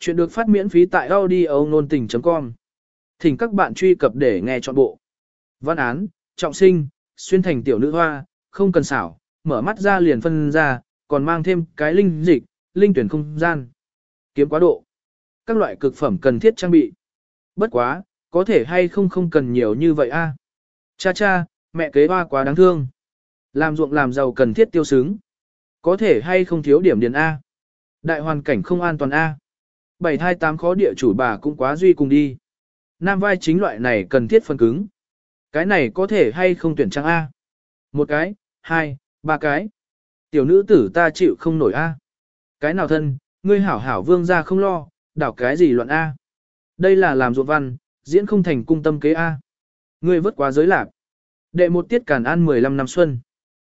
Chuyện được phát miễn phí tại audio nôn tình.com. Thỉnh các bạn truy cập để nghe trọn bộ. Văn án, trọng sinh, xuyên thành tiểu nữ hoa, không cần xảo, mở mắt ra liền phân ra, còn mang thêm cái linh dịch, linh tuyển không gian. Kiếm quá độ. Các loại cực phẩm cần thiết trang bị. Bất quá, có thể hay không không cần nhiều như vậy a. Cha cha, mẹ kế hoa quá đáng thương. Làm ruộng làm giàu cần thiết tiêu xứng. Có thể hay không thiếu điểm điền A. Đại hoàn cảnh không an toàn A. Bảy thai tám khó địa chủ bà cũng quá duy cùng đi. Nam vai chính loại này cần thiết phân cứng. Cái này có thể hay không tuyển trang A. Một cái, hai, ba cái. Tiểu nữ tử ta chịu không nổi A. Cái nào thân, ngươi hảo hảo vương ra không lo, đảo cái gì loạn A. Đây là làm ruột văn, diễn không thành cung tâm kế A. Ngươi vất quá giới lạc. Đệ một tiết càn an 15 năm xuân.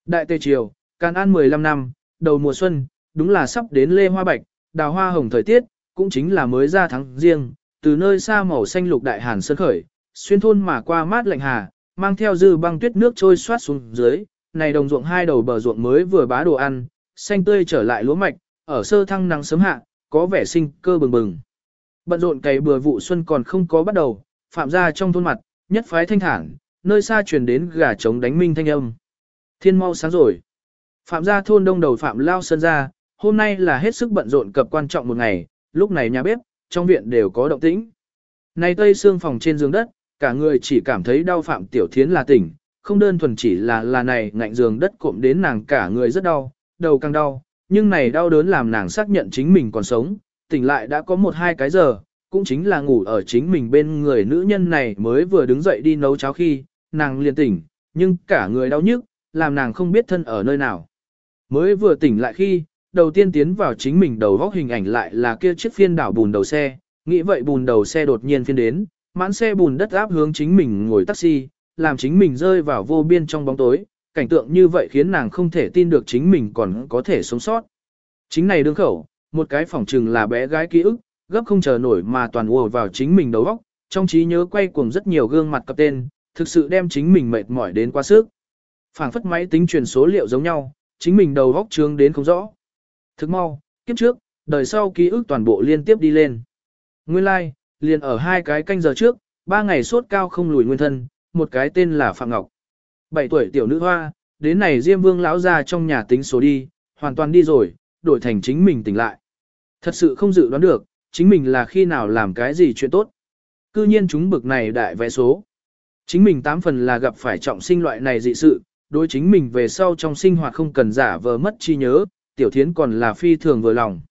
Đại tây triều, càn an 15 năm, đầu mùa xuân, đúng là sắp đến lê hoa bạch, đào hoa hồng thời tiết, cũng chính là mới ra tháng riêng, từ nơi xa màu xanh lục đại hàn sơn khởi, xuyên thôn mà qua mát lạnh hà, mang theo dư băng tuyết nước trôi xoát xuống dưới, này đồng ruộng hai đầu bờ ruộng mới vừa bá đồ ăn, xanh tươi trở lại lúa mạch, ở sơ thăng nắng sớm hạ, có vẻ sinh cơ bừng bừng. Bận rộn cày bừa vụ xuân còn không có bắt đầu, phạm ra trong thôn mặt, nhất phái thanh thản, nơi xa truyền đến gà trống đánh minh thanh âm. Thiên mau sáng rồi. Phạm gia thôn đông đầu Phạm Lao Sơn ra, hôm nay là hết sức bận rộn cập quan trọng một ngày, lúc này nhà bếp, trong viện đều có động tĩnh. Nay tây xương phòng trên giường đất, cả người chỉ cảm thấy đau Phạm Tiểu Thiến là tỉnh, không đơn thuần chỉ là là này ngạnh giường đất cộm đến nàng cả người rất đau, đầu càng đau, nhưng này đau đớn làm nàng xác nhận chính mình còn sống, tỉnh lại đã có một hai cái giờ, cũng chính là ngủ ở chính mình bên người nữ nhân này mới vừa đứng dậy đi nấu cháo khi, nàng liền tỉnh, nhưng cả người đau nhức, làm nàng không biết thân ở nơi nào. Mới vừa tỉnh lại khi, đầu tiên tiến vào chính mình đầu góc hình ảnh lại là kia chiếc phiên đảo bùn đầu xe, nghĩ vậy bùn đầu xe đột nhiên phiên đến, mãn xe bùn đất áp hướng chính mình ngồi taxi, làm chính mình rơi vào vô biên trong bóng tối, cảnh tượng như vậy khiến nàng không thể tin được chính mình còn có thể sống sót. Chính này đương khẩu, một cái phỏng trừng là bé gái ký ức, gấp không chờ nổi mà toàn ùa vào chính mình đầu óc, trong trí nhớ quay cuồng rất nhiều gương mặt cặp tên, thực sự đem chính mình mệt mỏi đến quá sức phảng phất máy tính truyền số liệu giống nhau, chính mình đầu góc trương đến không rõ. Thức mau, kiếp trước, đời sau ký ức toàn bộ liên tiếp đi lên. Nguyên lai, like, liền ở hai cái canh giờ trước, ba ngày sốt cao không lùi nguyên thân, một cái tên là Phạm Ngọc. Bảy tuổi tiểu nữ hoa, đến này Diêm Vương lão ra trong nhà tính số đi, hoàn toàn đi rồi, đổi thành chính mình tỉnh lại. Thật sự không dự đoán được, chính mình là khi nào làm cái gì chuyện tốt. Cư nhiên chúng bực này đại vẽ số. Chính mình tám phần là gặp phải trọng sinh loại này dị sự, đối chính mình về sau trong sinh hoạt không cần giả vờ mất chi nhớ, tiểu thiến còn là phi thường vừa lòng.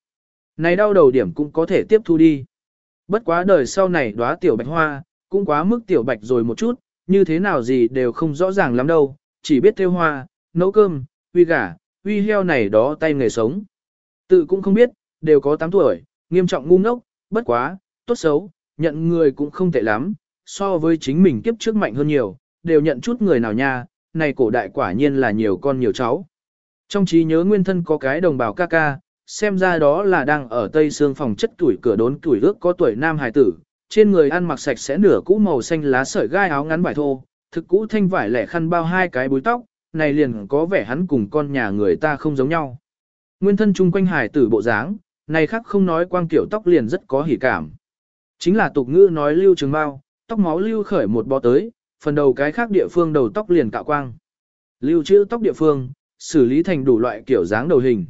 Này đau đầu điểm cũng có thể tiếp thu đi. Bất quá đời sau này đóa tiểu bạch hoa, cũng quá mức tiểu bạch rồi một chút, như thế nào gì đều không rõ ràng lắm đâu, chỉ biết theo hoa, nấu cơm, uy gà, uy heo này đó tay nghề sống. Tự cũng không biết, đều có 8 tuổi, nghiêm trọng ngu ngốc, bất quá, tốt xấu, nhận người cũng không tệ lắm, so với chính mình kiếp trước mạnh hơn nhiều, đều nhận chút người nào nha, này cổ đại quả nhiên là nhiều con nhiều cháu. Trong trí nhớ nguyên thân có cái đồng bào ca ca, xem ra đó là đang ở tây xương phòng chất tuổi cửa đốn tuổi ước có tuổi nam hài tử, trên người ăn mặc sạch sẽ nửa cũ màu xanh lá sợi gai áo ngắn vải thô, thực cũ thanh vải lẻ khăn bao hai cái búi tóc, này liền có vẻ hắn cùng con nhà người ta không giống nhau. Nguyên thân chung quanh hài tử bộ dáng, này khác không nói quang kiểu tóc liền rất có hỉ cảm. Chính là tục ngữ nói lưu trường bao, tóc máu lưu khởi một bó tới, phần đầu cái khác địa phương đầu tóc liền cạo quang. Lưu trữ tóc địa phương, xử lý thành đủ loại kiểu dáng đầu hình.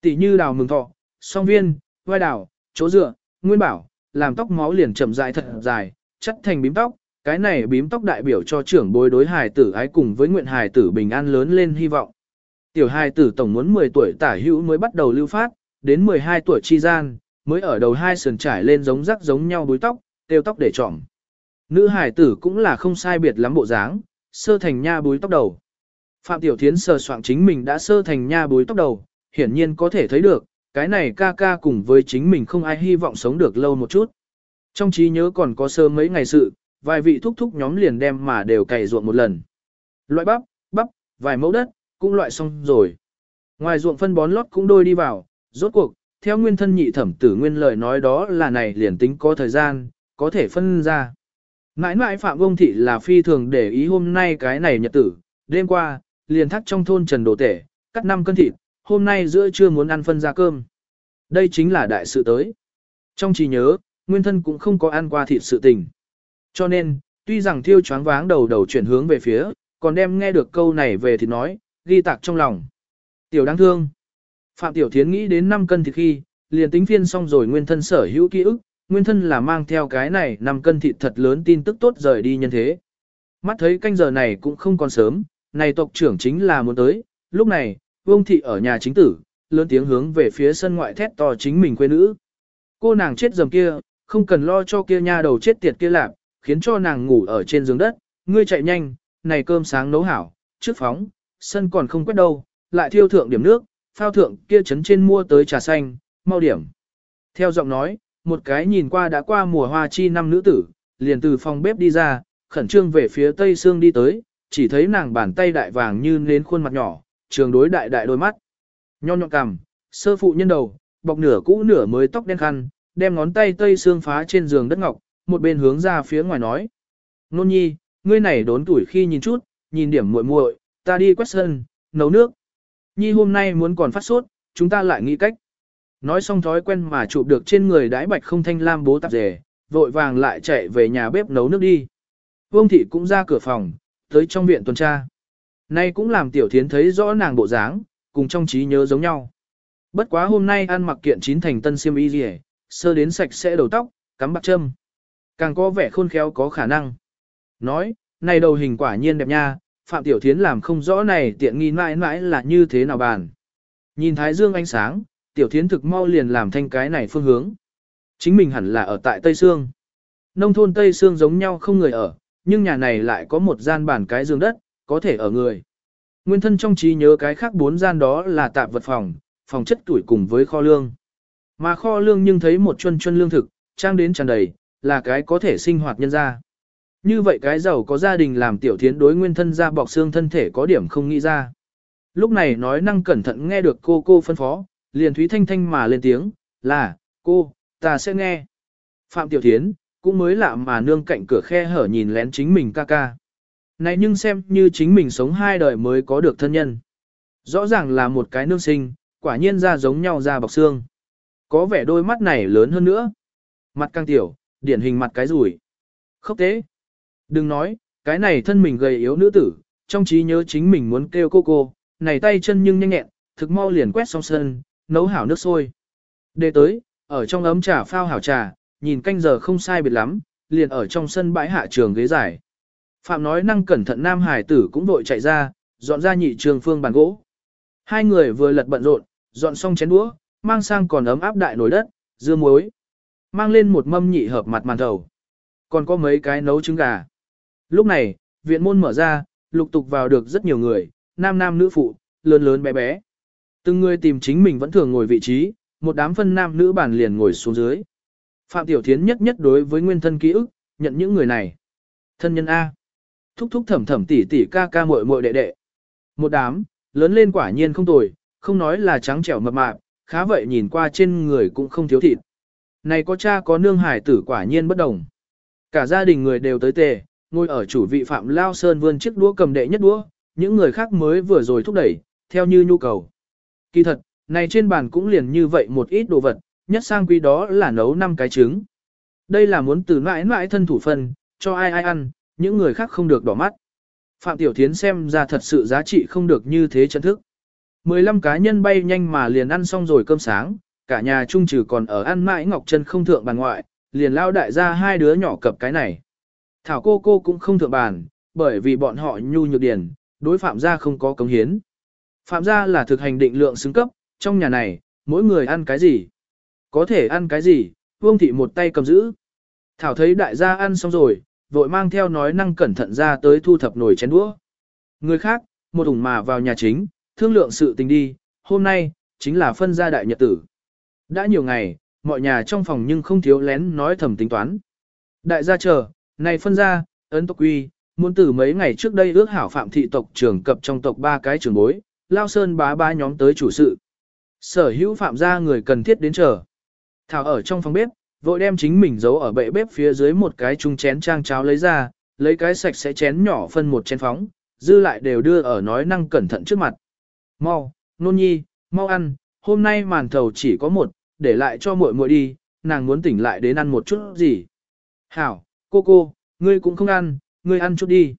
Tỷ như đào mừng thọ, song viên, vai đào, chỗ dựa, nguyên bảo, làm tóc máu liền chậm dài thật dài, chất thành bím tóc. Cái này bím tóc đại biểu cho trưởng bối đối hài tử ái cùng với nguyện hài tử bình an lớn lên hy vọng. Tiểu hài tử tổng muốn 10 tuổi tả hữu mới bắt đầu lưu phát, đến 12 tuổi chi gian, mới ở đầu hai sườn trải lên giống rắc giống nhau búi tóc, tiêu tóc để trỏng. Nữ hải tử cũng là không sai biệt lắm bộ dáng, sơ thành nha búi tóc đầu. Phạm Tiểu Thiến sờ soạn chính mình đã sơ thành nha bối tóc đầu, hiển nhiên có thể thấy được, cái này ca ca cùng với chính mình không ai hy vọng sống được lâu một chút. Trong trí nhớ còn có sơ mấy ngày sự, vài vị thúc thúc nhóm liền đem mà đều cày ruộng một lần. Loại bắp, bắp, vài mẫu đất, cũng loại xong rồi. Ngoài ruộng phân bón lót cũng đôi đi vào, rốt cuộc, theo nguyên thân nhị thẩm tử nguyên lời nói đó là này liền tính có thời gian, có thể phân ra. Mãi mãi Phạm Vông Thị là phi thường để ý hôm nay cái này nhật tử, đêm qua, liền thắt trong thôn Trần Đồ Tể, cắt 5 cân thịt, hôm nay giữa trưa muốn ăn phân ra cơm. Đây chính là đại sự tới. Trong trí nhớ, nguyên thân cũng không có ăn qua thịt sự tình. Cho nên, tuy rằng thiêu choáng váng đầu đầu chuyển hướng về phía, còn đem nghe được câu này về thì nói, ghi tạc trong lòng. Tiểu đáng thương. Phạm Tiểu Thiến nghĩ đến 5 cân thịt khi, liền tính phiên xong rồi nguyên thân sở hữu ký ức, nguyên thân là mang theo cái này 5 cân thịt thật lớn tin tức tốt rời đi nhân thế. Mắt thấy canh giờ này cũng không còn sớm, này tộc trưởng chính là muốn tới, lúc này, vương thị ở nhà chính tử, lớn tiếng hướng về phía sân ngoại thét to chính mình quê nữ. Cô nàng chết dầm kia, không cần lo cho kia nha đầu chết tiệt kia lạp, khiến cho nàng ngủ ở trên giường đất, ngươi chạy nhanh, này cơm sáng nấu hảo, trước phóng, sân còn không quét đâu, lại thiêu thượng điểm nước, phao thượng kia chấn trên mua tới trà xanh, mau điểm. Theo giọng nói, một cái nhìn qua đã qua mùa hoa chi năm nữ tử, liền từ phòng bếp đi ra, khẩn trương về phía tây xương đi tới, chỉ thấy nàng bàn tay đại vàng như nến khuôn mặt nhỏ, trường đối đại đại đôi mắt. nho nhọn cằm, sơ phụ nhân đầu, bọc nửa cũ nửa mới tóc đen khăn, đem ngón tay tây xương phá trên giường đất ngọc, một bên hướng ra phía ngoài nói. Nôn nhi, ngươi này đốn tuổi khi nhìn chút, nhìn điểm muội muội, ta đi quét sân, nấu nước. Nhi hôm nay muốn còn phát sốt, chúng ta lại nghĩ cách. Nói xong thói quen mà chụp được trên người đái bạch không thanh lam bố tạp rể, vội vàng lại chạy về nhà bếp nấu nước đi. Vương thị cũng ra cửa phòng, tới trong viện tuần tra. Nay cũng làm tiểu thiến thấy rõ nàng bộ dáng, cùng trong trí nhớ giống nhau. Bất quá hôm nay ăn mặc kiện chín thành tân siêm y gì sơ đến sạch sẽ đầu tóc, cắm bạc châm. Càng có vẻ khôn khéo có khả năng. Nói, này đầu hình quả nhiên đẹp nha, Phạm Tiểu Thiến làm không rõ này tiện nghi mãi mãi là như thế nào bàn. Nhìn Thái Dương ánh sáng, Tiểu Thiến thực mau liền làm thanh cái này phương hướng. Chính mình hẳn là ở tại Tây Sương. Nông thôn Tây Sương giống nhau không người ở, nhưng nhà này lại có một gian bàn cái giường đất, có thể ở người. Nguyên thân trong trí nhớ cái khác bốn gian đó là tạp vật phòng, phòng chất tuổi cùng với kho lương. Mà kho lương nhưng thấy một chuân chuân lương thực, trang đến tràn đầy, là cái có thể sinh hoạt nhân ra. Như vậy cái giàu có gia đình làm tiểu thiến đối nguyên thân ra bọc xương thân thể có điểm không nghĩ ra. Lúc này nói năng cẩn thận nghe được cô cô phân phó, liền thúy thanh thanh mà lên tiếng, là, cô, ta sẽ nghe. Phạm tiểu thiến, cũng mới lạ mà nương cạnh cửa khe hở nhìn lén chính mình ca ca. Này nhưng xem như chính mình sống hai đời mới có được thân nhân. Rõ ràng là một cái nương sinh, quả nhiên ra giống nhau ra bọc xương. Có vẻ đôi mắt này lớn hơn nữa. Mặt căng tiểu, điển hình mặt cái rủi. Khốc tế. Đừng nói, cái này thân mình gầy yếu nữ tử, trong trí nhớ chính mình muốn kêu cô cô, này tay chân nhưng nhanh nhẹn, thực mau liền quét xong sân, nấu hảo nước sôi. Để tới, ở trong ấm trà phao hảo trà, nhìn canh giờ không sai biệt lắm, liền ở trong sân bãi hạ trường ghế dài. Phạm nói năng cẩn thận nam hải tử cũng vội chạy ra, dọn ra nhị trường phương bàn gỗ. Hai người vừa lật bận rộn, dọn xong chén đũa, mang sang còn ấm áp đại nồi đất, dưa muối. Mang lên một mâm nhị hợp mặt màn thầu. Còn có mấy cái nấu trứng gà. Lúc này, viện môn mở ra, lục tục vào được rất nhiều người, nam nam nữ phụ, lớn lớn bé bé. Từng người tìm chính mình vẫn thường ngồi vị trí, một đám phân nam nữ bản liền ngồi xuống dưới. Phạm Tiểu Thiến nhất nhất đối với nguyên thân ký ức, nhận những người này. Thân nhân A. Thúc thúc thẩm thẩm tỷ tỷ ca ca muội muội đệ đệ. Một đám, lớn lên quả nhiên không tồi, không nói là trắng trẻo mập mạp, khá vậy nhìn qua trên người cũng không thiếu thịt. Này có cha có nương hải tử quả nhiên bất đồng. Cả gia đình người đều tới tề, ngồi ở chủ vị Phạm Lao Sơn vươn chiếc đũa cầm đệ nhất đũa, những người khác mới vừa rồi thúc đẩy, theo như nhu cầu. Kỳ thật, này trên bàn cũng liền như vậy một ít đồ vật, nhất sang quý đó là nấu 5 cái trứng. Đây là muốn từ mãi mãi thân thủ phân, cho ai ai ăn, những người khác không được đỏ mắt. Phạm Tiểu Thiến xem ra thật sự giá trị không được như thế chân thức. 15 cá nhân bay nhanh mà liền ăn xong rồi cơm sáng, cả nhà trung trừ còn ở ăn mãi ngọc chân không thượng bàn ngoại, liền lao đại ra hai đứa nhỏ cập cái này. Thảo cô cô cũng không thượng bàn, bởi vì bọn họ nhu nhược điển, đối phạm gia không có cống hiến. Phạm gia là thực hành định lượng xứng cấp, trong nhà này, mỗi người ăn cái gì? Có thể ăn cái gì? Vương thị một tay cầm giữ. Thảo thấy đại gia ăn xong rồi, vội mang theo nói năng cẩn thận ra tới thu thập nồi chén đũa. Người khác, một ủng mà vào nhà chính, thương lượng sự tình đi, hôm nay, chính là phân gia đại nhật tử. Đã nhiều ngày, mọi nhà trong phòng nhưng không thiếu lén nói thầm tính toán. Đại gia chờ, này phân gia, ấn tộc quy, muốn từ mấy ngày trước đây ước hảo phạm thị tộc trưởng cập trong tộc ba cái trưởng bối, lao sơn bá ba nhóm tới chủ sự. Sở hữu phạm gia người cần thiết đến chờ. Thảo ở trong phòng bếp, vội đem chính mình giấu ở bệ bếp phía dưới một cái chung chén trang cháo lấy ra, lấy cái sạch sẽ chén nhỏ phân một chén phóng, dư lại đều đưa ở nói năng cẩn thận trước mặt. Mau, nôn nhi, mau ăn, hôm nay màn thầu chỉ có một, để lại cho muội muội đi, nàng muốn tỉnh lại đến ăn một chút gì. Hảo, cô cô, ngươi cũng không ăn, ngươi ăn chút đi.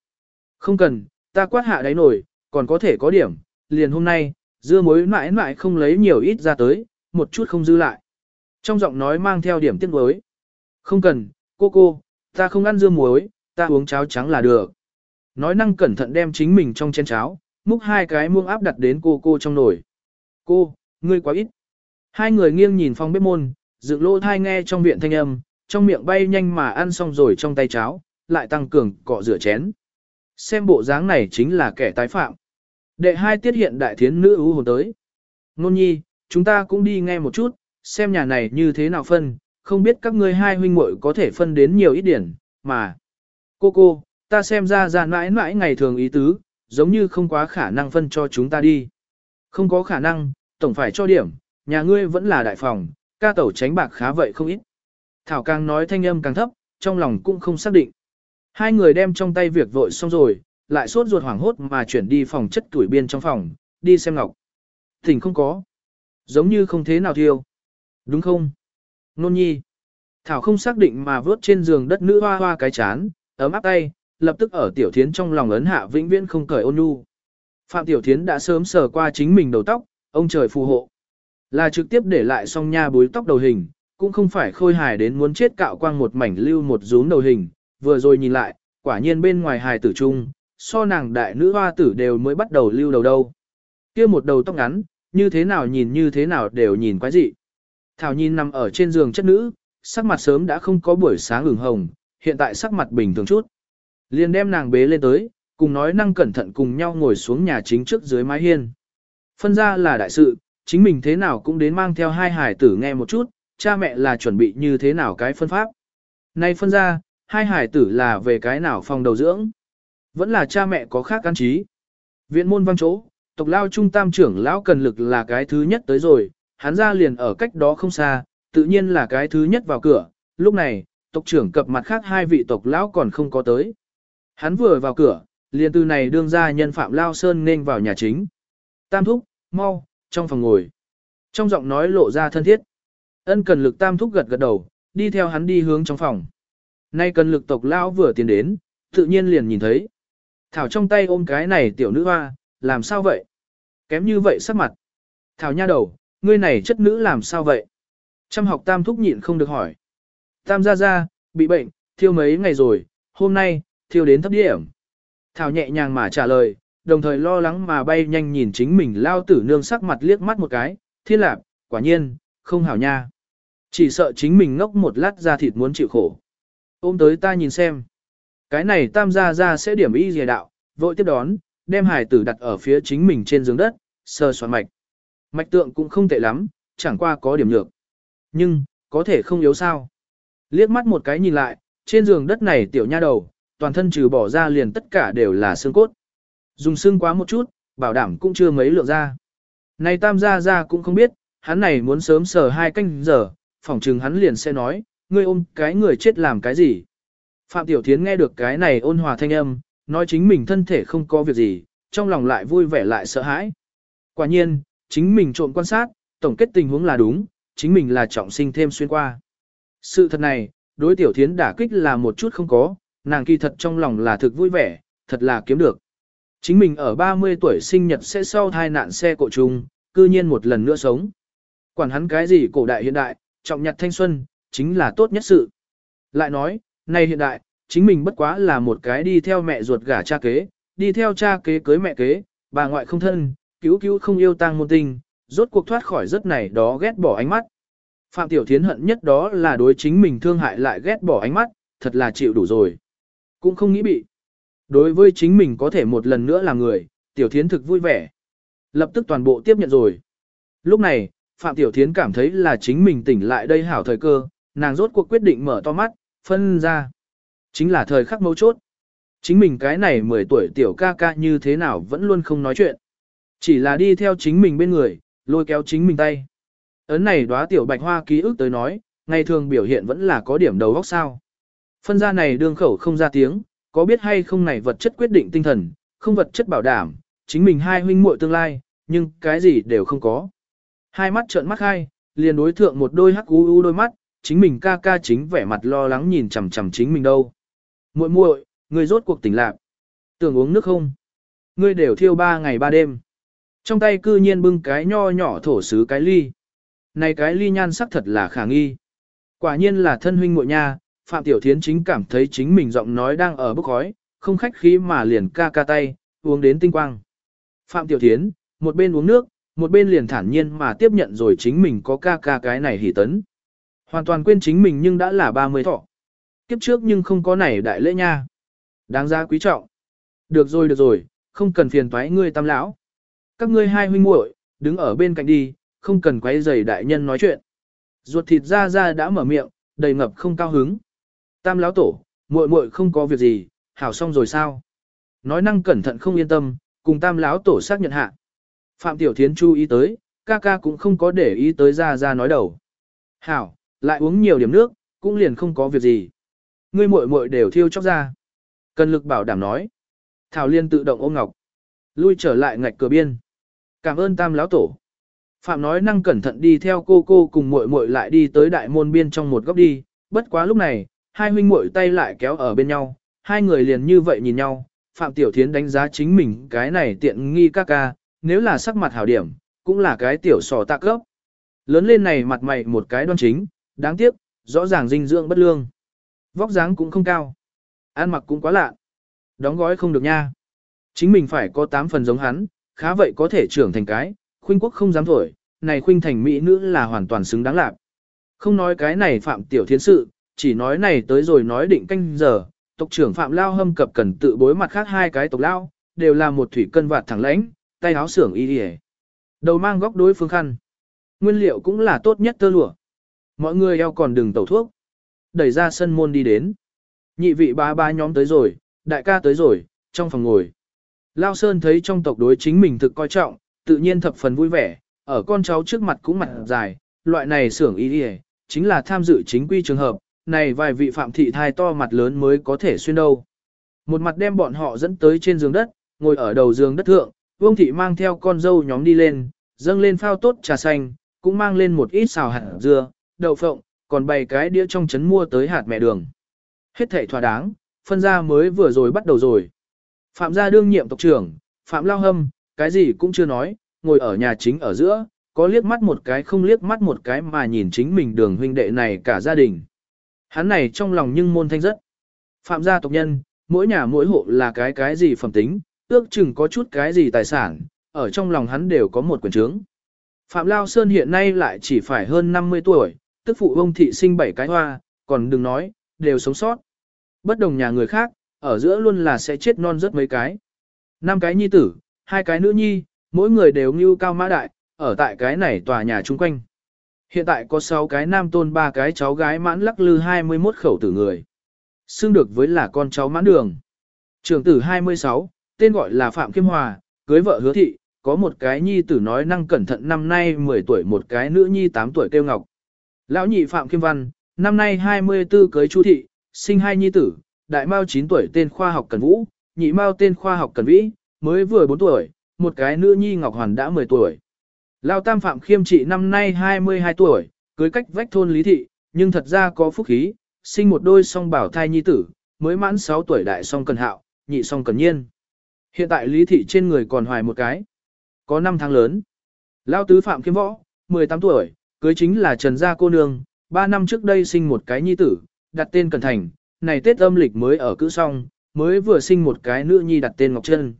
Không cần, ta quát hạ đáy nổi, còn có thể có điểm, liền hôm nay, dưa muối mãi mãi không lấy nhiều ít ra tới, một chút không dư lại. Trong giọng nói mang theo điểm tiếc nuối. Không cần, cô cô, ta không ăn dưa muối, ta uống cháo trắng là được. Nói năng cẩn thận đem chính mình trong chén cháo, múc hai cái muông áp đặt đến cô cô trong nồi. Cô, ngươi quá ít. Hai người nghiêng nhìn phong bếp môn, dựng lô thai nghe trong viện thanh âm, trong miệng bay nhanh mà ăn xong rồi trong tay cháo, lại tăng cường cọ rửa chén. Xem bộ dáng này chính là kẻ tái phạm. Đệ hai tiết hiện đại thiến nữ ưu hồn tới. Nôn nhi, chúng ta cũng đi nghe một chút, xem nhà này như thế nào phân, không biết các ngươi hai huynh muội có thể phân đến nhiều ít điển, mà. Cô cô, ta xem ra ra mãi mãi ngày thường ý tứ, giống như không quá khả năng phân cho chúng ta đi. Không có khả năng, tổng phải cho điểm, nhà ngươi vẫn là đại phòng, ca tẩu tránh bạc khá vậy không ít. Thảo càng nói thanh âm càng thấp, trong lòng cũng không xác định. Hai người đem trong tay việc vội xong rồi, lại sốt ruột hoảng hốt mà chuyển đi phòng chất tuổi biên trong phòng, đi xem ngọc. thỉnh không có. Giống như không thế nào thiêu. Đúng không? Nôn nhi. Thảo không xác định mà vớt trên giường đất nữ hoa hoa cái chán, ấm áp tay, lập tức ở tiểu thiến trong lòng ấn hạ vĩnh viễn không cởi ôn nhu. Phạm tiểu thiến đã sớm sờ qua chính mình đầu tóc, ông trời phù hộ. Là trực tiếp để lại song nha búi tóc đầu hình, cũng không phải khôi hài đến muốn chết cạo quang một mảnh lưu một rúm đầu hình, vừa rồi nhìn lại, quả nhiên bên ngoài hài tử trung, so nàng đại nữ hoa tử đều mới bắt đầu lưu đầu đâu. kia một đầu tóc ngắn, như thế nào nhìn như thế nào đều nhìn quái dị. Thảo nhìn nằm ở trên giường chất nữ, sắc mặt sớm đã không có buổi sáng ửng hồng, hiện tại sắc mặt bình thường chút. Liền đem nàng bế lên tới, cùng nói năng cẩn thận cùng nhau ngồi xuống nhà chính trước dưới mái hiên. Phân ra là đại sự, chính mình thế nào cũng đến mang theo hai hải tử nghe một chút, cha mẹ là chuẩn bị như thế nào cái phân pháp. Nay phân ra, hai hải tử là về cái nào phòng đầu dưỡng. Vẫn là cha mẹ có khác căn trí. Viện môn văn chỗ, tộc lao trung tam trưởng lão cần lực là cái thứ nhất tới rồi, hắn ra liền ở cách đó không xa, tự nhiên là cái thứ nhất vào cửa. Lúc này, tộc trưởng cập mặt khác hai vị tộc lão còn không có tới. Hắn vừa vào cửa, liền từ này đương ra nhân phạm lao sơn nên vào nhà chính. Tam thúc, mau, trong phòng ngồi. Trong giọng nói lộ ra thân thiết. Ân cần lực tam thúc gật gật đầu, đi theo hắn đi hướng trong phòng. Nay cần lực tộc lão vừa tiến đến, tự nhiên liền nhìn thấy. Thảo trong tay ôm cái này tiểu nữ hoa, làm sao vậy? Kém như vậy sắc mặt. Thảo nha đầu, ngươi này chất nữ làm sao vậy? Trăm học tam thúc nhịn không được hỏi. Tam gia gia, bị bệnh, thiêu mấy ngày rồi, hôm nay, thiêu đến thấp điểm. Thảo nhẹ nhàng mà trả lời, đồng thời lo lắng mà bay nhanh nhìn chính mình lao tử nương sắc mặt liếc mắt một cái, thiên lạc, quả nhiên, không hảo nha. Chỉ sợ chính mình ngốc một lát ra thịt muốn chịu khổ. Ôm tới ta nhìn xem. Cái này tam gia gia sẽ điểm y dìa đạo, vội tiếp đón, đem hải tử đặt ở phía chính mình trên giường đất, sờ soạn mạch. Mạch tượng cũng không tệ lắm, chẳng qua có điểm nhược. Nhưng, có thể không yếu sao. Liếc mắt một cái nhìn lại, trên giường đất này tiểu nha đầu, toàn thân trừ bỏ ra liền tất cả đều là xương cốt. Dùng xương quá một chút, bảo đảm cũng chưa mấy lượng ra. Này tam gia gia cũng không biết, hắn này muốn sớm sờ hai canh giờ, phỏng chừng hắn liền sẽ nói, ngươi ôm cái người chết làm cái gì. Phạm Tiểu Thiến nghe được cái này ôn hòa thanh âm, nói chính mình thân thể không có việc gì, trong lòng lại vui vẻ lại sợ hãi. Quả nhiên, chính mình trộm quan sát, tổng kết tình huống là đúng, chính mình là trọng sinh thêm xuyên qua. Sự thật này, đối Tiểu Thiến đả kích là một chút không có, nàng kỳ thật trong lòng là thực vui vẻ, thật là kiếm được. Chính mình ở 30 tuổi sinh nhật sẽ sau thai nạn xe cộ trùng, cư nhiên một lần nữa sống. Quản hắn cái gì cổ đại hiện đại, trọng nhặt thanh xuân, chính là tốt nhất sự. Lại nói, nay hiện đại, chính mình bất quá là một cái đi theo mẹ ruột gả cha kế, đi theo cha kế cưới mẹ kế, bà ngoại không thân, cứu cứu không yêu tang môn tình, rốt cuộc thoát khỏi rất này đó ghét bỏ ánh mắt. Phạm Tiểu Thiến hận nhất đó là đối chính mình thương hại lại ghét bỏ ánh mắt, thật là chịu đủ rồi. Cũng không nghĩ bị. Đối với chính mình có thể một lần nữa là người, Tiểu Thiến thực vui vẻ. Lập tức toàn bộ tiếp nhận rồi. Lúc này, Phạm Tiểu Thiến cảm thấy là chính mình tỉnh lại đây hảo thời cơ, nàng rốt cuộc quyết định mở to mắt, phân ra. Chính là thời khắc mấu chốt. Chính mình cái này 10 tuổi tiểu ca ca như thế nào vẫn luôn không nói chuyện. Chỉ là đi theo chính mình bên người, lôi kéo chính mình tay. Ấn này đóa tiểu bạch hoa ký ức tới nói, ngày thường biểu hiện vẫn là có điểm đầu góc sao. Phân ra này đương khẩu không ra tiếng, có biết hay không này vật chất quyết định tinh thần, không vật chất bảo đảm, chính mình hai huynh muội tương lai, nhưng cái gì đều không có. Hai mắt trợn mắt hai, liền đối thượng một đôi hắc u u đôi mắt, chính mình ca ca chính vẻ mặt lo lắng nhìn chằm chằm chính mình đâu. Muội muội, ngươi rốt cuộc tỉnh lạc. Tưởng uống nước không? Ngươi đều thiêu ba ngày ba đêm. Trong tay cư nhiên bưng cái nho nhỏ thổ sứ cái ly. Này cái ly nhan sắc thật là khả nghi. Quả nhiên là thân huynh muội nha, Phạm Tiểu Thiến chính cảm thấy chính mình giọng nói đang ở bức khói, không khách khí mà liền ca ca tay, uống đến tinh quang. Phạm Tiểu Thiến, một bên uống nước, một bên liền thản nhiên mà tiếp nhận rồi chính mình có ca ca cái này hỉ tấn. Hoàn toàn quên chính mình nhưng đã là 30 thọ. Kiếp trước nhưng không có này đại lễ nha. Đáng giá quý trọng. Được rồi được rồi, không cần phiền toái ngươi tam lão. Các ngươi hai huynh muội đứng ở bên cạnh đi, không cần quấy rầy đại nhân nói chuyện. Ruột thịt ra ra đã mở miệng, đầy ngập không cao hứng. Tam lão tổ, muội muội không có việc gì, hảo xong rồi sao? Nói năng cẩn thận không yên tâm, cùng tam lão tổ xác nhận hạ. Phạm Tiểu Thiến chú ý tới, ca ca cũng không có để ý tới ra ra nói đầu. Hảo, lại uống nhiều điểm nước, cũng liền không có việc gì. Ngươi muội muội đều thiêu chóc ra. Cần lực bảo đảm nói. Thảo Liên tự động ôm ngọc. Lui trở lại ngạch cửa biên. Cảm ơn tam lão tổ. Phạm nói năng cẩn thận đi theo cô cô cùng muội muội lại đi tới đại môn biên trong một góc đi. Bất quá lúc này, hai huynh muội tay lại kéo ở bên nhau. Hai người liền như vậy nhìn nhau. Phạm Tiểu Thiến đánh giá chính mình cái này tiện nghi ca ca, nếu là sắc mặt hảo điểm, cũng là cái tiểu sò tạ cấp. Lớn lên này mặt mày một cái đoan chính, đáng tiếc, rõ ràng dinh dưỡng bất lương. Vóc dáng cũng không cao. Ăn mặc cũng quá lạ. Đóng gói không được nha. Chính mình phải có tám phần giống hắn, khá vậy có thể trưởng thành cái, khuynh quốc không dám thổi, này khuynh thành mỹ nữ là hoàn toàn xứng đáng lạc. Không nói cái này phạm tiểu thiên sự, chỉ nói này tới rồi nói định canh giờ, tộc trưởng phạm lao hâm cập cần tự bối mặt khác hai cái tộc lao, đều là một thủy cân vạt thẳng lãnh, tay áo xưởng y đi Đầu mang góc đối phương khăn. Nguyên liệu cũng là tốt nhất tơ lụa. Mọi người eo còn đừng tẩu thuốc. Đẩy ra sân môn đi đến. Nhị vị ba ba nhóm tới rồi, đại ca tới rồi, trong phòng ngồi. Lao Sơn thấy trong tộc đối chính mình thực coi trọng, tự nhiên thập phần vui vẻ, ở con cháu trước mặt cũng mặt dài, loại này xưởng y đi chính là tham dự chính quy trường hợp, này vài vị phạm thị thai to mặt lớn mới có thể xuyên đâu. Một mặt đem bọn họ dẫn tới trên giường đất, ngồi ở đầu giường đất thượng, Vương thị mang theo con dâu nhóm đi lên, dâng lên phao tốt trà xanh, cũng mang lên một ít xào hạt dưa, đậu phộng, còn bày cái đĩa trong chấn mua tới hạt mẹ đường. Hết thảy thỏa đáng, phân ra mới vừa rồi bắt đầu rồi. Phạm gia đương nhiệm tộc trưởng, Phạm Lao Hâm, cái gì cũng chưa nói, ngồi ở nhà chính ở giữa, có liếc mắt một cái không liếc mắt một cái mà nhìn chính mình đường huynh đệ này cả gia đình. Hắn này trong lòng nhưng môn thanh rất. Phạm gia tộc nhân, mỗi nhà mỗi hộ là cái cái gì phẩm tính, ước chừng có chút cái gì tài sản, ở trong lòng hắn đều có một quyền trướng. Phạm Lao Sơn hiện nay lại chỉ phải hơn 50 tuổi, tức phụ ông thị sinh bảy cái hoa, còn đừng nói, đều sống sót. Bất đồng nhà người khác, ở giữa luôn là sẽ chết non rất mấy cái. năm cái nhi tử, hai cái nữ nhi, mỗi người đều như cao mã đại, ở tại cái này tòa nhà chung quanh. Hiện tại có 6 cái nam tôn ba cái cháu gái mãn lắc lư 21 khẩu tử người. Xưng được với là con cháu mãn đường. Trường tử 26, tên gọi là Phạm Kim Hòa, cưới vợ hứa thị, có một cái nhi tử nói năng cẩn thận năm nay 10 tuổi một cái nữ nhi 8 tuổi kêu ngọc. Lão nhị Phạm Kim Văn, năm nay 24 cưới Chu thị, sinh hai nhi tử, đại mao 9 tuổi tên khoa học Cần Vũ, nhị mao tên khoa học Cần Vĩ, mới vừa 4 tuổi, một cái nữ nhi Ngọc Hoàn đã 10 tuổi. Lão Tam Phạm Khiêm trị năm nay 22 tuổi, cưới cách vách thôn Lý Thị, nhưng thật ra có phúc khí, sinh một đôi song bảo thai nhi tử, mới mãn 6 tuổi đại song cần hạo, nhị song cần nhiên. Hiện tại Lý Thị trên người còn hoài một cái. Có 5 tháng lớn. Lao tứ Phạm Kiếm Võ, 18 tuổi, cưới chính là Trần Gia cô nương, 3 năm trước đây sinh một cái nhi tử, đặt tên Cần Thành, này Tết âm lịch mới ở cữ xong, mới vừa sinh một cái nữ nhi đặt tên Ngọc Trân.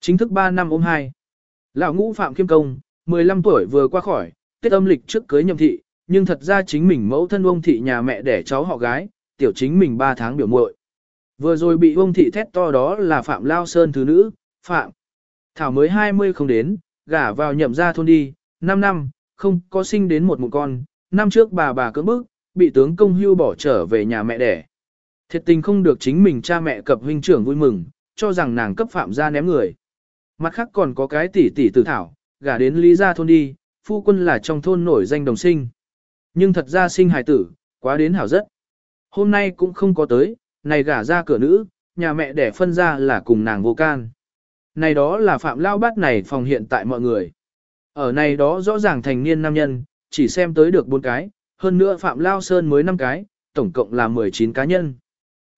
Chính thức 3 năm ôm hai. Lão ngũ Phạm Kim Công, 15 tuổi vừa qua khỏi, Tết âm lịch trước cưới nhậm thị, nhưng thật ra chính mình mẫu thân ông thị nhà mẹ đẻ cháu họ gái, tiểu chính mình 3 tháng biểu muội. Vừa rồi bị ông thị thét to đó là Phạm Lao Sơn thứ nữ, Phạm. Thảo mới 20 không đến, gả vào nhậm ra thôn đi, 5 năm, không có sinh đến một một con, năm trước bà bà cưỡng bức, bị tướng công hưu bỏ trở về nhà mẹ đẻ. Thiệt tình không được chính mình cha mẹ cập huynh trưởng vui mừng, cho rằng nàng cấp phạm ra ném người. Mặt khác còn có cái tỷ tỷ tử thảo, gả đến lý gia thôn đi, phu quân là trong thôn nổi danh đồng sinh. Nhưng thật ra sinh hài tử, quá đến hảo rất. Hôm nay cũng không có tới, này gả ra cửa nữ, nhà mẹ đẻ phân ra là cùng nàng vô can. Này đó là phạm lao bát này phòng hiện tại mọi người. Ở này đó rõ ràng thành niên nam nhân, chỉ xem tới được bốn cái, hơn nữa Phạm Lao Sơn mới 5 cái, tổng cộng là 19 cá nhân.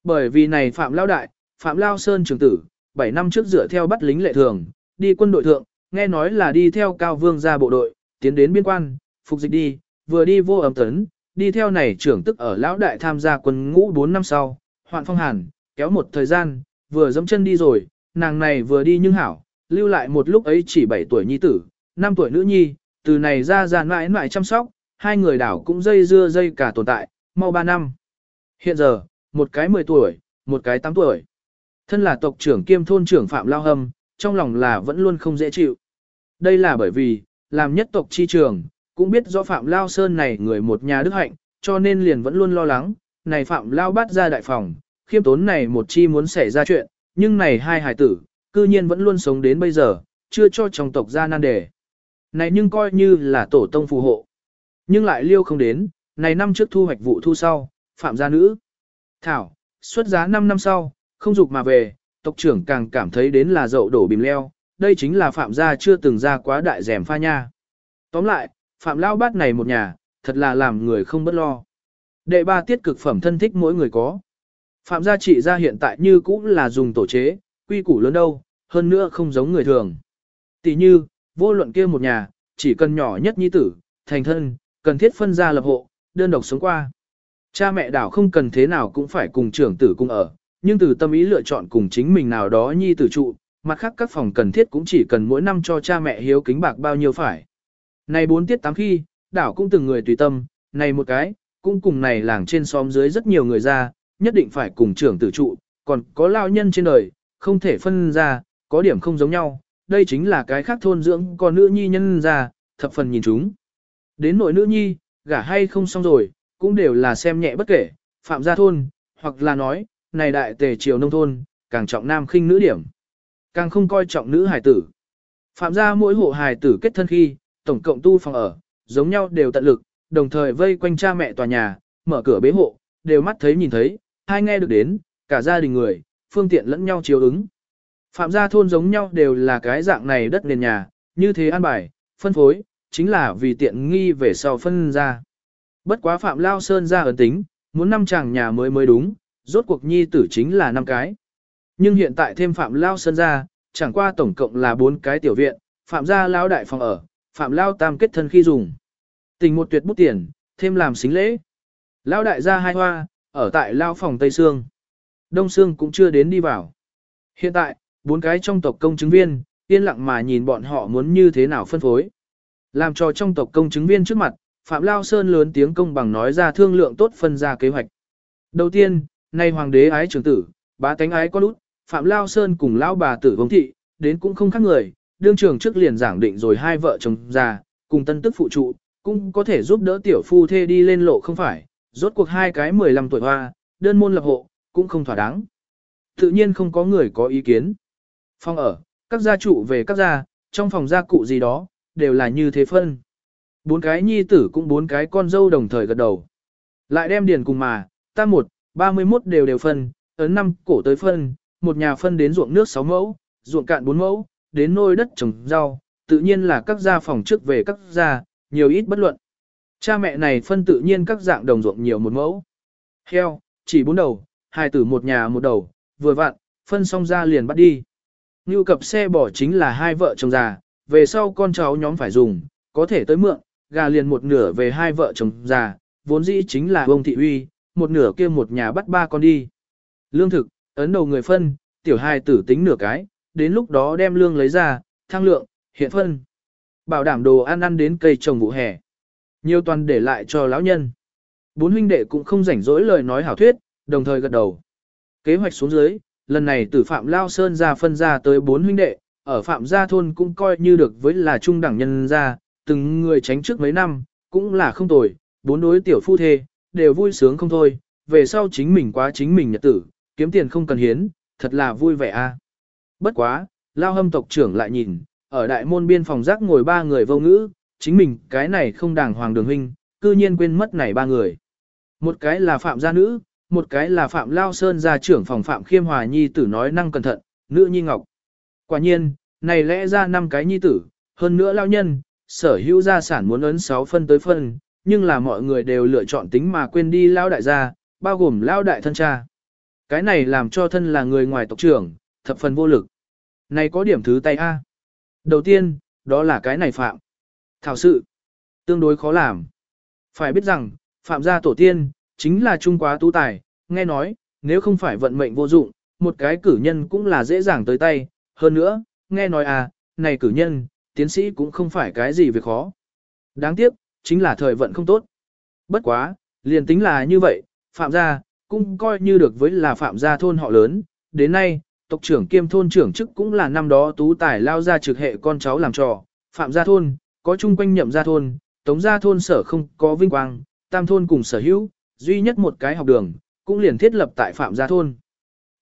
Bởi vì này Phạm Lao Đại, Phạm Lao Sơn trưởng tử, 7 năm trước dựa theo bắt lính lệ thường, đi quân đội thượng, nghe nói là đi theo Cao Vương ra bộ đội, tiến đến biên quan, phục dịch đi, vừa đi vô ấm tấn, đi theo này trưởng tức ở Lão Đại tham gia quân ngũ 4 năm sau, hoạn phong hàn, kéo một thời gian, vừa dẫm chân đi rồi, nàng này vừa đi nhưng hảo, lưu lại một lúc ấy chỉ 7 tuổi nhi tử, 5 tuổi nữ nhi, từ này ra ra mãi mãi chăm sóc, hai người đảo cũng dây dưa dây cả tồn tại, mau 3 năm. Hiện giờ, một cái 10 tuổi, một cái 8 tuổi. Thân là tộc trưởng kiêm thôn trưởng Phạm Lao Hâm, trong lòng là vẫn luôn không dễ chịu. Đây là bởi vì, làm nhất tộc chi trường, cũng biết rõ Phạm Lao Sơn này người một nhà đức hạnh, cho nên liền vẫn luôn lo lắng, này Phạm Lao bắt ra đại phòng, khiêm tốn này một chi muốn xảy ra chuyện, nhưng này hai hải tử, cư nhiên vẫn luôn sống đến bây giờ, chưa cho trong tộc ra nan đề. Này nhưng coi như là tổ tông phù hộ. Nhưng lại liêu không đến, này năm trước thu hoạch vụ thu sau, phạm gia nữ. Thảo, xuất giá 5 năm sau, không dục mà về, tộc trưởng càng cảm thấy đến là dậu đổ bìm leo, đây chính là phạm gia chưa từng ra quá đại rèm pha nha. Tóm lại, phạm lao bát này một nhà, thật là làm người không bất lo. Đệ ba tiết cực phẩm thân thích mỗi người có. Phạm gia trị gia hiện tại như cũng là dùng tổ chế, quy củ lớn đâu, hơn nữa không giống người thường. Tỷ như, vô luận kia một nhà, chỉ cần nhỏ nhất nhi tử, thành thân, cần thiết phân ra lập hộ, đơn độc sống qua. Cha mẹ đảo không cần thế nào cũng phải cùng trưởng tử cùng ở, nhưng từ tâm ý lựa chọn cùng chính mình nào đó nhi tử trụ, mặt khác các phòng cần thiết cũng chỉ cần mỗi năm cho cha mẹ hiếu kính bạc bao nhiêu phải. Này bốn tiết tám khi, đảo cũng từng người tùy tâm, này một cái, cũng cùng này làng trên xóm dưới rất nhiều người ra, nhất định phải cùng trưởng tử trụ, còn có lao nhân trên đời, không thể phân ra, có điểm không giống nhau, đây chính là cái khác thôn dưỡng con nữ nhi nhân ra, thập phần nhìn chúng. Đến nội nữ nhi, gả hay không xong rồi, cũng đều là xem nhẹ bất kể, phạm gia thôn, hoặc là nói, này đại tề triều nông thôn, càng trọng nam khinh nữ điểm. Càng không coi trọng nữ hài tử. Phạm gia mỗi hộ hài tử kết thân khi, tổng cộng tu phòng ở, giống nhau đều tận lực, đồng thời vây quanh cha mẹ tòa nhà, mở cửa bế hộ, đều mắt thấy nhìn thấy, hai nghe được đến, cả gia đình người, phương tiện lẫn nhau chiếu ứng. Phạm gia thôn giống nhau đều là cái dạng này đất nền nhà, như thế an bài, phân phối, chính là vì tiện nghi về sau phân ra. Bất quá Phạm Lao Sơn ra ấn tính, muốn năm chàng nhà mới mới đúng, rốt cuộc nhi tử chính là năm cái. Nhưng hiện tại thêm Phạm Lao Sơn ra, chẳng qua tổng cộng là bốn cái tiểu viện, Phạm gia Lao đại phòng ở, Phạm Lao tam kết thân khi dùng. Tình một tuyệt bút tiền, thêm làm xính lễ. Lao đại gia hai hoa, ở tại Lao phòng Tây Sương. Đông Sương cũng chưa đến đi vào. Hiện tại, bốn cái trong tộc công chứng viên, yên lặng mà nhìn bọn họ muốn như thế nào phân phối. Làm cho trong tộc công chứng viên trước mặt, Phạm Lao Sơn lớn tiếng công bằng nói ra thương lượng tốt phân ra kế hoạch. Đầu tiên, nay hoàng đế ái trưởng tử, bá tánh ái con út, Phạm Lao Sơn cùng lão bà tử vông thị, đến cũng không khác người, đương trưởng trước liền giảng định rồi hai vợ chồng già, cùng tân tức phụ trụ, cũng có thể giúp đỡ tiểu phu thê đi lên lộ không phải, rốt cuộc hai cái 15 tuổi hoa, đơn môn lập hộ, cũng không thỏa đáng. Tự nhiên không có người có ý kiến. Phòng ở, các gia trụ về các gia, trong phòng gia cụ gì đó, đều là như thế phân. Bốn cái nhi tử cũng bốn cái con dâu đồng thời gật đầu. Lại đem điền cùng mà, ta một, 31 đều đều phân, ấn năm cổ tới phân, một nhà phân đến ruộng nước 6 mẫu, ruộng cạn 4 mẫu, đến nôi đất trồng rau, tự nhiên là các gia phòng trước về các gia, nhiều ít bất luận. Cha mẹ này phân tự nhiên các dạng đồng ruộng nhiều một mẫu. Heo, chỉ bốn đầu, hai tử một nhà một đầu, vừa vặn, phân xong ra liền bắt đi. Như cập xe bỏ chính là hai vợ chồng già, về sau con cháu nhóm phải dùng, có thể tới mượn, gà liền một nửa về hai vợ chồng già, vốn dĩ chính là ông thị uy, một nửa kia một nhà bắt ba con đi. Lương thực, ấn đầu người phân, tiểu hai tử tính nửa cái, đến lúc đó đem lương lấy ra, thăng lượng, hiện phân. Bảo đảm đồ ăn ăn đến cây trồng vụ hè. Nhiều toàn để lại cho lão nhân. Bốn huynh đệ cũng không rảnh rỗi lời nói hảo thuyết, đồng thời gật đầu. Kế hoạch xuống dưới, lần này tử Phạm Lao Sơn ra phân ra tới bốn huynh đệ, ở Phạm Gia Thôn cũng coi như được với là trung đẳng nhân gia, từng người tránh trước mấy năm, cũng là không tồi, bốn đối tiểu phu thê, đều vui sướng không thôi, về sau chính mình quá chính mình nhật tử, kiếm tiền không cần hiến, thật là vui vẻ a. Bất quá, Lao Hâm tộc trưởng lại nhìn, ở đại môn biên phòng giác ngồi ba người vô ngữ, chính mình cái này không đàng hoàng đường huynh, cư nhiên quên mất này ba người. Một cái là Phạm gia nữ, một cái là Phạm Lao Sơn gia trưởng phòng Phạm Khiêm Hòa Nhi tử nói năng cẩn thận, nữ nhi ngọc. Quả nhiên, này lẽ ra năm cái nhi tử, hơn nữa lao nhân, sở hữu gia sản muốn ấn 6 phân tới phân, nhưng là mọi người đều lựa chọn tính mà quên đi lao đại gia, bao gồm lao đại thân cha. Cái này làm cho thân là người ngoài tộc trưởng, thập phần vô lực. Này có điểm thứ tay A. Đầu tiên, đó là cái này phạm. Thảo sự, tương đối khó làm. Phải biết rằng, phạm gia tổ tiên, chính là trung quá tu tài, nghe nói, nếu không phải vận mệnh vô dụng, một cái cử nhân cũng là dễ dàng tới tay. Hơn nữa, nghe nói à, này cử nhân, tiến sĩ cũng không phải cái gì việc khó. Đáng tiếc, chính là thời vận không tốt. Bất quá, liền tính là như vậy, phạm gia, cũng coi như được với là phạm gia thôn họ lớn. Đến nay, tộc trưởng kiêm thôn trưởng chức cũng là năm đó tú tài lao ra trực hệ con cháu làm trò, phạm gia thôn, có chung quanh nhậm gia thôn, tống gia thôn sở không có vinh quang, tam thôn cùng sở hữu, duy nhất một cái học đường, cũng liền thiết lập tại phạm gia thôn.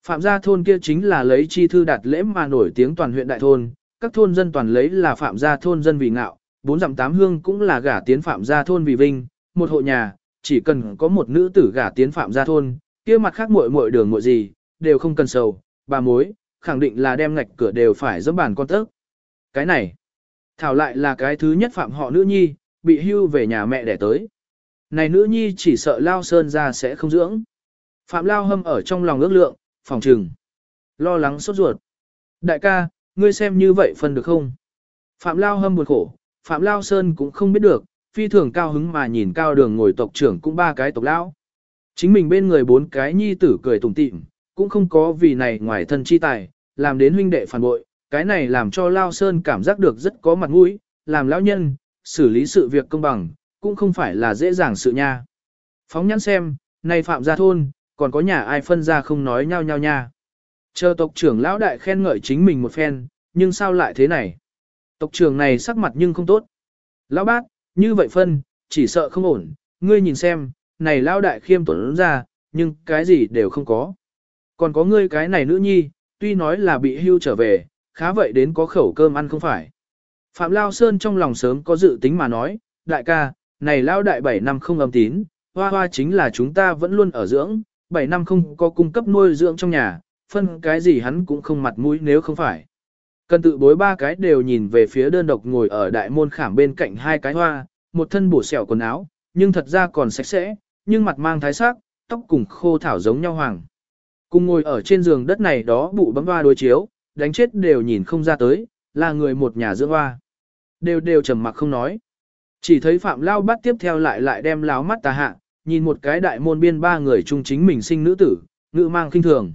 Phạm gia thôn kia chính là lấy chi thư đạt lễ mà nổi tiếng toàn huyện đại thôn, các thôn dân toàn lấy là phạm gia thôn dân vì ngạo, bốn dặm tám hương cũng là gả tiến phạm gia thôn vì vinh, một hộ nhà, chỉ cần có một nữ tử gả tiến phạm gia thôn, kia mặt khác muội muội đường muội gì, đều không cần sầu, bà mối, khẳng định là đem ngạch cửa đều phải dẫm bàn con tớc. Cái này, thảo lại là cái thứ nhất phạm họ nữ nhi, bị hưu về nhà mẹ đẻ tới. Này nữ nhi chỉ sợ Lao Sơn ra sẽ không dưỡng. Phạm Lao hâm ở trong lòng ước lượng, phòng trừng. Lo lắng sốt ruột. Đại ca, ngươi xem như vậy phân được không? Phạm Lao hâm buồn khổ, Phạm Lao Sơn cũng không biết được, phi thường cao hứng mà nhìn cao đường ngồi tộc trưởng cũng ba cái tộc lão. Chính mình bên người bốn cái nhi tử cười tủm tỉm, cũng không có vì này ngoài thân chi tài, làm đến huynh đệ phản bội, cái này làm cho Lao Sơn cảm giác được rất có mặt mũi, làm lão nhân, xử lý sự việc công bằng, cũng không phải là dễ dàng sự nha. Phóng nhãn xem, này phạm gia thôn, còn có nhà ai phân ra không nói nhau nhau nha. Chờ tộc trưởng lão đại khen ngợi chính mình một phen, nhưng sao lại thế này? Tộc trưởng này sắc mặt nhưng không tốt. Lão bác, như vậy phân, chỉ sợ không ổn, ngươi nhìn xem, này lão đại khiêm tổn ra, nhưng cái gì đều không có. Còn có ngươi cái này nữ nhi, tuy nói là bị hưu trở về, khá vậy đến có khẩu cơm ăn không phải. Phạm Lao Sơn trong lòng sớm có dự tính mà nói, đại ca, này lão đại 7 năm không âm tín, hoa hoa chính là chúng ta vẫn luôn ở dưỡng, 7 năm không có cung cấp nuôi dưỡng trong nhà, phân cái gì hắn cũng không mặt mũi nếu không phải. Cần tự bối ba cái đều nhìn về phía đơn độc ngồi ở đại môn khảm bên cạnh hai cái hoa, một thân bổ sẹo quần áo, nhưng thật ra còn sạch sẽ, nhưng mặt mang thái sắc, tóc cùng khô thảo giống nhau hoàng. Cùng ngồi ở trên giường đất này đó bụ bấm hoa đối chiếu, đánh chết đều nhìn không ra tới, là người một nhà dưỡng hoa. Đều đều trầm mặc không nói. Chỉ thấy Phạm Lao bắt tiếp theo lại lại đem láo mắt tà hạ, nhìn một cái đại môn biên ba người chung chính mình sinh nữ tử, ngự mang kinh thường.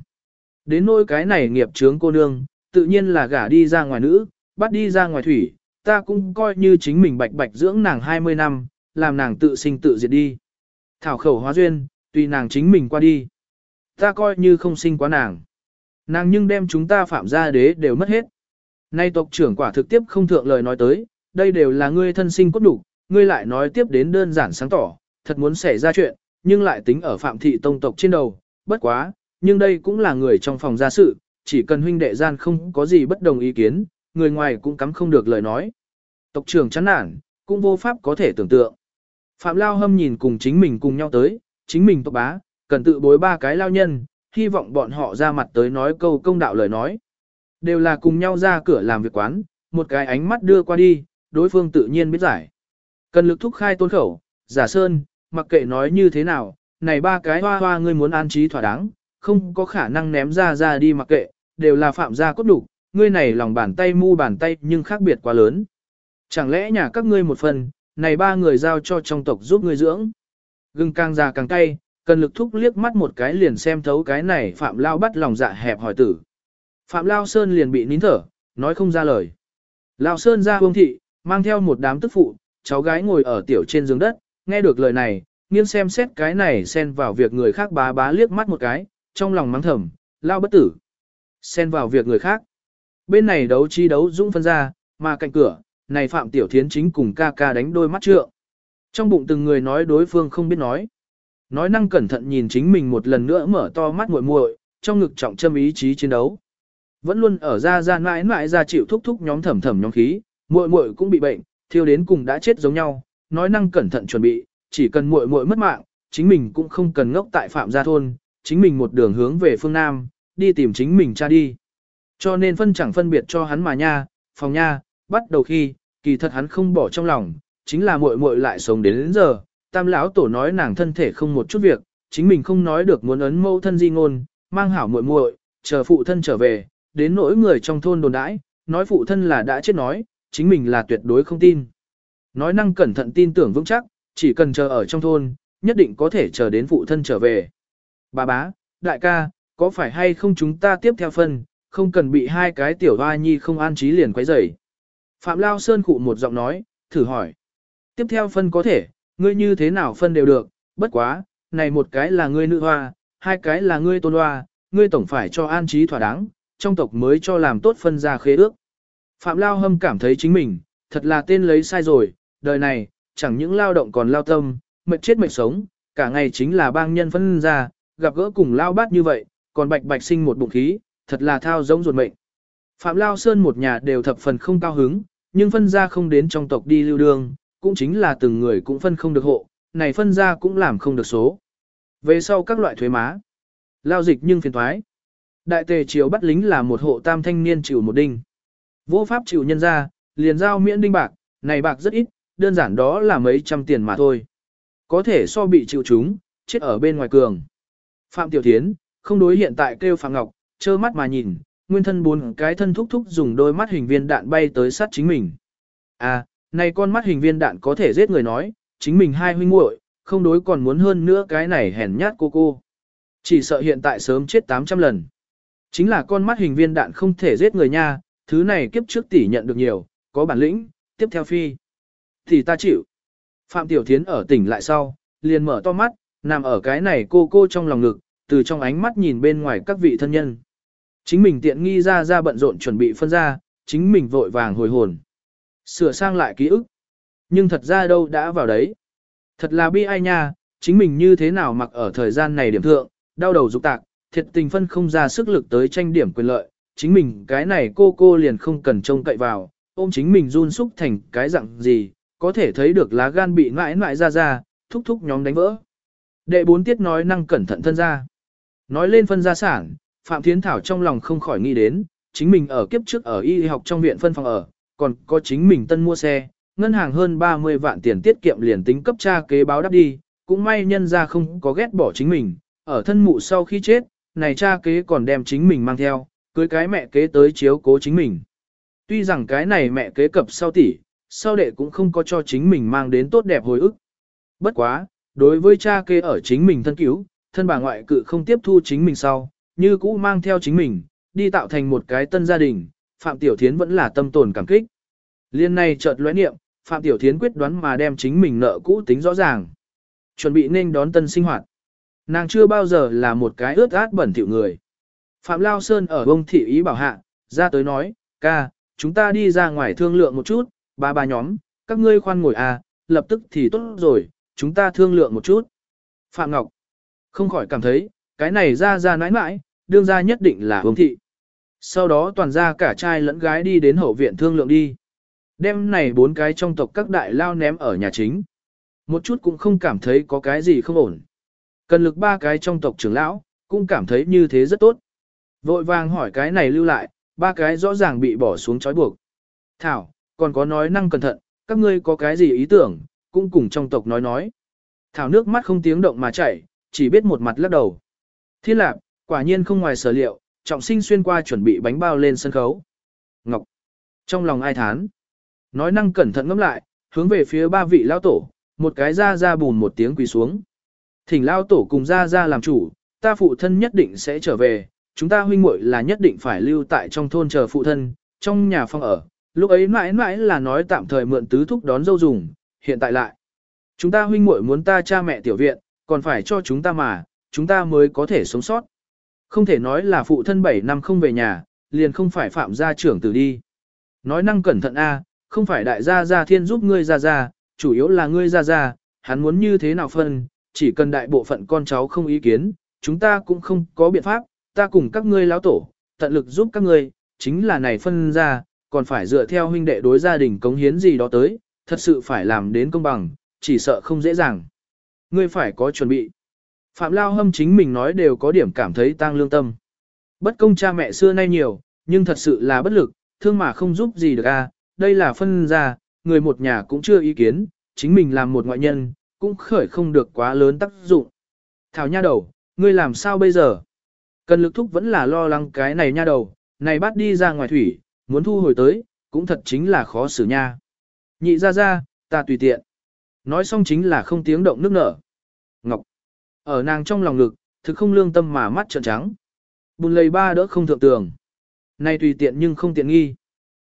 Đến nỗi cái này nghiệp chướng cô nương, tự nhiên là gả đi ra ngoài nữ, bắt đi ra ngoài thủy, ta cũng coi như chính mình bạch bạch dưỡng nàng 20 năm, làm nàng tự sinh tự diệt đi. Thảo khẩu hóa duyên, tùy nàng chính mình qua đi. Ta coi như không sinh quá nàng. Nàng nhưng đem chúng ta phạm gia đế đều mất hết. Nay tộc trưởng quả thực tiếp không thượng lời nói tới, đây đều là ngươi thân sinh cốt đủ, ngươi lại nói tiếp đến đơn giản sáng tỏ, thật muốn xảy ra chuyện, nhưng lại tính ở phạm thị tông tộc trên đầu, bất quá, nhưng đây cũng là người trong phòng gia sự, chỉ cần huynh đệ gian không có gì bất đồng ý kiến, người ngoài cũng cắm không được lời nói. Tộc trưởng chán nản, cũng vô pháp có thể tưởng tượng. Phạm Lao Hâm nhìn cùng chính mình cùng nhau tới, chính mình tộc bá, cần tự bối ba cái lao nhân, hy vọng bọn họ ra mặt tới nói câu công đạo lời nói. Đều là cùng nhau ra cửa làm việc quán, một cái ánh mắt đưa qua đi, đối phương tự nhiên biết giải. Cần lực thúc khai tôn khẩu, giả sơn, mặc kệ nói như thế nào, này ba cái hoa hoa ngươi muốn an trí thỏa đáng, không có khả năng ném ra ra đi mặc kệ, đều là phạm gia cốt đủ, ngươi này lòng bàn tay mu bàn tay nhưng khác biệt quá lớn. Chẳng lẽ nhà các ngươi một phần, này ba người giao cho trong tộc giúp ngươi dưỡng. Gừng càng già càng cay, cần lực thúc liếc mắt một cái liền xem thấu cái này phạm lao bắt lòng dạ hẹp hỏi tử. Phạm Lao Sơn liền bị nín thở, nói không ra lời. Lao Sơn ra hương thị, mang theo một đám tức phụ, cháu gái ngồi ở tiểu trên giường đất, nghe được lời này, nghiêng xem xét cái này xen vào việc người khác bá bá liếc mắt một cái, trong lòng mắng thầm, Lao bất tử. Xen vào việc người khác. Bên này đấu chi đấu dũng phân ra, mà cạnh cửa, này Phạm Tiểu Thiến chính cùng ca ca đánh đôi mắt trượng. Trong bụng từng người nói đối phương không biết nói. Nói năng cẩn thận nhìn chính mình một lần nữa mở to mắt muội muội, trong ngực trọng châm ý chí chiến đấu. Vẫn luôn ở ra ra mãi mãi ra chịu thúc thúc nhóm thầm thầm nhóm khí, muội muội cũng bị bệnh, thiêu đến cùng đã chết giống nhau, nói năng cẩn thận chuẩn bị, chỉ cần muội muội mất mạng, chính mình cũng không cần ngốc tại phạm gia thôn, chính mình một đường hướng về phương Nam, đi tìm chính mình cha đi. Cho nên phân chẳng phân biệt cho hắn mà nha, phòng nha, bắt đầu khi, kỳ thật hắn không bỏ trong lòng, chính là muội muội lại sống đến, đến giờ, tam lão tổ nói nàng thân thể không một chút việc, chính mình không nói được muốn ấn mâu thân di ngôn, mang hảo muội muội, chờ phụ thân trở về, đến nỗi người trong thôn đồn đãi, nói phụ thân là đã chết nói, chính mình là tuyệt đối không tin. Nói năng cẩn thận tin tưởng vững chắc, chỉ cần chờ ở trong thôn, nhất định có thể chờ đến phụ thân trở về. Bà bá, đại ca, có phải hay không chúng ta tiếp theo phân, không cần bị hai cái tiểu hoa nhi không an trí liền quấy rầy. Phạm Lao Sơn cụ một giọng nói, thử hỏi. Tiếp theo phân có thể, ngươi như thế nào phân đều được, bất quá, này một cái là ngươi nữ hoa, hai cái là ngươi tôn hoa, ngươi tổng phải cho an trí thỏa đáng, trong tộc mới cho làm tốt phân ra khế ước. Phạm Lao Hâm cảm thấy chính mình, thật là tên lấy sai rồi, đời này, chẳng những lao động còn lao tâm, mệt chết mệt sống, cả ngày chính là bang nhân phân ra, gặp gỡ cùng lao bát như vậy, còn bạch bạch sinh một bụng khí, thật là thao giống ruột mệnh. Phạm Lao Sơn một nhà đều thập phần không cao hứng, nhưng phân ra không đến trong tộc đi lưu đường, cũng chính là từng người cũng phân không được hộ, này phân ra cũng làm không được số. Về sau các loại thuế má, lao dịch nhưng phiền thoái. Đại tề triều bắt lính là một hộ tam thanh niên chịu một đinh. Vô pháp chịu nhân ra, liền giao miễn đinh bạc, này bạc rất ít, đơn giản đó là mấy trăm tiền mà thôi. Có thể so bị chịu chúng, chết ở bên ngoài cường. Phạm Tiểu Thiến, không đối hiện tại kêu Phạm Ngọc, trơ mắt mà nhìn, nguyên thân bốn cái thân thúc thúc dùng đôi mắt hình viên đạn bay tới sát chính mình. À, này con mắt hình viên đạn có thể giết người nói, chính mình hai huynh muội, không đối còn muốn hơn nữa cái này hèn nhát cô cô. Chỉ sợ hiện tại sớm chết 800 lần. Chính là con mắt hình viên đạn không thể giết người nha, thứ này kiếp trước tỷ nhận được nhiều, có bản lĩnh, tiếp theo phi. Thì ta chịu. Phạm Tiểu Thiến ở tỉnh lại sau, liền mở to mắt, nằm ở cái này cô cô trong lòng ngực, từ trong ánh mắt nhìn bên ngoài các vị thân nhân. Chính mình tiện nghi ra ra bận rộn chuẩn bị phân ra, chính mình vội vàng hồi hồn. Sửa sang lại ký ức. Nhưng thật ra đâu đã vào đấy. Thật là bi ai nha, chính mình như thế nào mặc ở thời gian này điểm thượng, đau đầu dục tạc, thiệt tình phân không ra sức lực tới tranh điểm quyền lợi, chính mình cái này cô cô liền không cần trông cậy vào, ôm chính mình run xúc thành cái dạng gì, có thể thấy được lá gan bị mãi mãi ra ra, thúc thúc nhóm đánh vỡ. Đệ bốn tiết nói năng cẩn thận thân ra. Nói lên phân gia sản, Phạm Thiến Thảo trong lòng không khỏi nghĩ đến, chính mình ở kiếp trước ở y học trong viện phân phòng ở, còn có chính mình tân mua xe, ngân hàng hơn 30 vạn tiền tiết kiệm liền tính cấp cha kế báo đáp đi, cũng may nhân ra không có ghét bỏ chính mình, ở thân mụ sau khi chết, này cha kế còn đem chính mình mang theo, cưới cái mẹ kế tới chiếu cố chính mình. Tuy rằng cái này mẹ kế cập sau tỷ, sau đệ cũng không có cho chính mình mang đến tốt đẹp hồi ức. Bất quá, đối với cha kê ở chính mình thân cứu, thân bà ngoại cự không tiếp thu chính mình sau, như cũ mang theo chính mình, đi tạo thành một cái tân gia đình, Phạm Tiểu Thiến vẫn là tâm tồn cảm kích. Liên này chợt lóe niệm, Phạm Tiểu Thiến quyết đoán mà đem chính mình nợ cũ tính rõ ràng. Chuẩn bị nên đón tân sinh hoạt. Nàng chưa bao giờ là một cái ướt át bẩn thỉu người. Phạm Lao Sơn ở bông thị ý bảo hạ, ra tới nói, ca, chúng ta đi ra ngoài thương lượng một chút, ba ba nhóm, các ngươi khoan ngồi à, lập tức thì tốt rồi, chúng ta thương lượng một chút. Phạm Ngọc, không khỏi cảm thấy, cái này ra ra nãi nãi, đương ra nhất định là hướng thị. Sau đó toàn ra cả trai lẫn gái đi đến hậu viện thương lượng đi. Đêm này bốn cái trong tộc các đại lao ném ở nhà chính. Một chút cũng không cảm thấy có cái gì không ổn. Cần lực ba cái trong tộc trưởng lão, cũng cảm thấy như thế rất tốt. Vội vàng hỏi cái này lưu lại, ba cái rõ ràng bị bỏ xuống trói buộc. Thảo, còn có nói năng cẩn thận, các ngươi có cái gì ý tưởng, cũng cùng trong tộc nói nói. Thảo nước mắt không tiếng động mà chảy, chỉ biết một mặt lắc đầu. Thiên lạc, quả nhiên không ngoài sở liệu, trọng sinh xuyên qua chuẩn bị bánh bao lên sân khấu. Ngọc, trong lòng ai thán. Nói năng cẩn thận ngắm lại, hướng về phía ba vị lao tổ, một cái ra ra bùn một tiếng quỳ xuống. Thỉnh lao tổ cùng ra ra làm chủ, ta phụ thân nhất định sẽ trở về, chúng ta huynh muội là nhất định phải lưu tại trong thôn chờ phụ thân, trong nhà phong ở. Lúc ấy mãi mãi là nói tạm thời mượn tứ thúc đón dâu dùng, hiện tại lại. Chúng ta huynh muội muốn ta cha mẹ tiểu viện, còn phải cho chúng ta mà, chúng ta mới có thể sống sót. Không thể nói là phụ thân 7 năm không về nhà, liền không phải phạm gia trưởng tử đi. Nói năng cẩn thận a, không phải đại gia gia thiên giúp ngươi gia gia, chủ yếu là ngươi gia gia, hắn muốn như thế nào phân, chỉ cần đại bộ phận con cháu không ý kiến, chúng ta cũng không có biện pháp, ta cùng các ngươi lão tổ, tận lực giúp các ngươi, chính là này phân ra, còn phải dựa theo huynh đệ đối gia đình cống hiến gì đó tới, thật sự phải làm đến công bằng, chỉ sợ không dễ dàng. Ngươi phải có chuẩn bị. Phạm Lao Hâm chính mình nói đều có điểm cảm thấy tang lương tâm. Bất công cha mẹ xưa nay nhiều, nhưng thật sự là bất lực, thương mà không giúp gì được a. đây là phân ra, người một nhà cũng chưa ý kiến, chính mình làm một ngoại nhân, cũng khởi không được quá lớn tác dụng. Thảo nha đầu, ngươi làm sao bây giờ? Cần lực thúc vẫn là lo lắng cái này nha đầu, này bắt đi ra ngoài thủy, muốn thu hồi tới, cũng thật chính là khó xử nha. Nhị ra ra, ta tùy tiện. Nói xong chính là không tiếng động nước nở. Ngọc. Ở nàng trong lòng ngực, thực không lương tâm mà mắt trợn trắng. Bùn lầy ba đỡ không thượng tường. Này tùy tiện nhưng không tiện nghi.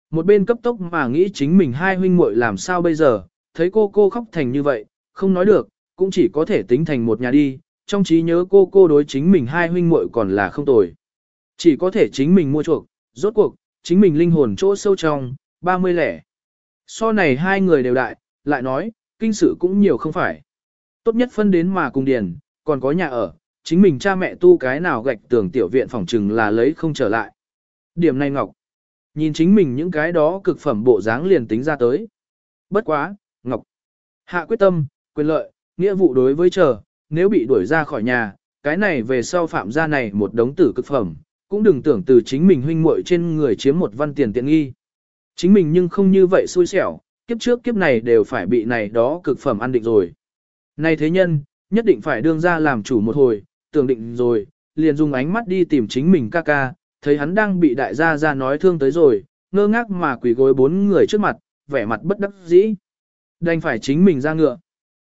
Một bên cấp tốc mà nghĩ chính mình hai huynh muội làm sao bây giờ, thấy cô cô khóc thành như vậy, không nói được, cũng chỉ có thể tính thành một nhà đi, trong trí nhớ cô cô đối chính mình hai huynh muội còn là không tồi. Chỉ có thể chính mình mua chuộc, rốt cuộc, chính mình linh hồn chỗ sâu trong, 30 lẻ. So này hai người đều đại, lại nói, kinh sự cũng nhiều không phải. Tốt nhất phân đến mà cùng điền, còn có nhà ở, chính mình cha mẹ tu cái nào gạch tường tiểu viện phòng trừng là lấy không trở lại. Điểm này Ngọc, nhìn chính mình những cái đó cực phẩm bộ dáng liền tính ra tới. Bất quá, Ngọc, hạ quyết tâm, quyền lợi, nghĩa vụ đối với chờ, nếu bị đuổi ra khỏi nhà, cái này về sau phạm gia này một đống tử cực phẩm, cũng đừng tưởng từ chính mình huynh muội trên người chiếm một văn tiền tiện nghi. Chính mình nhưng không như vậy xui xẻo, kiếp trước kiếp này đều phải bị này đó cực phẩm ăn định rồi. Này thế nhân, nhất định phải đương ra làm chủ một hồi, tưởng định rồi, liền dùng ánh mắt đi tìm chính mình ca ca, thấy hắn đang bị đại gia ra nói thương tới rồi, ngơ ngác mà quỳ gối bốn người trước mặt, vẻ mặt bất đắc dĩ. Đành phải chính mình ra ngựa.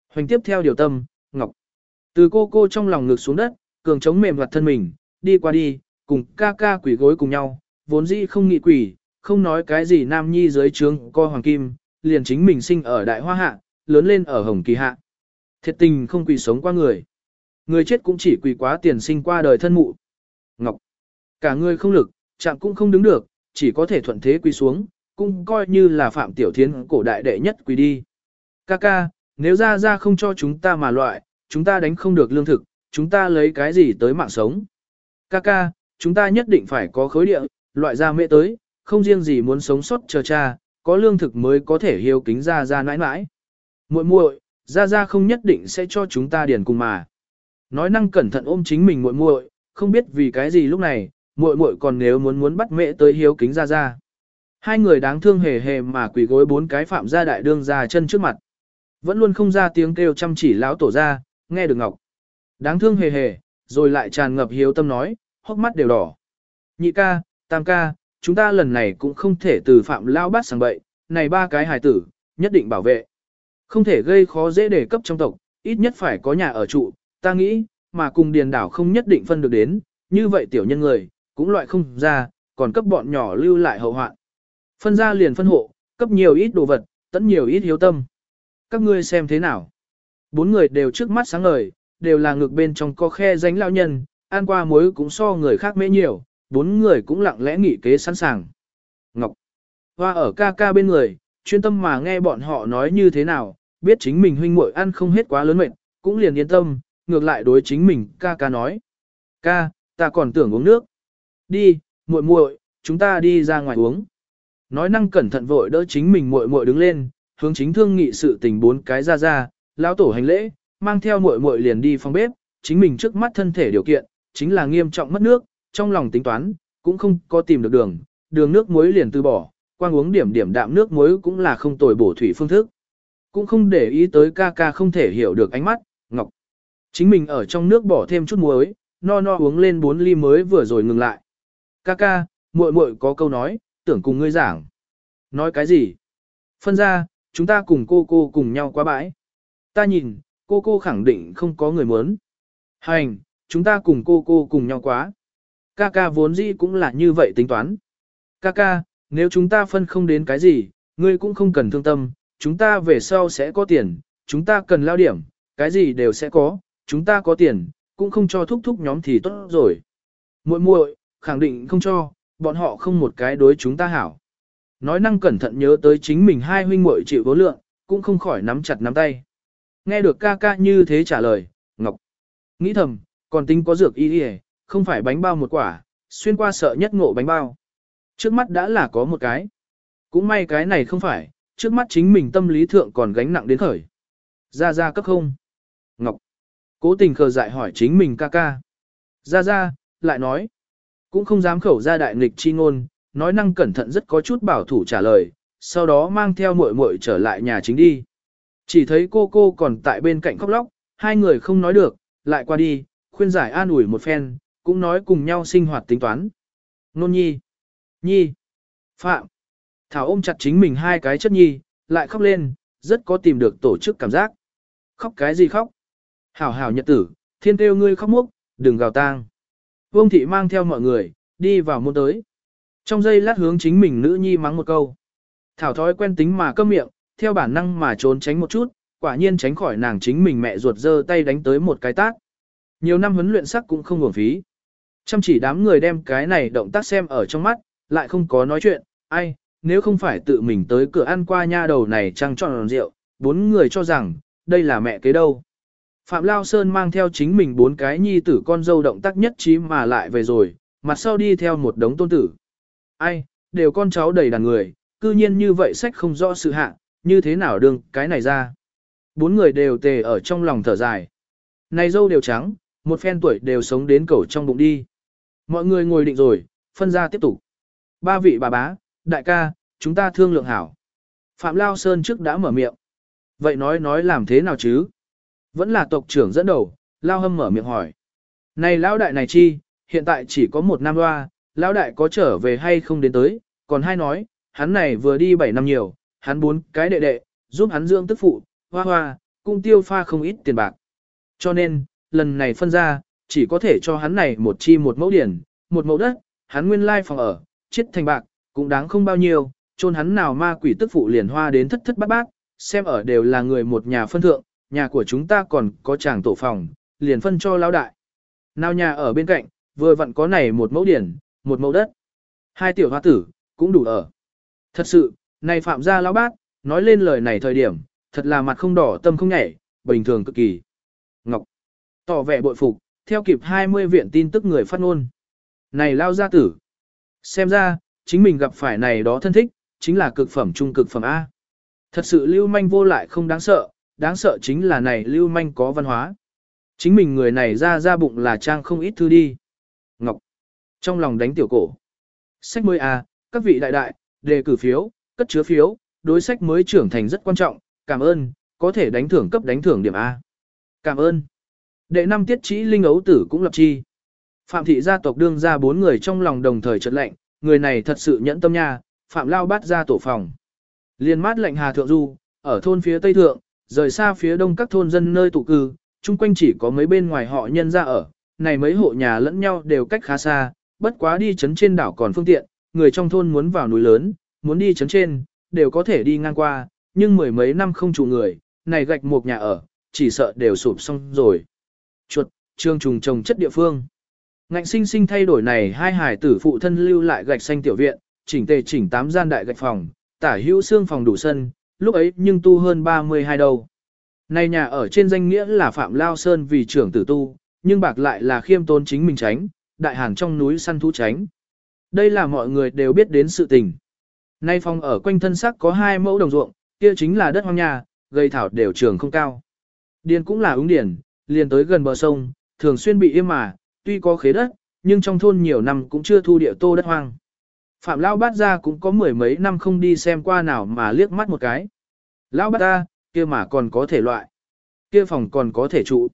Hoành tiếp theo điều tâm, Ngọc. Từ cô cô trong lòng ngực xuống đất, cường chống mềm mặt thân mình, đi qua đi, cùng ca ca quỷ gối cùng nhau, vốn dĩ không nghĩ quỷ, không nói cái gì nam nhi dưới trướng co hoàng kim, liền chính mình sinh ở đại hoa hạ, lớn lên ở hồng kỳ hạ. Thiệt tình không quỳ sống qua người. Người chết cũng chỉ quỳ quá tiền sinh qua đời thân mụ. Ngọc. Cả người không lực, chạm cũng không đứng được, chỉ có thể thuận thế quỳ xuống, cũng coi như là phạm tiểu thiến cổ đại đệ nhất quỳ đi. Ca ca, nếu ra ra không cho chúng ta mà loại, chúng ta đánh không được lương thực, chúng ta lấy cái gì tới mạng sống. Ca ca, chúng ta nhất định phải có khối địa, loại ra mẹ tới, không riêng gì muốn sống sót chờ cha, có lương thực mới có thể hiếu kính ra ra nãi nãi. muội muội, ra ra không nhất định sẽ cho chúng ta điền cùng mà. Nói năng cẩn thận ôm chính mình muội muội, không biết vì cái gì lúc này, muội muội còn nếu muốn muốn bắt mẹ tới hiếu kính ra ra. Hai người đáng thương hề hề mà quỳ gối bốn cái phạm gia đại đương ra chân trước mặt. Vẫn luôn không ra tiếng kêu chăm chỉ lão tổ ra, nghe được ngọc. Đáng thương hề hề, rồi lại tràn ngập hiếu tâm nói, hốc mắt đều đỏ. Nhị ca, tam ca, chúng ta lần này cũng không thể từ phạm lao bát sang bậy, này ba cái hài tử, nhất định bảo vệ. Không thể gây khó dễ để cấp trong tộc, ít nhất phải có nhà ở trụ, ta nghĩ, mà cùng điền đảo không nhất định phân được đến, như vậy tiểu nhân người, cũng loại không ra, còn cấp bọn nhỏ lưu lại hậu hoạn. Phân ra liền phân hộ, cấp nhiều ít đồ vật, tẫn nhiều ít hiếu tâm. Các ngươi xem thế nào? Bốn người đều trước mắt sáng ngời, đều là ngực bên trong có khe danh lao nhân, ăn qua muối cũng so người khác mễ nhiều, bốn người cũng lặng lẽ nghỉ kế sẵn sàng. Ngọc Hoa ở ca ca bên người, chuyên tâm mà nghe bọn họ nói như thế nào, biết chính mình huynh muội ăn không hết quá lớn mệt, cũng liền yên tâm, ngược lại đối chính mình ca ca nói. Ca, ta còn tưởng uống nước. Đi, muội muội, chúng ta đi ra ngoài uống. Nói năng cẩn thận vội đỡ chính mình muội muội đứng lên, hướng chính thương nghị sự tình bốn cái ra ra, lão tổ hành lễ, mang theo muội muội liền đi phòng bếp, chính mình trước mắt thân thể điều kiện, chính là nghiêm trọng mất nước, trong lòng tính toán, cũng không có tìm được đường, đường nước muối liền từ bỏ, quang uống điểm điểm đạm nước muối cũng là không tồi bổ thủy phương thức. Cũng không để ý tới ca ca không thể hiểu được ánh mắt, ngọc. Chính mình ở trong nước bỏ thêm chút muối, no no uống lên 4 ly mới vừa rồi ngừng lại. Ca ca, muội muội có câu nói, tưởng cùng ngươi giảng. Nói cái gì? Phân ra, chúng ta cùng cô cô cùng nhau qua bãi. Ta nhìn, cô cô khẳng định không có người muốn. Hành, chúng ta cùng cô cô cùng nhau quá. Ca ca vốn dĩ cũng là như vậy tính toán. Ca ca, nếu chúng ta phân không đến cái gì, ngươi cũng không cần thương tâm, chúng ta về sau sẽ có tiền, chúng ta cần lao điểm, cái gì đều sẽ có, chúng ta có tiền, cũng không cho thúc thúc nhóm thì tốt rồi. Muội muội, khẳng định không cho, bọn họ không một cái đối chúng ta hảo. Nói năng cẩn thận nhớ tới chính mình hai huynh muội chịu vô lượng, cũng không khỏi nắm chặt nắm tay. Nghe được ca ca như thế trả lời, Ngọc nghĩ thầm, còn tính có dược y y, không phải bánh bao một quả, xuyên qua sợ nhất ngộ bánh bao. Trước mắt đã là có một cái. Cũng may cái này không phải, trước mắt chính mình tâm lý thượng còn gánh nặng đến khởi. Ra ra cấp không. Ngọc. Cố tình khờ dại hỏi chính mình ca ca. Ra ra, lại nói. Cũng không dám khẩu ra đại nghịch chi ngôn, nói năng cẩn thận rất có chút bảo thủ trả lời, sau đó mang theo muội muội trở lại nhà chính đi. Chỉ thấy cô cô còn tại bên cạnh khóc lóc, hai người không nói được, lại qua đi, khuyên giải an ủi một phen, cũng nói cùng nhau sinh hoạt tính toán. Nôn nhi, nhi, phạm, Thảo ôm chặt chính mình hai cái chất nhi, lại khóc lên, rất có tìm được tổ chức cảm giác. Khóc cái gì khóc? Hảo hảo nhật tử, thiên kêu ngươi khóc múc, đừng gào tang. Vương thị mang theo mọi người, đi vào môn tới. Trong giây lát hướng chính mình nữ nhi mắng một câu. Thảo thói quen tính mà câm miệng, theo bản năng mà trốn tránh một chút, quả nhiên tránh khỏi nàng chính mình mẹ ruột dơ tay đánh tới một cái tác Nhiều năm huấn luyện sắc cũng không uổng phí. Chăm chỉ đám người đem cái này động tác xem ở trong mắt, lại không có nói chuyện, ai, nếu không phải tự mình tới cửa ăn qua nha đầu này trăng tròn rượu, bốn người cho rằng, đây là mẹ kế đâu. Phạm Lao Sơn mang theo chính mình bốn cái nhi tử con dâu động tác nhất trí mà lại về rồi, mặt sau đi theo một đống tôn tử. Ai, đều con cháu đầy đàn người, cư nhiên như vậy sách không rõ sự hạ, như thế nào đương cái này ra. Bốn người đều tề ở trong lòng thở dài. Này dâu đều trắng, một phen tuổi đều sống đến cầu trong bụng đi. Mọi người ngồi định rồi, phân ra tiếp tục. Ba vị bà bá, đại ca, chúng ta thương lượng hảo. Phạm Lao Sơn trước đã mở miệng. Vậy nói nói làm thế nào chứ? Vẫn là tộc trưởng dẫn đầu, Lao Hâm mở miệng hỏi. Này Lão đại này chi, hiện tại chỉ có một năm loa, Lão đại có trở về hay không đến tới, còn hai nói, hắn này vừa đi bảy năm nhiều, hắn bốn cái đệ đệ, giúp hắn dưỡng tức phụ, hoa hoa, cung tiêu pha không ít tiền bạc. Cho nên, lần này phân ra, chỉ có thể cho hắn này một chi một mẫu điển, một mẫu đất, hắn nguyên lai phòng ở, chết thành bạc, cũng đáng không bao nhiêu, chôn hắn nào ma quỷ tức phụ liền hoa đến thất thất bát bát, xem ở đều là người một nhà phân thượng, nhà của chúng ta còn có chàng tổ phòng, liền phân cho lão đại. Nào nhà ở bên cạnh, vừa vặn có này một mẫu điển, một mẫu đất. Hai tiểu hoa tử, cũng đủ ở. Thật sự, này phạm gia lão bát, nói lên lời này thời điểm, thật là mặt không đỏ tâm không nhảy, bình thường cực kỳ. Ngọc, tỏ vẻ bội phục, theo kịp 20 viện tin tức người phát ngôn. Này lao gia tử, xem ra, chính mình gặp phải này đó thân thích, chính là cực phẩm trung cực phẩm A. Thật sự lưu manh vô lại không đáng sợ, đáng sợ chính là này lưu manh có văn hóa. Chính mình người này ra ra bụng là trang không ít thư đi. Ngọc, trong lòng đánh tiểu cổ. Sách mới A, các vị đại đại, đề cử phiếu, cất chứa phiếu, đối sách mới trưởng thành rất quan trọng, cảm ơn, có thể đánh thưởng cấp đánh thưởng điểm A. Cảm ơn. Đệ năm tiết trí linh ấu tử cũng lập chi. Phạm thị gia tộc đương ra bốn người trong lòng đồng thời chợt lệnh, người này thật sự nhẫn tâm nha, phạm lao bắt ra tổ phòng. Liên mát lệnh hà thượng du, ở thôn phía tây thượng, rời xa phía đông các thôn dân nơi tụ cư, chung quanh chỉ có mấy bên ngoài họ nhân ra ở, này mấy hộ nhà lẫn nhau đều cách khá xa, bất quá đi chấn trên đảo còn phương tiện, người trong thôn muốn vào núi lớn, muốn đi chấn trên, đều có thể đi ngang qua, nhưng mười mấy năm không chủ người, này gạch một nhà ở, chỉ sợ đều sụp xong rồi. Chuột, trương trùng trồng chất địa phương. Ngạnh sinh sinh thay đổi này hai hải tử phụ thân lưu lại gạch xanh tiểu viện, chỉnh tề chỉnh tám gian đại gạch phòng, tả hữu xương phòng đủ sân, lúc ấy nhưng tu hơn 32 đầu Này nhà ở trên danh nghĩa là Phạm Lao Sơn vì trưởng tử tu, nhưng bạc lại là khiêm tôn chính mình tránh, đại hàn trong núi săn thú tránh. Đây là mọi người đều biết đến sự tình. Nay phòng ở quanh thân sắc có hai mẫu đồng ruộng, kia chính là đất hoang nhà, gây thảo đều trường không cao. Điền cũng là ứng điển, liền tới gần bờ sông, thường xuyên bị im mà, tuy có khế đất, nhưng trong thôn nhiều năm cũng chưa thu địa tô đất hoang. Phạm Lão Bát ra cũng có mười mấy năm không đi xem qua nào mà liếc mắt một cái. Lão Bát ta, kia mà còn có thể loại. Kia phòng còn có thể trụ.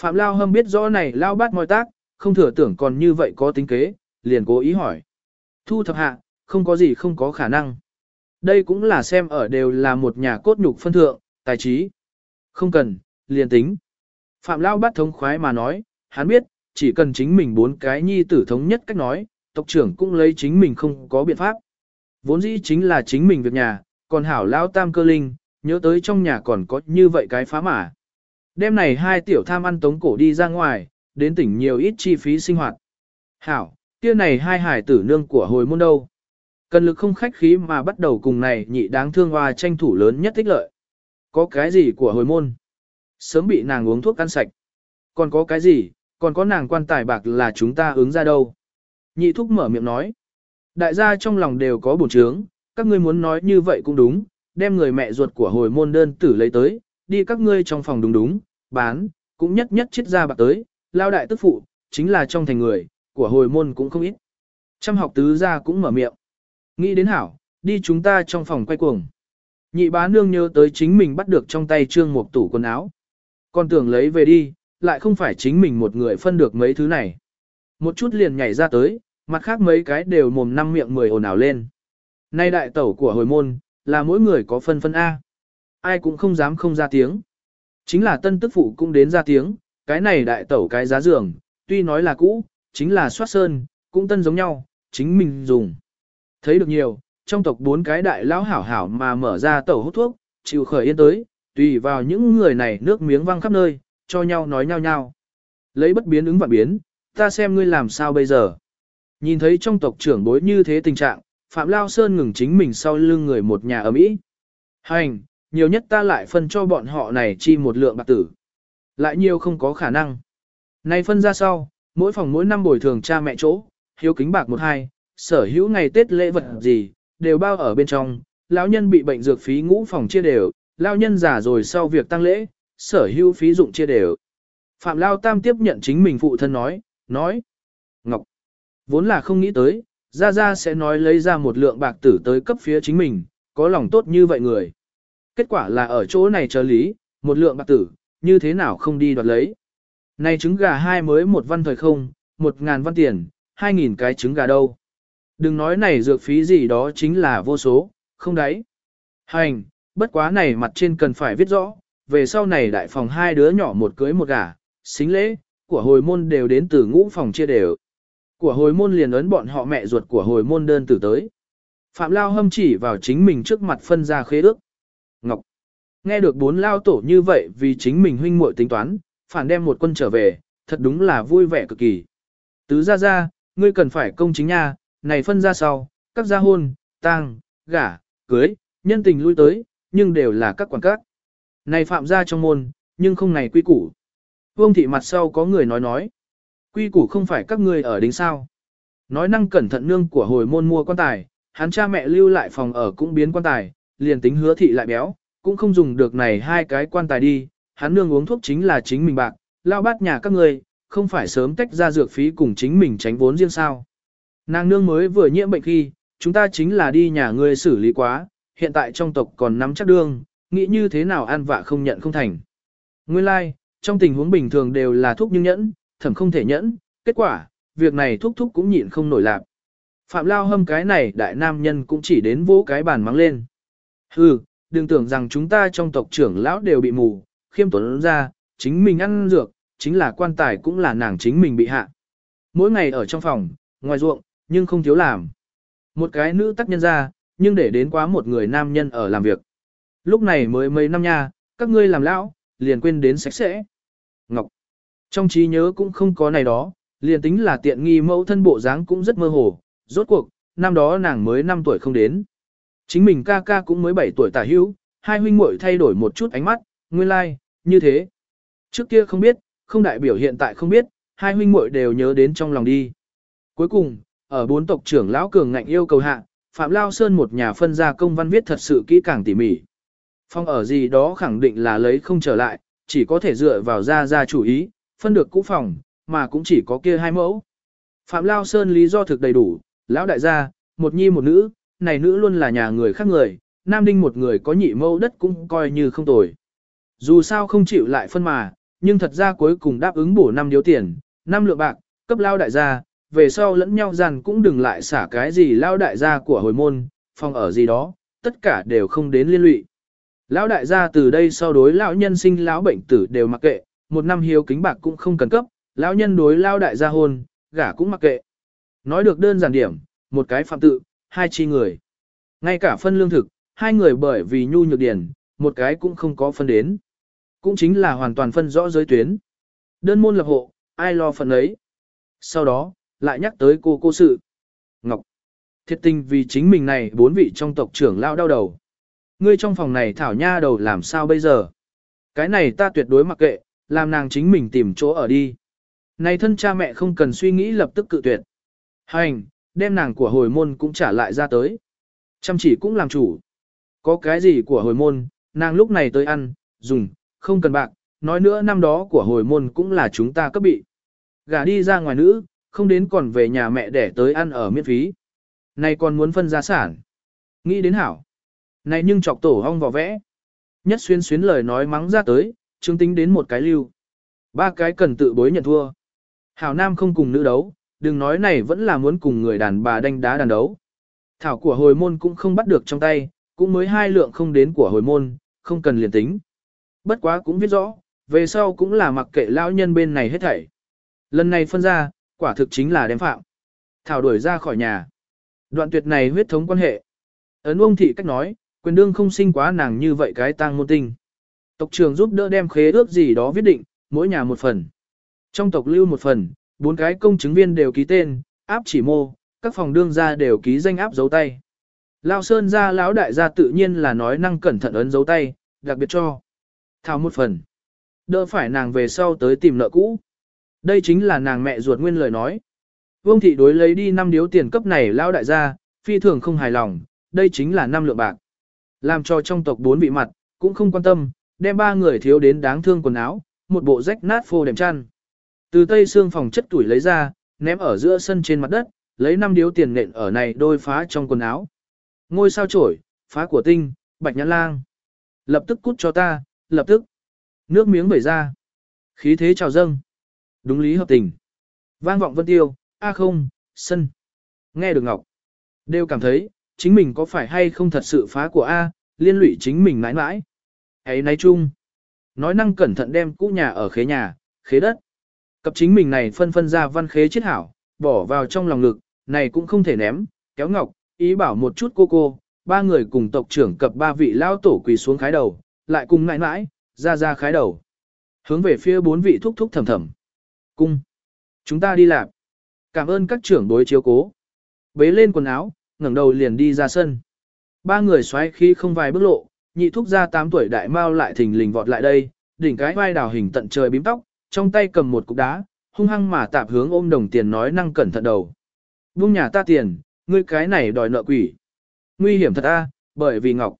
Phạm Lão Hâm biết rõ này Lão Bát mọi tác, không thừa tưởng còn như vậy có tính kế, liền cố ý hỏi. Thu thập hạ, không có gì không có khả năng. Đây cũng là xem ở đều là một nhà cốt nhục phân thượng, tài trí. Không cần, liền tính. Phạm Lão Bát thống khoái mà nói, hắn biết, chỉ cần chính mình bốn cái nhi tử thống nhất cách nói, tộc trưởng cũng lấy chính mình không có biện pháp. Vốn dĩ chính là chính mình việc nhà, còn hảo lao tam cơ linh, nhớ tới trong nhà còn có như vậy cái phá mả. Đêm này hai tiểu tham ăn tống cổ đi ra ngoài, đến tỉnh nhiều ít chi phí sinh hoạt. Hảo, kia này hai hải tử nương của hồi môn đâu. Cần lực không khách khí mà bắt đầu cùng này nhị đáng thương hoa tranh thủ lớn nhất tích lợi. Có cái gì của hồi môn? Sớm bị nàng uống thuốc ăn sạch. Còn có cái gì, còn có nàng quan tài bạc là chúng ta ứng ra đâu. Nhị thúc mở miệng nói. Đại gia trong lòng đều có bổn trướng, các ngươi muốn nói như vậy cũng đúng, đem người mẹ ruột của hồi môn đơn tử lấy tới, đi các ngươi trong phòng đúng đúng, bán, cũng nhất nhất chết ra bạc tới, lao đại tức phụ, chính là trong thành người, của hồi môn cũng không ít. Trăm học tứ gia cũng mở miệng. Nghĩ đến hảo, đi chúng ta trong phòng quay cuồng. Nhị bá nương nhớ tới chính mình bắt được trong tay trương một tủ quần áo. Con tưởng lấy về đi, lại không phải chính mình một người phân được mấy thứ này. Một chút liền nhảy ra tới, mặt khác mấy cái đều mồm năm miệng mười ồn ào lên. Nay đại tẩu của hồi môn, là mỗi người có phân phân A. Ai cũng không dám không ra tiếng. Chính là tân tức phụ cũng đến ra tiếng, cái này đại tẩu cái giá giường, tuy nói là cũ, chính là soát sơn, cũng tân giống nhau, chính mình dùng. Thấy được nhiều, trong tộc bốn cái đại lão hảo hảo mà mở ra tẩu hút thuốc, chịu khởi yên tới, tùy vào những người này nước miếng văng khắp nơi, cho nhau nói nhau nhau. Lấy bất biến ứng và biến, ta xem ngươi làm sao bây giờ. Nhìn thấy trong tộc trưởng bối như thế tình trạng, Phạm Lao Sơn ngừng chính mình sau lưng người một nhà ở Mỹ. Hành, nhiều nhất ta lại phân cho bọn họ này chi một lượng bạc tử. Lại nhiều không có khả năng. Này phân ra sau, mỗi phòng mỗi năm bồi thường cha mẹ chỗ, hiếu kính bạc một hai, sở hữu ngày Tết lễ vật gì, đều bao ở bên trong, lão nhân bị bệnh dược phí ngũ phòng chia đều, lão nhân già rồi sau việc tăng lễ, sở hữu phí dụng chia đều. Phạm Lao Tam tiếp nhận chính mình phụ thân nói, nói. Ngọc, vốn là không nghĩ tới, Gia Gia sẽ nói lấy ra một lượng bạc tử tới cấp phía chính mình, có lòng tốt như vậy người. Kết quả là ở chỗ này chờ lý, một lượng bạc tử, như thế nào không đi đoạt lấy. Này trứng gà hai mới một văn thời không, một ngàn văn tiền, hai nghìn cái trứng gà đâu. Đừng nói này dược phí gì đó chính là vô số, không đấy. Hành, bất quá này mặt trên cần phải viết rõ, về sau này đại phòng hai đứa nhỏ một cưới một gả xính lễ, của hồi môn đều đến từ ngũ phòng chia đều. Của hồi môn liền ấn bọn họ mẹ ruột của hồi môn đơn tử tới. Phạm Lao hâm chỉ vào chính mình trước mặt phân ra khế ước. Ngọc. Nghe được bốn lao tổ như vậy vì chính mình huynh muội tính toán, phản đem một quân trở về, thật đúng là vui vẻ cực kỳ. Tứ ra ra, ngươi cần phải công chính nha, này phân ra sau, các gia hôn, tang, gả, cưới, nhân tình lui tới, nhưng đều là các quản các. Này phạm gia trong môn, nhưng không này quy củ. Vương thị mặt sau có người nói nói. Quy củ không phải các ngươi ở đính sao. Nói năng cẩn thận nương của hồi môn mua quan tài, hắn cha mẹ lưu lại phòng ở cũng biến quan tài, liền tính hứa thị lại béo, cũng không dùng được này hai cái quan tài đi, hắn nương uống thuốc chính là chính mình bạc, lao bát nhà các ngươi, không phải sớm tách ra dược phí cùng chính mình tránh vốn riêng sao. Nàng nương mới vừa nhiễm bệnh khi, chúng ta chính là đi nhà ngươi xử lý quá, hiện tại trong tộc còn nắm chắc đương, nghĩ như thế nào an vạ không nhận không thành. Nguyên lai, like, trong tình huống bình thường đều là thuốc nhưng nhẫn, thẩm không thể nhẫn, kết quả, việc này thúc thúc cũng nhịn không nổi lạc. Phạm Lao hâm cái này đại nam nhân cũng chỉ đến vỗ cái bàn mắng lên. Hừ, đừng tưởng rằng chúng ta trong tộc trưởng lão đều bị mù, khiêm tốn ra, chính mình ăn dược, chính là quan tài cũng là nàng chính mình bị hạ. Mỗi ngày ở trong phòng, ngoài ruộng, nhưng không thiếu làm. Một cái nữ tác nhân ra, nhưng để đến quá một người nam nhân ở làm việc. Lúc này mới mấy năm nha, các ngươi làm lão, liền quên đến sạch sẽ. Ngọc. Trong trí nhớ cũng không có này đó, liền tính là tiện nghi mẫu thân bộ dáng cũng rất mơ hồ, rốt cuộc, năm đó nàng mới 5 tuổi không đến. Chính mình ca ca cũng mới 7 tuổi tả hữu, hai huynh muội thay đổi một chút ánh mắt, nguyên lai, like, như thế. Trước kia không biết, không đại biểu hiện tại không biết, hai huynh muội đều nhớ đến trong lòng đi. Cuối cùng, ở bốn tộc trưởng lão cường ngạnh yêu cầu hạ, Phạm Lao Sơn một nhà phân gia công văn viết thật sự kỹ càng tỉ mỉ. Phong ở gì đó khẳng định là lấy không trở lại, chỉ có thể dựa vào ra ra chủ ý, phân được cũ phòng, mà cũng chỉ có kia hai mẫu. Phạm Lao Sơn lý do thực đầy đủ, lão đại gia, một nhi một nữ, này nữ luôn là nhà người khác người, nam đinh một người có nhị mẫu đất cũng coi như không tồi. Dù sao không chịu lại phân mà, nhưng thật ra cuối cùng đáp ứng bổ năm điếu tiền, năm lượng bạc, cấp lao đại gia, về sau lẫn nhau rằng cũng đừng lại xả cái gì lao đại gia của hồi môn, phòng ở gì đó, tất cả đều không đến liên lụy. Lão đại gia từ đây sau đối lão nhân sinh lão bệnh tử đều mặc kệ, một năm hiếu kính bạc cũng không cần cấp, lão nhân đối lao đại gia hôn, gả cũng mặc kệ. Nói được đơn giản điểm, một cái phạm tự, hai chi người. Ngay cả phân lương thực, hai người bởi vì nhu nhược điển, một cái cũng không có phân đến. Cũng chính là hoàn toàn phân rõ giới tuyến. Đơn môn lập hộ, ai lo phần ấy. Sau đó, lại nhắc tới cô cô sự. Ngọc. Thiệt tình vì chính mình này bốn vị trong tộc trưởng lao đau đầu. Ngươi trong phòng này thảo nha đầu làm sao bây giờ? Cái này ta tuyệt đối mặc kệ, làm nàng chính mình tìm chỗ ở đi. Này thân cha mẹ không cần suy nghĩ lập tức cự tuyệt. Hành, đem nàng của hồi môn cũng trả lại ra tới. Chăm chỉ cũng làm chủ. Có cái gì của hồi môn, nàng lúc này tới ăn, dùng, không cần bạc, nói nữa năm đó của hồi môn cũng là chúng ta cấp bị. Gả đi ra ngoài nữ, không đến còn về nhà mẹ để tới ăn ở miễn phí. Này còn muốn phân gia sản. Nghĩ đến hảo. Này nhưng chọc tổ hong vỏ vẽ. Nhất xuyên xuyến lời nói mắng ra tới, chứng tính đến một cái lưu. Ba cái cần tự bối nhận thua. Hảo Nam không cùng nữ đấu, đừng nói này vẫn là muốn cùng người đàn bà đánh đá đàn đấu. Thảo của hồi môn cũng không bắt được trong tay, cũng mới hai lượng không đến của hồi môn, không cần liền tính. Bất quá cũng viết rõ, về sau cũng là mặc kệ lão nhân bên này hết thảy. Lần này phân ra, quả thực chính là đem phạm. Thảo đuổi ra khỏi nhà. Đoạn tuyệt này huyết thống quan hệ. Ấn ông thị cách nói, quyền đương không sinh quá nàng như vậy cái tang môn tinh. Tộc trưởng giúp đỡ đem khế ước gì đó viết định, mỗi nhà một phần. Trong tộc lưu một phần, bốn cái công chứng viên đều ký tên, áp chỉ mô, các phòng đương gia đều ký danh áp dấu tay. Lao Sơn gia lão đại gia tự nhiên là nói năng cẩn thận ấn dấu tay, đặc biệt cho. Thảo một phần. Đỡ phải nàng về sau tới tìm nợ cũ. Đây chính là nàng mẹ ruột nguyên lời nói. Vương thị đối lấy đi năm điếu tiền cấp này lao đại gia, phi thường không hài lòng, đây chính là năm lượng bạc. Làm cho trong tộc bốn vị mặt, cũng không quan tâm, đem ba người thiếu đến đáng thương quần áo, một bộ rách nát phô đệm chăn. Từ tây xương phòng chất tuổi lấy ra, ném ở giữa sân trên mặt đất, lấy năm điếu tiền nện ở này đôi phá trong quần áo. Ngôi sao trổi, phá của tinh, bạch nhãn lang. Lập tức cút cho ta, lập tức. Nước miếng bể ra. Khí thế trào dâng. Đúng lý hợp tình. Vang vọng vân tiêu, a không, sân. Nghe được Ngọc. Đều cảm thấy, chính mình có phải hay không thật sự phá của A, liên lụy chính mình mãi mãi. Ấy nay chung. Nói năng cẩn thận đem cũ nhà ở khế nhà, khế đất. Cập chính mình này phân phân ra văn khế chết hảo, bỏ vào trong lòng ngực, này cũng không thể ném, kéo ngọc, ý bảo một chút cô cô, ba người cùng tộc trưởng cập ba vị lao tổ quỳ xuống khái đầu, lại cùng mãi mãi, ra ra khái đầu. Hướng về phía bốn vị thúc thúc thầm thầm. Cung. Chúng ta đi làm. Cảm ơn các trưởng đối chiếu cố. Bế lên quần áo, ngẩng đầu liền đi ra sân. Ba người xoay khi không vài bước lộ, nhị thúc ra 8 tuổi đại mao lại thình lình vọt lại đây, đỉnh cái vai đào hình tận trời bím tóc, trong tay cầm một cục đá, hung hăng mà tạp hướng ôm đồng tiền nói năng cẩn thận đầu. Vung nhà ta tiền, ngươi cái này đòi nợ quỷ. Nguy hiểm thật a, bởi vì Ngọc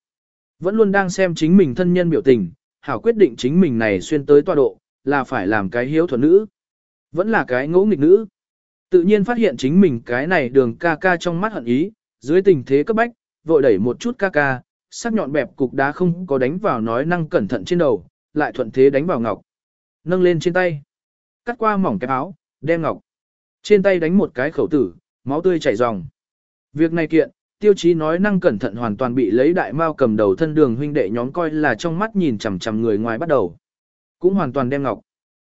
vẫn luôn đang xem chính mình thân nhân biểu tình, hảo quyết định chính mình này xuyên tới tọa độ, là phải làm cái hiếu thuận nữ. Vẫn là cái ngỗ nghịch nữ. Tự nhiên phát hiện chính mình cái này đường ca ca trong mắt hận ý, dưới tình thế cấp bách, vội đẩy một chút ca ca, sắc nhọn bẹp cục đá không có đánh vào nói năng cẩn thận trên đầu, lại thuận thế đánh vào ngọc. Nâng lên trên tay, cắt qua mỏng cái áo, đem ngọc. Trên tay đánh một cái khẩu tử, máu tươi chảy ròng. Việc này kiện, tiêu chí nói năng cẩn thận hoàn toàn bị lấy đại mao cầm đầu thân đường huynh đệ nhóm coi là trong mắt nhìn chằm chằm người ngoài bắt đầu. Cũng hoàn toàn đem ngọc.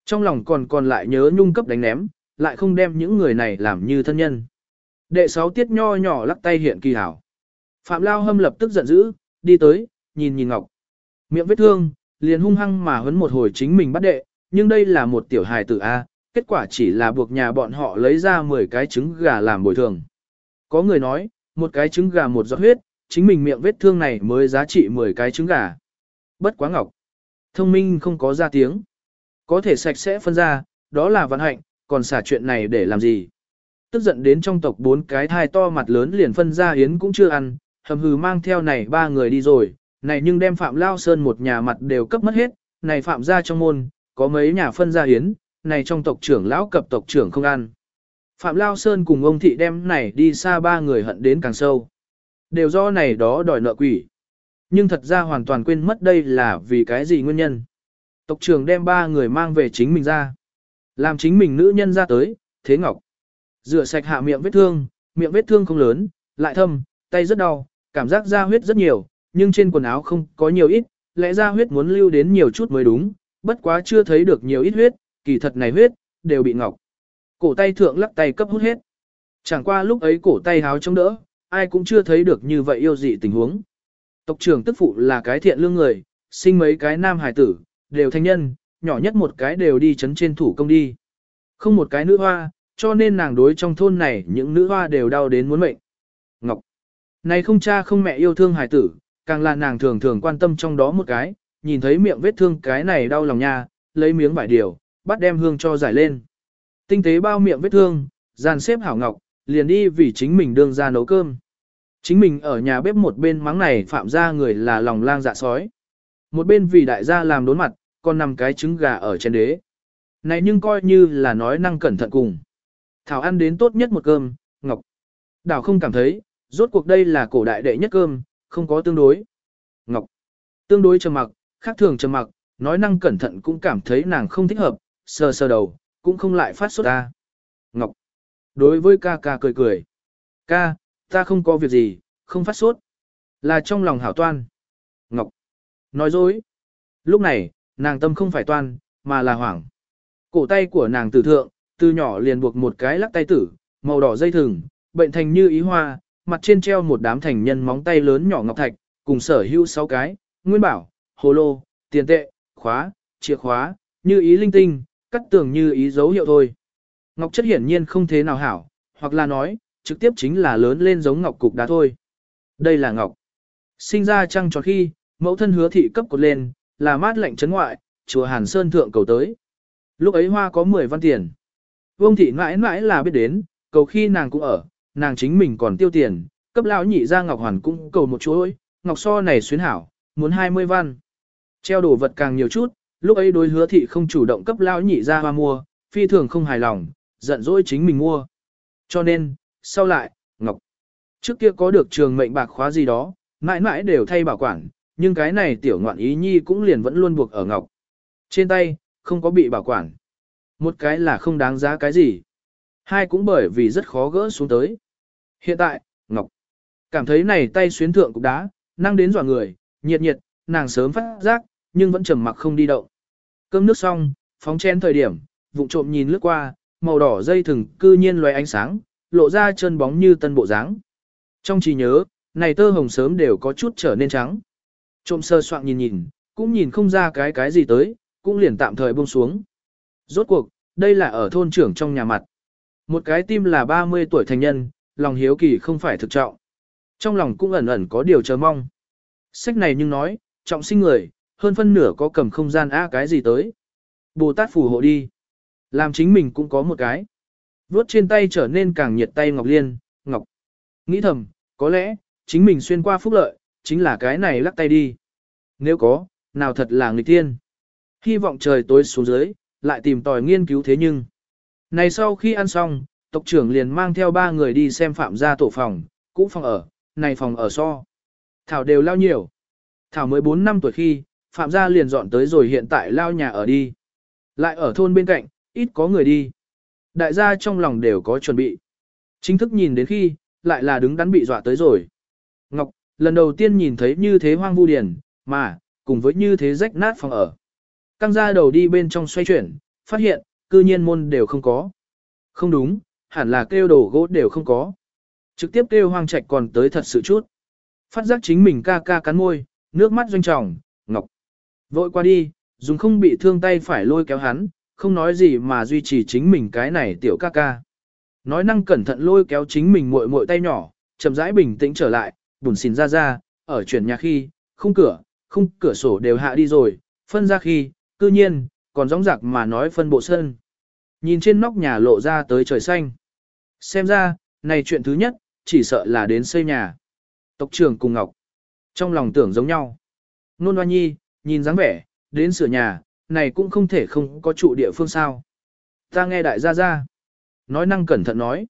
Trong lòng còn còn lại nhớ nhung cấp đánh ném, lại không đem những người này làm như thân nhân. Đệ sáu tiết nho nhỏ lắc tay hiện kỳ hảo. Phạm Lao Hâm lập tức giận dữ, đi tới, nhìn nhìn Ngọc. Miệng vết thương, liền hung hăng mà huấn một hồi chính mình bắt đệ, nhưng đây là một tiểu hài tử A, kết quả chỉ là buộc nhà bọn họ lấy ra 10 cái trứng gà làm bồi thường. Có người nói, một cái trứng gà một giọt huyết, chính mình miệng vết thương này mới giá trị 10 cái trứng gà. Bất quá Ngọc. Thông minh không có ra tiếng. Có thể sạch sẽ phân ra, đó là vận hạnh, còn xả chuyện này để làm gì. Tức giận đến trong tộc bốn cái thai to mặt lớn liền phân ra hiến cũng chưa ăn, hầm hừ mang theo này ba người đi rồi, này nhưng đem Phạm Lao Sơn một nhà mặt đều cấp mất hết, này Phạm ra trong môn, có mấy nhà phân ra hiến, này trong tộc trưởng lão cập tộc trưởng không ăn. Phạm Lao Sơn cùng ông thị đem này đi xa ba người hận đến càng sâu. Đều do này đó đòi nợ quỷ. Nhưng thật ra hoàn toàn quên mất đây là vì cái gì nguyên nhân. Tộc trưởng đem ba người mang về chính mình ra. Làm chính mình nữ nhân ra tới, thế ngọc. Rửa sạch hạ miệng vết thương, miệng vết thương không lớn, lại thâm, tay rất đau, cảm giác ra huyết rất nhiều, nhưng trên quần áo không có nhiều ít, lẽ ra huyết muốn lưu đến nhiều chút mới đúng, bất quá chưa thấy được nhiều ít huyết, kỳ thật này huyết, đều bị ngọc. Cổ tay thượng lắc tay cấp hút hết. Chẳng qua lúc ấy cổ tay háo chống đỡ, ai cũng chưa thấy được như vậy yêu dị tình huống. Tộc trưởng tức phụ là cái thiện lương người, sinh mấy cái nam hải tử, đều thanh nhân, nhỏ nhất một cái đều đi chấn trên thủ công đi. Không một cái nữ hoa, cho nên nàng đối trong thôn này những nữ hoa đều đau đến muốn mệnh. Ngọc. Này không cha không mẹ yêu thương hài tử, càng là nàng thường thường quan tâm trong đó một cái, nhìn thấy miệng vết thương cái này đau lòng nha, lấy miếng vải điều, bắt đem hương cho giải lên. Tinh tế bao miệng vết thương, dàn xếp hảo ngọc, liền đi vì chính mình đương ra nấu cơm. Chính mình ở nhà bếp một bên mắng này phạm ra người là lòng lang dạ sói. Một bên vì đại gia làm đốn mặt, còn nằm cái trứng gà ở trên đế. Này nhưng coi như là nói năng cẩn thận cùng. Thảo ăn đến tốt nhất một cơm, Ngọc. Đảo không cảm thấy, rốt cuộc đây là cổ đại đệ nhất cơm, không có tương đối. ngọc Tương đối trầm mặc, khác thường trầm mặc, nói năng cẩn thận cũng cảm thấy nàng không thích hợp, sờ sờ đầu, cũng không lại phát sốt ra. Ngọc. Đối với ca ca cười cười. Ca, ta không có việc gì, không phát sốt. Là trong lòng hảo toan. Nói dối. Lúc này, nàng tâm không phải toan, mà là hoảng. Cổ tay của nàng tử thượng, từ nhỏ liền buộc một cái lắc tay tử, màu đỏ dây thừng, bệnh thành như ý hoa, mặt trên treo một đám thành nhân móng tay lớn nhỏ ngọc thạch, cùng sở hữu sáu cái, nguyên bảo, hồ lô, tiền tệ, khóa, chìa khóa, như ý linh tinh, cắt tường như ý dấu hiệu thôi. Ngọc chất hiển nhiên không thế nào hảo, hoặc là nói, trực tiếp chính là lớn lên giống ngọc cục đá thôi. Đây là ngọc. Sinh ra trăng tròn khi, mẫu thân hứa thị cấp cột lên, là mát lạnh chấn ngoại, chùa Hàn Sơn thượng cầu tới. Lúc ấy hoa có 10 văn tiền. Vương thị mãi mãi là biết đến, cầu khi nàng cũng ở, nàng chính mình còn tiêu tiền, cấp lão nhị ra ngọc hoàn cũng cầu một chuỗi, ngọc so này xuyến hảo, muốn 20 văn. Treo đồ vật càng nhiều chút, lúc ấy đối hứa thị không chủ động cấp lão nhị ra hoa mua, phi thường không hài lòng, giận dỗi chính mình mua. Cho nên, sau lại, ngọc. Trước kia có được trường mệnh bạc khóa gì đó, mãi mãi đều thay bảo quản, nhưng cái này tiểu ngoạn ý nhi cũng liền vẫn luôn buộc ở ngọc. Trên tay, không có bị bảo quản. Một cái là không đáng giá cái gì. Hai cũng bởi vì rất khó gỡ xuống tới. Hiện tại, Ngọc cảm thấy này tay xuyến thượng cục đá, năng đến dọa người, nhiệt nhiệt, nàng sớm phát giác, nhưng vẫn trầm mặc không đi động. Cơm nước xong, phóng chén thời điểm, vụng trộm nhìn lướt qua, màu đỏ dây thừng cư nhiên loé ánh sáng, lộ ra chân bóng như tân bộ dáng. Trong trí nhớ, này tơ hồng sớm đều có chút trở nên trắng. Trộm sơ soạn nhìn nhìn, cũng nhìn không ra cái cái gì tới, cũng liền tạm thời buông xuống. Rốt cuộc, đây là ở thôn trưởng trong nhà mặt. Một cái tim là 30 tuổi thành nhân, lòng hiếu kỳ không phải thực trọng. Trong lòng cũng ẩn ẩn có điều chờ mong. Sách này nhưng nói, trọng sinh người, hơn phân nửa có cầm không gian á cái gì tới. Bồ Tát phù hộ đi. Làm chính mình cũng có một cái. Vuốt trên tay trở nên càng nhiệt tay Ngọc Liên, Ngọc. Nghĩ thầm, có lẽ, chính mình xuyên qua phúc lợi, chính là cái này lắc tay đi. Nếu có, nào thật là người tiên. Hy vọng trời tối xuống dưới, lại tìm tòi nghiên cứu thế nhưng. Này sau khi ăn xong, tộc trưởng liền mang theo ba người đi xem phạm gia tổ phòng, cũ phòng ở, này phòng ở so. Thảo đều lao nhiều. Thảo mới 4 năm tuổi khi, phạm gia liền dọn tới rồi hiện tại lao nhà ở đi. Lại ở thôn bên cạnh, ít có người đi. Đại gia trong lòng đều có chuẩn bị. Chính thức nhìn đến khi, lại là đứng đắn bị dọa tới rồi. Ngọc, lần đầu tiên nhìn thấy như thế hoang vu điển, mà, cùng với như thế rách nát phòng ở. Căng ra đầu đi bên trong xoay chuyển, phát hiện, cư nhiên môn đều không có. Không đúng, hẳn là kêu đồ gỗ đều không có. Trực tiếp kêu hoang trạch còn tới thật sự chút. Phát giác chính mình ca ca cắn môi, nước mắt doanh trọng, ngọc. Vội qua đi, dùng không bị thương tay phải lôi kéo hắn, không nói gì mà duy trì chính mình cái này tiểu ca ca. Nói năng cẩn thận lôi kéo chính mình muội muội tay nhỏ, chậm rãi bình tĩnh trở lại, bùn xìn ra ra, ở chuyển nhà khi, khung cửa, khung cửa sổ đều hạ đi rồi, phân ra khi, cư nhiên, còn rõng rạc mà nói phân bộ sân. Nhìn trên nóc nhà lộ ra tới trời xanh. Xem ra, này chuyện thứ nhất, chỉ sợ là đến xây nhà. Tộc trưởng cùng Ngọc. Trong lòng tưởng giống nhau. Nôn Hoa Nhi, nhìn dáng vẻ, đến sửa nhà, này cũng không thể không có trụ địa phương sao. Ta nghe đại gia Ra Nói năng cẩn thận nói.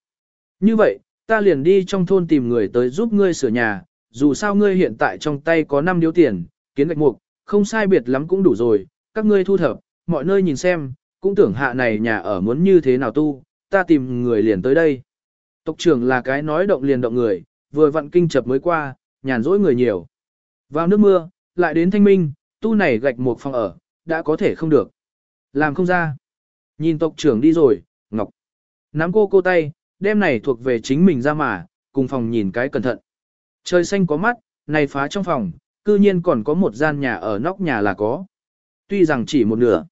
Như vậy, ta liền đi trong thôn tìm người tới giúp ngươi sửa nhà, dù sao ngươi hiện tại trong tay có 5 điếu tiền, kiến gạch mục, không sai biệt lắm cũng đủ rồi, các ngươi thu thập, mọi nơi nhìn xem, cũng tưởng hạ này nhà ở muốn như thế nào tu, ta tìm người liền tới đây. Tộc trưởng là cái nói động liền động người, vừa vặn kinh chập mới qua, nhàn rỗi người nhiều. Vào nước mưa, lại đến thanh minh, tu này gạch một phòng ở, đã có thể không được. Làm không ra. Nhìn tộc trưởng đi rồi, Ngọc. Nắm cô cô tay, đem này thuộc về chính mình ra mà, cùng phòng nhìn cái cẩn thận. Trời xanh có mắt, này phá trong phòng, cư nhiên còn có một gian nhà ở nóc nhà là có. Tuy rằng chỉ một nửa.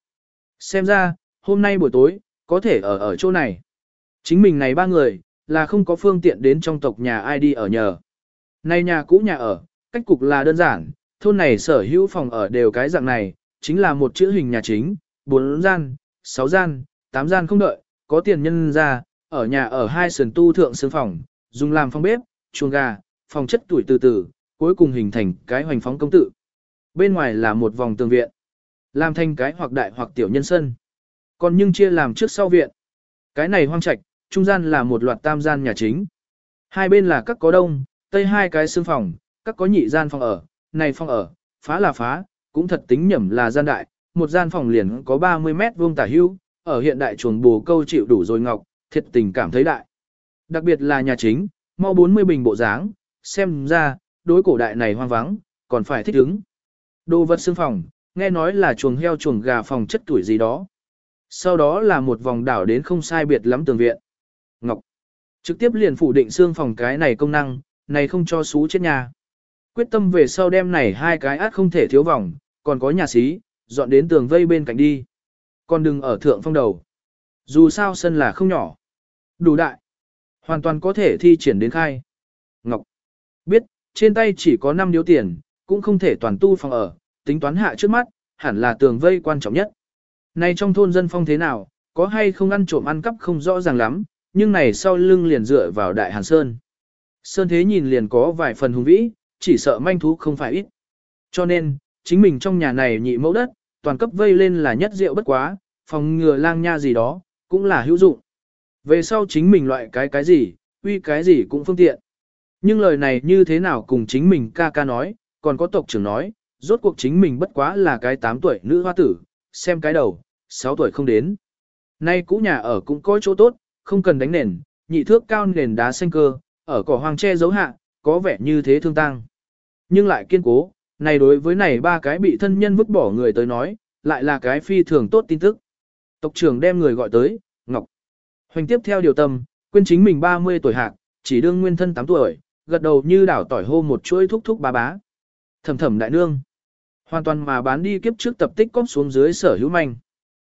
Xem ra, hôm nay buổi tối, có thể ở ở chỗ này. Chính mình này ba người, là không có phương tiện đến trong tộc nhà ai đi ở nhờ. Này nhà cũ nhà ở, cách cục là đơn giản, thôn này sở hữu phòng ở đều cái dạng này, chính là một chữ hình nhà chính, bốn gian, sáu gian, tám gian không đợi, có tiền nhân ra, ở nhà ở hai sườn tu thượng sương phòng, dùng làm phòng bếp, chuồng gà, phòng chất tuổi từ từ, cuối cùng hình thành cái hoành phóng công tự. Bên ngoài là một vòng tường viện, làm thành cái hoặc đại hoặc tiểu nhân sân. Còn nhưng chia làm trước sau viện. Cái này hoang trạch, trung gian là một loạt tam gian nhà chính. Hai bên là các có đông, tây hai cái xương phòng, các có nhị gian phòng ở, này phòng ở, phá là phá, cũng thật tính nhẩm là gian đại, một gian phòng liền có 30 mét vuông tả hưu, ở hiện đại chuồng bồ câu chịu đủ rồi ngọc, thiệt tình cảm thấy đại. Đặc biệt là nhà chính, mau 40 bình bộ dáng, xem ra, đối cổ đại này hoang vắng, còn phải thích ứng. Đồ vật xương phòng, nghe nói là chuồng heo chuồng gà phòng chất tuổi gì đó. Sau đó là một vòng đảo đến không sai biệt lắm tường viện. Ngọc trực tiếp liền phủ định xương phòng cái này công năng, này không cho xú chết nhà. Quyết tâm về sau đem này hai cái át không thể thiếu vòng, còn có nhà xí, dọn đến tường vây bên cạnh đi. Còn đừng ở thượng phong đầu. Dù sao sân là không nhỏ. Đủ đại. Hoàn toàn có thể thi triển đến khai. Ngọc. Biết, trên tay chỉ có 5 điếu tiền, cũng không thể toàn tu phòng ở, tính toán hạ trước mắt, hẳn là tường vây quan trọng nhất. Này trong thôn dân phong thế nào, có hay không ăn trộm ăn cắp không rõ ràng lắm, nhưng này sau lưng liền dựa vào đại hàn sơn. Sơn thế nhìn liền có vài phần hùng vĩ, chỉ sợ manh thú không phải ít. Cho nên, chính mình trong nhà này nhị mẫu đất, toàn cấp vây lên là nhất rượu bất quá, phòng ngừa lang nha gì đó, cũng là hữu dụng. Về sau chính mình loại cái cái gì, uy cái gì cũng phương tiện. Nhưng lời này như thế nào cùng chính mình ca ca nói, còn có tộc trưởng nói, rốt cuộc chính mình bất quá là cái 8 tuổi nữ hoa tử, xem cái đầu, 6 tuổi không đến. Nay cũ nhà ở cũng có chỗ tốt, không cần đánh nền, nhị thước cao nền đá xanh cơ, ở cỏ hoang tre dấu hạ, có vẻ như thế thương tăng. Nhưng lại kiên cố, này đối với này ba cái bị thân nhân vứt bỏ người tới nói, lại là cái phi thường tốt tin tức. Tộc trưởng đem người gọi tới, Ngọc. Hoành tiếp theo điều tâm, quên chính mình 30 tuổi hạc, chỉ đương nguyên thân 8 tuổi, gật đầu như đảo tỏi hô một chuỗi thúc thúc bá bá. Thầm thầm đại nương. Hoàn toàn mà bán đi kiếp trước tập tích cóp xuống dưới sở hữu manh.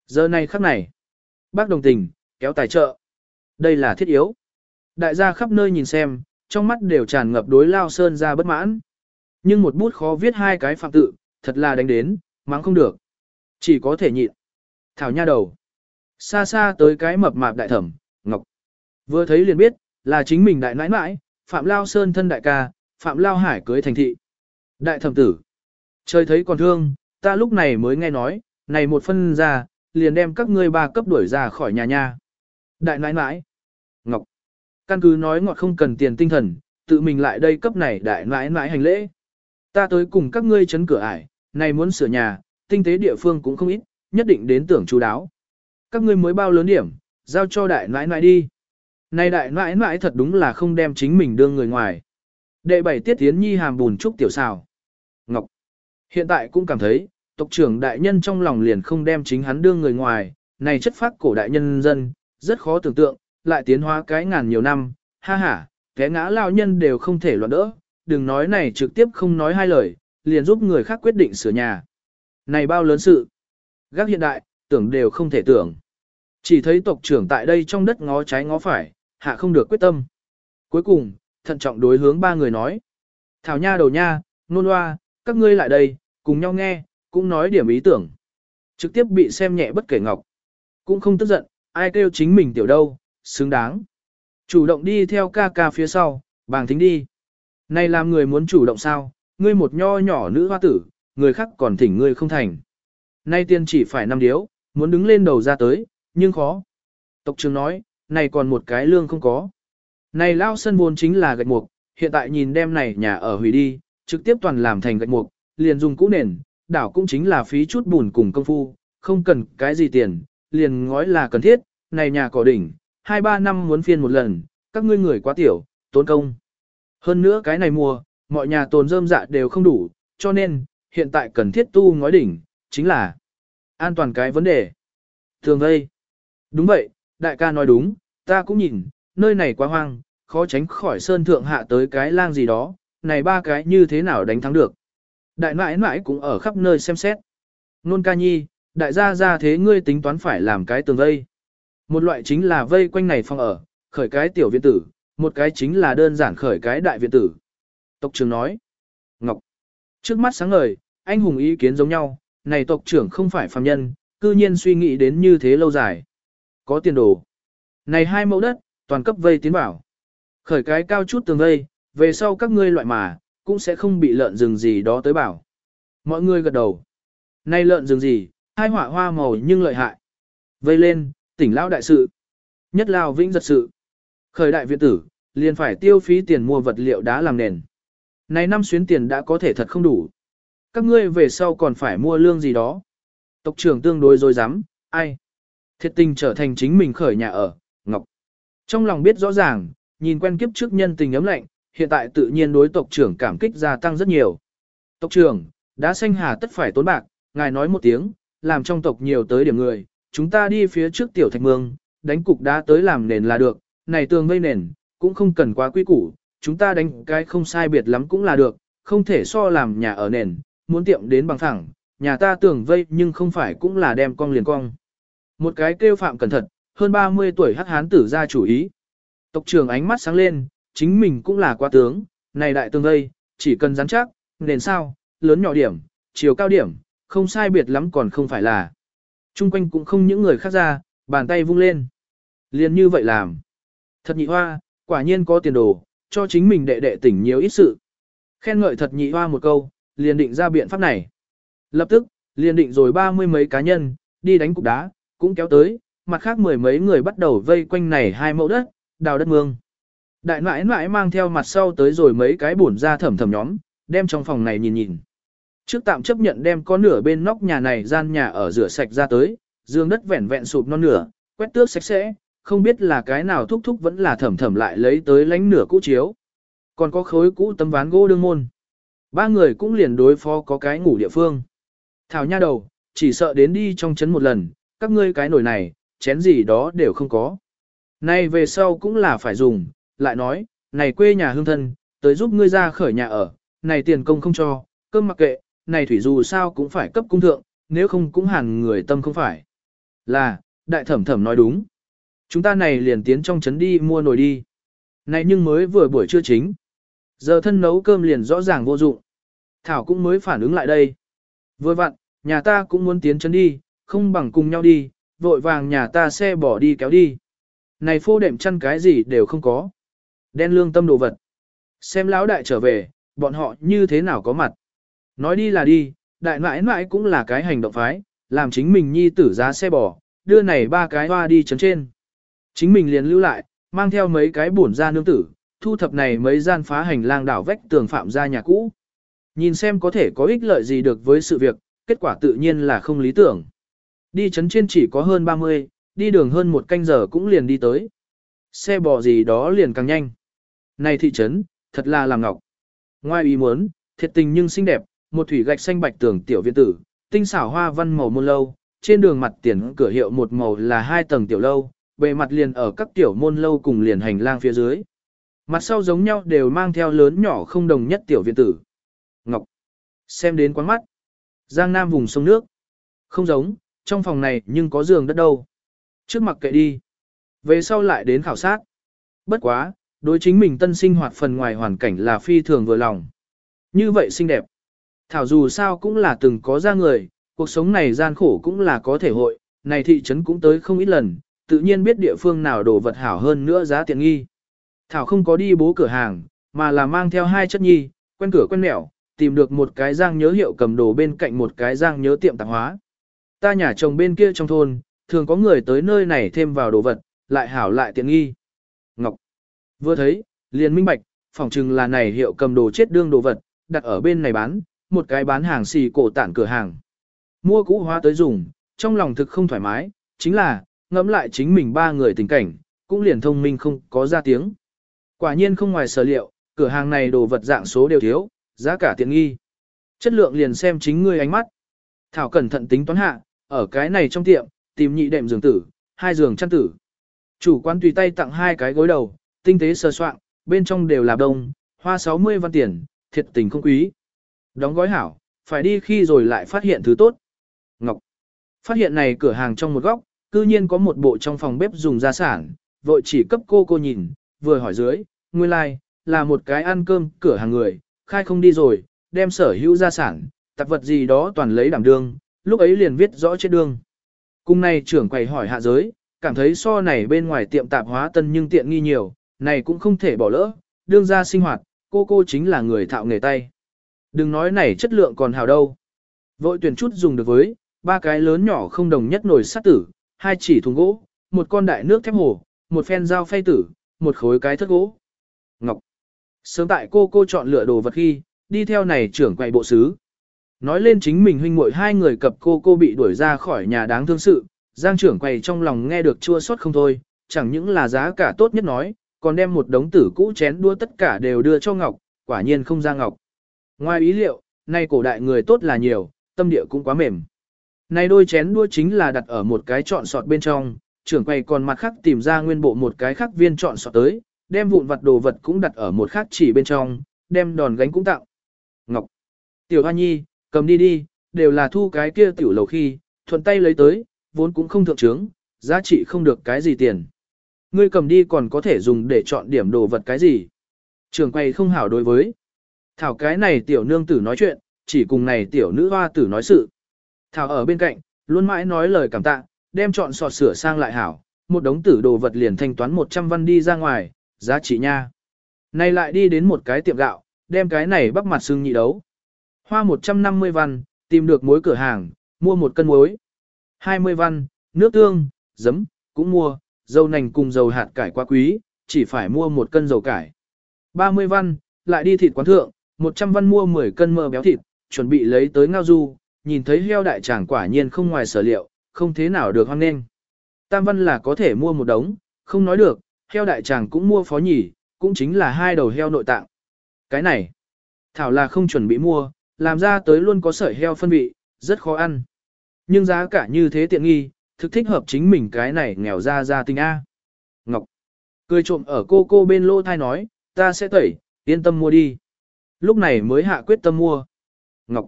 Giờ này khắc này. Bác đồng tình, kéo tài trợ. Đây là thiết yếu. Đại gia khắp nơi nhìn xem, trong mắt đều tràn ngập đối lao sơn ra bất mãn. Nhưng một bút khó viết hai cái phạm tự, thật là đánh đến, mắng không được. Chỉ có thể nhịn. Thảo nha đầu. Xa xa tới cái mập mạp đại thẩm, Ngọc. Vừa thấy liền biết, là chính mình đại nãi nãi, Phạm Lao Sơn thân đại ca, Phạm Lao Hải cưới thành thị. Đại thẩm tử. Trời thấy còn thương, ta lúc này mới nghe nói, này một phân ra, liền đem các ngươi ba cấp đuổi ra khỏi nhà nha. Đại nãi nãi. Ngọc. Căn cứ nói ngọt không cần tiền tinh thần, tự mình lại đây cấp này đại nãi nãi hành lễ. Ta tới cùng các ngươi chấn cửa ải, này muốn sửa nhà, tinh tế địa phương cũng không ít, nhất định đến tưởng chú đáo. Các ngươi mới bao lớn điểm, giao cho đại nãi nãi đi. Này đại nãi nãi thật đúng là không đem chính mình đưa người ngoài. Đệ bảy tiết tiến nhi hàm bùn trúc tiểu xào. Ngọc. Hiện tại cũng cảm thấy, tộc trưởng đại nhân trong lòng liền không đem chính hắn đưa người ngoài, này chất phác cổ đại nhân dân, rất khó tưởng tượng, lại tiến hóa cái ngàn nhiều năm, ha ha, té ngã lao nhân đều không thể loạn đỡ, đừng nói này trực tiếp không nói hai lời, liền giúp người khác quyết định sửa nhà. Này bao lớn sự, gác hiện đại, tưởng đều không thể tưởng. Chỉ thấy tộc trưởng tại đây trong đất ngó trái ngó phải, hạ không được quyết tâm. Cuối cùng, thận trọng đối hướng ba người nói. Thảo nha đầu nha, nôn loa, các ngươi lại đây, cùng nhau nghe, cũng nói điểm ý tưởng. Trực tiếp bị xem nhẹ bất kể ngọc. Cũng không tức giận, ai kêu chính mình tiểu đâu, xứng đáng. Chủ động đi theo ca ca phía sau, bàng thính đi. Này làm người muốn chủ động sao, ngươi một nho nhỏ nữ hoa tử, người khác còn thỉnh ngươi không thành. Nay tiên chỉ phải năm điếu, muốn đứng lên đầu ra tới, nhưng khó. Tộc trưởng nói, này còn một cái lương không có. Này lao sân vốn chính là gạch mục, hiện tại nhìn đem này nhà ở hủy đi, trực tiếp toàn làm thành gạch mục, liền dùng cũ nền, đảo cũng chính là phí chút bùn cùng công phu, không cần cái gì tiền, liền ngói là cần thiết, này nhà cỏ đỉnh, 2-3 năm muốn phiên một lần, các ngươi người quá tiểu, tốn công. Hơn nữa cái này mùa, mọi nhà tồn rơm dạ đều không đủ, cho nên, hiện tại cần thiết tu ngói đỉnh, chính là an toàn cái vấn đề. Thường vây Đúng vậy, đại ca nói đúng, ta cũng nhìn, nơi này quá hoang, khó tránh khỏi sơn thượng hạ tới cái lang gì đó, này ba cái như thế nào đánh thắng được. Đại nãi nãi cũng ở khắp nơi xem xét. Nôn ca nhi, đại gia ra thế ngươi tính toán phải làm cái tường vây. Một loại chính là vây quanh này phòng ở, khởi cái tiểu viện tử, một cái chính là đơn giản khởi cái đại viện tử. Tộc trưởng nói. Ngọc. Trước mắt sáng ngời, anh hùng ý kiến giống nhau, này tộc trưởng không phải phàm nhân, cư nhiên suy nghĩ đến như thế lâu dài. Có tiền đồ. Này hai mẫu đất, toàn cấp vây tiến bảo. Khởi cái cao chút tường vây, về sau các ngươi loại mà, cũng sẽ không bị lợn rừng gì đó tới bảo. Mọi người gật đầu. Này lợn rừng gì, hai hỏa hoa màu nhưng lợi hại. Vây lên, tỉnh lao đại sự. Nhất lao vĩnh giật sự. Khởi đại viện tử, liền phải tiêu phí tiền mua vật liệu đá làm nền. Này năm xuyến tiền đã có thể thật không đủ. Các ngươi về sau còn phải mua lương gì đó. Tộc trưởng tương đối dối rắm ai? Thiệt tình trở thành chính mình khởi nhà ở, Ngọc. Trong lòng biết rõ ràng, nhìn quen kiếp trước nhân tình ấm lạnh, hiện tại tự nhiên đối tộc trưởng cảm kích gia tăng rất nhiều. Tộc trưởng, đã xanh hà tất phải tốn bạc, ngài nói một tiếng, làm trong tộc nhiều tới điểm người, chúng ta đi phía trước tiểu thạch mương, đánh cục đá tới làm nền là được, này tường vây nền, cũng không cần quá quy củ, chúng ta đánh cái không sai biệt lắm cũng là được, không thể so làm nhà ở nền, muốn tiệm đến bằng thẳng, nhà ta tưởng vây nhưng không phải cũng là đem cong liền cong. Một cái kêu phạm cẩn thận, hơn 30 tuổi hắc hán tử ra chủ ý. Tộc trưởng ánh mắt sáng lên, chính mình cũng là qua tướng, này đại tương vây, chỉ cần rắn chắc, nền sao, lớn nhỏ điểm, chiều cao điểm, không sai biệt lắm còn không phải là. Trung quanh cũng không những người khác ra, bàn tay vung lên. Liền như vậy làm. Thật nhị hoa, quả nhiên có tiền đồ, cho chính mình đệ đệ tỉnh nhiều ít sự. Khen ngợi thật nhị hoa một câu, liền định ra biện pháp này. Lập tức, liền định rồi ba mươi mấy cá nhân, đi đánh cục đá, cũng kéo tới, mặt khác mười mấy người bắt đầu vây quanh này hai mẫu đất, đào đất mương. Đại nãi nãi mang theo mặt sau tới rồi mấy cái bổn ra thẩm thẩm nhóm, đem trong phòng này nhìn nhìn. Trước tạm chấp nhận đem có nửa bên nóc nhà này gian nhà ở rửa sạch ra tới, dương đất vẹn vẹn sụp non nửa, quét tước sạch sẽ, không biết là cái nào thúc thúc vẫn là thẩm thẩm lại lấy tới lánh nửa cũ chiếu. Còn có khối cũ tấm ván gỗ đương môn. Ba người cũng liền đối phó có cái ngủ địa phương. Thảo nha đầu, chỉ sợ đến đi trong chấn một lần, các ngươi cái nồi này, chén gì đó đều không có. Nay về sau cũng là phải dùng, lại nói, này quê nhà hương thân, tới giúp ngươi ra khởi nhà ở, này tiền công không cho, cơm mặc kệ, này thủy dù sao cũng phải cấp cung thượng, nếu không cũng hẳn người tâm không phải. Là, đại thẩm thẩm nói đúng. Chúng ta này liền tiến trong trấn đi mua nồi đi. Này nhưng mới vừa buổi trưa chính. Giờ thân nấu cơm liền rõ ràng vô dụng. Thảo cũng mới phản ứng lại đây. Vừa vặn, nhà ta cũng muốn tiến chân đi, không bằng cùng nhau đi, vội vàng nhà ta xe bỏ đi kéo đi. Này phô đệm chăn cái gì đều không có. Đen lương tâm đồ vật. Xem lão đại trở về, bọn họ như thế nào có mặt. Nói đi là đi, đại mãi mãi cũng là cái hành động phái, làm chính mình nhi tử giá xe bỏ, đưa này ba cái hoa đi chấn trên. Chính mình liền lưu lại, mang theo mấy cái bổn ra nương tử, thu thập này mấy gian phá hành lang đảo vách tường phạm ra nhà cũ. Nhìn xem có thể có ích lợi gì được với sự việc, kết quả tự nhiên là không lý tưởng. Đi chấn trên chỉ có hơn 30, đi đường hơn một canh giờ cũng liền đi tới. Xe bò gì đó liền càng nhanh. Này thị trấn, thật là làm ngọc. Ngoài ý muốn, thiệt tình nhưng xinh đẹp, một thủy gạch xanh bạch tường tiểu viện tử, tinh xảo hoa văn màu môn lâu, trên đường mặt tiền cửa hiệu một màu là hai tầng tiểu lâu, bề mặt liền ở các tiểu môn lâu cùng liền hành lang phía dưới. Mặt sau giống nhau đều mang theo lớn nhỏ không đồng nhất tiểu viện tử. Ngọc. Xem đến quán mắt. Giang Nam vùng sông nước. Không giống, trong phòng này nhưng có giường đất đâu. Trước mặt kệ đi. Về sau lại đến khảo sát. Bất quá, đối chính mình tân sinh hoạt phần ngoài hoàn cảnh là phi thường vừa lòng. Như vậy xinh đẹp. Thảo dù sao cũng là từng có ra người, cuộc sống này gian khổ cũng là có thể hội, này thị trấn cũng tới không ít lần, tự nhiên biết địa phương nào đồ vật hảo hơn nữa giá tiện nghi. Thảo không có đi bố cửa hàng, mà là mang theo hai chất nhi, quen cửa quen mẹo, tìm được một cái giang nhớ hiệu cầm đồ bên cạnh một cái giang nhớ tiệm tạp hóa. Ta nhà chồng bên kia trong thôn, thường có người tới nơi này thêm vào đồ vật, lại hảo lại tiện nghi. Ngọc vừa thấy, liền minh bạch, phỏng chừng là này hiệu cầm đồ chết đương đồ vật, đặt ở bên này bán, một cái bán hàng xì cổ tản cửa hàng. Mua cũ hóa tới dùng, trong lòng thực không thoải mái, chính là, ngẫm lại chính mình ba người tình cảnh, cũng liền thông minh không có ra tiếng. Quả nhiên không ngoài sở liệu, cửa hàng này đồ vật dạng số đều thiếu, giá cả tiện nghi. Chất lượng liền xem chính ngươi ánh mắt. Thảo cẩn thận tính toán hạ, ở cái này trong tiệm, tìm nhị đệm giường tử, hai giường chăn tử. Chủ quán tùy tay tặng hai cái gối đầu, tinh tế sơ soạn, bên trong đều là đông, hoa 60 văn tiền, thiệt tình không quý. Đóng gói hảo, phải đi khi rồi lại phát hiện thứ tốt. Ngọc. Phát hiện này cửa hàng trong một góc, cư nhiên có một bộ trong phòng bếp dùng gia sản, vội chỉ cấp cô cô nhìn, vừa hỏi dưới, nguyên lai, like, là một cái ăn cơm cửa hàng người, khai không đi rồi, đem sở hữu gia sản, tạp vật gì đó toàn lấy đảm đương, lúc ấy liền viết rõ trên đương. Cùng này trưởng quầy hỏi hạ giới, cảm thấy so này bên ngoài tiệm tạp hóa tân nhưng tiện nghi nhiều, này cũng không thể bỏ lỡ, đương ra sinh hoạt, cô cô chính là người thạo nghề tay. Đừng nói này chất lượng còn hào đâu. Vội tuyển chút dùng được với, ba cái lớn nhỏ không đồng nhất nồi sắt tử, hai chỉ thùng gỗ, một con đại nước thép hồ, một phen dao phay tử, một khối cái thất gỗ. Ngọc. Sớm tại cô cô chọn lựa đồ vật khi, đi theo này trưởng quầy bộ sứ. Nói lên chính mình huynh muội hai người cập cô cô bị đuổi ra khỏi nhà đáng thương sự, Giang trưởng quầy trong lòng nghe được chua xót không thôi, chẳng những là giá cả tốt nhất nói, còn đem một đống tử cũ chén đua tất cả đều đưa cho Ngọc, quả nhiên không ra Ngọc. Ngoài ý liệu, nay cổ đại người tốt là nhiều, tâm địa cũng quá mềm. Này đôi chén đua chính là đặt ở một cái trọn sọt bên trong, trưởng quầy còn mặt khác tìm ra nguyên bộ một cái khác viên chọn sọt tới, đem vụn vặt đồ vật cũng đặt ở một khác chỉ bên trong, đem đòn gánh cũng tặng. Ngọc. Tiểu Hoa Nhi, cầm đi đi, đều là thu cái kia tiểu lầu khi, thuận tay lấy tới, vốn cũng không thượng trướng, giá trị không được cái gì tiền. Ngươi cầm đi còn có thể dùng để chọn điểm đồ vật cái gì. Trường quay không hảo đối với. Thảo cái này tiểu nương tử nói chuyện, chỉ cùng này tiểu nữ hoa tử nói sự. Thảo ở bên cạnh, luôn mãi nói lời cảm tạ, đem chọn sọt sửa sang lại hảo, một đống tử đồ vật liền thanh toán 100 văn đi ra ngoài, giá trị nha. Này lại đi đến một cái tiệm gạo, đem cái này bắp mặt xương nhị đấu. Hoa 150 văn, tìm được mối cửa hàng, mua một cân muối. 20 văn, nước tương, giấm, cũng mua, dầu nành cùng dầu hạt cải quá quý, chỉ phải mua một cân dầu cải. 30 văn, lại đi thịt quán thượng, 100 văn mua 10 cân mỡ béo thịt, chuẩn bị lấy tới ngao du, nhìn thấy heo đại tràng quả nhiên không ngoài sở liệu, không thế nào được hoang nên. Tam văn là có thể mua một đống, không nói được, heo đại tràng cũng mua phó nhỉ, cũng chính là hai đầu heo nội tạng. Cái này, Thảo là không chuẩn bị mua, làm ra tới luôn có sợi heo phân vị, rất khó ăn. Nhưng giá cả như thế tiện nghi, thực thích hợp chính mình cái này nghèo ra ra tình A. Ngọc, cười trộm ở cô cô bên lô thai nói, ta sẽ tẩy, yên tâm mua đi. Lúc này mới hạ quyết tâm mua. Ngọc,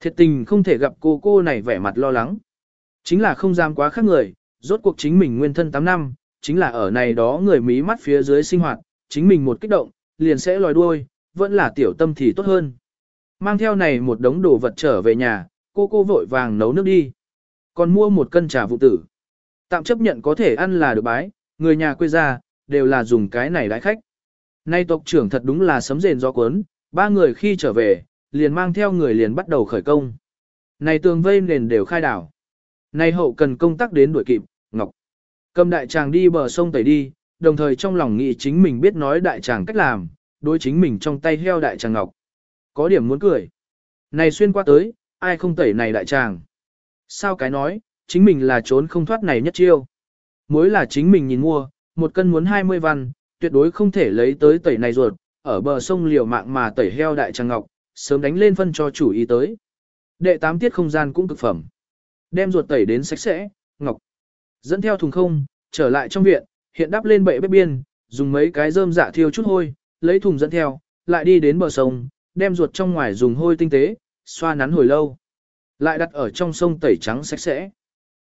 thiệt tình không thể gặp cô cô này vẻ mặt lo lắng. Chính là không dám quá khác người, rốt cuộc chính mình nguyên thân 8 năm, chính là ở này đó người mí mắt phía dưới sinh hoạt, chính mình một kích động, liền sẽ lòi đuôi, vẫn là tiểu tâm thì tốt hơn. Mang theo này một đống đồ vật trở về nhà, cô cô vội vàng nấu nước đi. Còn mua một cân trà vụ tử. Tạm chấp nhận có thể ăn là được bái, người nhà quê ra, đều là dùng cái này đãi khách. Nay tộc trưởng thật đúng là sấm rền do cuốn, ba người khi trở về, liền mang theo người liền bắt đầu khởi công. Này tường vây nền đều khai đảo nay hậu cần công tác đến đuổi kịp, Ngọc. Cầm đại tràng đi bờ sông tẩy đi, đồng thời trong lòng nghĩ chính mình biết nói đại tràng cách làm, đối chính mình trong tay heo đại tràng Ngọc. Có điểm muốn cười. Này xuyên qua tới, ai không tẩy này đại tràng. Sao cái nói, chính mình là trốn không thoát này nhất chiêu. Mối là chính mình nhìn mua, một cân muốn 20 văn, tuyệt đối không thể lấy tới tẩy này ruột, ở bờ sông liều mạng mà tẩy heo đại tràng ngọc, sớm đánh lên phân cho chủ ý tới. Đệ tám tiết không gian cũng cực phẩm. Đem ruột tẩy đến sạch sẽ, ngọc. Dẫn theo thùng không, trở lại trong viện, hiện đắp lên bệ bếp biên, dùng mấy cái rơm dạ thiêu chút hôi, lấy thùng dẫn theo, lại đi đến bờ sông, đem ruột trong ngoài dùng hôi tinh tế, xoa nắn hồi lâu. Lại đặt ở trong sông tẩy trắng sạch sẽ.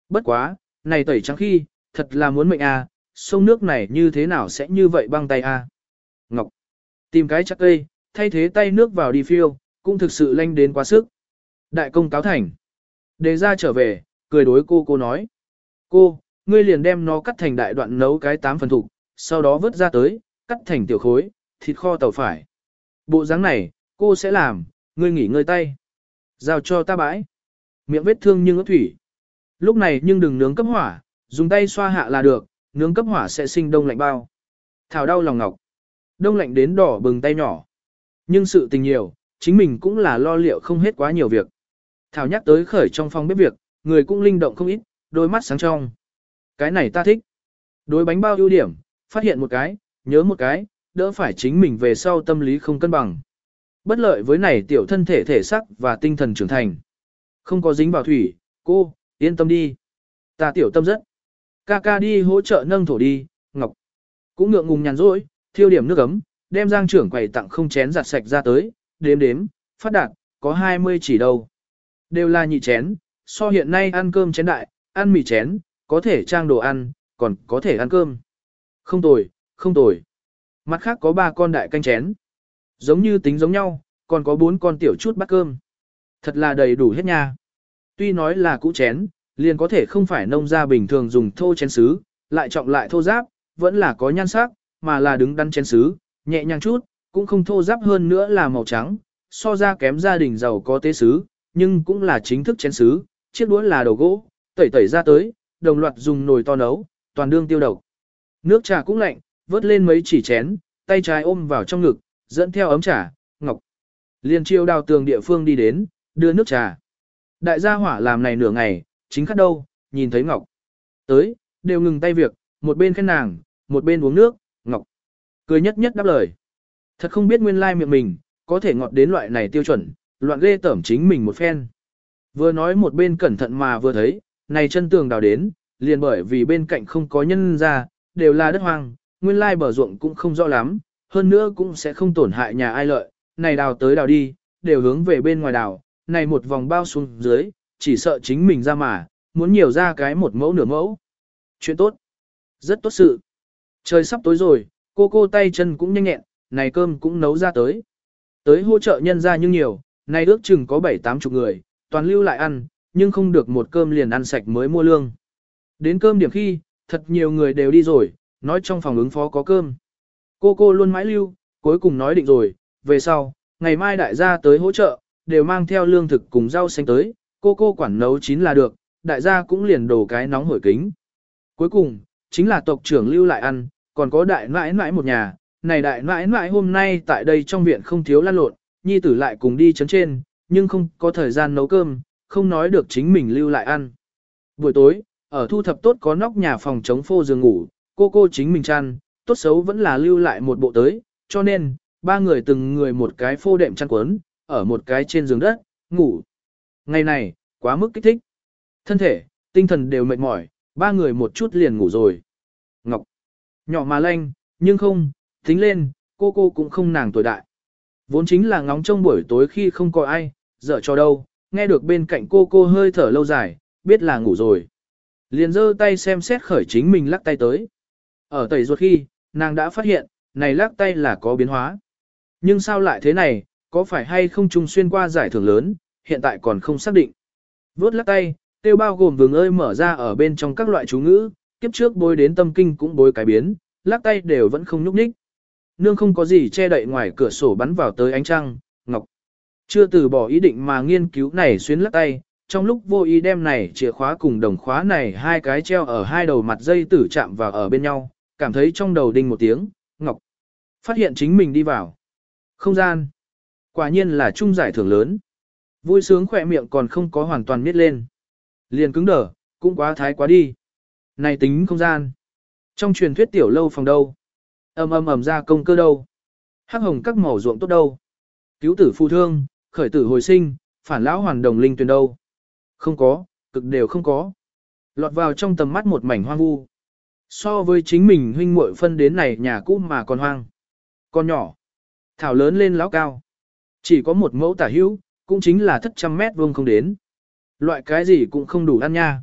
Bất quá, này tẩy trắng khi, thật là muốn mệnh à, sông nước này như thế nào sẽ như vậy băng tay. À? Ngọc, tìm cái chắc cây, thay thế tay nước vào đi phiêu, cũng thực sự lanh đến quá sức. Đại công cáo thành. Đề ra trở về, cười đối cô cô nói. Cô, ngươi liền đem nó cắt thành đại đoạn nấu cái tám phần thủ, sau đó vớt ra tới, cắt thành tiểu khối, thịt kho tàu phải. Bộ dáng này, cô sẽ làm, ngươi nghỉ ngơi tay. Giao cho ta bãi. Miệng vết thương nhưng ướt thủy. Lúc này nhưng đừng nướng cấp hỏa, dùng tay xoa hạ là được, nướng cấp hỏa sẽ sinh đông lạnh bao. Thảo đau lòng ngọc. Đông lạnh đến đỏ bừng tay nhỏ. Nhưng sự tình nhiều, chính mình cũng là lo liệu không hết quá nhiều việc. Thảo nhắc tới khởi trong phòng bếp việc, người cũng linh động không ít, đôi mắt sáng trong. Cái này ta thích. Đối bánh bao ưu điểm, phát hiện một cái, nhớ một cái, đỡ phải chính mình về sau tâm lý không cân bằng. Bất lợi với này tiểu thân thể thể sắc và tinh thần trưởng thành. Không có dính vào thủy, cô, yên tâm đi. Ta tiểu tâm rất. Ca ca đi hỗ trợ nâng thổ đi, Ngọc. Cũng ngượng ngùng nhàn rỗi, thiêu điểm nước ấm, đem giang trưởng quầy tặng không chén giặt sạch ra tới, đếm đếm, phát đạt, có 20 chỉ đâu. Đều là nhị chén, so hiện nay ăn cơm chén đại, ăn mì chén, có thể trang đồ ăn, còn có thể ăn cơm. Không tồi, không tồi. Mặt khác có ba con đại canh chén. Giống như tính giống nhau, còn có bốn con tiểu chút bát cơm. Thật là đầy đủ hết nha. Tuy nói là cũ chén, liền có thể không phải nông gia bình thường dùng thô chén sứ, lại trọng lại thô giáp, vẫn là có nhan sắc, mà là đứng đắn chén sứ, nhẹ nhàng chút, cũng không thô giáp hơn nữa là màu trắng, so ra kém gia đình giàu có tế sứ, nhưng cũng là chính thức chén sứ, chiếc đũa là đầu gỗ, tẩy tẩy ra tới, đồng loạt dùng nồi to nấu, toàn đương tiêu độc. Nước trà cũng lạnh, vớt lên mấy chỉ chén, tay trái ôm vào trong ngực, dẫn theo ấm trà, ngọc. Liên chiêu đào tường địa phương đi đến, đưa nước trà. Đại gia hỏa làm này nửa ngày, chính khát đâu, nhìn thấy Ngọc. Tới, đều ngừng tay việc, một bên khen nàng, một bên uống nước, Ngọc. Cười nhất nhất đáp lời. Thật không biết nguyên lai miệng mình, có thể ngọt đến loại này tiêu chuẩn, loạn ghê tẩm chính mình một phen. Vừa nói một bên cẩn thận mà vừa thấy, này chân tường đào đến, liền bởi vì bên cạnh không có nhân ra, đều là đất hoang, nguyên lai bờ ruộng cũng không rõ lắm, hơn nữa cũng sẽ không tổn hại nhà ai lợi, này đào tới đào đi, đều hướng về bên ngoài đào, này một vòng bao xuống dưới, chỉ sợ chính mình ra mà, muốn nhiều ra cái một mẫu nửa mẫu. Chuyện tốt, rất tốt sự. Trời sắp tối rồi, cô cô tay chân cũng nhanh nhẹn, này cơm cũng nấu ra tới. Tới hỗ trợ nhân ra nhưng nhiều, nay ước chừng có bảy tám chục người, toàn lưu lại ăn, nhưng không được một cơm liền ăn sạch mới mua lương. Đến cơm điểm khi, thật nhiều người đều đi rồi, nói trong phòng ứng phó có cơm. Cô cô luôn mãi lưu, cuối cùng nói định rồi, về sau, ngày mai đại gia tới hỗ trợ, đều mang theo lương thực cùng rau xanh tới, cô cô quản nấu chín là được, đại gia cũng liền đổ cái nóng hổi kính. Cuối cùng, chính là tộc trưởng lưu lại ăn, còn có đại nãi nãi một nhà, này đại nãi nãi hôm nay tại đây trong viện không thiếu lăn lộn, nhi tử lại cùng đi chấn trên, nhưng không có thời gian nấu cơm, không nói được chính mình lưu lại ăn. Buổi tối, ở thu thập tốt có nóc nhà phòng chống phô giường ngủ, cô cô chính mình chăn, tốt xấu vẫn là lưu lại một bộ tới, cho nên, ba người từng người một cái phô đệm chăn quấn, ở một cái trên giường đất, ngủ. Ngày này, quá mức kích thích. Thân thể, tinh thần đều mệt mỏi, ba người một chút liền ngủ rồi. Ngọc, nhỏ mà lanh, nhưng không, tính lên, cô cô cũng không nàng tuổi đại. Vốn chính là ngóng trong buổi tối khi không có ai, dở cho đâu, nghe được bên cạnh cô cô hơi thở lâu dài, biết là ngủ rồi. Liền giơ tay xem xét khởi chính mình lắc tay tới. Ở tẩy ruột khi, nàng đã phát hiện, này lắc tay là có biến hóa. Nhưng sao lại thế này, có phải hay không trùng xuyên qua giải thưởng lớn, hiện tại còn không xác định. Vốt lắc tay, tiêu bao gồm vừng ơi mở ra ở bên trong các loại chú ngữ, kiếp trước bối đến tâm kinh cũng bối cái biến, lắc tay đều vẫn không nhúc nhích. Nương không có gì che đậy ngoài cửa sổ bắn vào tới ánh trăng, ngọc. Chưa từ bỏ ý định mà nghiên cứu này xuyên lắc tay, trong lúc vô ý đem này chìa khóa cùng đồng khóa này hai cái treo ở hai đầu mặt dây tử chạm vào ở bên nhau, cảm thấy trong đầu đinh một tiếng, ngọc. Phát hiện chính mình đi vào. Không gian. Quả nhiên là trung giải thưởng lớn. Vui sướng khỏe miệng còn không có hoàn toàn miết lên. Liền cứng đờ, cũng quá thái quá đi. Này tính không gian. Trong truyền thuyết tiểu lâu phòng đâu ầm ầm ầm ra công cơ đâu. Hắc hồng các màu ruộng tốt đâu. Cứu tử phù thương, khởi tử hồi sinh, phản lão hoàn đồng linh tuyển đâu. Không có, cực đều không có. Lọt vào trong tầm mắt một mảnh hoang vu. So với chính mình huynh muội phân đến này nhà cũ mà còn hoang. Con nhỏ. Thảo lớn lên lão cao. Chỉ có một mẫu tả hữu, cũng chính là thất trăm mét vuông không đến. Loại cái gì cũng không đủ ăn nha.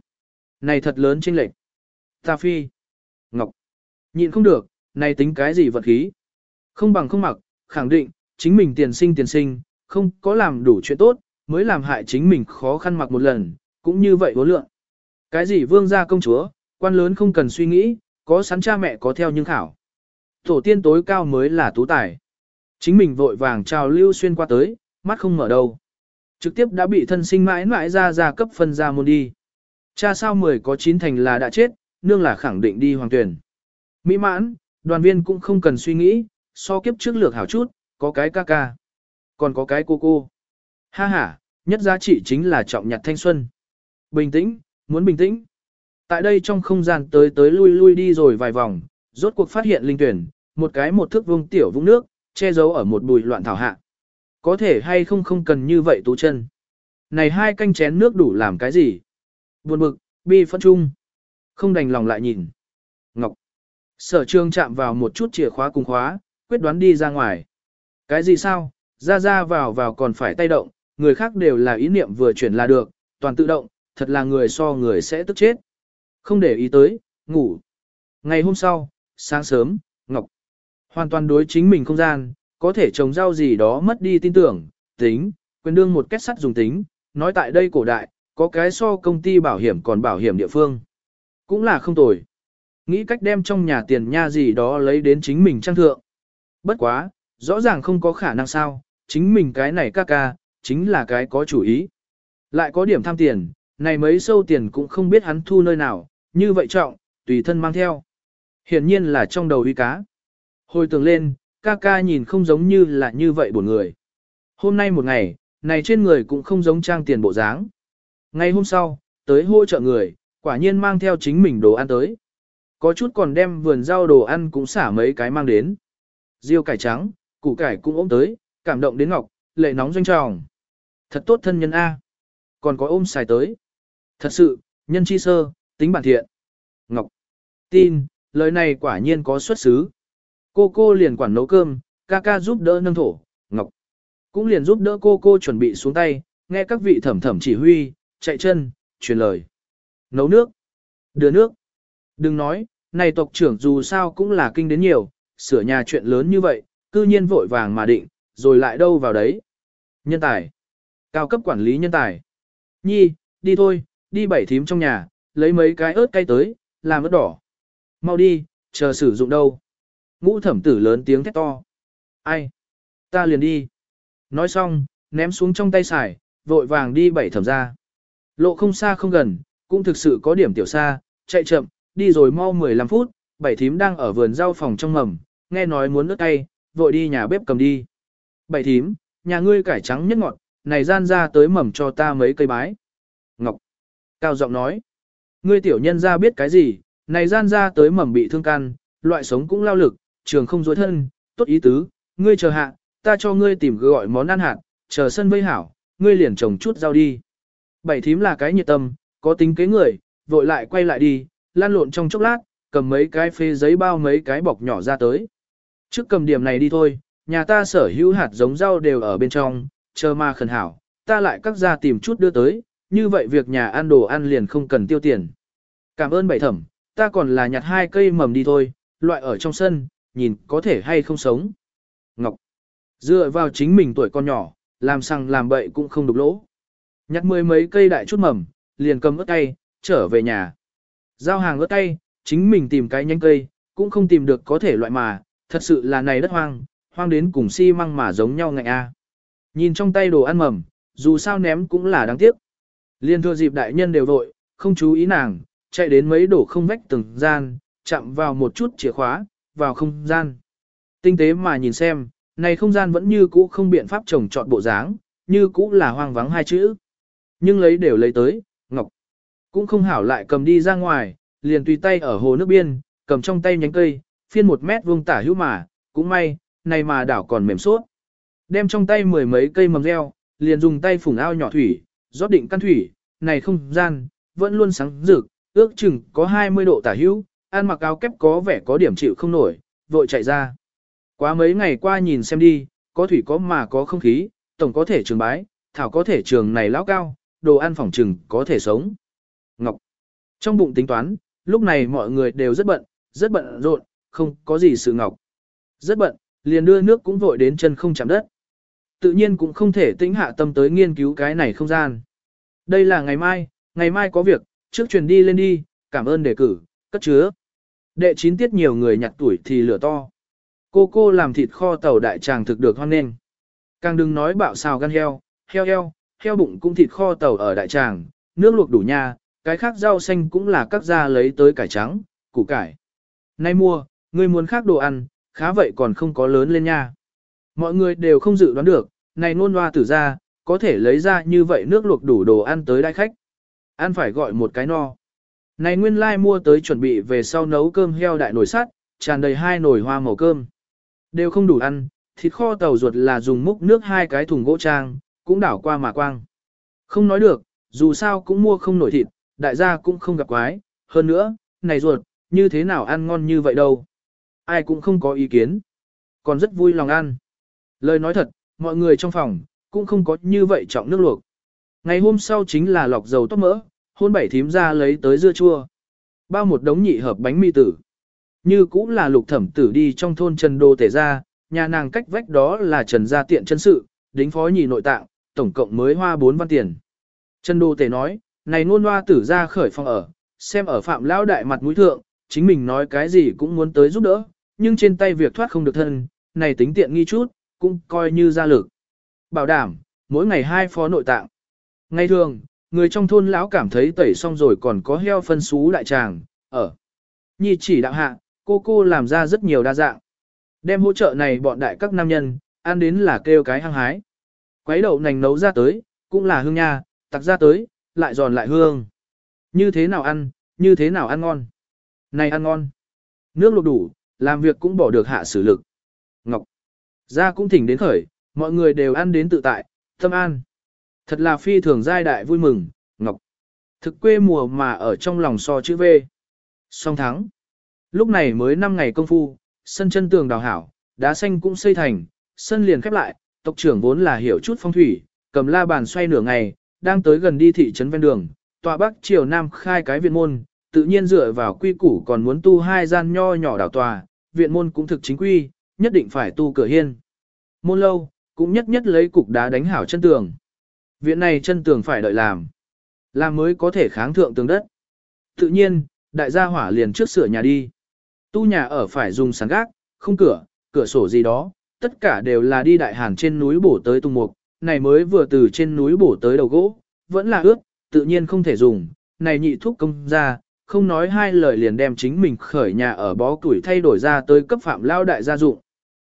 Này thật lớn chênh lệch. Ta phi. Ngọc. Nhịn không được, này tính cái gì vật khí. Không bằng không mặc, khẳng định, chính mình tiền sinh tiền sinh, không có làm đủ chuyện tốt, mới làm hại chính mình khó khăn mặc một lần, cũng như vậy vô lượng. Cái gì vương gia công chúa, quan lớn không cần suy nghĩ, có sẵn cha mẹ có theo nhưng khảo. Tổ tiên tối cao mới là tú tài. Chính mình vội vàng trào lưu xuyên qua tới, mắt không mở đâu. Trực tiếp đã bị thân sinh mãi mãi ra ra cấp phân ra môn đi. Cha sao mười có chín thành là đã chết, nương là khẳng định đi hoàng tuyển. Mỹ mãn, đoàn viên cũng không cần suy nghĩ, so kiếp trước lược hảo chút, có cái ca ca. Còn có cái cô cô. Ha ha, nhất giá trị chính là trọng nhặt thanh xuân. Bình tĩnh, muốn bình tĩnh. Tại đây trong không gian tới tới lui lui đi rồi vài vòng, rốt cuộc phát hiện linh tuyển, một cái một thước vung tiểu vũng nước, che giấu ở một bùi loạn thảo hạ. Có thể hay không không cần như vậy tú chân. Này hai canh chén nước đủ làm cái gì? Buồn bực, bi phân chung. Không đành lòng lại nhìn. Ngọc. Sở trường chạm vào một chút chìa khóa cùng khóa, quyết đoán đi ra ngoài. Cái gì sao? Ra ra vào vào còn phải tay động, người khác đều là ý niệm vừa chuyển là được, toàn tự động, thật là người so người sẽ tức chết. Không để ý tới, ngủ. Ngày hôm sau, sáng sớm, Ngọc. Hoàn toàn đối chính mình không gian, có thể trồng rau gì đó mất đi tin tưởng, tính, quyền đương một kết sắt dùng tính, nói tại đây cổ đại, có cái so công ty bảo hiểm còn bảo hiểm địa phương. Cũng là không tồi. Nghĩ cách đem trong nhà tiền nha gì đó lấy đến chính mình trang thượng. Bất quá, rõ ràng không có khả năng sao, chính mình cái này ca ca, chính là cái có chủ ý. Lại có điểm tham tiền, này mấy sâu tiền cũng không biết hắn thu nơi nào, như vậy trọng, tùy thân mang theo. Hiển nhiên là trong đầu uy cá. Hồi tưởng lên, ca ca nhìn không giống như là như vậy buồn người. Hôm nay một ngày, này trên người cũng không giống trang tiền bộ dáng. Ngày hôm sau, tới hỗ trợ người, quả nhiên mang theo chính mình đồ ăn tới. Có chút còn đem vườn rau đồ ăn cũng xả mấy cái mang đến. Riêu cải trắng, củ cải cũng ôm tới, cảm động đến ngọc, lệ nóng doanh tròng. Thật tốt thân nhân A. Còn có ôm xài tới. Thật sự, nhân chi sơ, tính bản thiện. Ngọc. Tin, lời này quả nhiên có xuất xứ. Cô cô liền quản nấu cơm, ca ca giúp đỡ nâng thổ, Ngọc. Cũng liền giúp đỡ cô cô chuẩn bị xuống tay, nghe các vị thẩm thẩm chỉ huy, chạy chân, truyền lời. Nấu nước. Đưa nước. Đừng nói, này tộc trưởng dù sao cũng là kinh đến nhiều, sửa nhà chuyện lớn như vậy, cư nhiên vội vàng mà định, rồi lại đâu vào đấy. Nhân tài. Cao cấp quản lý nhân tài. Nhi, đi thôi, đi bảy thím trong nhà, lấy mấy cái ớt cay tới, làm ớt đỏ. Mau đi, chờ sử dụng đâu. Ngũ thẩm tử lớn tiếng thét to. Ai? Ta liền đi. Nói xong, ném xuống trong tay xài, vội vàng đi bảy thẩm ra. Lộ không xa không gần, cũng thực sự có điểm tiểu xa, chạy chậm, đi rồi mau 15 phút, bảy thím đang ở vườn rau phòng trong mầm, nghe nói muốn nước tay, vội đi nhà bếp cầm đi. Bảy thím, nhà ngươi cải trắng nhất ngọt, này gian ra tới mầm cho ta mấy cây bái. Ngọc. Cao giọng nói. Ngươi tiểu nhân ra biết cái gì, này gian ra tới mầm bị thương can, loại sống cũng lao lực, trường không dối thân, tốt ý tứ, ngươi chờ hạ, ta cho ngươi tìm gọi món ăn hạt, chờ sân vây hảo, ngươi liền trồng chút rau đi. Bảy thím là cái nhiệt tâm, có tính kế người, vội lại quay lại đi, lan lộn trong chốc lát, cầm mấy cái phê giấy bao mấy cái bọc nhỏ ra tới. Trước cầm điểm này đi thôi, nhà ta sở hữu hạt giống rau đều ở bên trong, chờ ma khẩn hảo, ta lại cắt ra tìm chút đưa tới, như vậy việc nhà ăn đồ ăn liền không cần tiêu tiền. Cảm ơn bảy thẩm, ta còn là nhặt hai cây mầm đi thôi, loại ở trong sân, nhìn có thể hay không sống. Ngọc, dựa vào chính mình tuổi con nhỏ, làm sang làm bậy cũng không đục lỗ. Nhặt mười mấy cây đại chút mầm, liền cầm ớt tay, trở về nhà. Giao hàng ớt tay, chính mình tìm cái nhánh cây, cũng không tìm được có thể loại mà, thật sự là này đất hoang, hoang đến cùng xi si măng mà giống nhau ngạnh a. Nhìn trong tay đồ ăn mầm, dù sao ném cũng là đáng tiếc. Liên thừa dịp đại nhân đều vội, không chú ý nàng, chạy đến mấy đổ không vách từng gian, chạm vào một chút chìa khóa, vào không gian. Tinh tế mà nhìn xem, này không gian vẫn như cũ không biện pháp trồng trọt bộ dáng, như cũ là hoang vắng hai chữ. Nhưng lấy đều lấy tới, ngọc. Cũng không hảo lại cầm đi ra ngoài, liền tùy tay ở hồ nước biên, cầm trong tay nhánh cây, phiên một mét vuông tả hữu mà, cũng may, này mà đảo còn mềm suốt. Đem trong tay mười mấy cây mầm reo, liền dùng tay phủng ao nhỏ thủy, rót định căn thủy, này không gian, vẫn luôn sáng rực, ước chừng có 20 độ tả hữu, ăn mặc áo kép có vẻ có điểm chịu không nổi, vội chạy ra. Quá mấy ngày qua nhìn xem đi, có thủy có mà có không khí, tổng có thể trường bái, thảo có thể trường này lão cao, đồ ăn phòng trừng có thể sống. Ngọc. Trong bụng tính toán, lúc này mọi người đều rất bận, rất bận rộn, không có gì sự ngọc. Rất bận, liền đưa nước cũng vội đến chân không chạm đất. Tự nhiên cũng không thể tĩnh hạ tâm tới nghiên cứu cái này không gian. Đây là ngày mai, ngày mai có việc, trước truyền đi lên đi, cảm ơn đề cử, cất chứa. Đệ chín tiết nhiều người nhặt tuổi thì lửa to. Cô cô làm thịt kho tàu đại tràng thực được hoan nghênh. Càng đừng nói bạo xào gan heo, heo heo, heo bụng cũng thịt kho tàu ở đại tràng, nước luộc đủ nha, cái khác rau xanh cũng là các gia lấy tới cải trắng, củ cải. Nay mua, người muốn khác đồ ăn, khá vậy còn không có lớn lên nha. Mọi người đều không dự đoán được, này nôn hoa tử ra, có thể lấy ra như vậy nước luộc đủ đồ ăn tới đại khách. Ăn phải gọi một cái no. Này nguyên lai like mua tới chuẩn bị về sau nấu cơm heo đại nồi sắt, tràn đầy hai nồi hoa màu cơm. Đều không đủ ăn, thịt kho tàu ruột là dùng múc nước hai cái thùng gỗ trang, cũng đảo qua mà quang. Không nói được, dù sao cũng mua không nổi thịt, đại gia cũng không gặp quái, hơn nữa, này ruột, như thế nào ăn ngon như vậy đâu. Ai cũng không có ý kiến, còn rất vui lòng ăn. Lời nói thật, mọi người trong phòng, cũng không có như vậy trọng nước luộc. Ngày hôm sau chính là lọc dầu tóc mỡ, hôn bảy thím ra lấy tới dưa chua. Bao một đống nhị hợp bánh mì tử. Như cũng là lục thẩm tử đi trong thôn Trần Đô Tể ra, nhà nàng cách vách đó là Trần Gia Tiện chân sự, đính phó nhị nội tạng, tổng cộng mới hoa 4 văn tiền. Trần Đô Tể nói, này nôn hoa tử ra khởi phòng ở, xem ở phạm lão đại mặt mũi thượng, chính mình nói cái gì cũng muốn tới giúp đỡ, nhưng trên tay việc thoát không được thân, này tính tiện nghi chút, cũng coi như ra lực. Bảo đảm, mỗi ngày hai phó nội tạng. Ngày thường, người trong thôn lão cảm thấy tẩy xong rồi còn có heo phân xú đại tràng, ở. Nhi chỉ đạo hạ, cô cô làm ra rất nhiều đa dạng. Đem hỗ trợ này bọn đại các nam nhân, ăn đến là kêu cái hăng hái. Quấy đậu nành nấu ra tới, cũng là hương nha, tặc ra tới, lại giòn lại hương. Như thế nào ăn, như thế nào ăn ngon. Này ăn ngon. Nước luộc đủ, làm việc cũng bỏ được hạ sử lực. Ngọc. Ra cũng thỉnh đến khởi, mọi người đều ăn đến tự tại, tâm an. Thật là phi thường giai đại vui mừng, Ngọc. Thực quê mùa mà ở trong lòng so chữ V. Song thắng. Lúc này mới 5 ngày công phu, sân chân tường đào hảo, đá xanh cũng xây thành, sân liền khép lại, tộc trưởng vốn là hiểu chút phong thủy, cầm la bàn xoay nửa ngày, đang tới gần đi thị trấn ven đường, tòa bắc triều nam khai cái viện môn, tự nhiên dựa vào quy củ còn muốn tu hai gian nho nhỏ đảo tòa, viện môn cũng thực chính quy, nhất định phải tu cửa hiên. Môn lâu, cũng nhất nhất lấy cục đá đánh hảo chân tường. Viện này chân tường phải đợi làm, làm mới có thể kháng thượng tường đất. Tự nhiên, đại gia hỏa liền trước sửa nhà đi. Tu nhà ở phải dùng sàn gác, không cửa, cửa sổ gì đó, tất cả đều là đi đại hàn trên núi bổ tới tung mục, này mới vừa từ trên núi bổ tới đầu gỗ, vẫn là ướt, tự nhiên không thể dùng, này nhị thuốc công ra, không nói hai lời liền đem chính mình khởi nhà ở bó tuổi thay đổi ra tới cấp phạm lao đại gia dụng.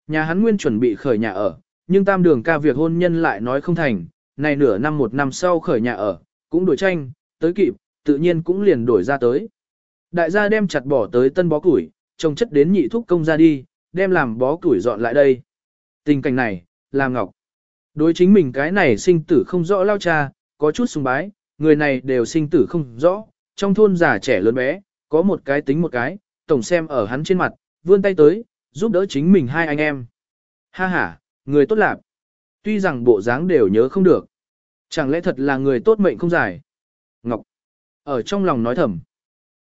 Nhà hắn nguyên chuẩn bị khởi nhà ở, nhưng tam đường ca việc hôn nhân lại nói không thành, này nửa năm một năm sau khởi nhà ở, cũng đổi tranh, tới kịp, tự nhiên cũng liền đổi ra tới. Đại gia đem chặt bỏ tới tân bó củi, trồng chất đến nhị thúc công ra đi, đem làm bó củi dọn lại đây. Tình cảnh này, làm ngọc. Đối chính mình cái này sinh tử không rõ lao cha, có chút sùng bái, người này đều sinh tử không rõ, trong thôn già trẻ lớn bé, có một cái tính một cái, tổng xem ở hắn trên mặt, vươn tay tới, giúp đỡ chính mình hai anh em. Ha ha, người tốt lạc. Tuy rằng bộ dáng đều nhớ không được. Chẳng lẽ thật là người tốt mệnh không giải? Ngọc. Ở trong lòng nói thầm.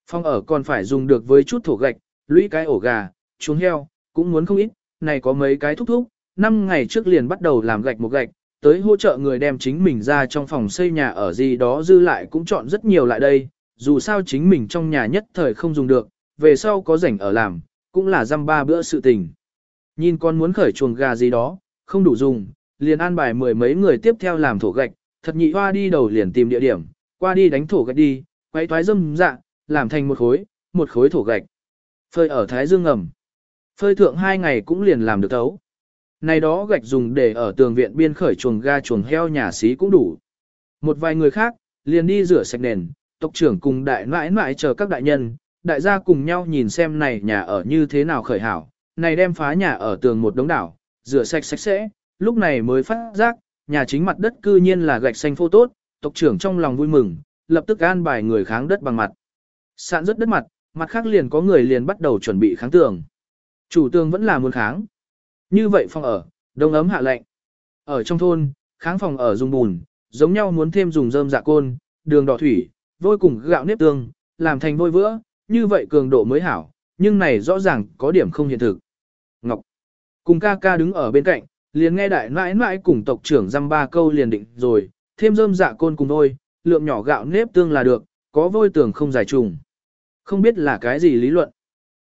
Phong ở còn phải dùng được với chút thổ gạch, lũy cái ổ gà, chuồng heo, cũng muốn không ít, này có mấy cái thúc thúc, năm ngày trước liền bắt đầu làm gạch một gạch, tới hỗ trợ người đem chính mình ra trong phòng xây nhà ở gì đó dư lại cũng chọn rất nhiều lại đây, dù sao chính mình trong nhà nhất thời không dùng được, về sau có rảnh ở làm, cũng là dăm ba bữa sự tình. Nhìn con muốn khởi chuồng gà gì đó, không đủ dùng, liền an bài mười mấy người tiếp theo làm thổ gạch, thật nhị hoa đi đầu liền tìm địa điểm, qua đi đánh thổ gạch đi, quay thoái dâm dạ, làm thành một khối, một khối thổ gạch. Phơi ở Thái Dương ngầm. Phơi thượng hai ngày cũng liền làm được thấu. Này đó gạch dùng để ở tường viện biên khởi chuồng ga chuồng heo nhà xí cũng đủ. Một vài người khác, liền đi rửa sạch nền, tộc trưởng cùng đại nãi nãi chờ các đại nhân, đại gia cùng nhau nhìn xem này nhà ở như thế nào khởi hảo, này đem phá nhà ở tường một đống đảo, rửa sạch sạch sẽ, lúc này mới phát giác, nhà chính mặt đất cư nhiên là gạch xanh phô tốt, tộc trưởng trong lòng vui mừng, lập tức an bài người kháng đất bằng mặt. Sạn rất đất mặt, mặt khác liền có người liền bắt đầu chuẩn bị kháng tường. Chủ tường vẫn là muốn kháng. Như vậy phòng ở, đông ấm hạ lạnh. Ở trong thôn, kháng phòng ở dùng bùn, giống nhau muốn thêm dùng rơm dạ côn, đường đỏ thủy, vôi cùng gạo nếp tương, làm thành vôi vữa, như vậy cường độ mới hảo, nhưng này rõ ràng có điểm không hiện thực. Ngọc, cùng ca ca đứng ở bên cạnh, liền nghe đại nãi nãi cùng tộc trưởng dăm ba câu liền định rồi, thêm rơm dạ côn cùng vôi, lượng nhỏ gạo nếp tương là được, có vôi tường không giải trùng. Không biết là cái gì lý luận.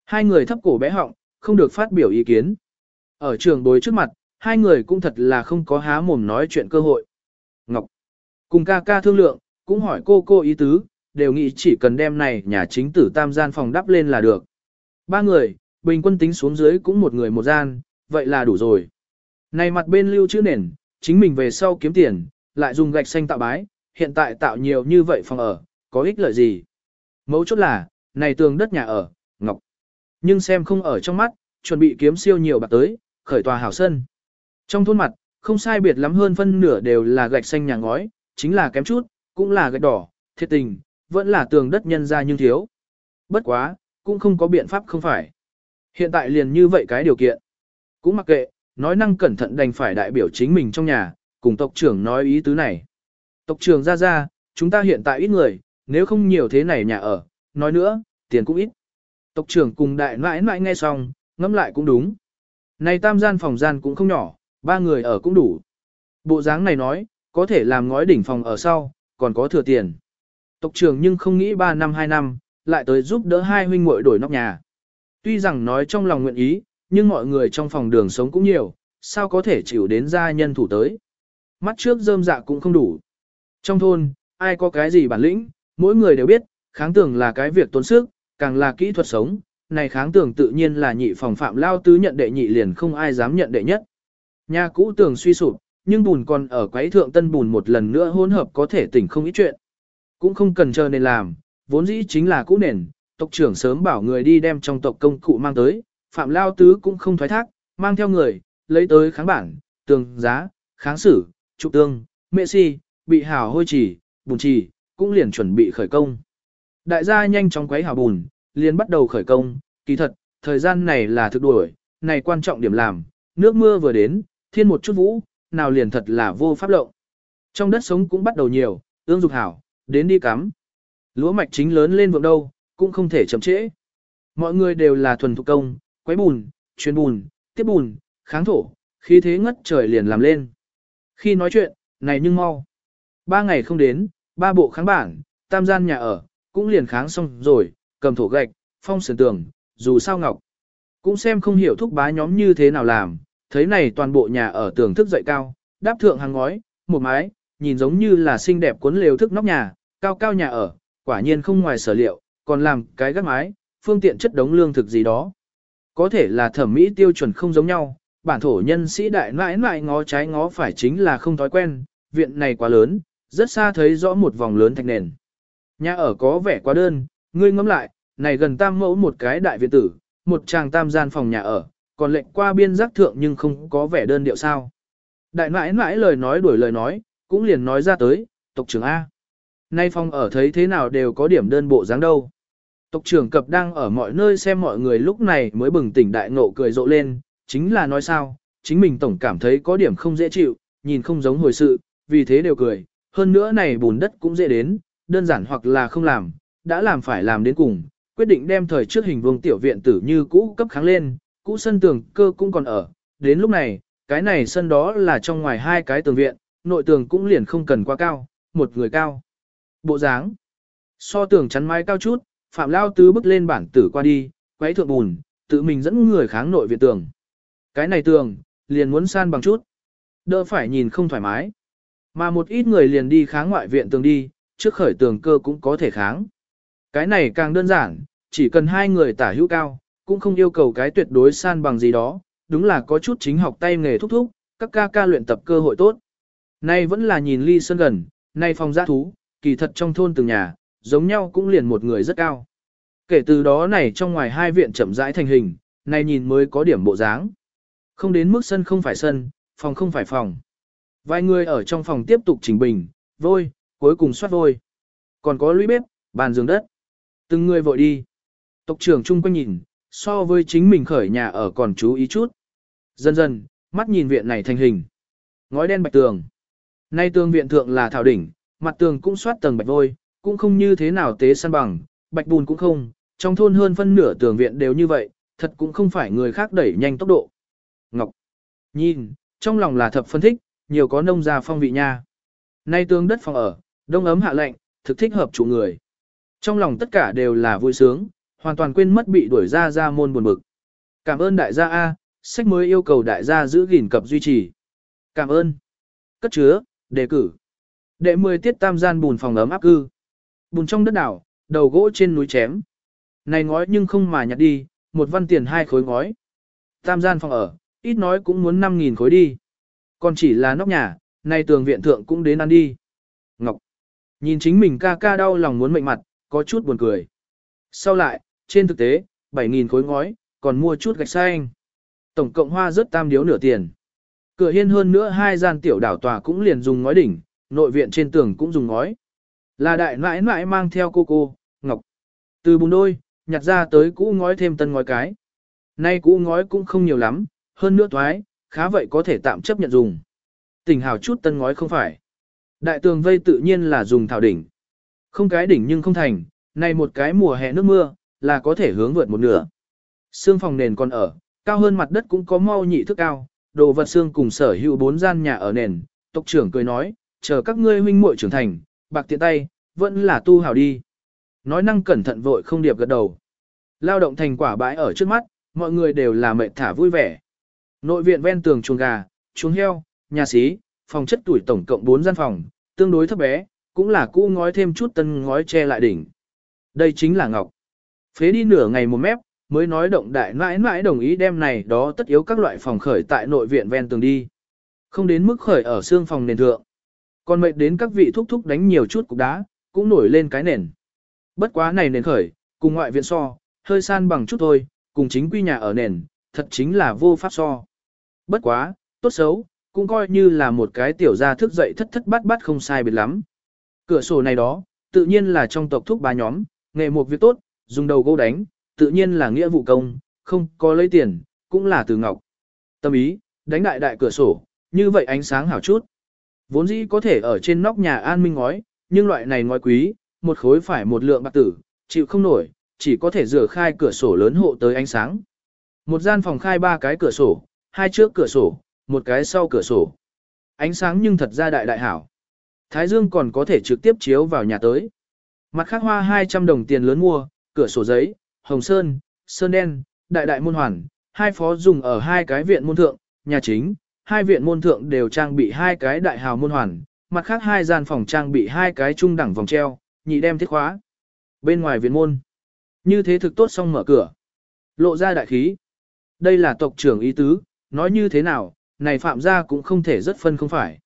Hai người thấp cổ bé họng, không được phát biểu ý kiến. Ở trường bối trước mặt, hai người cũng thật là không có há mồm nói chuyện cơ hội. Ngọc, cùng ca ca thương lượng, cũng hỏi cô cô ý tứ, đều nghĩ chỉ cần đem này nhà chính tử tam gian phòng đắp lên là được. Ba người, bình quân tính xuống dưới cũng một người một gian, vậy là đủ rồi. Này mặt bên lưu chữ nền, chính mình về sau kiếm tiền, lại dùng gạch xanh tạo bái, hiện tại tạo nhiều như vậy phòng ở, có ích lợi gì? Mấu chốt là, này tường đất nhà ở, ngọc. Nhưng xem không ở trong mắt, chuẩn bị kiếm siêu nhiều bạc tới, khởi tòa hảo sân. Trong thôn mặt, không sai biệt lắm hơn phân nửa đều là gạch xanh nhà ngói, chính là kém chút, cũng là gạch đỏ, thiệt tình, vẫn là tường đất nhân ra nhưng thiếu. Bất quá, cũng không có biện pháp không phải. Hiện tại liền như vậy cái điều kiện. Cũng mặc kệ, nói năng cẩn thận đành phải đại biểu chính mình trong nhà, cùng tộc trưởng nói ý tứ này. Tộc trưởng ra ra, chúng ta hiện tại ít người, nếu không nhiều thế này nhà ở, nói nữa, tiền cũng ít. Tộc trưởng cùng đại nãi nãi nghe xong, ngẫm lại cũng đúng. Này tam gian phòng gian cũng không nhỏ, ba người ở cũng đủ. Bộ dáng này nói, có thể làm ngói đỉnh phòng ở sau, còn có thừa tiền. Tộc trưởng nhưng không nghĩ 3 năm 2 năm, lại tới giúp đỡ hai huynh muội đổi nóc nhà. Tuy rằng nói trong lòng nguyện ý, nhưng mọi người trong phòng đường sống cũng nhiều, sao có thể chịu đến gia nhân thủ tới. Mắt trước rơm dạ cũng không đủ. Trong thôn, ai có cái gì bản lĩnh, mỗi người đều biết, kháng tường là cái việc tốn sức, càng là kỹ thuật sống, này kháng tưởng tự nhiên là nhị phòng phạm lao tứ nhận đệ nhị liền không ai dám nhận đệ nhất. Nhà cũ tường suy sụp, nhưng bùn còn ở quấy thượng tân bùn một lần nữa hỗn hợp có thể tỉnh không ít chuyện. Cũng không cần chờ nên làm, vốn dĩ chính là cũ nền, tộc trưởng sớm bảo người đi đem trong tộc công cụ mang tới, phạm lao tứ cũng không thoái thác, mang theo người, lấy tới kháng bản, tường, giá, kháng sử, trụ tương, mẹ si, bị hào hôi chỉ, bùn chỉ, cũng liền chuẩn bị khởi công. Đại gia nhanh chóng quấy hào bùn, liền bắt đầu khởi công, kỳ thật, thời gian này là thực đuổi, này quan trọng điểm làm, nước mưa vừa đến, thiên một chút vũ, nào liền thật là vô pháp lộng. Trong đất sống cũng bắt đầu nhiều, ương dục hảo, đến đi cắm. Lúa mạch chính lớn lên vượng đâu, cũng không thể chậm trễ. Mọi người đều là thuần thủ công, quấy bùn, chuyên bùn, tiếp bùn, kháng thổ, khí thế ngất trời liền làm lên. Khi nói chuyện, này nhưng mau. Ba ngày không đến, ba bộ kháng bản, tam gian nhà ở, cũng liền kháng xong rồi, cầm thổ gạch, phong sườn tường, dù sao ngọc. Cũng xem không hiểu thúc bá nhóm như thế nào làm, thấy này toàn bộ nhà ở tường thức dậy cao, đáp thượng hàng ngói, một mái, nhìn giống như là xinh đẹp cuốn lều thức nóc nhà, cao cao nhà ở, quả nhiên không ngoài sở liệu, còn làm cái gác mái, phương tiện chất đống lương thực gì đó. Có thể là thẩm mỹ tiêu chuẩn không giống nhau, bản thổ nhân sĩ đại mãi mãi ngó trái ngó phải chính là không thói quen, viện này quá lớn, rất xa thấy rõ một vòng lớn thạch nền. Nhà ở có vẻ quá đơn, ngươi ngẫm lại, này gần tam mẫu một cái đại viện tử, một chàng tam gian phòng nhà ở, còn lệnh qua biên giác thượng nhưng không có vẻ đơn điệu sao. Đại mãi mãi lời nói đuổi lời nói, cũng liền nói ra tới, tộc trưởng A. Nay phòng ở thấy thế nào đều có điểm đơn bộ dáng đâu. Tộc trưởng cập đang ở mọi nơi xem mọi người lúc này mới bừng tỉnh đại ngộ cười rộ lên, chính là nói sao, chính mình tổng cảm thấy có điểm không dễ chịu, nhìn không giống hồi sự, vì thế đều cười, hơn nữa này bùn đất cũng dễ đến, đơn giản hoặc là không làm, đã làm phải làm đến cùng, quyết định đem thời trước hình vuông tiểu viện tử như cũ cấp kháng lên, cũ sân tường cơ cũng còn ở, đến lúc này, cái này sân đó là trong ngoài hai cái tường viện, nội tường cũng liền không cần quá cao, một người cao. Bộ dáng, so tường chắn mái cao chút, Phạm Lao Tứ bước lên bản tử qua đi, quấy thượng bùn, tự mình dẫn người kháng nội viện tường. Cái này tường, liền muốn san bằng chút. Đỡ phải nhìn không thoải mái. Mà một ít người liền đi kháng ngoại viện tường đi, trước khởi tường cơ cũng có thể kháng. Cái này càng đơn giản, chỉ cần hai người tả hữu cao, cũng không yêu cầu cái tuyệt đối san bằng gì đó, đúng là có chút chính học tay nghề thúc thúc, các ca ca luyện tập cơ hội tốt. Nay vẫn là nhìn ly sân gần, nay phòng giã thú, kỳ thật trong thôn từng nhà, giống nhau cũng liền một người rất cao. Kể từ đó này trong ngoài hai viện chậm rãi thành hình, nay nhìn mới có điểm bộ dáng. Không đến mức sân không phải sân, phòng không phải phòng. Vài người ở trong phòng tiếp tục chỉnh bình, vôi, cuối cùng soát vôi. Còn có lũy bếp, bàn giường đất. Từng người vội đi. Tộc trưởng chung quanh nhìn, so với chính mình khởi nhà ở còn chú ý chút. Dần dần, mắt nhìn viện này thành hình. Ngói đen bạch tường. Nay tường viện thượng là thảo đỉnh, mặt tường cũng soát tầng bạch vôi, cũng không như thế nào tế săn bằng, bạch bùn cũng không, trong thôn hơn phân nửa tường viện đều như vậy, thật cũng không phải người khác đẩy nhanh tốc độ. Ngọc, nhìn, trong lòng là thập phân thích, nhiều có nông gia phong vị nha. Nay tường đất phòng ở, đông ấm hạ lạnh, thực thích hợp chủ người. Trong lòng tất cả đều là vui sướng, hoàn toàn quên mất bị đuổi ra ra môn buồn bực. Cảm ơn đại gia A, sách mới yêu cầu đại gia giữ gìn cập duy trì. Cảm ơn. Cất chứa, đề cử. Đệ 10 tiết tam gian bùn phòng ấm áp cư. Bùn trong đất đảo, đầu gỗ trên núi chém. Này ngói nhưng không mà nhặt đi, một văn tiền hai khối ngói. Tam gian phòng ở, ít nói cũng muốn 5.000 khối đi. Còn chỉ là nóc nhà, nay tường viện thượng cũng đến ăn đi. Ngọc. Nhìn chính mình ca ca đau lòng muốn mệnh mặt, có chút buồn cười. Sau lại, trên thực tế, 7.000 khối ngói, còn mua chút gạch xanh. Tổng cộng hoa rất tam điếu nửa tiền. Cửa hiên hơn nữa hai gian tiểu đảo tòa cũng liền dùng ngói đỉnh, nội viện trên tường cũng dùng ngói. Là đại nãi nãi mang theo cô cô, Ngọc. Từ bùn đôi, nhặt ra tới cũ ngói thêm tân ngói cái. Nay cũ ngói cũng không nhiều lắm, hơn nữa thoái, khá vậy có thể tạm chấp nhận dùng. Tình hào chút tân ngói không phải. Đại tường vây tự nhiên là dùng thảo đỉnh. Không cái đỉnh nhưng không thành, này một cái mùa hè nước mưa, là có thể hướng vượt một nửa. Xương phòng nền còn ở, cao hơn mặt đất cũng có mau nhị thức cao, đồ vật xương cùng sở hữu bốn gian nhà ở nền. Tộc trưởng cười nói, chờ các ngươi huynh muội trưởng thành, bạc tiện tay, vẫn là tu hào đi. Nói năng cẩn thận vội không điệp gật đầu. Lao động thành quả bãi ở trước mắt, mọi người đều là mệt thả vui vẻ. Nội viện ven tường chuồng gà, chuồng heo, nhà xí, phòng chất tuổi tổng cộng 4 gian phòng, tương đối thấp bé, cũng là cũ ngói thêm chút tân ngói che lại đỉnh. Đây chính là ngọc. Phế đi nửa ngày một mép, mới nói động đại mãi mãi đồng ý đem này đó tất yếu các loại phòng khởi tại nội viện ven tường đi. Không đến mức khởi ở xương phòng nền thượng. Còn mệt đến các vị thúc thúc đánh nhiều chút cục đá, cũng nổi lên cái nền. Bất quá này nền khởi, cùng ngoại viện so, hơi san bằng chút thôi, cùng chính quy nhà ở nền, thật chính là vô pháp so. Bất quá, tốt xấu, cũng coi như là một cái tiểu gia thức dậy thất thất bát bát không sai biệt lắm. Cửa sổ này đó, tự nhiên là trong tộc thúc ba nhóm, nghề một việc tốt, dùng đầu gỗ đánh, tự nhiên là nghĩa vụ công, không có lấy tiền, cũng là từ ngọc. Tâm ý, đánh đại đại cửa sổ, như vậy ánh sáng hảo chút. Vốn dĩ có thể ở trên nóc nhà an minh ngói, nhưng loại này ngói quý, một khối phải một lượng bạc tử, chịu không nổi, chỉ có thể rửa khai cửa sổ lớn hộ tới ánh sáng. Một gian phòng khai ba cái cửa sổ, hai trước cửa sổ, một cái sau cửa sổ. Ánh sáng nhưng thật ra đại đại hảo. Thái dương còn có thể trực tiếp chiếu vào nhà tới. Mặt khác hoa 200 đồng tiền lớn mua, cửa sổ giấy, hồng sơn, sơn đen, đại đại môn hoàn, hai phó dùng ở hai cái viện môn thượng, nhà chính, hai viện môn thượng đều trang bị hai cái đại hào môn hoàn, mặt khác hai gian phòng trang bị hai cái trung đẳng vòng treo, nhị đem thiết khóa. Bên ngoài viện môn, như thế thực tốt xong mở cửa. Lộ ra đại khí. Đây là tộc trưởng ý tứ, nói như thế nào, này phạm gia cũng không thể rất phân không phải.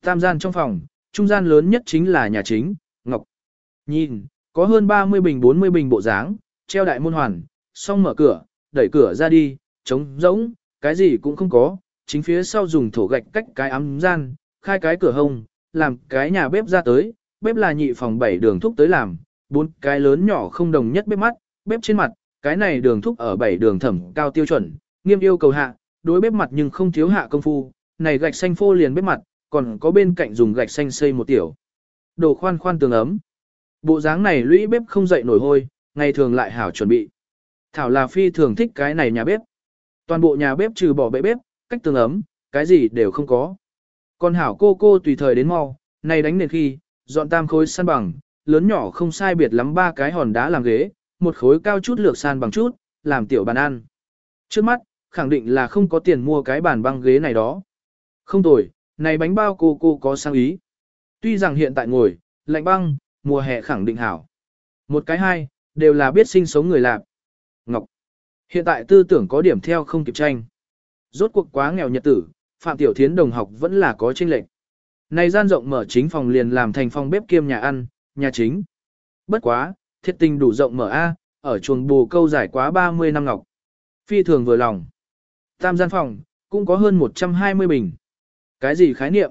Tam gian trong phòng, trung gian lớn nhất chính là nhà chính, Ngọc. Nhìn, có hơn 30 bình 40 bình bộ dáng, treo đại môn hoàn, xong mở cửa, đẩy cửa ra đi, trống rỗng, cái gì cũng không có, chính phía sau dùng thổ gạch cách cái ấm gian, khai cái cửa hông, làm cái nhà bếp ra tới, bếp là nhị phòng bảy đường thúc tới làm, bốn cái lớn nhỏ không đồng nhất bếp mắt, bếp trên mặt, cái này đường thúc ở bảy đường thẩm cao tiêu chuẩn, nghiêm yêu cầu hạ, đối bếp mặt nhưng không thiếu hạ công phu, này gạch xanh phô liền bếp mặt, còn có bên cạnh dùng gạch xanh xây một tiểu. Đồ khoan khoan tường ấm. Bộ dáng này lũy bếp không dậy nổi hôi, ngày thường lại hảo chuẩn bị. Thảo là phi thường thích cái này nhà bếp. Toàn bộ nhà bếp trừ bỏ bệ bếp, cách tường ấm, cái gì đều không có. Còn hảo cô cô tùy thời đến mau, này đánh nền khi, dọn tam khối săn bằng, lớn nhỏ không sai biệt lắm ba cái hòn đá làm ghế, một khối cao chút lược san bằng chút, làm tiểu bàn ăn. Trước mắt, khẳng định là không có tiền mua cái bàn băng ghế này đó. Không tồi, này bánh bao cô cô có sang ý. Tuy rằng hiện tại ngồi, lạnh băng, mùa hè khẳng định hảo. Một cái hai, đều là biết sinh sống người lạc. Ngọc. Hiện tại tư tưởng có điểm theo không kịp tranh. Rốt cuộc quá nghèo nhật tử, Phạm Tiểu Thiến đồng học vẫn là có tranh lệch. Này gian rộng mở chính phòng liền làm thành phòng bếp kiêm nhà ăn, nhà chính. Bất quá, thiết tình đủ rộng mở A, ở chuồng bù câu giải quá 30 năm ngọc. Phi thường vừa lòng. Tam gian phòng, cũng có hơn 120 bình. Cái gì khái niệm?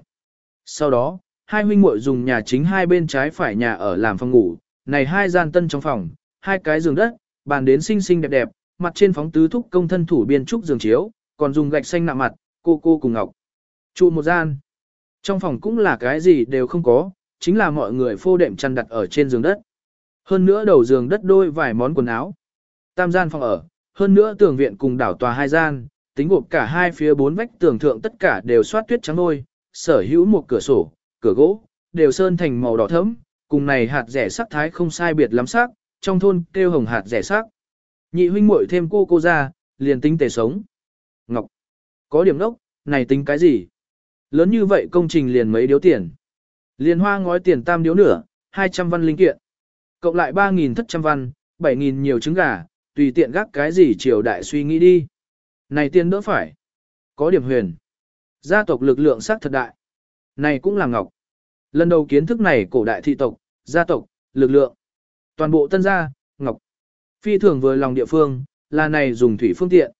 Sau đó, hai huynh muội dùng nhà chính hai bên trái phải nhà ở làm phòng ngủ, này hai gian tân trong phòng, hai cái giường đất, bàn đến xinh xinh đẹp đẹp, mặt trên phóng tứ thúc công thân thủ biên trúc giường chiếu, còn dùng gạch xanh nạm mặt, cô cô cùng ngọc. Trụ một gian. Trong phòng cũng là cái gì đều không có, chính là mọi người phô đệm chăn đặt ở trên giường đất. Hơn nữa đầu giường đất đôi vài món quần áo. Tam gian phòng ở, hơn nữa tường viện cùng đảo tòa hai gian, tính gộp cả hai phía bốn vách tường thượng tất cả đều soát tuyết trắng đôi, sở hữu một cửa sổ, cửa gỗ, đều sơn thành màu đỏ thẫm, cùng này hạt rẻ sắc thái không sai biệt lắm sắc, trong thôn kêu hồng hạt rẻ sắc. Nhị huynh muội thêm cô cô ra, liền tính tề sống. Ngọc, có điểm đốc, này tính cái gì? Lớn như vậy công trình liền mấy điếu tiền. Liền hoa ngói tiền tam điếu nửa, 200 văn linh kiện. Cộng lại 3.000 thất trăm văn, 7.000 nhiều trứng gà, tùy tiện gác cái gì triều đại suy nghĩ đi. Này tiền đỡ phải. Có điểm huyền. Gia tộc lực lượng sắc thật đại. Này cũng là ngọc. Lần đầu kiến thức này cổ đại thị tộc, gia tộc, lực lượng. Toàn bộ tân gia, ngọc. Phi thường vừa lòng địa phương, là này dùng thủy phương tiện.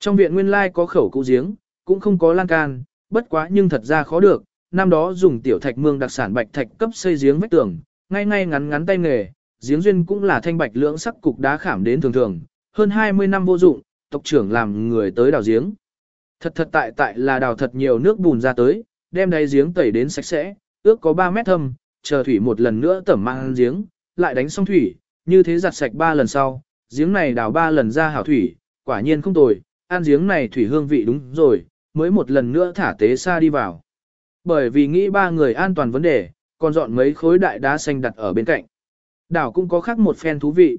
Trong viện nguyên lai có khẩu cụ giếng, cũng không có lan can, bất quá nhưng thật ra khó được. Năm đó dùng tiểu thạch mương đặc sản bạch thạch cấp xây giếng vách tường, ngay ngay ngắn ngắn tay nghề, giếng duyên cũng là thanh bạch lưỡng sắc cục đá khảm đến thường thường, hơn 20 năm vô dụng, tộc trưởng làm người tới đào giếng. Thật thật tại tại là đào thật nhiều nước bùn ra tới, đem đáy giếng tẩy đến sạch sẽ, ước có 3 mét thâm, chờ thủy một lần nữa tẩm mang giếng, lại đánh xong thủy, như thế giặt sạch 3 lần sau, giếng này đào 3 lần ra hảo thủy, quả nhiên không tồi, ăn giếng này thủy hương vị đúng rồi, mới một lần nữa thả tế xa đi vào. Bởi vì nghĩ ba người an toàn vấn đề, còn dọn mấy khối đại đá xanh đặt ở bên cạnh. Đảo cũng có khác một phen thú vị.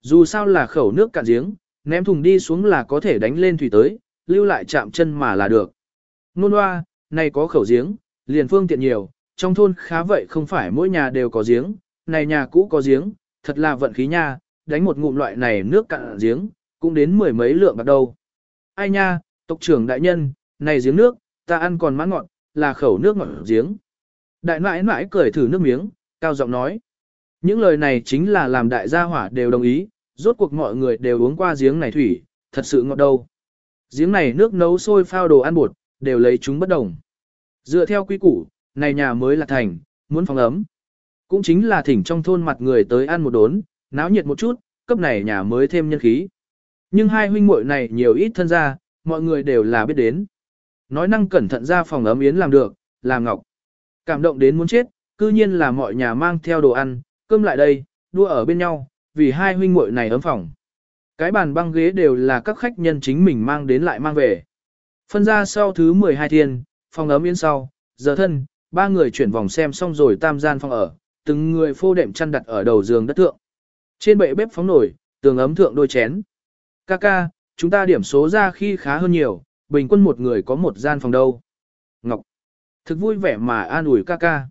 Dù sao là khẩu nước cạn giếng, ném thùng đi xuống là có thể đánh lên thủy tới, lưu lại chạm chân mà là được. Nôn hoa, này có khẩu giếng, liền phương tiện nhiều, trong thôn khá vậy không phải mỗi nhà đều có giếng, này nhà cũ có giếng, thật là vận khí nha, đánh một ngụm loại này nước cạn giếng, cũng đến mười mấy lượng bạc đâu. Ai nha, tộc trưởng đại nhân, này giếng nước, ta ăn còn mãn ngọt, là khẩu nước ngọt giếng. Đại nãi nãi cười thử nước miếng, cao giọng nói. Những lời này chính là làm đại gia hỏa đều đồng ý, rốt cuộc mọi người đều uống qua giếng này thủy, thật sự ngọt đâu. Giếng này nước nấu sôi phao đồ ăn bột, đều lấy chúng bất đồng. Dựa theo quy củ, này nhà mới là thành, muốn phòng ấm. Cũng chính là thỉnh trong thôn mặt người tới ăn một đốn, náo nhiệt một chút, cấp này nhà mới thêm nhân khí. Nhưng hai huynh muội này nhiều ít thân ra, mọi người đều là biết đến. Nói năng cẩn thận ra phòng ấm yến làm được, làm ngọc. Cảm động đến muốn chết, cư nhiên là mọi nhà mang theo đồ ăn, cơm lại đây, đua ở bên nhau, vì hai huynh muội này ấm phòng. Cái bàn băng ghế đều là các khách nhân chính mình mang đến lại mang về. Phân ra sau thứ 12 thiên, phòng ấm yên sau, giờ thân, ba người chuyển vòng xem xong rồi tam gian phòng ở, từng người phô đệm chăn đặt ở đầu giường đất thượng. Trên bệ bếp phóng nổi, tường ấm thượng đôi chén. Kaka, chúng ta điểm số ra khi khá hơn nhiều, bình quân một người có một gian phòng đâu. Ngọc, thực vui vẻ mà an ủi Kaka.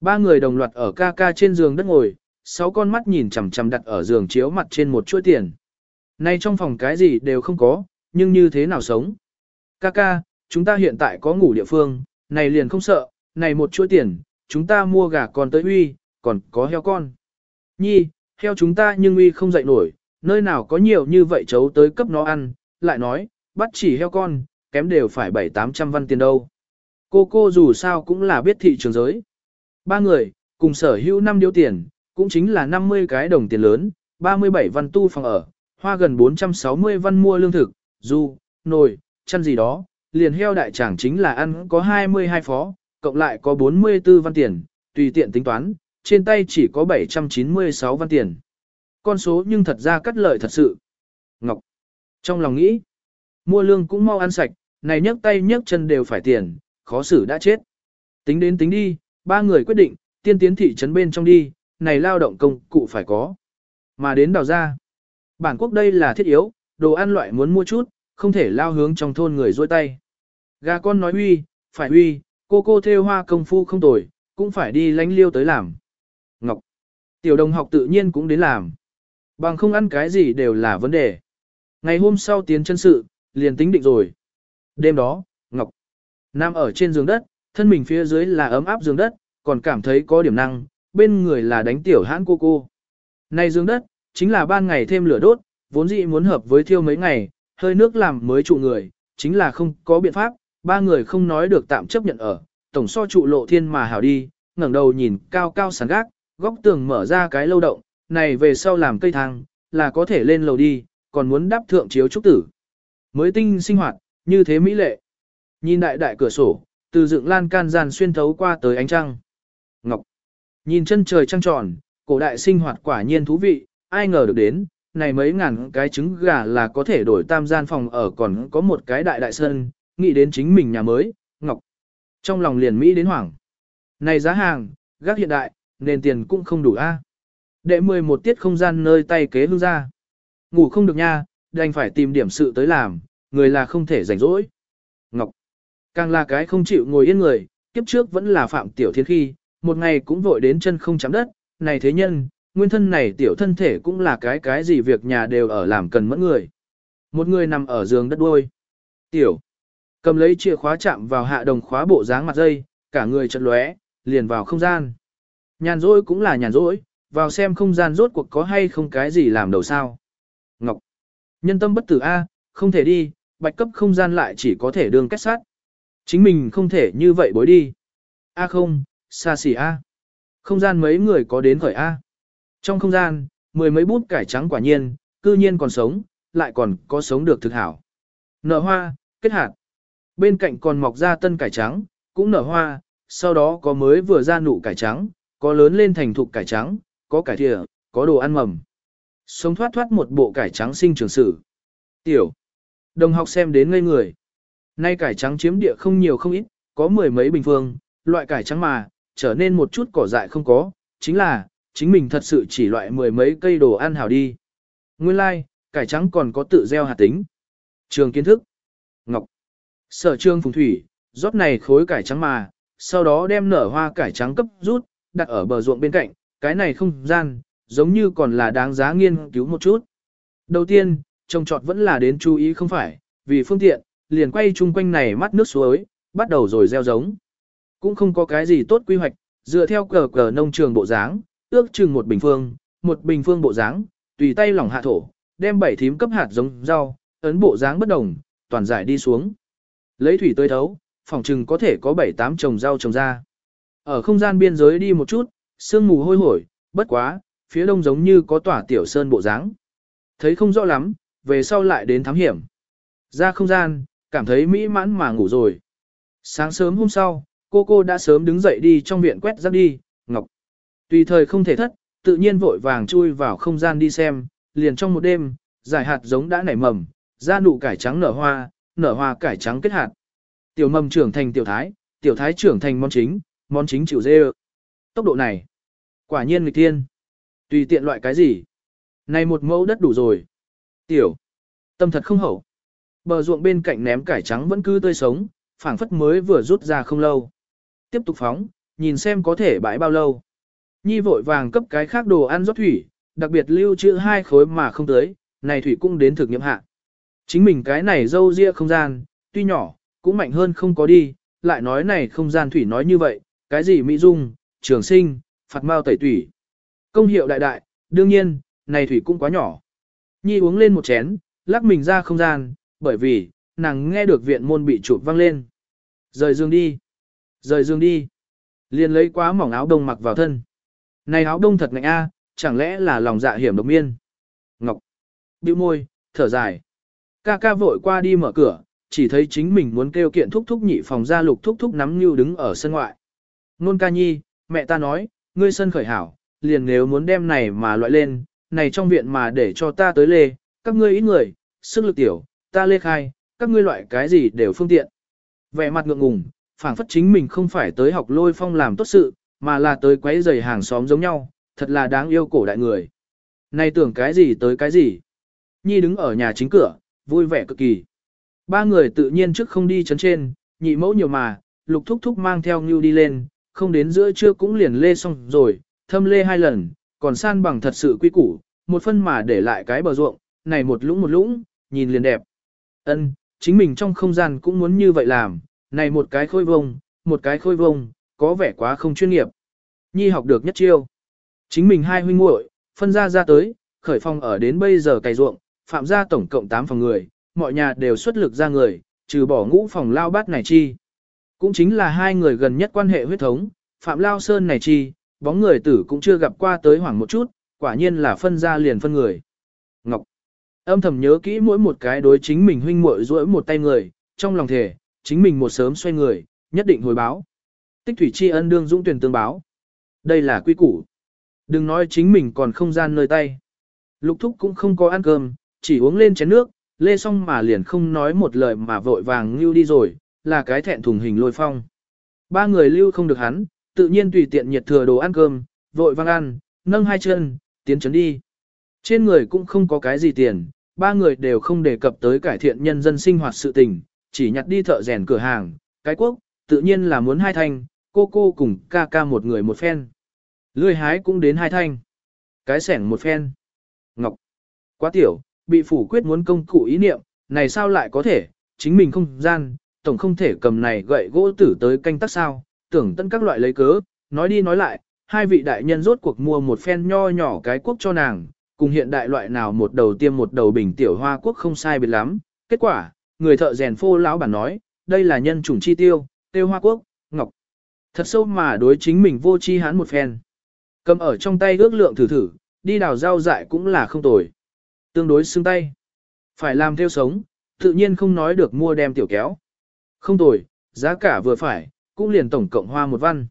Ba người đồng loạt ở Kaka trên giường đất ngồi, sáu con mắt nhìn chằm chằm đặt ở giường chiếu mặt trên một chuỗi tiền. Nay trong phòng cái gì đều không có, nhưng như thế nào sống? Kaka, chúng ta hiện tại có ngủ địa phương, này liền không sợ, này một chuỗi tiền, chúng ta mua gà con tới uy, còn có heo con. Nhi, heo chúng ta nhưng uy không dậy nổi, nơi nào có nhiều như vậy chấu tới cấp nó ăn, lại nói, bắt chỉ heo con, kém đều phải 7-800 văn tiền đâu. Cô cô dù sao cũng là biết thị trường giới. Ba người, cùng sở hữu năm điếu tiền, cũng chính là 50 cái đồng tiền lớn, 37 văn tu phòng ở, hoa gần 460 văn mua lương thực, du, nồi, chăn gì đó, liền heo đại tràng chính là ăn có 22 phó, cộng lại có 44 văn tiền, tùy tiện tính toán, trên tay chỉ có 796 văn tiền. Con số nhưng thật ra cắt lợi thật sự. Ngọc. Trong lòng nghĩ, mua lương cũng mau ăn sạch, này nhấc tay nhấc chân đều phải tiền, khó xử đã chết. Tính đến tính đi, ba người quyết định, tiên tiến thị trấn bên trong đi, này lao động công cụ phải có. Mà đến đào ra. Bản quốc đây là thiết yếu, đồ ăn loại muốn mua chút, không thể lao hướng trong thôn người dôi tay. Gà con nói huy, phải huy, cô cô theo hoa công phu không tồi, cũng phải đi lánh liêu tới làm. Ngọc. Tiểu đồng học tự nhiên cũng đến làm. Bằng không ăn cái gì đều là vấn đề. Ngày hôm sau tiến chân sự, liền tính định rồi. Đêm đó, Ngọc nằm ở trên giường đất, thân mình phía dưới là ấm áp giường đất, còn cảm thấy có điểm năng, bên người là đánh tiểu hãn cô cô. Này dương đất, chính là ban ngày thêm lửa đốt, vốn dĩ muốn hợp với thiêu mấy ngày, hơi nước làm mới trụ người, chính là không có biện pháp, ba người không nói được tạm chấp nhận ở, tổng so trụ lộ thiên mà hảo đi, ngẩng đầu nhìn cao cao sàn gác, góc tường mở ra cái lâu động, này về sau làm cây thang, là có thể lên lầu đi, còn muốn đáp thượng chiếu trúc tử. Mới tinh sinh hoạt, như thế mỹ lệ. Nhìn đại đại cửa sổ, từ dựng lan can gian xuyên thấu qua tới ánh trăng. Nhìn chân trời trăng tròn, cổ đại sinh hoạt quả nhiên thú vị, ai ngờ được đến, này mấy ngàn cái trứng gà là có thể đổi tam gian phòng ở còn có một cái đại đại sân, nghĩ đến chính mình nhà mới, Ngọc. Trong lòng liền Mỹ đến hoảng. Này giá hàng, gác hiện đại, nền tiền cũng không đủ a. Đệ 11 tiết không gian nơi tay kế hương ra. Ngủ không được nha, đành phải tìm điểm sự tới làm, người là không thể rảnh rỗi. Ngọc. Càng là cái không chịu ngồi yên người, kiếp trước vẫn là phạm tiểu thiên khi, một ngày cũng vội đến chân không chạm đất, này thế nhân, nguyên thân này tiểu thân thể cũng là cái cái gì việc nhà đều ở làm cần mẫn người. Một người nằm ở giường đất đuôi. Tiểu. Cầm lấy chìa khóa chạm vào hạ đồng khóa bộ dáng mặt dây, cả người chật lóe, liền vào không gian. Nhàn rỗi cũng là nhàn rỗi, vào xem không gian rốt cuộc có hay không cái gì làm đầu sao. Ngọc. Nhân tâm bất tử A, không thể đi, bạch cấp không gian lại chỉ có thể đường kết sát. Chính mình không thể như vậy bối đi. A không, xa xỉ A. Không gian mấy người có đến khởi A. Trong không gian, mười mấy bút cải trắng quả nhiên, cư nhiên còn sống, lại còn có sống được thực hảo. Nở hoa, kết hạt. Bên cạnh còn mọc ra tân cải trắng, cũng nở hoa, sau đó có mới vừa ra nụ cải trắng, có lớn lên thành thục cải trắng, có cải thìa, có đồ ăn mầm. Sống thoát thoát một bộ cải trắng sinh trường sử. Tiểu. Đồng học xem đến ngây người. Nay cải trắng chiếm địa không nhiều không ít, có mười mấy bình phương, loại cải trắng mà, trở nên một chút cỏ dại không có, chính là, chính mình thật sự chỉ loại mười mấy cây đồ ăn hảo đi. Nguyên lai, like, cải trắng còn có tự gieo hạt tính. Trường kiến thức. Ngọc. Sở trương phùng thủy, rót này khối cải trắng mà, sau đó đem nở hoa cải trắng cấp rút, đặt ở bờ ruộng bên cạnh, cái này không gian, giống như còn là đáng giá nghiên cứu một chút. Đầu tiên, trồng trọt vẫn là đến chú ý không phải, vì phương tiện, liền quay chung quanh này mắt nước suối, bắt đầu rồi gieo giống. Cũng không có cái gì tốt quy hoạch, dựa theo cờ cờ nông trường bộ dáng, ước chừng một bình phương, một bình phương bộ dáng, tùy tay lỏng hạ thổ, đem bảy thím cấp hạt giống rau, ấn bộ dáng bất đồng, toàn giải đi xuống. Lấy thủy tơi thấu, phòng chừng có thể có bảy tám trồng rau trồng ra. Ở không gian biên giới đi một chút, sương mù hôi hổi, bất quá, phía đông giống như có tỏa tiểu sơn bộ dáng. Thấy không rõ lắm, về sau lại đến thám hiểm. Ra không gian, cảm thấy mỹ mãn mà ngủ rồi. Sáng sớm hôm sau, cô cô đã sớm đứng dậy đi trong viện quét rác đi, Ngọc. Tùy thời không thể thất, tự nhiên vội vàng chui vào không gian đi xem, liền trong một đêm, giải hạt giống đã nảy mầm, ra nụ cải trắng nở hoa, nở hoa cải trắng kết hạt. Tiểu mầm trưởng thành tiểu thái, tiểu thái trưởng thành món chính, món chính chịu dê Tốc độ này, quả nhiên nghịch thiên. Tùy tiện loại cái gì. Này một mẫu đất đủ rồi. Tiểu, tâm thật không hậu. Bờ ruộng bên cạnh ném cải trắng vẫn cứ tươi sống, phảng phất mới vừa rút ra không lâu. Tiếp tục phóng, nhìn xem có thể bãi bao lâu. Nhi vội vàng cấp cái khác đồ ăn rót thủy, đặc biệt lưu trữ hai khối mà không tới, này thủy cũng đến thực nghiệm hạ. Chính mình cái này dâu ria không gian, tuy nhỏ, cũng mạnh hơn không có đi, lại nói này không gian thủy nói như vậy, cái gì mỹ dung, trường sinh, phạt mau tẩy thủy. Công hiệu đại đại, đương nhiên, này thủy cũng quá nhỏ. Nhi uống lên một chén, lắc mình ra không gian, bởi vì, nàng nghe được viện môn bị chụp văng lên. Rời giường đi. Rời giường đi. Liền lấy quá mỏng áo đông mặc vào thân. Này áo đông thật ngạnh a, chẳng lẽ là lòng dạ hiểm độc miên. Ngọc. bĩu môi, thở dài. Ca ca vội qua đi mở cửa, chỉ thấy chính mình muốn kêu kiện thúc thúc nhị phòng ra lục thúc thúc nắm như đứng ở sân ngoại. Nôn ca nhi, mẹ ta nói, ngươi sân khởi hảo, liền nếu muốn đem này mà loại lên, này trong viện mà để cho ta tới lê, các ngươi ít người, sức lực tiểu, ta lê khai, các ngươi loại cái gì đều phương tiện. Vẻ mặt ngượng ngùng, phảng phất chính mình không phải tới học lôi phong làm tốt sự, mà là tới quấy giày hàng xóm giống nhau, thật là đáng yêu cổ đại người. Này tưởng cái gì tới cái gì. Nhi đứng ở nhà chính cửa, vui vẻ cực kỳ. Ba người tự nhiên trước không đi chấn trên, nhị mẫu nhiều mà, lục thúc thúc mang theo Ngưu đi lên, không đến giữa trưa cũng liền lê xong rồi, thâm lê hai lần, còn san bằng thật sự quy củ, một phân mà để lại cái bờ ruộng, này một lũng một lũng, nhìn liền đẹp. Ân, chính mình trong không gian cũng muốn như vậy làm, này một cái khôi vông, một cái khôi vông, có vẻ quá không chuyên nghiệp. Nhi học được nhất chiêu. Chính mình hai huynh muội phân ra ra tới, khởi phong ở đến bây giờ cày ruộng, phạm ra tổng cộng 8 phòng người, mọi nhà đều xuất lực ra người, trừ bỏ ngũ phòng lao bát này chi. Cũng chính là hai người gần nhất quan hệ huyết thống, phạm lao sơn này chi, bóng người tử cũng chưa gặp qua tới hoảng một chút, quả nhiên là phân ra liền phân người. Ngọc âm thầm nhớ kỹ mỗi một cái đối chính mình huynh muội duỗi một tay người, trong lòng thể, chính mình một sớm xoay người, nhất định hồi báo. Tích thủy tri ân đương dũng tuyển tương báo. Đây là quy củ. Đừng nói chính mình còn không gian nơi tay. Lục thúc cũng không có ăn cơm, chỉ uống lên chén nước, lê xong mà liền không nói một lời mà vội vàng lưu đi rồi, là cái thẹn thùng hình lôi phong. Ba người lưu không được hắn, tự nhiên tùy tiện nhiệt thừa đồ ăn cơm, vội vang ăn, nâng hai chân, tiến chấn đi. Trên người cũng không có cái gì tiền, ba người đều không đề cập tới cải thiện nhân dân sinh hoạt sự tình, chỉ nhặt đi thợ rèn cửa hàng, cái quốc, tự nhiên là muốn hai thanh, cô cô cùng ca ca một người một phen. Lươi hái cũng đến hai thanh. Cái sẻng một phen. Ngọc. Quá tiểu, bị phủ quyết muốn công cụ ý niệm, này sao lại có thể, chính mình không gian, tổng không thể cầm này gậy gỗ tử tới canh tác sao, tưởng tân các loại lấy cớ, nói đi nói lại, hai vị đại nhân rốt cuộc mua một phen nho nhỏ cái quốc cho nàng, cùng hiện đại loại nào một đầu tiêm một đầu bình tiểu hoa quốc không sai biệt lắm. Kết quả, người thợ rèn phô lão bản nói, đây là nhân chủng chi tiêu, tiêu hoa quốc, ngọc. Thật sâu mà đối chính mình vô chi hán một phen. Cầm ở trong tay ước lượng thử thử, đi đào rau dại cũng là không tồi. Tương đối xương tay. Phải làm theo sống, tự nhiên không nói được mua đem tiểu kéo. Không tồi, giá cả vừa phải, cũng liền tổng cộng hoa một văn.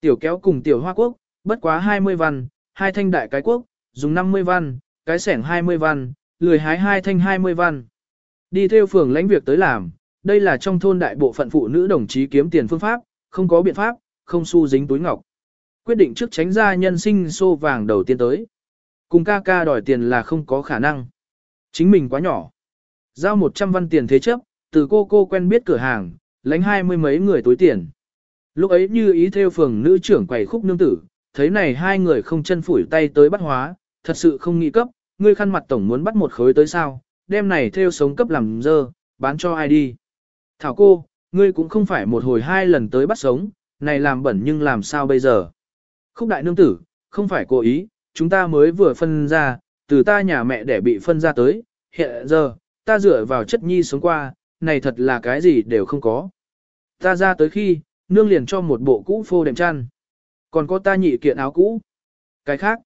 Tiểu kéo cùng tiểu hoa quốc, bất quá 20 văn, hai thanh đại cái quốc, dùng 50 văn, cái sẻng 20 văn, lười hái hai thanh 20 văn. Đi theo phường lãnh việc tới làm, đây là trong thôn đại bộ phận phụ nữ đồng chí kiếm tiền phương pháp, không có biện pháp, không xu dính túi ngọc. Quyết định trước tránh ra nhân sinh xô vàng đầu tiên tới. Cùng ca ca đòi tiền là không có khả năng. Chính mình quá nhỏ. Giao 100 văn tiền thế chấp, từ cô cô quen biết cửa hàng, lãnh hai mươi mấy người túi tiền. Lúc ấy như ý theo phường nữ trưởng quầy khúc nương tử, thấy này hai người không chân phủi tay tới bắt hóa, thật sự không nghĩ cấp, ngươi khăn mặt tổng muốn bắt một khối tới sao, đem này theo sống cấp làm dơ, bán cho ai đi. Thảo cô, ngươi cũng không phải một hồi hai lần tới bắt sống, này làm bẩn nhưng làm sao bây giờ. Khúc đại nương tử, không phải cố ý, chúng ta mới vừa phân ra, từ ta nhà mẹ để bị phân ra tới, hiện giờ, ta dựa vào chất nhi sống qua, này thật là cái gì đều không có. Ta ra tới khi, nương liền cho một bộ cũ phô đệm chăn. Còn có ta nhị kiện áo cũ. Cái khác,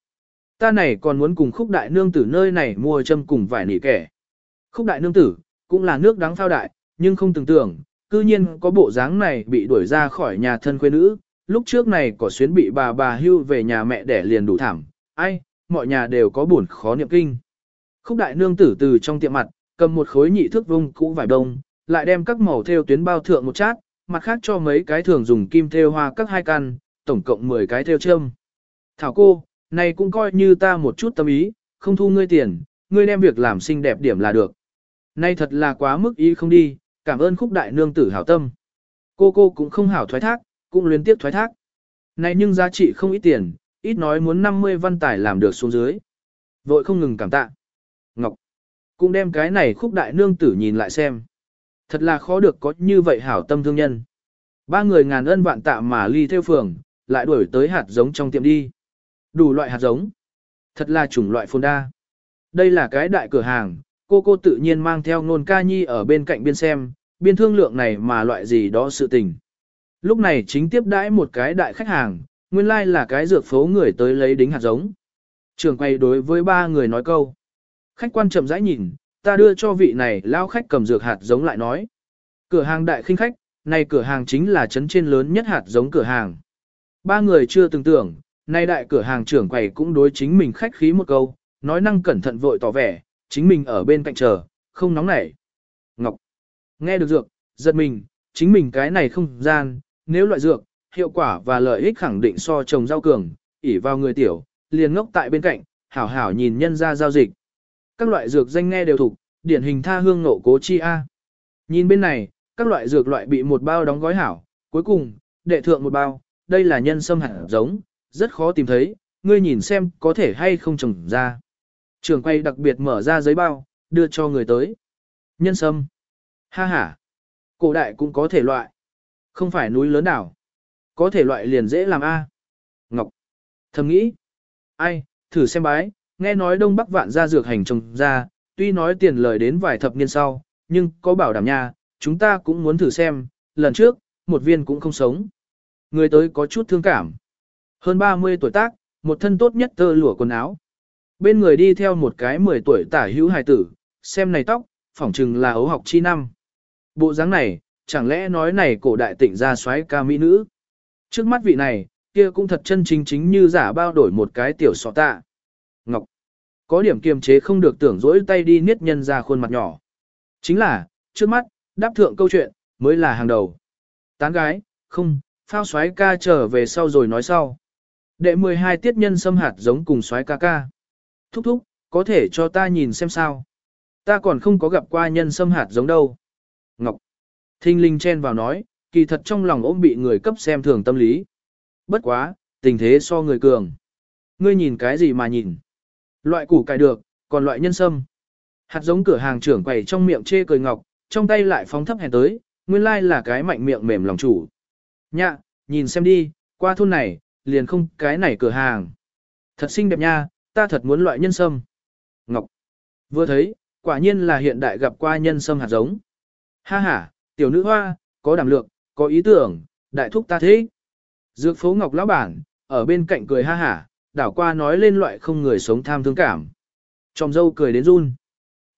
ta này còn muốn cùng khúc đại nương tử nơi này mua châm cùng vải nỉ kẻ. Khúc đại nương tử, cũng là nước đáng phao đại, nhưng không tưởng tưởng, cư nhiên có bộ dáng này bị đuổi ra khỏi nhà thân quê nữ. Lúc trước này có xuyến bị bà bà hưu về nhà mẹ để liền đủ thảm, ai, mọi nhà đều có buồn khó niệm kinh. Khúc đại nương tử từ trong tiệm mặt, cầm một khối nhị thước vung cũ vải đông, lại đem các màu theo tuyến bao thượng một chát, mặt khác cho mấy cái thường dùng kim theo hoa các hai căn, tổng cộng 10 cái theo châm. Thảo cô, này cũng coi như ta một chút tâm ý, không thu ngươi tiền, ngươi đem việc làm xinh đẹp điểm là được. Nay thật là quá mức ý không đi, cảm ơn khúc đại nương tử hảo tâm. Cô cô cũng không hảo thoái thác, cũng liên tiếp thoái thác. Này nhưng giá trị không ít tiền, ít nói muốn 50 văn tải làm được xuống dưới. Vội không ngừng cảm tạ. Ngọc, cũng đem cái này khúc đại nương tử nhìn lại xem. Thật là khó được có như vậy hảo tâm thương nhân. Ba người ngàn ân vạn tạ mà ly theo phường, lại đuổi tới hạt giống trong tiệm đi. Đủ loại hạt giống. Thật là chủng loại phồn đa. Đây là cái đại cửa hàng, cô cô tự nhiên mang theo nôn ca nhi ở bên cạnh biên xem, biên thương lượng này mà loại gì đó sự tình. Lúc này chính tiếp đãi một cái đại khách hàng, nguyên lai like là cái dược phố người tới lấy đính hạt giống. Trường quay đối với ba người nói câu. Khách quan chậm rãi nhìn, ta đưa cho vị này lao khách cầm dược hạt giống lại nói. Cửa hàng đại khinh khách, này cửa hàng chính là trấn trên lớn nhất hạt giống cửa hàng. Ba người chưa từng tưởng, nay đại cửa hàng trưởng quầy cũng đối chính mình khách khí một câu, nói năng cẩn thận vội tỏ vẻ, chính mình ở bên cạnh chờ, không nóng nảy. Ngọc, nghe được dược, giật mình, chính mình cái này không gian, nếu loại dược, hiệu quả và lợi ích khẳng định so trồng rau cường, ỉ vào người tiểu, liền ngốc tại bên cạnh, hảo hảo nhìn nhân ra giao dịch. Các loại dược danh nghe đều thuộc, điển hình tha hương nộ cố chi A. Nhìn bên này, các loại dược loại bị một bao đóng gói hảo, cuối cùng, đệ thượng một bao, đây là nhân sâm hạt giống, rất khó tìm thấy, ngươi nhìn xem có thể hay không trồng ra. Trường quay đặc biệt mở ra giấy bao, đưa cho người tới. Nhân sâm. Ha ha. Cổ đại cũng có thể loại. Không phải núi lớn đảo. Có thể loại liền dễ làm A. Ngọc. Thầm nghĩ. Ai, thử xem bái, nghe nói Đông Bắc vạn gia dược hành trồng ra, tuy nói tiền lời đến vài thập niên sau, nhưng có bảo đảm nha, chúng ta cũng muốn thử xem, lần trước, một viên cũng không sống. Người tới có chút thương cảm. Hơn 30 tuổi tác, một thân tốt nhất tơ lụa quần áo. Bên người đi theo một cái 10 tuổi tả hữu hài tử, xem này tóc, phỏng chừng là ấu học chi năm. Bộ dáng này, chẳng lẽ nói này cổ đại tỉnh ra xoáy ca mỹ nữ. Trước mắt vị này, kia cũng thật chân chính chính như giả bao đổi một cái tiểu sọ tạ. Ngọc. Có điểm kiềm chế không được tưởng dỗi tay đi niết nhân ra khuôn mặt nhỏ. Chính là, trước mắt, đáp thượng câu chuyện, mới là hàng đầu. Tán gái, không, phao xoáy ca trở về sau rồi nói sau. Đệ 12 tiết nhân xâm hạt giống cùng xoáy ca ca. Thúc thúc, có thể cho ta nhìn xem sao. Ta còn không có gặp qua nhân sâm hạt giống đâu. Ngọc. Thinh linh chen vào nói, kỳ thật trong lòng ôm bị người cấp xem thường tâm lý. Bất quá, tình thế so người cường. Ngươi nhìn cái gì mà nhìn? Loại củ cải được, còn loại nhân sâm. Hạt giống cửa hàng trưởng quầy trong miệng chê cười ngọc, trong tay lại phóng thấp hèn tới, nguyên lai là cái mạnh miệng mềm lòng chủ. Nhạ, nhìn xem đi, qua thôn này, liền không cái này cửa hàng. Thật xinh đẹp nha, ta thật muốn loại nhân sâm. Ngọc. Vừa thấy, quả nhiên là hiện đại gặp qua nhân sâm hạt giống. Ha ha, tiểu nữ hoa, có đảm lượng, có ý tưởng, đại thúc ta thế. Dược phố Ngọc lão bản, ở bên cạnh cười ha hả, đảo qua nói lên loại không người sống tham thương cảm. Trong dâu cười đến run.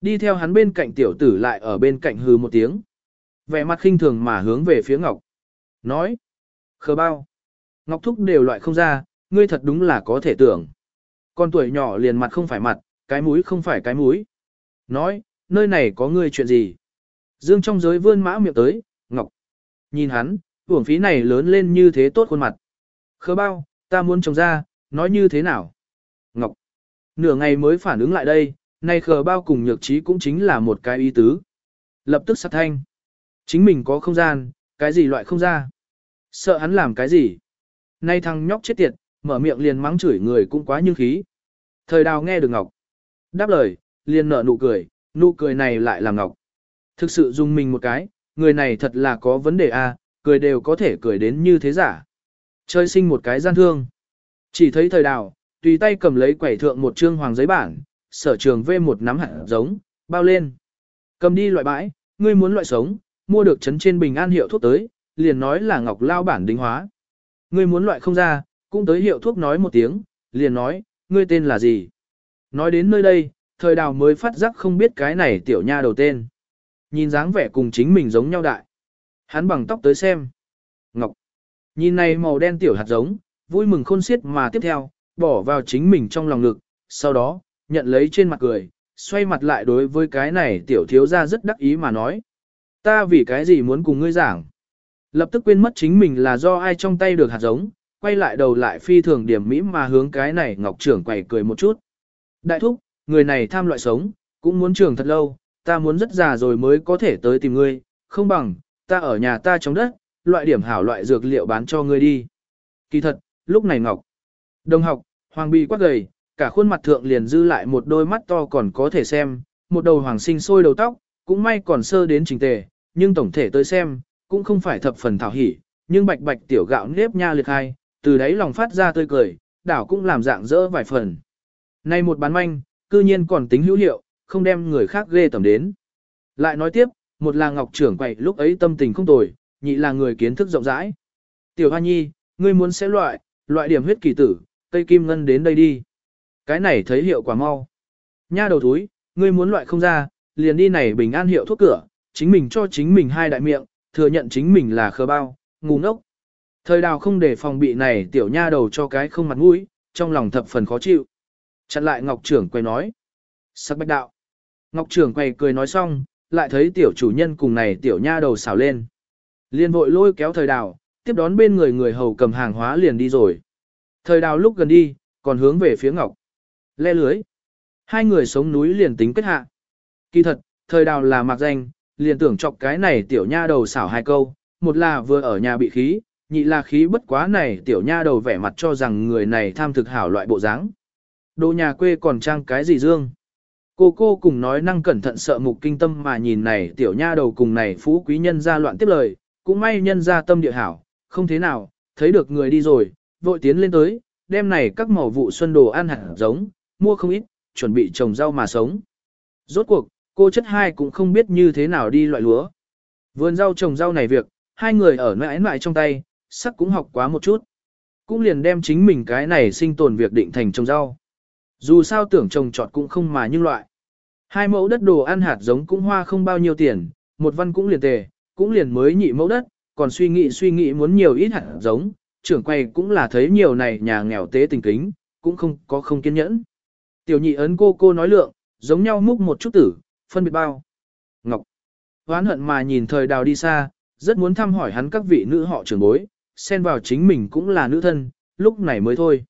Đi theo hắn bên cạnh tiểu tử lại ở bên cạnh hừ một tiếng. Vẻ mặt khinh thường mà hướng về phía Ngọc. Nói. Khờ bao. Ngọc thúc đều loại không ra, ngươi thật đúng là có thể tưởng. Con tuổi nhỏ liền mặt không phải mặt, cái mũi không phải cái mũi. Nói, nơi này có ngươi chuyện gì? Dương trong giới vươn mã miệng tới, Ngọc. Nhìn hắn, uổng phí này lớn lên như thế tốt khuôn mặt. Khờ bao, ta muốn trồng ra, nói như thế nào? Ngọc. Nửa ngày mới phản ứng lại đây, nay khờ bao cùng nhược trí cũng chính là một cái ý tứ. Lập tức sát thanh. Chính mình có không gian, cái gì loại không ra. Sợ hắn làm cái gì. Nay thằng nhóc chết tiệt, mở miệng liền mắng chửi người cũng quá như khí. Thời đào nghe được Ngọc. Đáp lời, liền nở nụ cười, nụ cười này lại làm Ngọc. Thực sự dùng mình một cái, người này thật là có vấn đề a, à, cười đều có thể cười đến như thế giả. Chơi sinh một cái gian thương. Chỉ thấy thời đào, tùy tay cầm lấy quẩy thượng một trương hoàng giấy bản, sở trường vê một nắm hạt giống, bao lên. Cầm đi loại bãi, ngươi muốn loại sống, mua được chấn trên bình an hiệu thuốc tới, liền nói là ngọc lao bản đính hóa. Ngươi muốn loại không ra, cũng tới hiệu thuốc nói một tiếng, liền nói, ngươi tên là gì. Nói đến nơi đây, thời đào mới phát giác không biết cái này tiểu nha đầu tên. Nhìn dáng vẻ cùng chính mình giống nhau đại. Hắn bằng tóc tới xem. Ngọc. Nhìn này màu đen tiểu hạt giống, vui mừng khôn xiết mà tiếp theo, bỏ vào chính mình trong lòng ngực, sau đó, nhận lấy trên mặt cười, xoay mặt lại đối với cái này tiểu thiếu ra rất đắc ý mà nói. Ta vì cái gì muốn cùng ngươi giảng? Lập tức quên mất chính mình là do ai trong tay được hạt giống, quay lại đầu lại phi thường điểm mỹ mà hướng cái này ngọc trưởng quầy cười một chút. Đại thúc, người này tham loại sống, cũng muốn trường thật lâu, ta muốn rất già rồi mới có thể tới tìm ngươi, không bằng, ta ở nhà ta trong đất, loại điểm hảo loại dược liệu bán cho ngươi đi. Kỳ thật, lúc này Ngọc, đồng học, hoàng bì quát gầy, cả khuôn mặt thượng liền dư lại một đôi mắt to còn có thể xem, một đầu hoàng sinh sôi đầu tóc, cũng may còn sơ đến trình tề, nhưng tổng thể tới xem, cũng không phải thập phần thảo hỉ, nhưng bạch bạch tiểu gạo nếp nha liệt hai, từ đấy lòng phát ra tươi cười, đảo cũng làm dạng dỡ vài phần. Nay một bán manh, cư nhiên còn tính hữu hiệu, không đem người khác ghê tầm đến. Lại nói tiếp, một là ngọc trưởng quậy lúc ấy tâm tình không tồi, nhị là người kiến thức rộng rãi. Tiểu Hoa Nhi, ngươi muốn sẽ loại, loại điểm huyết kỳ tử, cây kim ngân đến đây đi. Cái này thấy hiệu quả mau. Nha đầu thúi, ngươi muốn loại không ra, liền đi này bình an hiệu thuốc cửa, chính mình cho chính mình hai đại miệng, thừa nhận chính mình là khờ bao, ngu ngốc. Thời đào không để phòng bị này tiểu nha đầu cho cái không mặt mũi, trong lòng thập phần khó chịu. Chặn lại Ngọc trưởng quay nói. Sắc bạch đạo. Ngọc trưởng quay cười nói xong, lại thấy tiểu chủ nhân cùng này tiểu nha đầu xảo lên. Liên vội lôi kéo thời đào, tiếp đón bên người người hầu cầm hàng hóa liền đi rồi. Thời đào lúc gần đi, còn hướng về phía Ngọc. Le lưới. Hai người sống núi liền tính kết hạ. Kỳ thật, thời đào là mạc danh, liền tưởng chọc cái này tiểu nha đầu xảo hai câu, một là vừa ở nhà bị khí, nhị là khí bất quá này tiểu nha đầu vẻ mặt cho rằng người này tham thực hảo loại bộ dáng. Đồ nhà quê còn trang cái gì dương? Cô cô cùng nói năng cẩn thận sợ mục kinh tâm mà nhìn này tiểu nha đầu cùng này phú quý nhân ra loạn tiếp lời, cũng may nhân ra tâm địa hảo, không thế nào, thấy được người đi rồi, vội tiến lên tới, đêm này các màu vụ xuân đồ ăn hẳn giống, mua không ít, chuẩn bị trồng rau mà sống. Rốt cuộc, cô chất hai cũng không biết như thế nào đi loại lúa. Vườn rau trồng rau này việc, hai người ở mãi mãi trong tay, sắc cũng học quá một chút. Cũng liền đem chính mình cái này sinh tồn việc định thành trồng rau. Dù sao tưởng trồng trọt cũng không mà nhưng loại. Hai mẫu đất đồ ăn hạt giống cũng hoa không bao nhiêu tiền, một văn cũng liền tề, cũng liền mới nhị mẫu đất, còn suy nghĩ suy nghĩ muốn nhiều ít hạt giống, trưởng quay cũng là thấy nhiều này nhà nghèo tế tình kính, cũng không có không kiên nhẫn. Tiểu nhị ấn cô cô nói lượng, giống nhau múc một chút tử, phân biệt bao. Ngọc, hoán hận mà nhìn thời đào đi xa, rất muốn thăm hỏi hắn các vị nữ họ trưởng bối, xen vào chính mình cũng là nữ thân, lúc này mới thôi.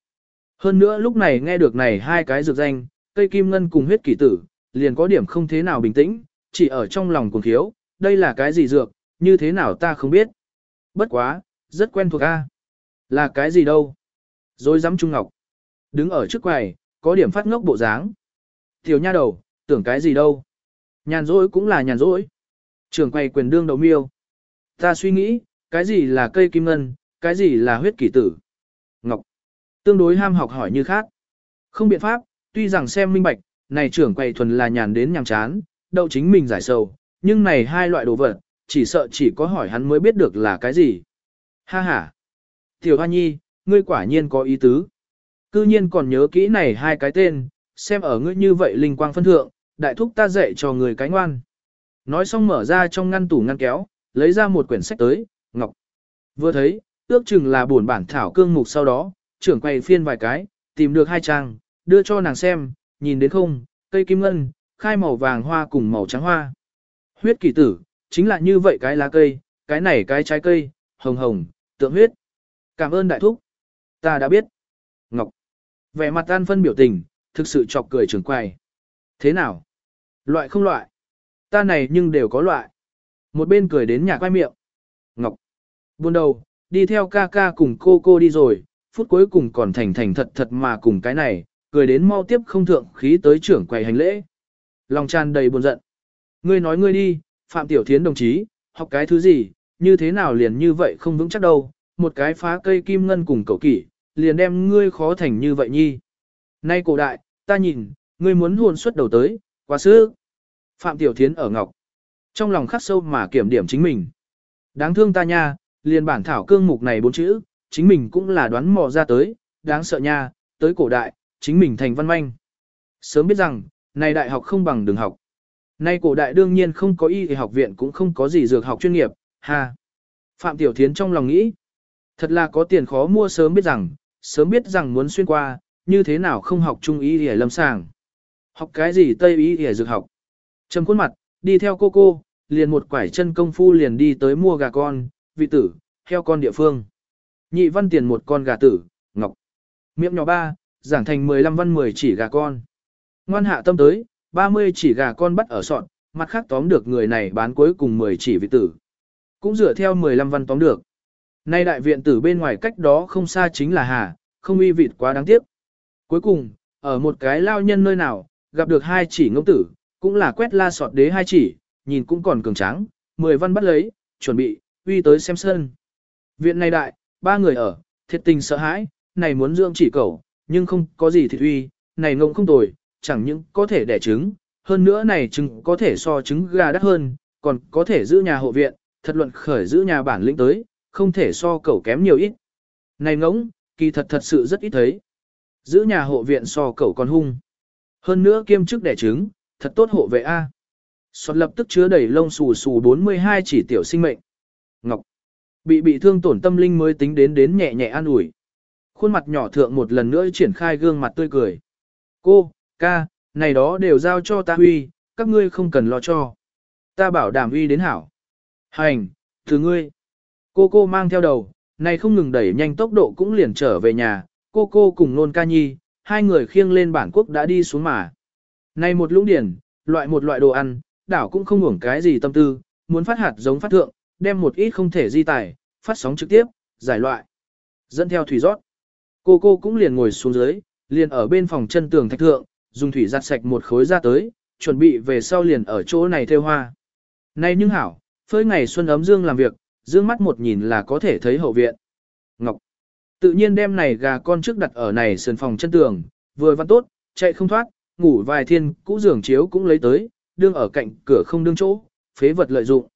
Hơn nữa lúc này nghe được này hai cái dược danh, cây kim ngân cùng huyết kỳ tử, liền có điểm không thế nào bình tĩnh, chỉ ở trong lòng cuồng thiếu, đây là cái gì dược, như thế nào ta không biết. Bất quá, rất quen thuộc a. Là cái gì đâu? Rồi dám Trung Ngọc. Đứng ở trước quầy, có điểm phát ngốc bộ dáng. Tiểu nha đầu, tưởng cái gì đâu? Nhàn rỗi cũng là nhàn rỗi. Trường quầy quyền đương đầu miêu. Ta suy nghĩ, cái gì là cây kim ngân, cái gì là huyết kỷ tử. Ngọc. Tương đối ham học hỏi như khác. Không biện pháp, tuy rằng xem minh bạch, này trưởng quầy thuần là nhàn đến nhàm chán, đậu chính mình giải sầu, nhưng này hai loại đồ vật, chỉ sợ chỉ có hỏi hắn mới biết được là cái gì. Ha ha. Tiểu Hoa Nhi, ngươi quả nhiên có ý tứ. Cư nhiên còn nhớ kỹ này hai cái tên, xem ở ngươi như vậy linh quang phân thượng, đại thúc ta dạy cho người cái ngoan. Nói xong mở ra trong ngăn tủ ngăn kéo, lấy ra một quyển sách tới, ngọc. Vừa thấy, ước chừng là buồn bản thảo cương mục sau đó, trưởng quay phiên vài cái, tìm được hai trang, đưa cho nàng xem, nhìn đến không, cây kim ngân, khai màu vàng hoa cùng màu trắng hoa. Huyết kỳ tử, chính là như vậy cái lá cây, cái này cái trái cây, hồng hồng, tượng huyết. Cảm ơn đại thúc. Ta đã biết. Ngọc. Vẻ mặt an phân biểu tình, thực sự chọc cười trưởng quay. Thế nào? Loại không loại? Ta này nhưng đều có loại. Một bên cười đến nhà quay miệng. Ngọc. Buồn đầu, đi theo ca ca cùng cô cô đi rồi, phút cuối cùng còn thành thành thật thật mà cùng cái này, cười đến mau tiếp không thượng khí tới trưởng quầy hành lễ. Lòng tràn đầy buồn giận. Ngươi nói ngươi đi, Phạm Tiểu Thiến đồng chí, học cái thứ gì, như thế nào liền như vậy không vững chắc đâu, một cái phá cây kim ngân cùng cầu kỷ, liền đem ngươi khó thành như vậy nhi. Nay cổ đại, ta nhìn, ngươi muốn hồn xuất đầu tới, quá sứ. Phạm Tiểu Thiến ở ngọc. Trong lòng khắc sâu mà kiểm điểm chính mình. Đáng thương ta nha, liền bản thảo cương mục này bốn chữ, chính mình cũng là đoán mò ra tới, đáng sợ nha, tới cổ đại, chính mình thành văn manh. Sớm biết rằng, này đại học không bằng đường học. Nay cổ đại đương nhiên không có y thì học viện cũng không có gì dược học chuyên nghiệp, ha. Phạm Tiểu Thiến trong lòng nghĩ, thật là có tiền khó mua sớm biết rằng, sớm biết rằng muốn xuyên qua, như thế nào không học trung y thì lâm sàng. Học cái gì tây y thì dược học. Trầm khuôn mặt, đi theo cô cô, liền một quải chân công phu liền đi tới mua gà con, vị tử, heo con địa phương. Nhị văn tiền một con gà tử, ngọc. Miệng nhỏ ba, giảng thành 15 văn 10 chỉ gà con. Ngoan hạ tâm tới, 30 chỉ gà con bắt ở sọn, mặt khác tóm được người này bán cuối cùng 10 chỉ vị tử. Cũng dựa theo 15 văn tóm được. Nay đại viện tử bên ngoài cách đó không xa chính là Hà, không uy vịt quá đáng tiếc. Cuối cùng, ở một cái lao nhân nơi nào, gặp được hai chỉ ngông tử, cũng là quét la sọt đế hai chỉ, nhìn cũng còn cường tráng, 10 văn bắt lấy, chuẩn bị, uy tới xem sơn. Viện này đại, ba người ở, thiệt tình sợ hãi, này muốn dưỡng chỉ cẩu, nhưng không có gì thịt uy, này ngông không tồi, chẳng những có thể đẻ trứng, hơn nữa này trứng có thể so trứng gà đắt hơn, còn có thể giữ nhà hộ viện, thật luận khởi giữ nhà bản lĩnh tới, không thể so cẩu kém nhiều ít. Này ngỗng, kỳ thật thật sự rất ít thấy. Giữ nhà hộ viện so cẩu còn hung. Hơn nữa kiêm chức đẻ trứng, thật tốt hộ vệ A. Xoát lập tức chứa đầy lông xù xù 42 chỉ tiểu sinh mệnh. Ngọc. Bị bị thương tổn tâm linh mới tính đến đến nhẹ nhẹ an ủi. Khuôn mặt nhỏ thượng một lần nữa triển khai gương mặt tươi cười. Cô, ca, này đó đều giao cho ta huy, các ngươi không cần lo cho. Ta bảo đảm huy đến hảo. Hành, từ ngươi. Cô cô mang theo đầu, này không ngừng đẩy nhanh tốc độ cũng liền trở về nhà, cô cô cùng nôn ca nhi, hai người khiêng lên bản quốc đã đi xuống mà. Này một lũng điển, loại một loại đồ ăn, đảo cũng không hưởng cái gì tâm tư, muốn phát hạt giống phát thượng, đem một ít không thể di tải, phát sóng trực tiếp, giải loại. Dẫn theo thủy rót. Cô cô cũng liền ngồi xuống dưới, liền ở bên phòng chân tường thạch thượng, dùng thủy giặt sạch một khối ra tới, chuẩn bị về sau liền ở chỗ này theo hoa. nay nhưng hảo, phơi ngày xuân ấm dương làm việc, dương mắt một nhìn là có thể thấy hậu viện. Ngọc. Tự nhiên đem này gà con trước đặt ở này sườn phòng chân tường, vừa văn tốt, chạy không thoát, ngủ vài thiên, cũ giường chiếu cũng lấy tới, đương ở cạnh cửa không đương chỗ, phế vật lợi dụng.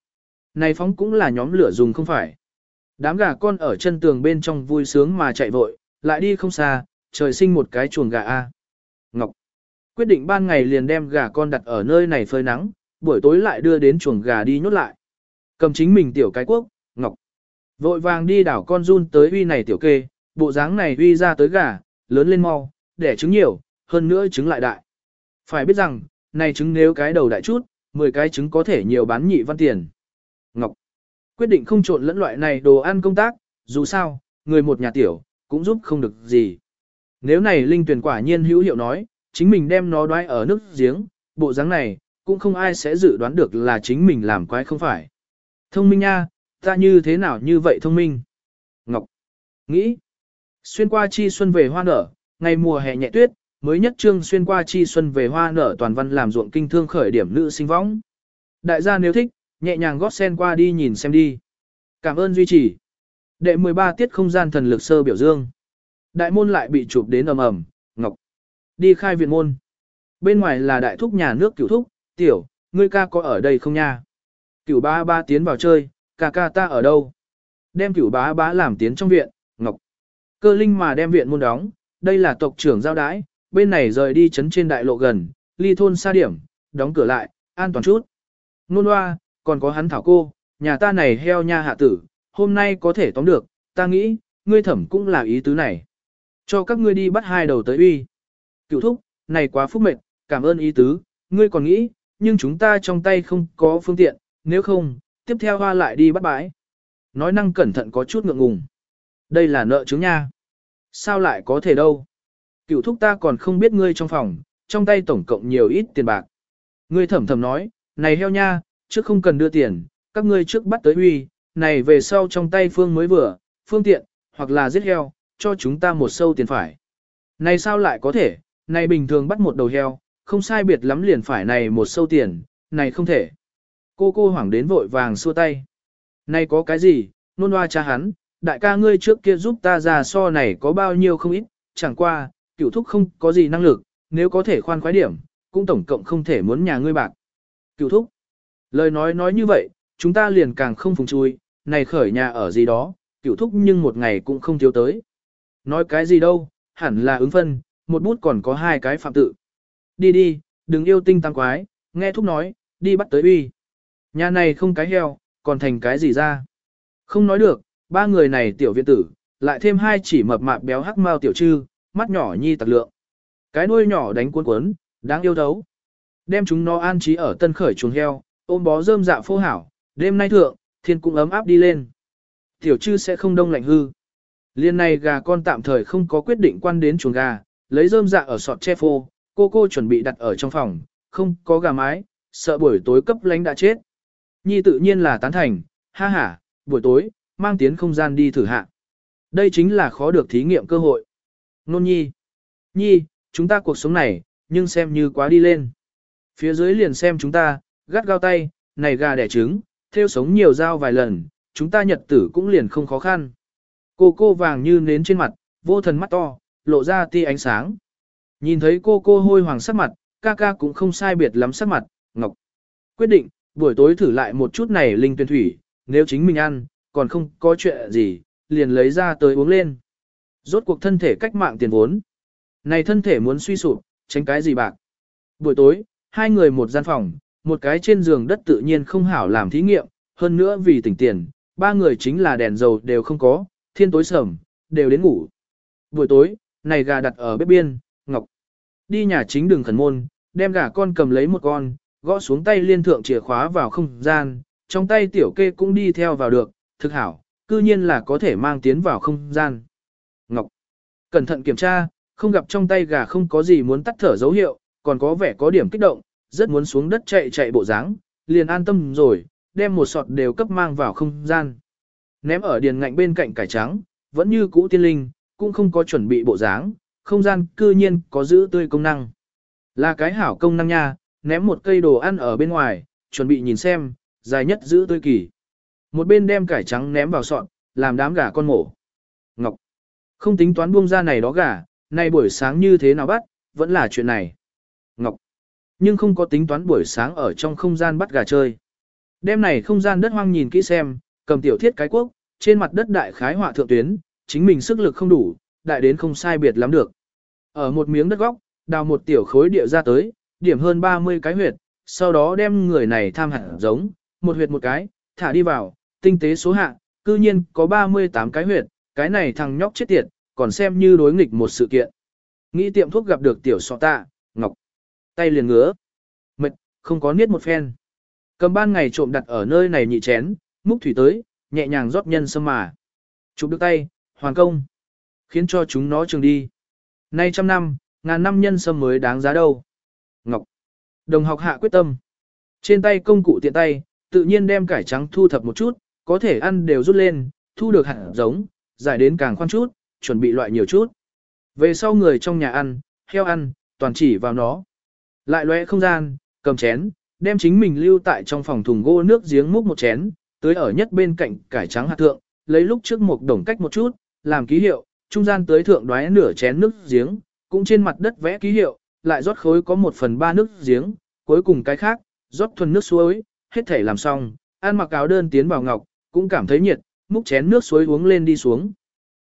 Này phóng cũng là nhóm lửa dùng không phải. Đám gà con ở chân tường bên trong vui sướng mà chạy vội, lại đi không xa, trời sinh một cái chuồng gà A. Ngọc. Quyết định ban ngày liền đem gà con đặt ở nơi này phơi nắng, buổi tối lại đưa đến chuồng gà đi nhốt lại. Cầm chính mình tiểu cái quốc, Ngọc. Vội vàng đi đảo con run tới uy này tiểu kê, bộ dáng này uy ra tới gà, lớn lên mau, đẻ trứng nhiều, hơn nữa trứng lại đại. Phải biết rằng, này trứng nếu cái đầu đại chút, 10 cái trứng có thể nhiều bán nhị văn tiền. Ngọc. Quyết định không trộn lẫn loại này đồ ăn công tác, dù sao, người một nhà tiểu, cũng giúp không được gì. Nếu này linh tuyển quả nhiên hữu hiệu nói, chính mình đem nó đoái ở nước giếng, bộ dáng này, cũng không ai sẽ dự đoán được là chính mình làm quái không phải. Thông minh nha, ta như thế nào như vậy thông minh? Ngọc. Nghĩ. Xuyên qua chi xuân về hoa nở, ngày mùa hè nhẹ tuyết, mới nhất trương xuyên qua chi xuân về hoa nở toàn văn làm ruộng kinh thương khởi điểm nữ sinh võng. Đại gia nếu thích, nhẹ nhàng gót sen qua đi nhìn xem đi. Cảm ơn duy trì. Đệ 13 tiết không gian thần lực sơ biểu dương. Đại môn lại bị chụp đến ầm ầm, ngọc. Đi khai viện môn. Bên ngoài là đại thúc nhà nước cửu thúc, tiểu, ngươi ca có ở đây không nha? Cửu ba ba tiến vào chơi, ca ca ta ở đâu? Đem cửu bá bá làm tiến trong viện, ngọc. Cơ linh mà đem viện môn đóng, đây là tộc trưởng giao đái, bên này rời đi chấn trên đại lộ gần, ly thôn xa điểm, đóng cửa lại, an toàn chút. Nôn hoa, còn có hắn thảo cô, nhà ta này heo nha hạ tử, hôm nay có thể tóm được, ta nghĩ, ngươi thẩm cũng là ý tứ này. Cho các ngươi đi bắt hai đầu tới uy. Cựu thúc, này quá phúc mệt, cảm ơn ý tứ, ngươi còn nghĩ, nhưng chúng ta trong tay không có phương tiện, nếu không, tiếp theo hoa lại đi bắt bãi. Nói năng cẩn thận có chút ngượng ngùng. Đây là nợ chứng nha. Sao lại có thể đâu? Cựu thúc ta còn không biết ngươi trong phòng, trong tay tổng cộng nhiều ít tiền bạc. Ngươi thẩm thầm nói, này heo nha, trước không cần đưa tiền, các ngươi trước bắt tới huy, này về sau trong tay phương mới vừa, phương tiện, hoặc là giết heo, cho chúng ta một sâu tiền phải. Này sao lại có thể, này bình thường bắt một đầu heo, không sai biệt lắm liền phải này một sâu tiền, này không thể. Cô cô hoảng đến vội vàng xua tay. Này có cái gì, nôn hoa cha hắn, đại ca ngươi trước kia giúp ta ra so này có bao nhiêu không ít, chẳng qua, cửu thúc không có gì năng lực, nếu có thể khoan khoái điểm, cũng tổng cộng không thể muốn nhà ngươi bạc. Cửu thúc, lời nói nói như vậy, chúng ta liền càng không phùng chui, này khởi nhà ở gì đó, cửu thúc nhưng một ngày cũng không thiếu tới. Nói cái gì đâu, hẳn là ứng phân, một bút còn có hai cái phạm tự. Đi đi, đừng yêu tinh tăng quái, nghe thúc nói, đi bắt tới uy. Nhà này không cái heo, còn thành cái gì ra. Không nói được, ba người này tiểu viện tử, lại thêm hai chỉ mập mạp béo hắc mao tiểu trư, mắt nhỏ nhi tạc lượng. Cái đuôi nhỏ đánh cuốn cuốn, đáng yêu thấu. Đem chúng nó an trí ở tân khởi chuồng heo, ôm bó rơm dạ phô hảo, đêm nay thượng, thiên cũng ấm áp đi lên. Tiểu chư sẽ không đông lạnh hư. Liên này gà con tạm thời không có quyết định quan đến chuồng gà, lấy rơm dạ ở sọt che phô, cô cô chuẩn bị đặt ở trong phòng, không có gà mái, sợ buổi tối cấp lánh đã chết. Nhi tự nhiên là tán thành, ha ha, buổi tối, mang tiến không gian đi thử hạ. Đây chính là khó được thí nghiệm cơ hội. Nôn nhi. Nhi, chúng ta cuộc sống này, nhưng xem như quá đi lên. Phía dưới liền xem chúng ta, gắt gao tay, này gà đẻ trứng, theo sống nhiều dao vài lần, chúng ta nhật tử cũng liền không khó khăn. Cô cô vàng như nến trên mặt, vô thần mắt to, lộ ra tia ánh sáng. Nhìn thấy cô cô hôi hoàng sắc mặt, ca ca cũng không sai biệt lắm sắc mặt, ngọc. Quyết định, buổi tối thử lại một chút này linh tuyên thủy, nếu chính mình ăn, còn không có chuyện gì, liền lấy ra tới uống lên. Rốt cuộc thân thể cách mạng tiền vốn. Này thân thể muốn suy sụp, tránh cái gì bạc. Buổi tối, hai người một gian phòng, một cái trên giường đất tự nhiên không hảo làm thí nghiệm, hơn nữa vì tỉnh tiền, ba người chính là đèn dầu đều không có, thiên tối sầm, đều đến ngủ. Buổi tối, này gà đặt ở bếp biên, Ngọc. Đi nhà chính đường khẩn môn, đem gà con cầm lấy một con, gõ xuống tay liên thượng chìa khóa vào không gian, trong tay tiểu kê cũng đi theo vào được, thực hảo, cư nhiên là có thể mang tiến vào không gian. Ngọc. Cẩn thận kiểm tra, không gặp trong tay gà không có gì muốn tắt thở dấu hiệu, còn có vẻ có điểm kích động, rất muốn xuống đất chạy chạy bộ dáng, liền an tâm rồi, đem một sọt đều cấp mang vào không gian. Ném ở điền ngạnh bên cạnh cải trắng, vẫn như cũ tiên linh, cũng không có chuẩn bị bộ dáng, không gian cư nhiên có giữ tươi công năng. Là cái hảo công năng nha, ném một cây đồ ăn ở bên ngoài, chuẩn bị nhìn xem, dài nhất giữ tươi kỳ. Một bên đem cải trắng ném vào sọt, làm đám gà con mổ. Ngọc, không tính toán buông ra này đó gà, nay buổi sáng như thế nào bắt, vẫn là chuyện này. Ngọc, nhưng không có tính toán buổi sáng ở trong không gian bắt gà chơi. Đêm này không gian đất hoang nhìn kỹ xem, cầm tiểu thiết cái quốc, trên mặt đất đại khái họa thượng tuyến, chính mình sức lực không đủ, đại đến không sai biệt lắm được. Ở một miếng đất góc, đào một tiểu khối địa ra tới, điểm hơn 30 cái huyệt, sau đó đem người này tham hẳn giống, một huyệt một cái, thả đi vào, tinh tế số hạ, cư nhiên có 38 cái huyệt, cái này thằng nhóc chết tiệt, còn xem như đối nghịch một sự kiện. Nghĩ tiệm thuốc gặp được tiểu sọ tạ, ngọc, tay liền ngứa, mệt, không có niết một phen. Cầm ban ngày trộm đặt ở nơi này nhị chén, múc thủy tới, nhẹ nhàng rót nhân sâm mà. Chụp được tay, hoàn công, khiến cho chúng nó trường đi. Nay trăm năm, ngàn năm nhân sâm mới đáng giá đâu. Ngọc, đồng học hạ quyết tâm. Trên tay công cụ tiện tay, tự nhiên đem cải trắng thu thập một chút, có thể ăn đều rút lên, thu được hạt giống, giải đến càng khoan chút, chuẩn bị loại nhiều chút. Về sau người trong nhà ăn, heo ăn, toàn chỉ vào nó. Lại lóe không gian, cầm chén, đem chính mình lưu tại trong phòng thùng gỗ nước giếng múc một chén, tới ở nhất bên cạnh cải trắng hạt thượng, lấy lúc trước một đồng cách một chút, làm ký hiệu, trung gian tới thượng đoái nửa chén nước giếng, cũng trên mặt đất vẽ ký hiệu, lại rót khối có một phần ba nước giếng, cuối cùng cái khác, rót thuần nước suối, hết thể làm xong, ăn mặc áo đơn tiến vào ngọc, cũng cảm thấy nhiệt, múc chén nước suối uống lên đi xuống.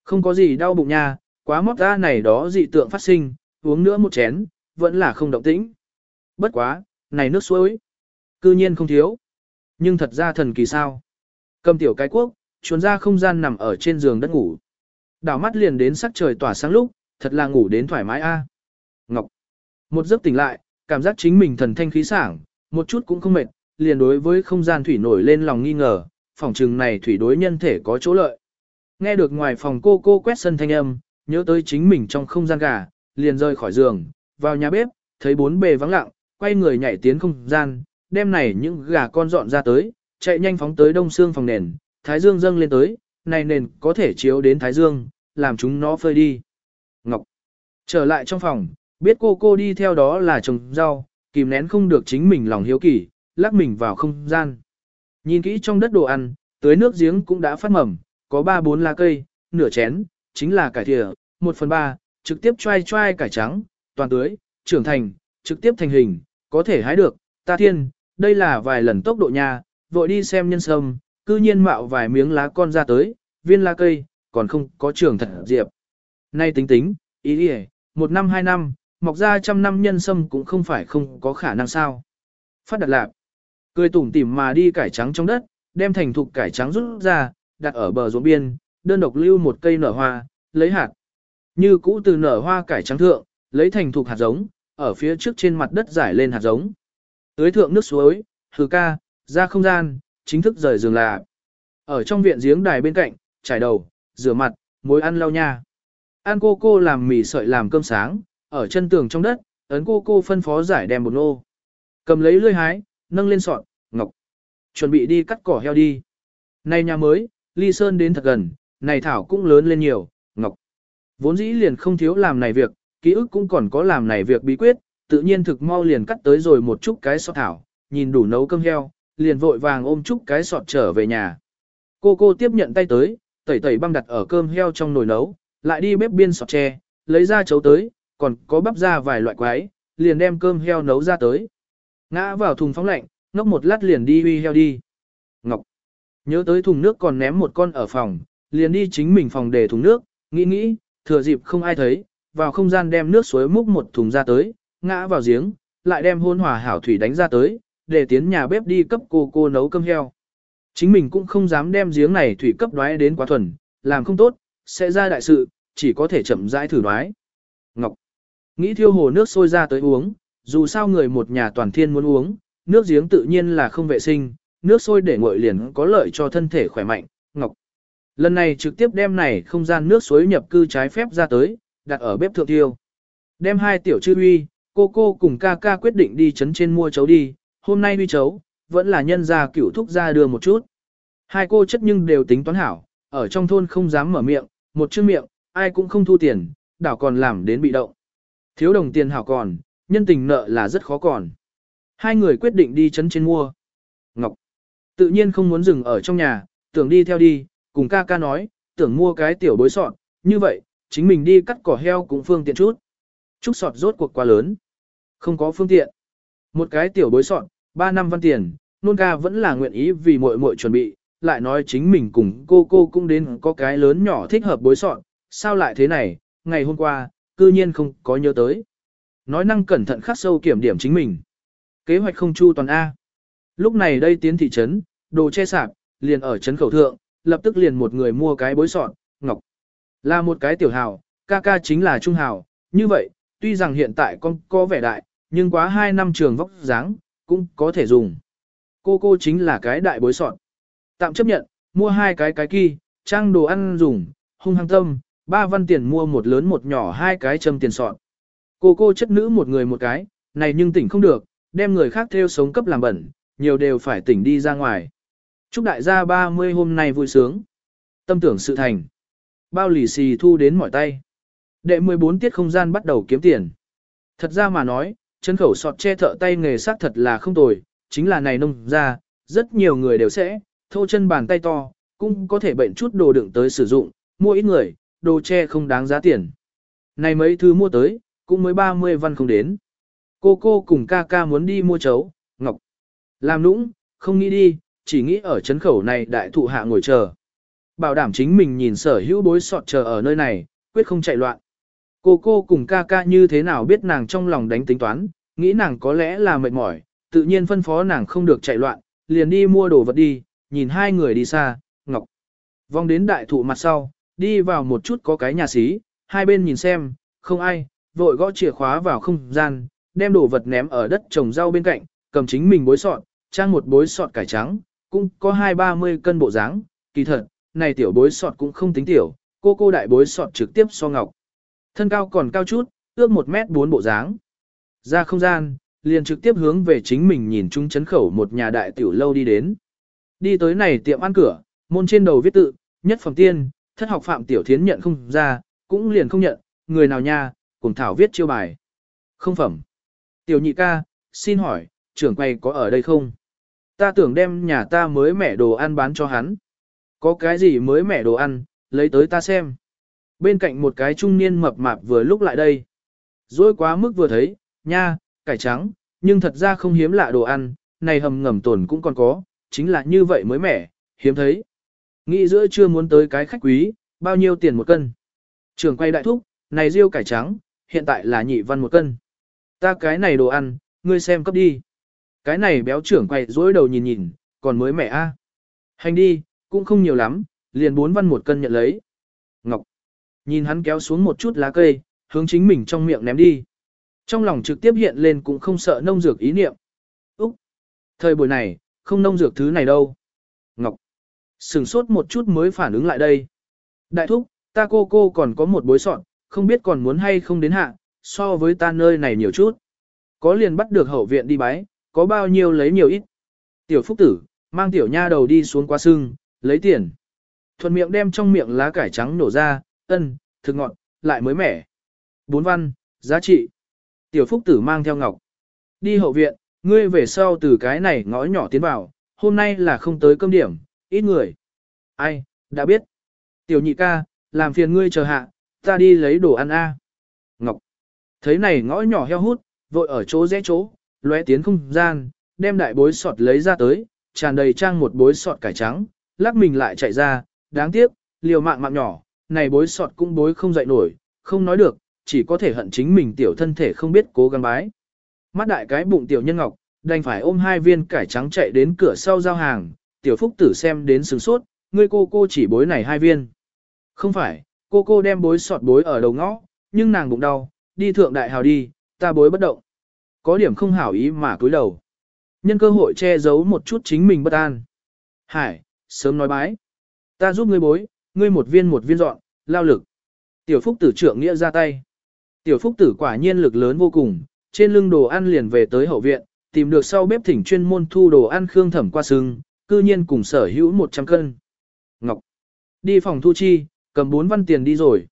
Không có gì đau bụng nha, quá móc ra này đó dị tượng phát sinh, uống nữa một chén, vẫn là không động tĩnh. Bất quá, này nước suối, cư nhiên không thiếu. Nhưng thật ra thần kỳ sao. Cầm tiểu cái quốc, chuồn ra không gian nằm ở trên giường đất ngủ. Đảo mắt liền đến sắc trời tỏa sáng lúc, thật là ngủ đến thoải mái a. Ngọc. Một giấc tỉnh lại, cảm giác chính mình thần thanh khí sảng, một chút cũng không mệt, liền đối với không gian thủy nổi lên lòng nghi ngờ, phòng trừng này thủy đối nhân thể có chỗ lợi. Nghe được ngoài phòng cô cô quét sân thanh âm, nhớ tới chính mình trong không gian gà, liền rơi khỏi giường, vào nhà bếp, thấy bốn bề vắng lặng, quay người nhảy tiến không gian, đem này những gà con dọn ra tới, chạy nhanh phóng tới đông xương phòng nền, thái dương dâng lên tới, này nền có thể chiếu đến thái dương, làm chúng nó phơi đi. Ngọc trở lại trong phòng, biết cô cô đi theo đó là trồng rau, kìm nén không được chính mình lòng hiếu kỳ, lắc mình vào không gian. Nhìn kỹ trong đất đồ ăn, tưới nước giếng cũng đã phát mầm, có 3-4 lá cây, nửa chén, chính là cải thìa, 1 phần 3, trực tiếp choai choai cải trắng, toàn tưới, trưởng thành, trực tiếp thành hình, có thể hái được, ta thiên, đây là vài lần tốc độ nha, vội đi xem nhân sâm, cư nhiên mạo vài miếng lá con ra tới, viên lá cây, còn không có trưởng thật diệp. Nay tính tính, ý đi một năm hai năm, mọc ra trăm năm nhân sâm cũng không phải không có khả năng sao. Phát đặt lạp, cười tủm tỉm mà đi cải trắng trong đất, đem thành thục cải trắng rút ra, đặt ở bờ ruộng biên, đơn độc lưu một cây nở hoa, lấy hạt. Như cũ từ nở hoa cải trắng thượng, lấy thành thục hạt giống, ở phía trước trên mặt đất giải lên hạt giống. Tưới thượng nước suối, hừ ca, ra không gian, chính thức rời giường là. Ở trong viện giếng đài bên cạnh, trải đầu, rửa mặt, mối ăn lau nha. Ăn cô cô làm mì sợi làm cơm sáng, ở chân tường trong đất, ấn cô cô phân phó giải đem một nô. Cầm lấy lươi hái, nâng lên sọt, ngọc. Chuẩn bị đi cắt cỏ heo đi. Này nhà mới, ly sơn đến thật gần, này thảo cũng lớn lên nhiều, ngọc. Vốn dĩ liền không thiếu làm này việc, ký ức cũng còn có làm này việc bí quyết, tự nhiên thực mau liền cắt tới rồi một chút cái sọt thảo, nhìn đủ nấu cơm heo, liền vội vàng ôm chút cái sọt trở về nhà. Cô cô tiếp nhận tay tới, tẩy tẩy băng đặt ở cơm heo trong nồi nấu, lại đi bếp biên sọt tre, lấy ra chấu tới, còn có bắp ra vài loại quái, liền đem cơm heo nấu ra tới. Ngã vào thùng phóng lạnh, ngốc một lát liền đi uy heo đi. Ngọc. Nhớ tới thùng nước còn ném một con ở phòng, liền đi chính mình phòng để thùng nước, nghĩ nghĩ, thừa dịp không ai thấy, vào không gian đem nước suối múc một thùng ra tới, ngã vào giếng, lại đem hôn hòa hảo thủy đánh ra tới, để tiến nhà bếp đi cấp cô cô nấu cơm heo. Chính mình cũng không dám đem giếng này thủy cấp đoái đến quá thuần, làm không tốt, sẽ ra đại sự, chỉ có thể chậm rãi thử đoái. Ngọc. Nghĩ thiêu hồ nước sôi ra tới uống, dù sao người một nhà toàn thiên muốn uống, nước giếng tự nhiên là không vệ sinh, nước sôi để nguội liền có lợi cho thân thể khỏe mạnh. Ngọc. Lần này trực tiếp đem này không gian nước suối nhập cư trái phép ra tới, đặt ở bếp thượng tiêu. Đem hai tiểu chư uy, cô cô cùng ca ca quyết định đi chấn trên mua chấu đi, hôm nay uy chấu, vẫn là nhân gia cửu thúc ra đưa một chút. Hai cô chất nhưng đều tính toán hảo, ở trong thôn không dám mở miệng, một chữ miệng, ai cũng không thu tiền, đảo còn làm đến bị động. Thiếu đồng tiền hảo còn, nhân tình nợ là rất khó còn. Hai người quyết định đi chấn trên mua. Ngọc tự nhiên không muốn dừng ở trong nhà, tưởng đi theo đi, cùng ca ca nói, tưởng mua cái tiểu bối sọt, như vậy, chính mình đi cắt cỏ heo cũng phương tiện chút. Trúc sọt rốt cuộc quá lớn. Không có phương tiện. Một cái tiểu bối sọt, 3 năm văn tiền, nôn ca vẫn là nguyện ý vì muội muội chuẩn bị, lại nói chính mình cùng cô cô cũng đến có cái lớn nhỏ thích hợp bối sọt, sao lại thế này, ngày hôm qua, cư nhiên không có nhớ tới. Nói năng cẩn thận khắc sâu kiểm điểm chính mình. Kế hoạch không chu toàn A. Lúc này đây tiến thị trấn, đồ che sạp, liền ở trấn khẩu thượng, lập tức liền một người mua cái bối sọt, ngọc. Là một cái tiểu hào, ca ca chính là trung hào, như vậy, tuy rằng hiện tại con có vẻ đại, nhưng quá 2 năm trường vóc dáng, cũng có thể dùng. Cô cô chính là cái đại bối sọt. Tạm chấp nhận, mua hai cái cái kỳ, trang đồ ăn dùng, hung hăng tâm, ba văn tiền mua một lớn một nhỏ hai cái châm tiền sọt. Cô cô chất nữ một người một cái, này nhưng tỉnh không được, đem người khác theo sống cấp làm bẩn, nhiều đều phải tỉnh đi ra ngoài. Chúc đại gia 30 hôm nay vui sướng. Tâm tưởng sự thành. Bao lì xì thu đến mỏi tay. Đệ 14 tiết không gian bắt đầu kiếm tiền. Thật ra mà nói, chân khẩu sọt che thợ tay nghề sát thật là không tồi, chính là này nông ra, rất nhiều người đều sẽ, thô chân bàn tay to, cũng có thể bệnh chút đồ đựng tới sử dụng, mua ít người, đồ che không đáng giá tiền. Này mấy thứ mua tới, cũng mới 30 văn không đến. Cô cô cùng ca ca muốn đi mua chấu, ngọc. Làm nũng, không nghĩ đi, chỉ nghĩ ở chấn khẩu này đại thụ hạ ngồi chờ. Bảo đảm chính mình nhìn sở hữu bối sọt chờ ở nơi này, quyết không chạy loạn. Cô cô cùng ca ca như thế nào biết nàng trong lòng đánh tính toán, nghĩ nàng có lẽ là mệt mỏi, tự nhiên phân phó nàng không được chạy loạn, liền đi mua đồ vật đi, nhìn hai người đi xa, ngọc. vong đến đại thụ mặt sau, đi vào một chút có cái nhà xí, hai bên nhìn xem, không ai, vội gõ chìa khóa vào không gian, đem đồ vật ném ở đất trồng rau bên cạnh, cầm chính mình bối sọt, trang một bối sọt cải trắng, cũng có hai ba mươi cân bộ dáng, kỳ thật, này tiểu bối sọt cũng không tính tiểu, cô cô đại bối sọt trực tiếp so ngọc. Thân cao còn cao chút, ước một mét bốn bộ dáng. Ra không gian, liền trực tiếp hướng về chính mình nhìn chung chấn khẩu một nhà đại tiểu lâu đi đến. Đi tới này tiệm ăn cửa, môn trên đầu viết tự, nhất phẩm tiên, thất học phạm tiểu thiến nhận không ra, cũng liền không nhận, người nào nha, cùng thảo viết chiêu bài. Không phẩm. Tiểu nhị ca, xin hỏi, trưởng quay có ở đây không? Ta tưởng đem nhà ta mới mẻ đồ ăn bán cho hắn. Có cái gì mới mẻ đồ ăn, lấy tới ta xem. Bên cạnh một cái trung niên mập mạp vừa lúc lại đây. Rồi quá mức vừa thấy, nha, cải trắng, nhưng thật ra không hiếm lạ đồ ăn, này hầm ngầm tổn cũng còn có, chính là như vậy mới mẻ, hiếm thấy. Nghĩ giữa chưa muốn tới cái khách quý, bao nhiêu tiền một cân. Trường quay đại thúc, này riêu cải trắng, hiện tại là nhị văn một cân. Ta cái này đồ ăn, ngươi xem cấp đi. Cái này béo trưởng quay dối đầu nhìn nhìn, còn mới mẹ a. Hành đi, cũng không nhiều lắm, liền bốn văn một cân nhận lấy. Ngọc, nhìn hắn kéo xuống một chút lá cây, hướng chính mình trong miệng ném đi. Trong lòng trực tiếp hiện lên cũng không sợ nông dược ý niệm. Úc, thời buổi này, không nông dược thứ này đâu. Ngọc, sừng sốt một chút mới phản ứng lại đây. Đại thúc, ta cô cô còn có một bối sọn, không biết còn muốn hay không đến hạ, so với ta nơi này nhiều chút. Có liền bắt được hậu viện đi bái, có bao nhiêu lấy nhiều ít. Tiểu phúc tử, mang tiểu nha đầu đi xuống qua sưng, lấy tiền. Thuận miệng đem trong miệng lá cải trắng nổ ra, ân, thực ngọn lại mới mẻ. Bốn văn, giá trị. Tiểu phúc tử mang theo ngọc. Đi hậu viện, ngươi về sau từ cái này ngõ nhỏ tiến vào, hôm nay là không tới cơm điểm, ít người. Ai, đã biết. Tiểu nhị ca, làm phiền ngươi chờ hạ, ta đi lấy đồ ăn a. Ngọc. Thấy này ngõ nhỏ heo hút, vội ở chỗ rẽ chỗ, lóe tiến không gian, đem đại bối sọt lấy ra tới, tràn đầy trang một bối sọt cải trắng, lắc mình lại chạy ra, đáng tiếc, liều mạng mạng nhỏ, này bối sọt cũng bối không dậy nổi, không nói được, chỉ có thể hận chính mình tiểu thân thể không biết cố gắng bái. Mắt đại cái bụng tiểu nhân ngọc, đành phải ôm hai viên cải trắng chạy đến cửa sau giao hàng, tiểu phúc tử xem đến sừng sốt, ngươi cô cô chỉ bối này hai viên. Không phải, cô cô đem bối sọt bối ở đầu ngõ, nhưng nàng bụng đau, đi thượng đại hào đi, ta bối bất động. Có điểm không hảo ý mà cúi đầu. Nhân cơ hội che giấu một chút chính mình bất an. Hải, sớm nói bái. Ta giúp ngươi bối, ngươi một viên một viên dọn, lao lực. Tiểu phúc tử trưởng nghĩa ra tay. Tiểu phúc tử quả nhiên lực lớn vô cùng, trên lưng đồ ăn liền về tới hậu viện, tìm được sau bếp thỉnh chuyên môn thu đồ ăn khương thẩm qua sưng, cư nhiên cùng sở hữu 100 cân. Ngọc. Đi phòng thu chi, cầm 4 văn tiền đi rồi.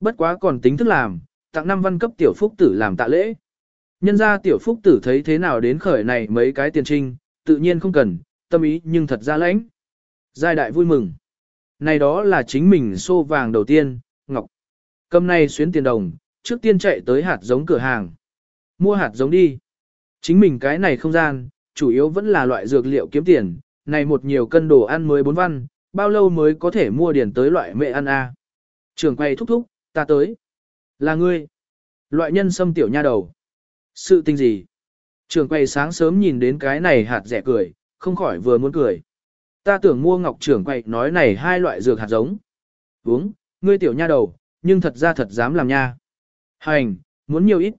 Bất quá còn tính thức làm, tặng 5 văn cấp tiểu phúc tử làm tạ lễ. Nhân ra tiểu phúc tử thấy thế nào đến khởi này mấy cái tiền trinh, tự nhiên không cần, tâm ý nhưng thật ra lãnh. Giai đại vui mừng. Này đó là chính mình xô vàng đầu tiên, Ngọc. Cầm này xuyến tiền đồng, trước tiên chạy tới hạt giống cửa hàng. Mua hạt giống đi. Chính mình cái này không gian, chủ yếu vẫn là loại dược liệu kiếm tiền, này một nhiều cân đồ ăn mới bốn văn, bao lâu mới có thể mua điển tới loại mẹ ăn a? À? Trường quay thúc thúc, ta tới. Là ngươi. Loại nhân sâm tiểu nha đầu. Sự tình gì? Trường quay sáng sớm nhìn đến cái này hạt rẻ cười, không khỏi vừa muốn cười. Ta tưởng mua ngọc trưởng quay nói này hai loại dược hạt giống. Uống, ngươi tiểu nha đầu, nhưng thật ra thật dám làm nha. Hành, muốn nhiều ít.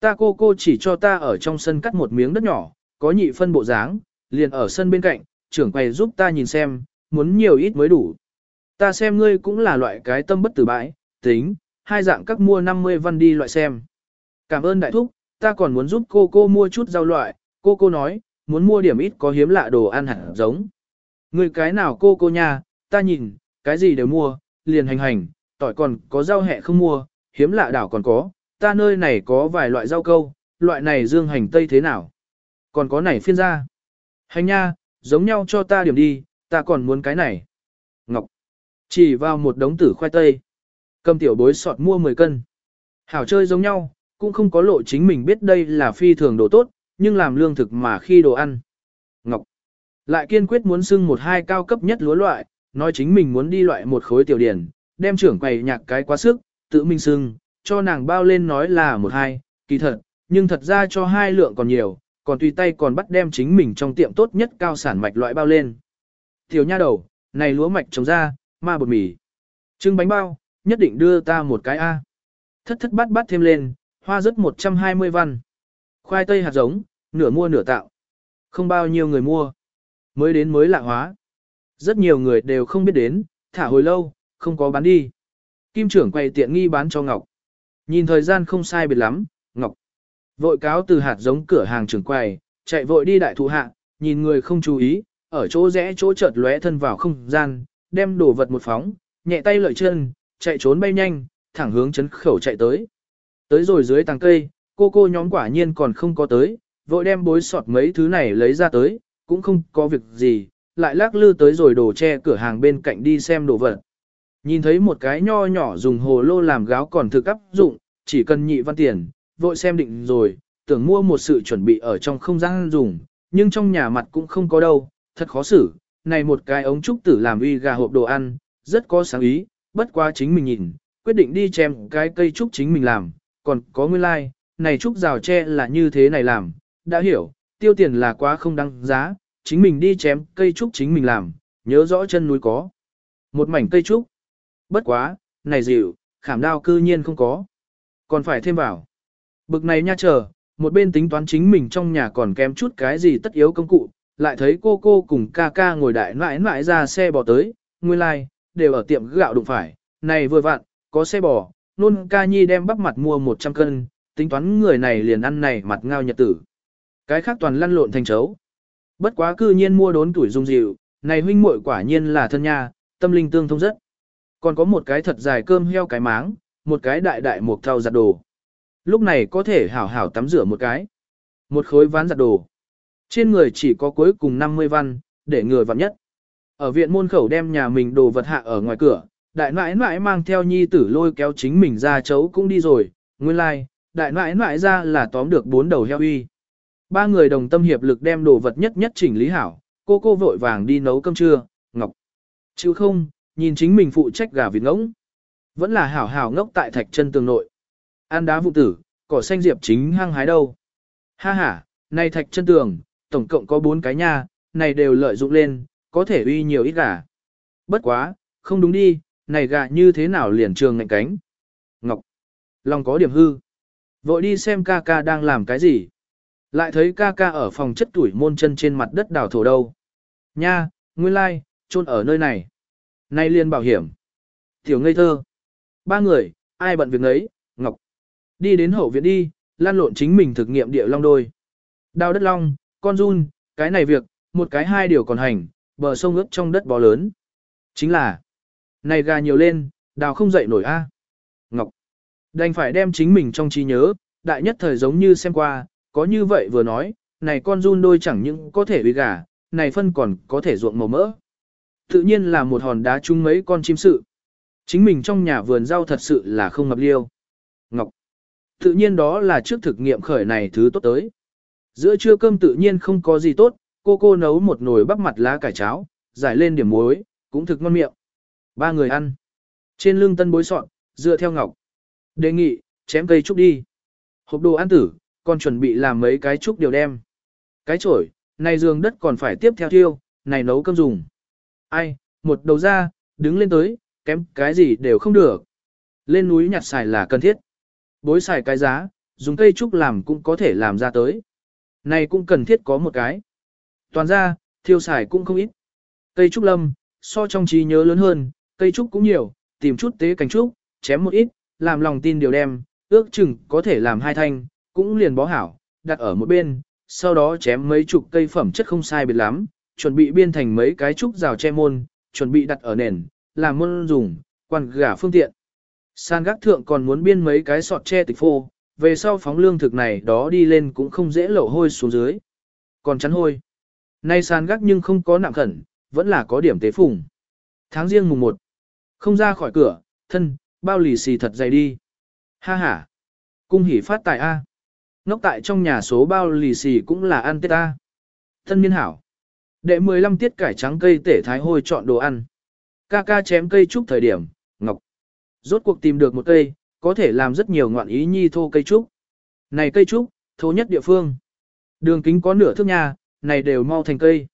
Ta cô cô chỉ cho ta ở trong sân cắt một miếng đất nhỏ, có nhị phân bộ dáng, liền ở sân bên cạnh, trưởng quầy giúp ta nhìn xem, muốn nhiều ít mới đủ. Ta xem ngươi cũng là loại cái tâm bất tử bãi, tính, hai dạng các mua 50 văn đi loại xem. Cảm ơn đại thúc, ta còn muốn giúp cô cô mua chút rau loại, cô cô nói, muốn mua điểm ít có hiếm lạ đồ ăn hẳn giống. Người cái nào cô cô nha, ta nhìn, cái gì đều mua, liền hành hành, tỏi còn có rau hẹ không mua, hiếm lạ đảo còn có, ta nơi này có vài loại rau câu, loại này dương hành tây thế nào. Còn có này phiên ra. Hành nha, giống nhau cho ta điểm đi, ta còn muốn cái này. Ngọc. Chỉ vào một đống tử khoai tây. Cầm tiểu bối sọt mua 10 cân. Hảo chơi giống nhau, cũng không có lộ chính mình biết đây là phi thường đồ tốt, nhưng làm lương thực mà khi đồ ăn. Ngọc. Lại kiên quyết muốn xưng một hai cao cấp nhất lúa loại, nói chính mình muốn đi loại một khối tiểu điển, đem trưởng quầy nhạc cái quá sức, tự mình xưng, cho nàng bao lên nói là một hai, kỳ thật, nhưng thật ra cho hai lượng còn nhiều, còn tùy tay còn bắt đem chính mình trong tiệm tốt nhất cao sản mạch loại bao lên. Tiểu nha đầu, này lúa mạch trồng ra, ma bột mì. Trưng bánh bao, nhất định đưa ta một cái A. Thất thất bát bát thêm lên, hoa rất 120 văn. Khoai tây hạt giống, nửa mua nửa tạo. Không bao nhiêu người mua. Mới đến mới lạ hóa. Rất nhiều người đều không biết đến, thả hồi lâu, không có bán đi. Kim trưởng quay tiện nghi bán cho Ngọc. Nhìn thời gian không sai biệt lắm, Ngọc. Vội cáo từ hạt giống cửa hàng trưởng quầy, chạy vội đi đại thụ hạ, nhìn người không chú ý, ở chỗ rẽ chỗ chợt lóe thân vào không gian, đem đồ vật một phóng, nhẹ tay lợi chân, chạy trốn bay nhanh, thẳng hướng chấn khẩu chạy tới. Tới rồi dưới tàng cây, cô cô nhóm quả nhiên còn không có tới, vội đem bối sọt mấy thứ này lấy ra tới, cũng không có việc gì, lại lắc lư tới rồi đồ che cửa hàng bên cạnh đi xem đồ vật. Nhìn thấy một cái nho nhỏ dùng hồ lô làm gáo còn thực áp dụng, chỉ cần nhị văn tiền, vội xem định rồi, tưởng mua một sự chuẩn bị ở trong không gian dùng, nhưng trong nhà mặt cũng không có đâu, thật khó xử, này một cái ống trúc tử làm uy gà hộp đồ ăn, rất có sáng ý, bất quá chính mình nhìn, quyết định đi chém cái cây trúc chính mình làm, còn có nguyên lai, like, này trúc rào tre là như thế này làm, đã hiểu, tiêu tiền là quá không đăng giá, chính mình đi chém cây trúc chính mình làm, nhớ rõ chân núi có. Một mảnh cây trúc, bất quá, này dịu, khảm đao cư nhiên không có, còn phải thêm vào. Bực này nha chờ, một bên tính toán chính mình trong nhà còn kém chút cái gì tất yếu công cụ, lại thấy cô cô cùng ca ca ngồi đại mãi mãi ra xe bò tới, nguyên lai, like, đều ở tiệm gạo đụng phải, này vừa vặn, có xe bò, nôn ca nhi đem bắp mặt mua 100 cân, tính toán người này liền ăn này mặt ngao nhật tử. Cái khác toàn lăn lộn thành chấu. Bất quá cư nhiên mua đốn tuổi dung dịu, này huynh muội quả nhiên là thân nha, tâm linh tương thông rất. Còn có một cái thật dài cơm heo cái máng, một cái đại đại mục thau giặt đồ. Lúc này có thể hảo hảo tắm rửa một cái. Một khối ván giặt đồ. Trên người chỉ có cuối cùng 50 văn, để người vặn nhất. Ở viện môn khẩu đem nhà mình đồ vật hạ ở ngoài cửa, đại nãi nãi mang theo nhi tử lôi kéo chính mình ra chấu cũng đi rồi, nguyên lai, like, đại nãi nãi ra là tóm được bốn đầu heo uy. Ba người đồng tâm hiệp lực đem đồ vật nhất nhất chỉnh lý hảo, cô cô vội vàng đi nấu cơm trưa, ngọc. Chịu không, nhìn chính mình phụ trách gà vịt ngỗng. Vẫn là hảo hảo ngốc tại thạch chân tường nội. An đá vụ tử, cỏ xanh diệp chính hăng hái đâu. Ha ha, này thạch chân tường, tổng cộng có bốn cái nha, này đều lợi dụng lên, có thể uy nhiều ít gà. Bất quá, không đúng đi, này gà như thế nào liền trường ngạnh cánh. Ngọc, lòng có điểm hư. Vội đi xem ca ca đang làm cái gì. Lại thấy ca ca ở phòng chất tuổi môn chân trên mặt đất đào thổ đâu. Nha, nguyên lai, like, chôn ở nơi này. Nay liền bảo hiểm. Tiểu ngây thơ. Ba người, ai bận việc ấy, Ngọc. Đi đến hậu viện đi, lan lộn chính mình thực nghiệm địa long đôi. Đào đất long, con run, cái này việc, một cái hai điều còn hành, bờ sông ướt trong đất bò lớn. Chính là, này gà nhiều lên, đào không dậy nổi a. Ngọc, đành phải đem chính mình trong trí nhớ, đại nhất thời giống như xem qua, có như vậy vừa nói, này con run đôi chẳng những có thể bị gà, này phân còn có thể ruộng màu mỡ. Tự nhiên là một hòn đá chung mấy con chim sự. Chính mình trong nhà vườn rau thật sự là không ngập liêu. Ngọc, tự nhiên đó là trước thực nghiệm khởi này thứ tốt tới. Giữa trưa cơm tự nhiên không có gì tốt, cô cô nấu một nồi bắp mặt lá cải cháo, giải lên điểm muối, cũng thực ngon miệng. Ba người ăn. Trên lưng tân bối sọn, dựa theo ngọc. Đề nghị, chém cây trúc đi. Hộp đồ ăn tử, còn chuẩn bị làm mấy cái trúc điều đem. Cái chổi, này giường đất còn phải tiếp theo thiêu, này nấu cơm dùng. Ai, một đầu ra, đứng lên tới, kém cái gì đều không được. Lên núi nhặt xài là cần thiết. Bối xài cái giá, dùng cây trúc làm cũng có thể làm ra tới. Này cũng cần thiết có một cái. Toàn ra, thiêu xài cũng không ít. Cây trúc lâm, so trong trí nhớ lớn hơn, cây trúc cũng nhiều, tìm chút tế cành trúc, chém một ít, làm lòng tin điều đem, ước chừng có thể làm hai thanh, cũng liền bó hảo, đặt ở một bên, sau đó chém mấy chục cây phẩm chất không sai biệt lắm, chuẩn bị biên thành mấy cái trúc rào che môn, chuẩn bị đặt ở nền, làm môn dùng, quan gả phương tiện. San gác thượng còn muốn biên mấy cái sọt che tịch phô, về sau phóng lương thực này đó đi lên cũng không dễ lộ hôi xuống dưới. Còn chắn hôi. Nay sàn gác nhưng không có nặng khẩn, vẫn là có điểm tế phùng. Tháng riêng mùng 1. Không ra khỏi cửa, thân, bao lì xì thật dày đi. Ha ha. Cung hỉ phát tài A. Nóc tại trong nhà số bao lì xì cũng là ăn tết A. Thân niên hảo. Đệ 15 tiết cải trắng cây tể thái hôi chọn đồ ăn. Ca ca chém cây trúc thời điểm, ngọc. Rốt cuộc tìm được một cây, có thể làm rất nhiều ngoạn ý nhi thô cây trúc. Này cây trúc, thô nhất địa phương. Đường kính có nửa thước nhà, này đều mau thành cây.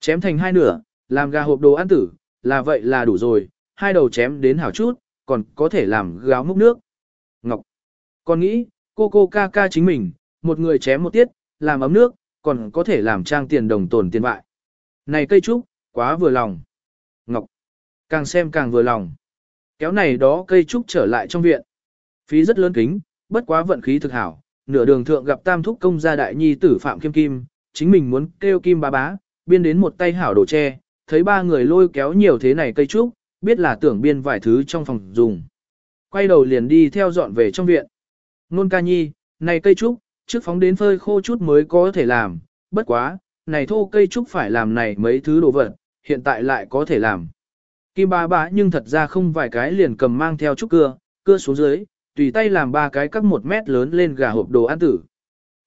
Chém thành hai nửa, làm gà hộp đồ ăn tử, là vậy là đủ rồi, hai đầu chém đến hảo chút, còn có thể làm gáo múc nước. Ngọc, còn nghĩ, cô cô ca ca chính mình, một người chém một tiết, làm ấm nước, còn có thể làm trang tiền đồng tồn tiền bại. Này cây trúc, quá vừa lòng. Ngọc, càng xem càng vừa lòng. Kéo này đó cây trúc trở lại trong viện. Phí rất lớn kính, bất quá vận khí thực hảo, nửa đường thượng gặp tam thúc công gia đại nhi tử Phạm Kim Kim, chính mình muốn kêu Kim bá bá, biên đến một tay hảo đồ tre, thấy ba người lôi kéo nhiều thế này cây trúc, biết là tưởng biên vài thứ trong phòng dùng. Quay đầu liền đi theo dọn về trong viện. Nôn ca nhi, này cây trúc, trước phóng đến phơi khô chút mới có thể làm, bất quá, này thô cây trúc phải làm này mấy thứ đồ vật, hiện tại lại có thể làm. Kim ba bá nhưng thật ra không vài cái liền cầm mang theo trúc cưa, cưa xuống dưới, tùy tay làm ba cái cắt một mét lớn lên gà hộp đồ ăn tử.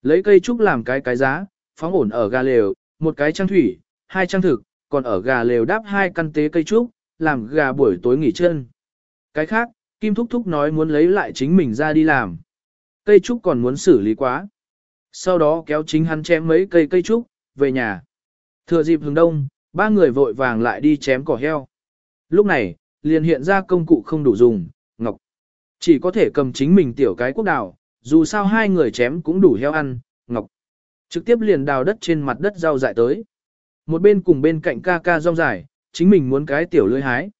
Lấy cây trúc làm cái cái giá, phóng ổn ở gà lều, một cái trang thủy, hai trang thực, còn ở gà lều đáp hai căn tế cây trúc, làm gà buổi tối nghỉ chân. Cái khác, Kim Thúc Thúc nói muốn lấy lại chính mình ra đi làm. Cây trúc còn muốn xử lý quá. Sau đó kéo chính hắn chém mấy cây cây trúc, về nhà. Thừa dịp hướng đông, ba người vội vàng lại đi chém cỏ heo. Lúc này, liền hiện ra công cụ không đủ dùng, ngọc. Chỉ có thể cầm chính mình tiểu cái quốc đào, dù sao hai người chém cũng đủ heo ăn, ngọc. Trực tiếp liền đào đất trên mặt đất rau dại tới. Một bên cùng bên cạnh ca ca rong dài, chính mình muốn cái tiểu lưỡi hái.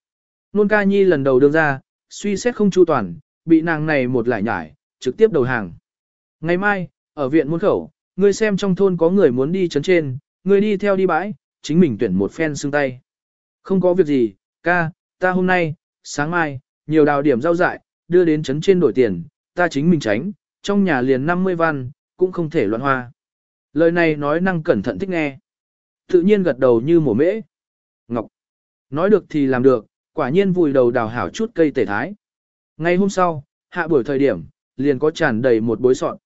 Nôn ca nhi lần đầu đương ra, suy xét không chu toàn, bị nàng này một lại nhải, trực tiếp đầu hàng. Ngày mai, ở viện muôn khẩu, ngươi xem trong thôn có người muốn đi chấn trên, ngươi đi theo đi bãi, chính mình tuyển một phen xương tay. Không có việc gì, ca, ta hôm nay, sáng mai, nhiều đào điểm rau dại, đưa đến chấn trên đổi tiền, ta chính mình tránh, trong nhà liền 50 văn, cũng không thể loạn hoa. Lời này nói năng cẩn thận thích nghe. Tự nhiên gật đầu như mổ mễ. Ngọc. Nói được thì làm được, quả nhiên vùi đầu đào hảo chút cây tể thái. Ngay hôm sau, hạ buổi thời điểm, liền có tràn đầy một bối sọn.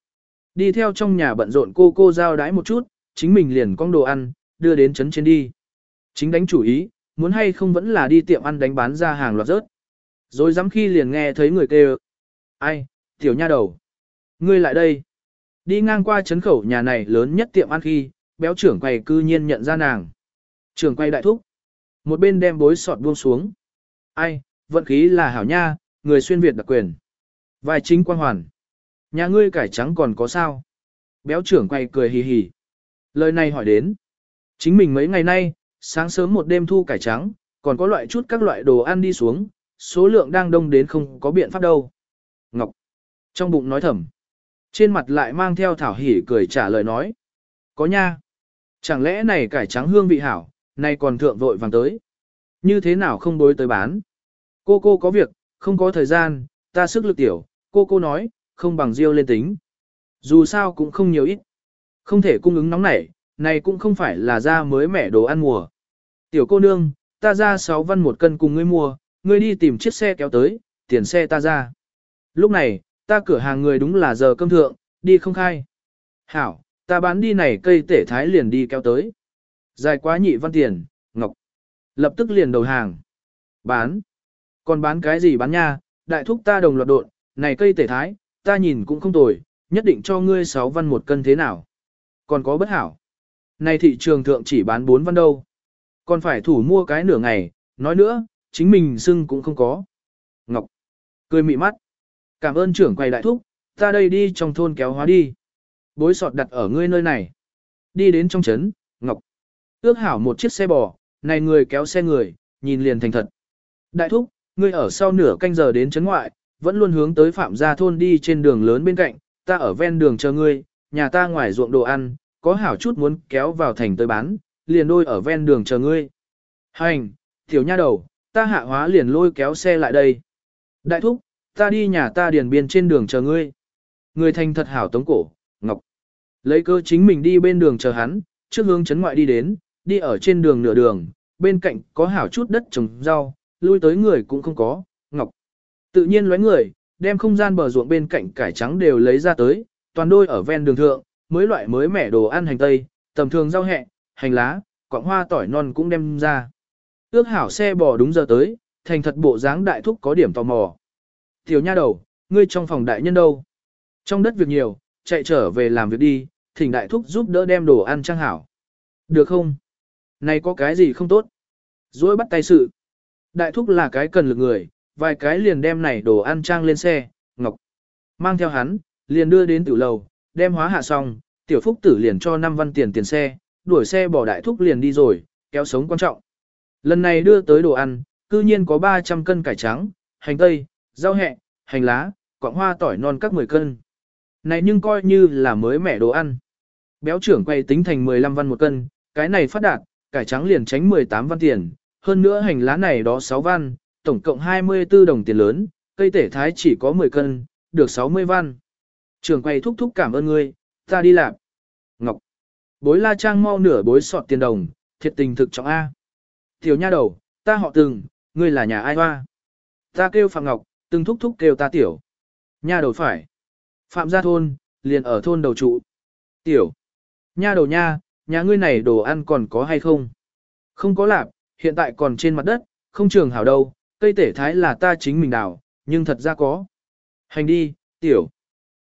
Đi theo trong nhà bận rộn cô cô giao đái một chút, chính mình liền con đồ ăn, đưa đến trấn trên đi. Chính đánh chủ ý, muốn hay không vẫn là đi tiệm ăn đánh bán ra hàng loạt rớt. Rồi dám khi liền nghe thấy người kêu. Ai, tiểu nha đầu. Ngươi lại đây. Đi ngang qua chấn khẩu nhà này lớn nhất tiệm ăn khi, béo trưởng quầy cư nhiên nhận ra nàng. Trưởng quầy đại thúc. Một bên đem bối sọt buông xuống. Ai, vận khí là hảo nha, người xuyên Việt đặc quyền. vài chính quan hoàn. Nhà ngươi cải trắng còn có sao? Béo trưởng quay cười hì hì. Lời này hỏi đến. Chính mình mấy ngày nay, sáng sớm một đêm thu cải trắng, còn có loại chút các loại đồ ăn đi xuống, số lượng đang đông đến không có biện pháp đâu. Ngọc. Trong bụng nói thầm. Trên mặt lại mang theo thảo hỉ cười trả lời nói. Có nha. Chẳng lẽ này cải trắng hương vị hảo, nay còn thượng vội vàng tới. Như thế nào không đối tới bán? Cô cô có việc, không có thời gian, ta sức lực tiểu, cô cô nói, không bằng riêu lên tính. Dù sao cũng không nhiều ít. Không thể cung ứng nóng nảy, này cũng không phải là ra mới mẻ đồ ăn mùa. Tiểu cô nương, ta ra 6 văn một cân cùng ngươi mua, ngươi đi tìm chiếc xe kéo tới, tiền xe ta ra. Lúc này, ta cửa hàng người đúng là giờ cơm thượng, đi không khai. Hảo, ta bán đi này cây tể thái liền đi kéo tới. Dài quá nhị văn tiền, ngọc. Lập tức liền đầu hàng. Bán. Còn bán cái gì bán nha, đại thúc ta đồng loạt độn, này cây tể thái, ta nhìn cũng không tồi, nhất định cho ngươi 6 văn một cân thế nào. Còn có bất hảo. Này thị trường thượng chỉ bán 4 văn đâu. Còn phải thủ mua cái nửa ngày, nói nữa, chính mình xưng cũng không có. Ngọc. Cười mị mắt. Cảm ơn trưởng quầy đại thúc, ta đây đi trong thôn kéo hóa đi. Bối sọt đặt ở ngươi nơi này. Đi đến trong trấn, Ngọc. Ước hảo một chiếc xe bò, này người kéo xe người, nhìn liền thành thật. Đại thúc, ngươi ở sau nửa canh giờ đến trấn ngoại, vẫn luôn hướng tới phạm gia thôn đi trên đường lớn bên cạnh, ta ở ven đường chờ ngươi, nhà ta ngoài ruộng đồ ăn, có hảo chút muốn kéo vào thành tới bán, liền đôi ở ven đường chờ ngươi. Hành, tiểu nha đầu, ta hạ hóa liền lôi kéo xe lại đây. Đại thúc, ta đi nhà ta điền biên trên đường chờ ngươi. Người thành thật hảo tống cổ, ngọc. Lấy cơ chính mình đi bên đường chờ hắn, trước hướng chấn ngoại đi đến, đi ở trên đường nửa đường, bên cạnh có hảo chút đất trồng rau, lui tới người cũng không có, ngọc. Tự nhiên lóe người, đem không gian bờ ruộng bên cạnh cải trắng đều lấy ra tới, toàn đôi ở ven đường thượng, mới loại mới mẻ đồ ăn hành tây, tầm thường rau hẹ, hành lá, quạng hoa tỏi non cũng đem ra. Ước hảo xe bò đúng giờ tới, thành thật bộ dáng đại thúc có điểm tò mò. Tiểu nha đầu, ngươi trong phòng đại nhân đâu? Trong đất việc nhiều, chạy trở về làm việc đi, thỉnh đại thúc giúp đỡ đem đồ ăn trang hảo. Được không? Này có cái gì không tốt? Rồi bắt tay sự. Đại thúc là cái cần lực người, vài cái liền đem này đồ ăn trang lên xe, ngọc. Mang theo hắn, liền đưa đến tử lầu, đem hóa hạ xong, tiểu phúc tử liền cho 5 văn tiền tiền xe, đuổi xe bỏ đại thúc liền đi rồi, kéo sống quan trọng. Lần này đưa tới đồ ăn, cư nhiên có 300 cân cải trắng, hành tây, rau hẹ, hành lá, quạng hoa tỏi non các 10 cân. Này nhưng coi như là mới mẻ đồ ăn. Béo trưởng quay tính thành 15 văn một cân, cái này phát đạt, cải trắng liền tránh 18 văn tiền, hơn nữa hành lá này đó 6 văn, tổng cộng 24 đồng tiền lớn, cây tể thái chỉ có 10 cân, được 60 văn. trưởng quay thúc thúc cảm ơn ngươi, ta đi làm. Ngọc. Bối la trang mau nửa bối sọt tiền đồng, thiệt tình thực trọng A. Tiểu nha đầu, ta họ từng, ngươi là nhà ai hoa? Ta kêu Phạm Ngọc, từng thúc thúc kêu ta tiểu. Nha đầu phải. Phạm gia thôn, liền ở thôn đầu trụ. Tiểu. Nha đầu nha, nhà ngươi này đồ ăn còn có hay không? Không có lạp, hiện tại còn trên mặt đất, không trường hảo đâu, cây tể thái là ta chính mình đào, nhưng thật ra có. Hành đi, tiểu.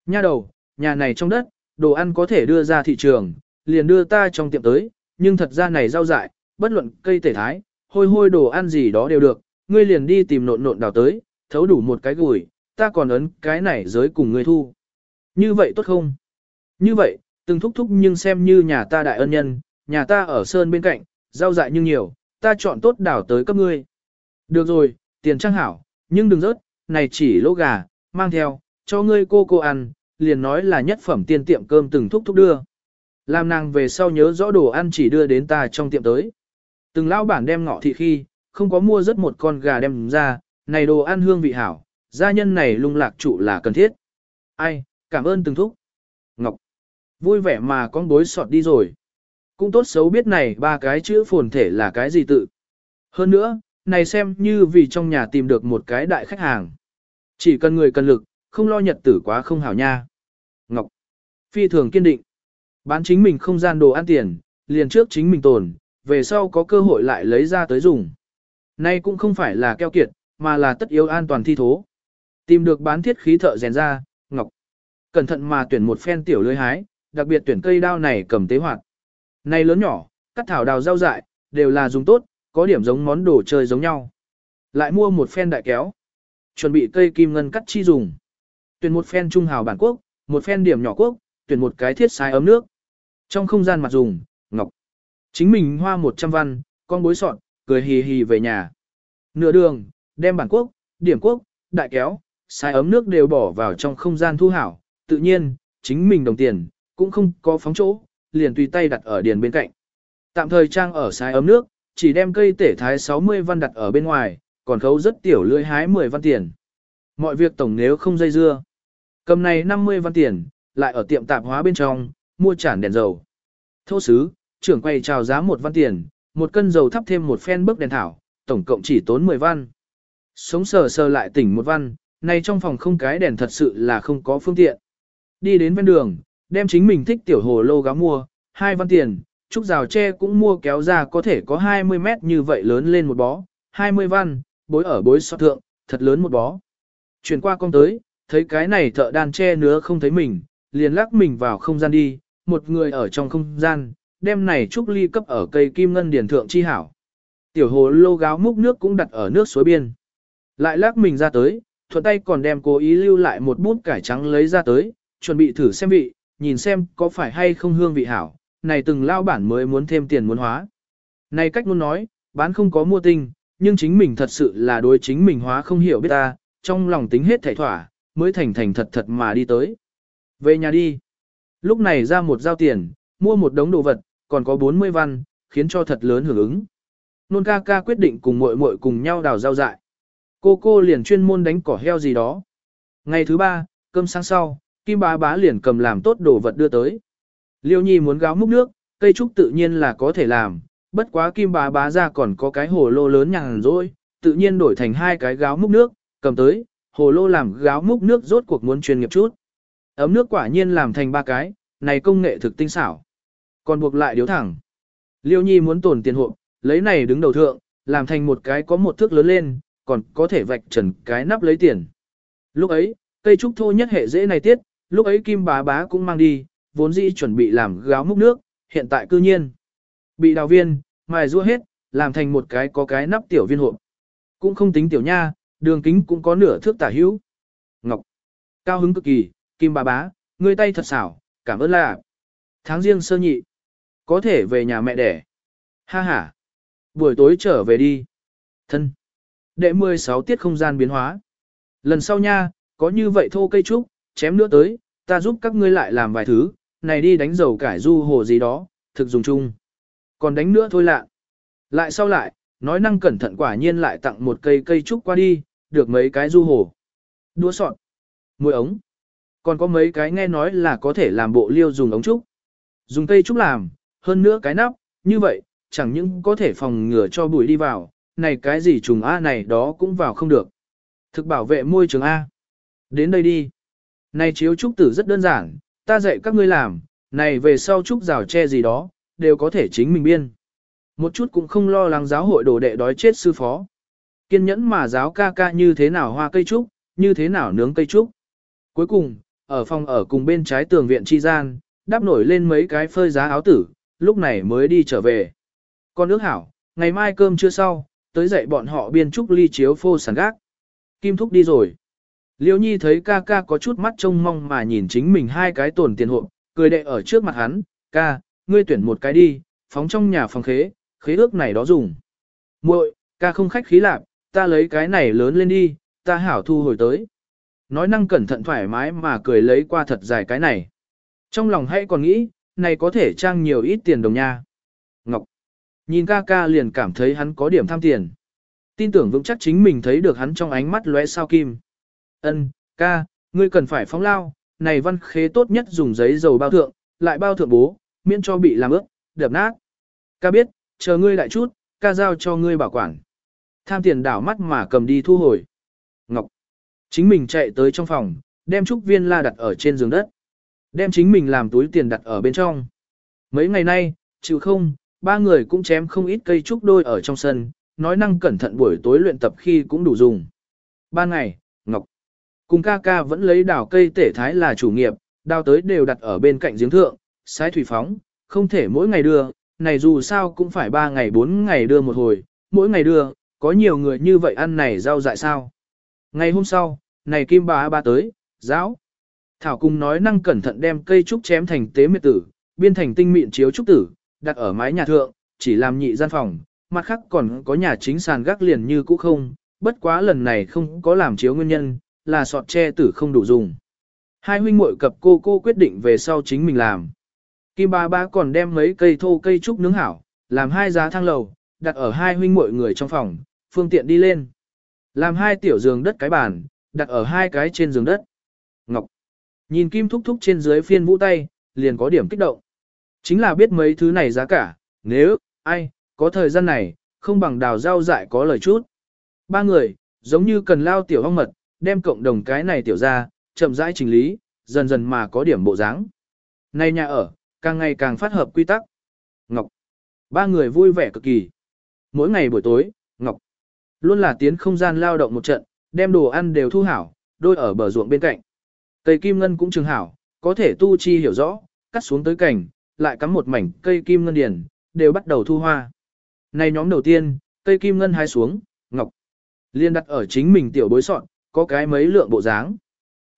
Nha đầu, nhà này trong đất, đồ ăn có thể đưa ra thị trường, liền đưa ta trong tiệm tới, nhưng thật ra này rau dại, bất luận cây tể thái, hôi hôi đồ ăn gì đó đều được, ngươi liền đi tìm nộn nộn đào tới, thấu đủ một cái gùi, ta còn ấn cái này giới cùng ngươi thu. Như vậy tốt không? Như vậy, từng thúc thúc nhưng xem như nhà ta đại ân nhân, nhà ta ở sơn bên cạnh, rau dại nhưng nhiều, ta chọn tốt đảo tới cấp ngươi. Được rồi, tiền trang hảo, nhưng đừng rớt, này chỉ lỗ gà, mang theo, cho ngươi cô cô ăn, liền nói là nhất phẩm tiên tiệm cơm từng thúc thúc đưa. Làm nàng về sau nhớ rõ đồ ăn chỉ đưa đến ta trong tiệm tới. Từng lão bản đem ngọ thị khi, không có mua rất một con gà đem ra, này đồ ăn hương vị hảo, gia nhân này lung lạc trụ là cần thiết. Ai, cảm ơn từng thúc. Ngọc, vui vẻ mà con bối sọt đi rồi. Cũng tốt xấu biết này ba cái chữ phồn thể là cái gì tự. Hơn nữa, này xem như vì trong nhà tìm được một cái đại khách hàng. Chỉ cần người cần lực, không lo nhật tử quá không hảo nha. Ngọc, phi thường kiên định. Bán chính mình không gian đồ ăn tiền, liền trước chính mình tồn, về sau có cơ hội lại lấy ra tới dùng. Nay cũng không phải là keo kiệt, mà là tất yếu an toàn thi thố. Tìm được bán thiết khí thợ rèn ra, Ngọc. Cẩn thận mà tuyển một phen tiểu lưới hái, đặc biệt tuyển cây đao này cầm tế hoạt. Này lớn nhỏ, cắt thảo đào rau dại, đều là dùng tốt, có điểm giống món đồ chơi giống nhau. Lại mua một phen đại kéo. Chuẩn bị cây kim ngân cắt chi dùng. Tuyển một phen trung hào bản quốc, một phen điểm nhỏ quốc, tuyển một cái thiết sai ấm nước. Trong không gian mặt dùng, Ngọc. Chính mình hoa 100 văn, con bối sọn, cười hì hì về nhà. Nửa đường, đem bản quốc, điểm quốc, đại kéo, sai ấm nước đều bỏ vào trong không gian thu hảo, tự nhiên, chính mình đồng tiền, cũng không có phóng chỗ, liền tùy tay đặt ở điền bên cạnh. Tạm thời trang ở sai ấm nước, chỉ đem cây tể thái 60 văn đặt ở bên ngoài, còn khấu rất tiểu lưỡi hái 10 văn tiền. Mọi việc tổng nếu không dây dưa. Cầm này 50 văn tiền, lại ở tiệm tạp hóa bên trong, mua chản đèn dầu. Thô sứ, trưởng quay chào giá một văn tiền, một cân dầu thắp thêm một phen bức đèn thảo, tổng cộng chỉ tốn 10 văn. Sống sờ sờ lại tỉnh một văn, này trong phòng không cái đèn thật sự là không có phương tiện. Đi đến ven đường, đem chính mình thích tiểu hồ lô gáo mua, hai văn tiền, trúc rào tre cũng mua kéo ra có thể có 20 mét như vậy lớn lên một bó, 20 văn, bối ở bối so thượng, thật lớn một bó. Chuyển qua con tới, thấy cái này thợ đàn tre nữa không thấy mình, liền lắc mình vào không gian đi, một người ở trong không gian, đem này trúc ly cấp ở cây kim ngân điển thượng chi hảo. Tiểu hồ lô gáo múc nước cũng đặt ở nước suối biên. Lại lắc mình ra tới, thuận tay còn đem cố ý lưu lại một bút cải trắng lấy ra tới, chuẩn bị thử xem vị, nhìn xem có phải hay không hương vị hảo, này từng lao bản mới muốn thêm tiền muốn hóa. Này cách muốn nói, bán không có mua tinh, nhưng chính mình thật sự là đối chính mình hóa không hiểu biết ta, trong lòng tính hết thảy thỏa, mới thành thành thật thật mà đi tới. Về nhà đi. Lúc này ra một giao tiền, mua một đống đồ vật, còn có 40 văn, khiến cho thật lớn hưởng ứng. Nôn ca ca quyết định cùng muội muội cùng nhau đào rau dại. Cô cô liền chuyên môn đánh cỏ heo gì đó. Ngày thứ ba, cơm sáng sau, Kim bá bá liền cầm làm tốt đồ vật đưa tới. Liêu nhi muốn gáo múc nước, cây trúc tự nhiên là có thể làm, bất quá kim bá bá ra còn có cái hồ lô lớn nhàng rồi, tự nhiên đổi thành hai cái gáo múc nước, cầm tới, hồ lô làm gáo múc nước rốt cuộc muốn chuyên nghiệp chút. Ấm nước quả nhiên làm thành ba cái, này công nghệ thực tinh xảo. Còn buộc lại điếu thẳng. Liêu nhi muốn tổn tiền hộ, lấy này đứng đầu thượng, làm thành một cái có một thước lớn lên, còn có thể vạch trần cái nắp lấy tiền. Lúc ấy, cây trúc thô nhất hệ dễ này tiết, lúc ấy kim bá bá cũng mang đi, vốn dĩ chuẩn bị làm gáo múc nước, hiện tại cư nhiên. Bị đào viên, mài rua hết, làm thành một cái có cái nắp tiểu viên hộp. Cũng không tính tiểu nha, đường kính cũng có nửa thước tả hữu. Ngọc. Cao hứng cực kỳ, kim bá bá, ngươi tay thật xảo, cảm ơn là. Tháng riêng sơ nhị. Có thể về nhà mẹ đẻ. Ha ha. Buổi tối trở về đi. Thân. Đệ 16 tiết không gian biến hóa. Lần sau nha, có như vậy thô cây trúc, chém nữa tới, ta giúp các ngươi lại làm vài thứ, này đi đánh dầu cải du hồ gì đó, thực dùng chung. Còn đánh nữa thôi lạ. Lại sau lại, nói năng cẩn thận quả nhiên lại tặng một cây cây trúc qua đi, được mấy cái du hồ. Đua sọt, Mùi ống. Còn có mấy cái nghe nói là có thể làm bộ liêu dùng ống trúc. Dùng cây trúc làm, hơn nữa cái nắp, như vậy, chẳng những có thể phòng ngừa cho bụi đi vào, này cái gì trùng A này đó cũng vào không được. Thực bảo vệ môi trường A. Đến đây đi. Này chiếu trúc tử rất đơn giản, ta dạy các ngươi làm, này về sau trúc rào che gì đó, đều có thể chính mình biên. Một chút cũng không lo lắng giáo hội đồ đệ đói chết sư phó. Kiên nhẫn mà giáo ca ca như thế nào hoa cây trúc, như thế nào nướng cây trúc. Cuối cùng, ở phòng ở cùng bên trái tường viện chi gian, đáp nổi lên mấy cái phơi giá áo tử, lúc này mới đi trở về. Con nước hảo, ngày mai cơm chưa sau, tới dậy bọn họ biên trúc ly chiếu phô sàn gác. Kim Thúc đi rồi. Liêu Nhi thấy ca ca có chút mắt trông mong mà nhìn chính mình hai cái tổn tiền hộ, cười đệ ở trước mặt hắn, ca, ngươi tuyển một cái đi, phóng trong nhà phòng khế, khế ước này đó dùng. muội ca không khách khí lạc, ta lấy cái này lớn lên đi, ta hảo thu hồi tới. Nói năng cẩn thận thoải mái mà cười lấy qua thật dài cái này. Trong lòng hay còn nghĩ, này có thể trang nhiều ít tiền đồng nha. Ngọc. Nhìn ca ca liền cảm thấy hắn có điểm tham tiền. Tin tưởng vững chắc chính mình thấy được hắn trong ánh mắt lóe sao kim. Ân, ca, ngươi cần phải phóng lao, này văn khế tốt nhất dùng giấy dầu bao thượng, lại bao thượng bố, miễn cho bị làm ướt, đập nát. Ca biết, chờ ngươi lại chút, ca giao cho ngươi bảo quản. Tham tiền đảo mắt mà cầm đi thu hồi. Ngọc. Chính mình chạy tới trong phòng, đem trúc viên la đặt ở trên giường đất. Đem chính mình làm túi tiền đặt ở bên trong. Mấy ngày nay, chịu không, ba người cũng chém không ít cây trúc đôi ở trong sân, nói năng cẩn thận buổi tối luyện tập khi cũng đủ dùng. Ba ngày, Ngọc. Cùng ca ca vẫn lấy đào cây tể thái là chủ nghiệp, đào tới đều đặt ở bên cạnh giếng thượng, sái thủy phóng, không thể mỗi ngày đưa, này dù sao cũng phải ba ngày bốn ngày đưa một hồi, mỗi ngày đưa, có nhiều người như vậy ăn này rau dại sao. Ngày hôm sau, này kim bà ba tới, giáo. Thảo cùng nói năng cẩn thận đem cây trúc chém thành tế miệt tử, biên thành tinh mịn chiếu trúc tử, đặt ở mái nhà thượng, chỉ làm nhị gian phòng, mặt khác còn có nhà chính sàn gác liền như cũ không, bất quá lần này không có làm chiếu nguyên nhân, là sọt tre tử không đủ dùng. Hai huynh muội cập cô cô quyết định về sau chính mình làm. Kim ba ba còn đem mấy cây thô cây trúc nướng hảo, làm hai giá thang lầu, đặt ở hai huynh muội người trong phòng, phương tiện đi lên. Làm hai tiểu giường đất cái bàn, đặt ở hai cái trên giường đất. Ngọc. Nhìn Kim thúc thúc trên dưới phiên vũ tay, liền có điểm kích động. Chính là biết mấy thứ này giá cả, nếu, ai, có thời gian này, không bằng đào rau dại có lời chút. Ba người, giống như cần lao tiểu hong mật, đem cộng đồng cái này tiểu ra, chậm rãi chỉnh lý, dần dần mà có điểm bộ dáng. Này nhà ở, càng ngày càng phát hợp quy tắc. Ngọc. Ba người vui vẻ cực kỳ. Mỗi ngày buổi tối, Ngọc. Luôn là tiến không gian lao động một trận, đem đồ ăn đều thu hảo, đôi ở bờ ruộng bên cạnh. Cây kim ngân cũng trường hảo, có thể tu chi hiểu rõ, cắt xuống tới cảnh, lại cắm một mảnh cây kim ngân điển, đều bắt đầu thu hoa. Này nhóm đầu tiên, cây kim ngân hai xuống, ngọc. Liên đặt ở chính mình tiểu bối sọn, có cái mấy lượng bộ dáng.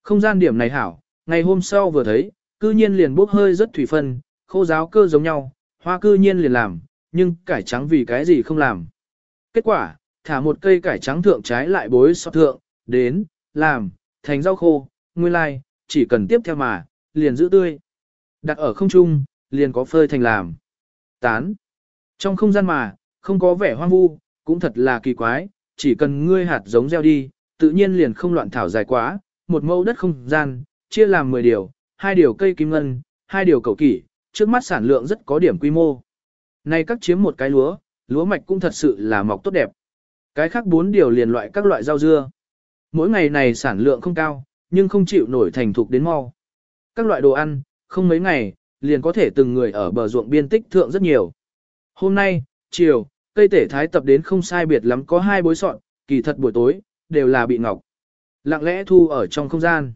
Không gian điểm này hảo, ngày hôm sau vừa thấy, cư nhiên liền bốc hơi rất thủy phân, khô giáo cơ giống nhau, hoa cư nhiên liền làm, nhưng cải trắng vì cái gì không làm. Kết quả, thả một cây cải trắng thượng trái lại bối sọt thượng, đến, làm, thành rau khô, nguyên lai, like, chỉ cần tiếp theo mà, liền giữ tươi. Đặt ở không trung, liền có phơi thành làm. Tán. Trong không gian mà, không có vẻ hoang vu, cũng thật là kỳ quái, chỉ cần ngươi hạt giống gieo đi, tự nhiên liền không loạn thảo dài quá, một mẫu đất không gian, chia làm 10 điều, hai điều cây kim ngân, hai điều cầu kỷ, trước mắt sản lượng rất có điểm quy mô. Này các chiếm một cái lúa, lúa mạch cũng thật sự là mọc tốt đẹp. Cái khác bốn điều liền loại các loại rau dưa. Mỗi ngày này sản lượng không cao, nhưng không chịu nổi thành thục đến mau. Các loại đồ ăn, không mấy ngày, liền có thể từng người ở bờ ruộng biên tích thượng rất nhiều. Hôm nay, chiều, cây tể thái tập đến không sai biệt lắm có hai bối sọn, kỳ thật buổi tối, đều là bị ngọc. Lặng lẽ thu ở trong không gian.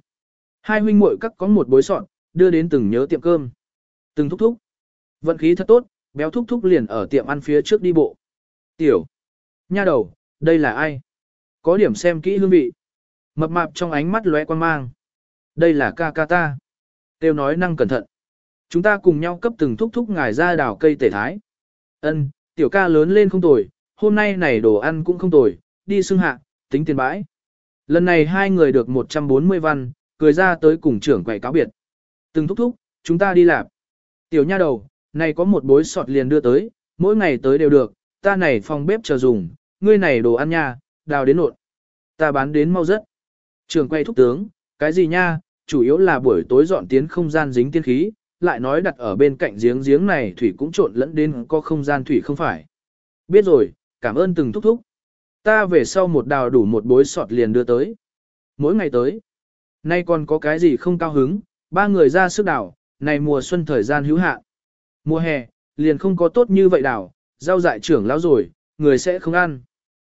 Hai huynh muội các có một bối sọn, đưa đến từng nhớ tiệm cơm. Từng thúc thúc. Vận khí thật tốt, béo thúc thúc liền ở tiệm ăn phía trước đi bộ. Tiểu. Nha đầu, đây là ai? Có điểm xem kỹ hương vị. Mập mạp trong ánh mắt lóe quan mang. Đây là ca ca ta. Tiêu nói năng cẩn thận. Chúng ta cùng nhau cấp từng thúc thúc ngài ra đào cây tể thái. Ân, tiểu ca lớn lên không tồi, hôm nay này đồ ăn cũng không tồi, đi xưng hạ, tính tiền bãi. Lần này hai người được 140 văn, cười ra tới cùng trưởng quầy cáo biệt. Từng thúc thúc, chúng ta đi làm. Tiểu nha đầu, này có một bối sọt liền đưa tới, mỗi ngày tới đều được, ta này phòng bếp chờ dùng, ngươi này đồ ăn nha, đào đến nộn. Ta bán đến mau rất. Trường quay thúc tướng, cái gì nha, chủ yếu là buổi tối dọn tiến không gian dính tiên khí, lại nói đặt ở bên cạnh giếng giếng này thủy cũng trộn lẫn đến có không gian thủy không phải. Biết rồi, cảm ơn từng thúc thúc. Ta về sau một đào đủ một bối sọt liền đưa tới. Mỗi ngày tới. Nay còn có cái gì không cao hứng, ba người ra sức đào, này mùa xuân thời gian hữu hạn. Mùa hè, liền không có tốt như vậy đào, rau dại trưởng lão rồi, người sẽ không ăn.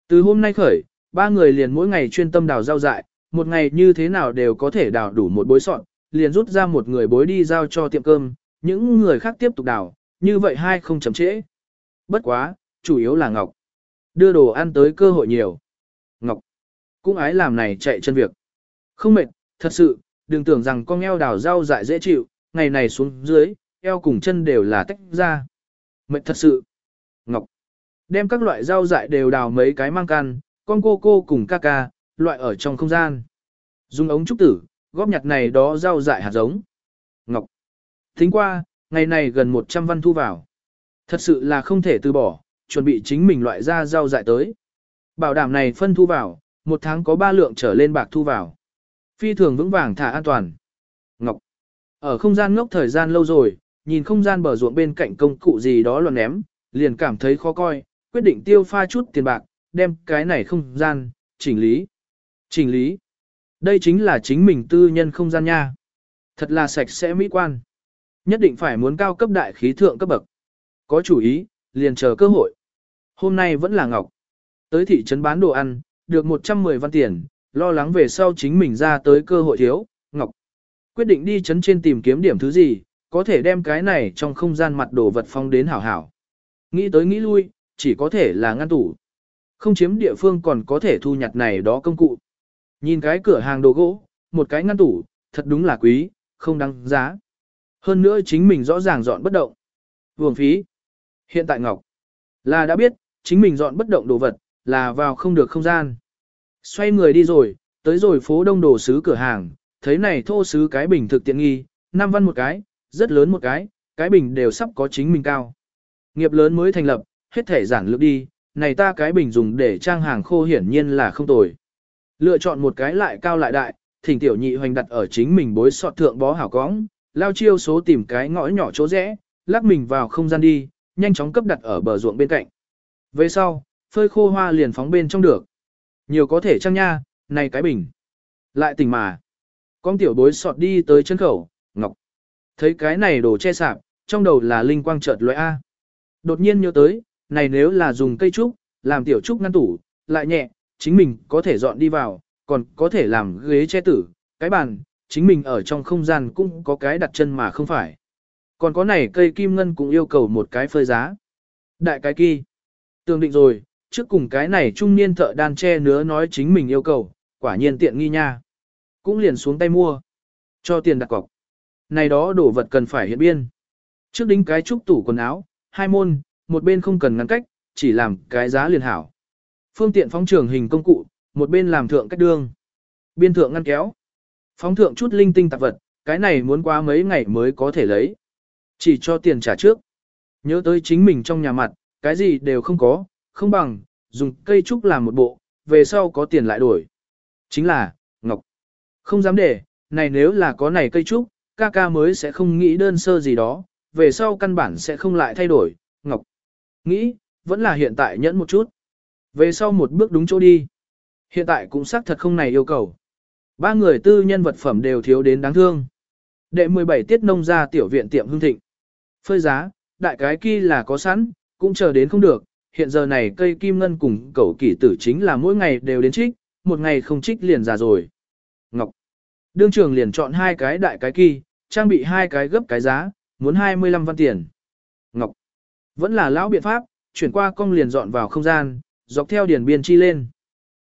Từ hôm nay khởi, ba người liền mỗi ngày chuyên tâm đào rau dại, một ngày như thế nào đều có thể đào đủ một bối sọt, liền rút ra một người bối đi giao cho tiệm cơm, những người khác tiếp tục đào, như vậy hai không chấm trễ. Bất quá, chủ yếu là Ngọc. Đưa đồ ăn tới cơ hội nhiều. Ngọc, cũng ái làm này chạy chân việc. Không mệt, thật sự, đừng tưởng rằng con eo đào rau dại dễ chịu, ngày này xuống dưới, eo cùng chân đều là tách ra. Mệt thật sự. Ngọc, đem các loại rau dại đều đào mấy cái mang can, con cô cô cùng ca ca, loại ở trong không gian. Dùng ống trúc tử, góp nhặt này đó rau dại hạt giống. Ngọc, thính qua, ngày này gần 100 văn thu vào. Thật sự là không thể từ bỏ, chuẩn bị chính mình loại ra rau dại tới. Bảo đảm này phân thu vào, một tháng có 3 lượng trở lên bạc thu vào. Phi thường vững vàng thả an toàn. Ngọc. Ở không gian ngốc thời gian lâu rồi, nhìn không gian bờ ruộng bên cạnh công cụ gì đó luồn ném, liền cảm thấy khó coi, quyết định tiêu pha chút tiền bạc, đem cái này không gian, chỉnh lý. Chỉnh lý. Đây chính là chính mình tư nhân không gian nha. Thật là sạch sẽ mỹ quan. Nhất định phải muốn cao cấp đại khí thượng cấp bậc. Có chủ ý, liền chờ cơ hội. Hôm nay vẫn là Ngọc. Tới thị trấn bán đồ ăn, được 110 văn tiền, lo lắng về sau chính mình ra tới cơ hội thiếu, Ngọc. Quyết định đi trấn trên tìm kiếm điểm thứ gì, có thể đem cái này trong không gian mặt đồ vật phong đến hảo hảo. Nghĩ tới nghĩ lui, chỉ có thể là ngăn tủ. Không chiếm địa phương còn có thể thu nhặt này đó công cụ. Nhìn cái cửa hàng đồ gỗ, một cái ngăn tủ, thật đúng là quý, không đáng giá. Hơn nữa chính mình rõ ràng dọn bất động. Vương phí. Hiện tại Ngọc là đã biết, chính mình dọn bất động đồ vật, là vào không được không gian. Xoay người đi rồi, tới rồi phố đông đồ sứ cửa hàng, thấy này thô sứ cái bình thực tiện nghi, năm văn một cái, rất lớn một cái, cái bình đều sắp có chính mình cao. Nghiệp lớn mới thành lập, hết thể giản lược đi, này ta cái bình dùng để trang hàng khô hiển nhiên là không tồi. Lựa chọn một cái lại cao lại đại, thỉnh tiểu nhị hoành đặt ở chính mình bối sọt thượng bó hảo cóng, lao chiêu số tìm cái ngõ nhỏ chỗ rẽ, lắc mình vào không gian đi, nhanh chóng cấp đặt ở bờ ruộng bên cạnh. Về sau, phơi khô hoa liền phóng bên trong được. Nhiều có thể chăng nha, này cái bình. Lại tỉnh mà. Con tiểu bối sọt đi tới chân khẩu, ngọc. Thấy cái này đồ che sạp, trong đầu là linh quang chợt loại A. Đột nhiên nhớ tới, này nếu là dùng cây trúc, làm tiểu trúc ngăn tủ, lại nhẹ, chính mình có thể dọn đi vào, còn có thể làm ghế che tử, cái bàn, chính mình ở trong không gian cũng có cái đặt chân mà không phải. Còn có này cây kim ngân cũng yêu cầu một cái phơi giá. Đại cái kia. Tương định rồi, trước cùng cái này trung niên thợ đan che nứa nói chính mình yêu cầu, quả nhiên tiện nghi nha. Cũng liền xuống tay mua. Cho tiền đặt cọc. Này đó đổ vật cần phải hiện biên. Trước đính cái trúc tủ quần áo, hai môn, một bên không cần ngăn cách, chỉ làm cái giá liền hảo. Phương tiện phóng trường hình công cụ, một bên làm thượng cách đương. Biên thượng ngăn kéo. Phóng thượng chút linh tinh tạp vật, cái này muốn qua mấy ngày mới có thể lấy. Chỉ cho tiền trả trước. Nhớ tới chính mình trong nhà mặt, cái gì đều không có, không bằng, dùng cây trúc làm một bộ, về sau có tiền lại đổi. Chính là, Ngọc. Không dám để, này nếu là có này cây trúc, ca ca mới sẽ không nghĩ đơn sơ gì đó, về sau căn bản sẽ không lại thay đổi, Ngọc. Nghĩ, vẫn là hiện tại nhẫn một chút. Về sau một bước đúng chỗ đi. Hiện tại cũng xác thật không này yêu cầu. Ba người tư nhân vật phẩm đều thiếu đến đáng thương. Đệ 17 tiết nông ra tiểu viện tiệm hương thịnh. Phơi giá, đại cái kia là có sẵn, cũng chờ đến không được. Hiện giờ này cây kim ngân cùng cẩu kỷ tử chính là mỗi ngày đều đến trích, một ngày không trích liền già rồi. Ngọc. Đương trường liền chọn hai cái đại cái kia, trang bị hai cái gấp cái giá, muốn 25 văn tiền. Ngọc. Vẫn là lão biện pháp, chuyển qua cong liền dọn vào không gian, dọc theo điển biên chi lên.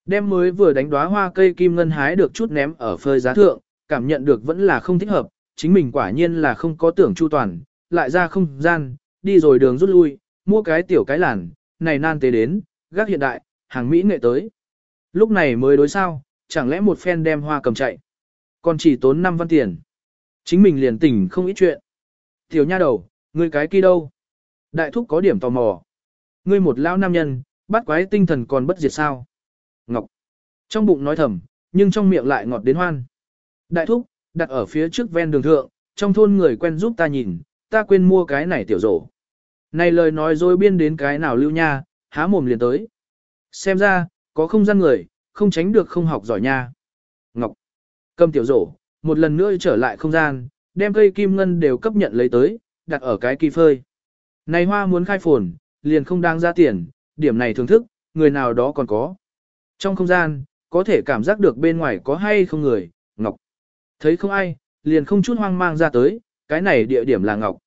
Đem mới vừa đánh đóa hoa cây kim ngân hái được chút ném ở phơi giá thượng, cảm nhận được vẫn là không thích hợp, chính mình quả nhiên là không có tưởng chu toàn, lại ra không gian, đi rồi đường rút lui, mua cái tiểu cái làn, này nan tế đến, gác hiện đại, hàng Mỹ nghệ tới. Lúc này mới đối sao, chẳng lẽ một phen đem hoa cầm chạy, còn chỉ tốn 5 văn tiền. Chính mình liền tỉnh không ít chuyện. Tiểu nha đầu, ngươi cái kia đâu? Đại thúc có điểm tò mò. Ngươi một lão nam nhân, bắt quái tinh thần còn bất diệt sao? Ngọc. Trong bụng nói thầm, nhưng trong miệng lại ngọt đến hoan. Đại thúc, đặt ở phía trước ven đường thượng, trong thôn người quen giúp ta nhìn, ta quên mua cái này tiểu rổ. Này lời nói dối biên đến cái nào lưu nha, há mồm liền tới. Xem ra, có không gian người, không tránh được không học giỏi nha. Ngọc, cầm tiểu rổ, một lần nữa trở lại không gian, đem cây kim ngân đều cấp nhận lấy tới, đặt ở cái kỳ phơi. Này hoa muốn khai phồn, liền không đáng ra tiền, điểm này thưởng thức, người nào đó còn có. Trong không gian, có thể cảm giác được bên ngoài có hay không người, Ngọc. Thấy không ai, liền không chút hoang mang ra tới, cái này địa điểm là Ngọc.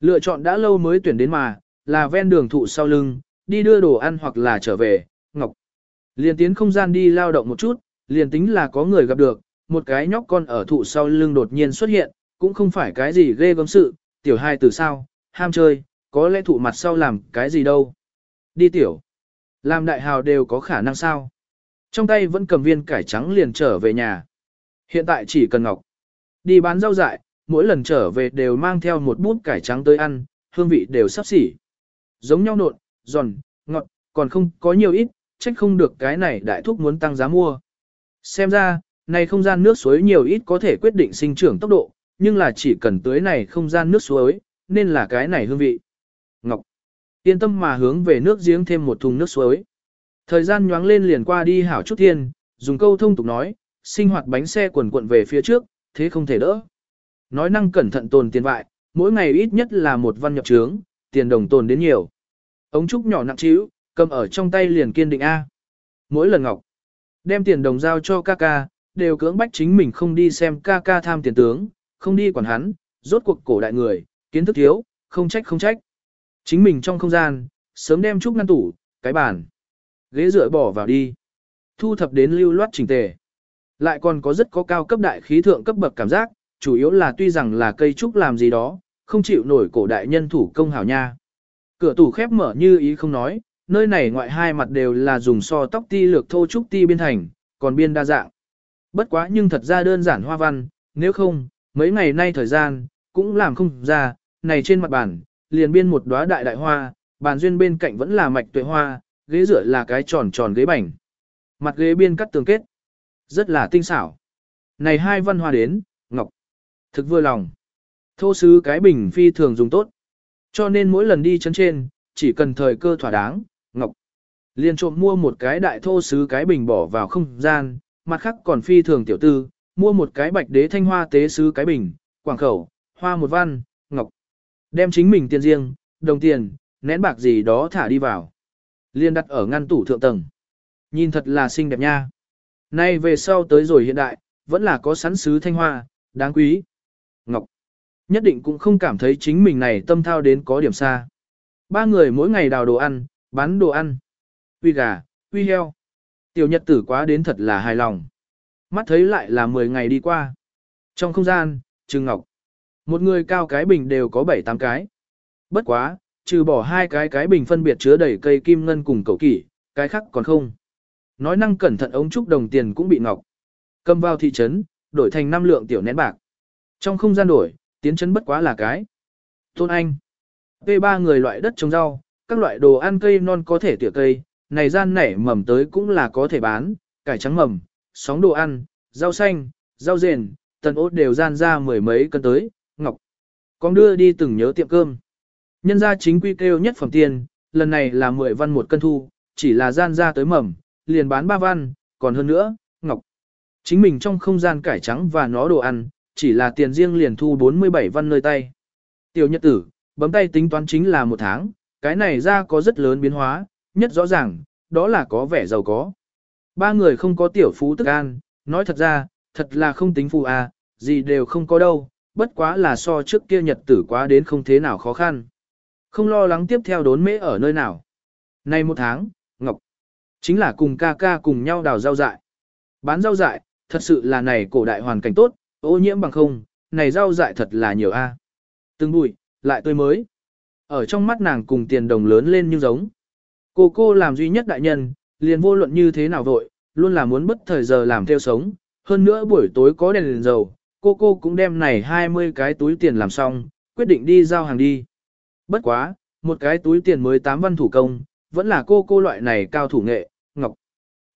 Lựa chọn đã lâu mới tuyển đến mà, là ven đường thụ sau lưng, đi đưa đồ ăn hoặc là trở về, Ngọc. Liền tiến không gian đi lao động một chút, liền tính là có người gặp được, một cái nhóc con ở thụ sau lưng đột nhiên xuất hiện, cũng không phải cái gì ghê gớm sự, tiểu hai từ sao, ham chơi, có lẽ thụ mặt sau làm cái gì đâu. Đi tiểu. Làm đại hào đều có khả năng sao. Trong tay vẫn cầm viên cải trắng liền trở về nhà. Hiện tại chỉ cần ngọc. Đi bán rau dại, mỗi lần trở về đều mang theo một bút cải trắng tới ăn, hương vị đều sắp xỉ. Giống nhau nộn, giòn, ngọt, còn không có nhiều ít, trách không được cái này đại thúc muốn tăng giá mua. Xem ra, này không gian nước suối nhiều ít có thể quyết định sinh trưởng tốc độ, nhưng là chỉ cần tưới này không gian nước suối, nên là cái này hương vị. Ngọc, yên tâm mà hướng về nước giếng thêm một thùng nước suối. Thời gian nhoáng lên liền qua đi hảo chút thiên, dùng câu thông tục nói, sinh hoạt bánh xe quần cuộn về phía trước, thế không thể đỡ. Nói năng cẩn thận tồn tiền vại, mỗi ngày ít nhất là một văn nhập trướng, tiền đồng tồn đến nhiều. Ống trúc nhỏ nặng trĩu, cầm ở trong tay liền kiên định A. Mỗi lần ngọc, đem tiền đồng giao cho ca ca, đều cưỡng bách chính mình không đi xem ca ca tham tiền tướng, không đi quản hắn, rốt cuộc cổ đại người, kiến thức thiếu, không trách không trách. Chính mình trong không gian, sớm đem trúc ngăn tủ, cái bàn, ghế dựa bỏ vào đi. Thu thập đến lưu loát chỉnh tề. Lại còn có rất có cao cấp đại khí thượng cấp bậc cảm giác, chủ yếu là tuy rằng là cây trúc làm gì đó, không chịu nổi cổ đại nhân thủ công hảo nha. Cửa tủ khép mở như ý không nói, nơi này ngoại hai mặt đều là dùng so tóc ti lược thô trúc ti biên thành, còn biên đa dạng. Bất quá nhưng thật ra đơn giản hoa văn, nếu không, mấy ngày nay thời gian, cũng làm không ra, này trên mặt bàn, liền biên một đóa đại đại hoa, bàn duyên bên cạnh vẫn là mạch tuệ hoa, ghế rửa là cái tròn tròn ghế bành. Mặt ghế biên cắt tường kết, rất là tinh xảo. Này hai văn hoa đến, ngọc, thực vừa lòng. Thô sứ cái bình phi thường dùng tốt. Cho nên mỗi lần đi chân trên, chỉ cần thời cơ thỏa đáng, ngọc. Liên trộm mua một cái đại thô sứ cái bình bỏ vào không gian, mặt khác còn phi thường tiểu tư, mua một cái bạch đế thanh hoa tế sứ cái bình, quảng khẩu, hoa một văn. Đem chính mình tiền riêng, đồng tiền, nén bạc gì đó thả đi vào. Liên đặt ở ngăn tủ thượng tầng. Nhìn thật là xinh đẹp nha. Nay về sau tới rồi hiện đại, vẫn là có sẵn sứ thanh hoa, đáng quý. Ngọc. Nhất định cũng không cảm thấy chính mình này tâm thao đến có điểm xa. Ba người mỗi ngày đào đồ ăn, bán đồ ăn. Uy gà, uy heo. Tiểu nhật tử quá đến thật là hài lòng. Mắt thấy lại là 10 ngày đi qua. Trong không gian, Trừng Ngọc. Một người cao cái bình đều có 7-8 cái. Bất quá, trừ bỏ hai cái cái bình phân biệt chứa đầy cây kim ngân cùng cầu kỷ, cái khác còn không. Nói năng cẩn thận ống trúc đồng tiền cũng bị ngọc. Cầm vào thị trấn, đổi thành năm lượng tiểu nén bạc. Trong không gian đổi, tiến trấn bất quá là cái. Tôn Anh. P3 người loại đất trồng rau, các loại đồ ăn cây non có thể tỉa cây, này gian nảy mầm tới cũng là có thể bán, cải trắng mầm, sóng đồ ăn, rau xanh, rau rền, tần ốt đều gian ra mười mấy cân tới, ngọc. Con đưa đi từng nhớ tiệm cơm. Nhân gia chính quy kêu nhất phẩm tiền, lần này là 10 văn một cân thu, chỉ là gian ra tới mầm, liền bán 3 văn, còn hơn nữa, ngọc. Chính mình trong không gian cải trắng và nó đồ ăn, chỉ là tiền riêng liền thu 47 văn nơi tay. Tiểu nhật tử, bấm tay tính toán chính là một tháng, cái này ra có rất lớn biến hóa, nhất rõ ràng, đó là có vẻ giàu có. Ba người không có tiểu phú tức an, nói thật ra, thật là không tính phù à, gì đều không có đâu, bất quá là so trước kia nhật tử quá đến không thế nào khó khăn. Không lo lắng tiếp theo đốn mễ ở nơi nào. Nay một tháng, Ngọc, chính là cùng ca ca cùng nhau đào rau dại. Bán rau dại, thật sự là này cổ đại hoàn cảnh tốt, ô nhiễm bằng không, này rau dại thật là nhiều a. À. Từng bụi, lại tươi mới. Ở trong mắt nàng cùng tiền đồng lớn lên như giống. Cô cô làm duy nhất đại nhân, liền vô luận như thế nào vội, luôn là muốn bất thời giờ làm theo sống. Hơn nữa buổi tối có đèn, đèn dầu, cô cô cũng đem này 20 cái túi tiền làm xong, quyết định đi giao hàng đi. Bất quá, một cái túi tiền mới 8 văn thủ công, vẫn là cô cô loại này cao thủ nghệ, ngọc.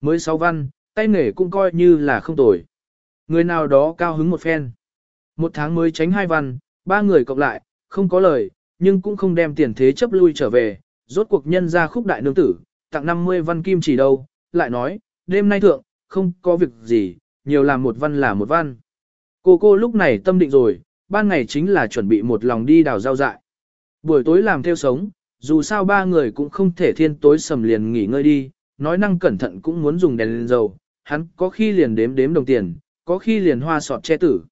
Mới 6 văn, tay nghề cũng coi như là không tồi. Người nào đó cao hứng một phen. Một tháng mới tránh hai văn, ba người cộng lại, không có lời, nhưng cũng không đem tiền thế chấp lui trở về, rốt cuộc nhân ra khúc đại nương tử, tặng 50 văn kim chỉ đâu, lại nói, đêm nay thượng, không có việc gì, nhiều làm một văn là một văn. Cô cô lúc này tâm định rồi, ban ngày chính là chuẩn bị một lòng đi đào rau dại. Buổi tối làm theo sống, dù sao ba người cũng không thể thiên tối sầm liền nghỉ ngơi đi, nói năng cẩn thận cũng muốn dùng đèn lên dầu, hắn có khi liền đếm đếm đồng tiền, có khi liền hoa sọt che tử.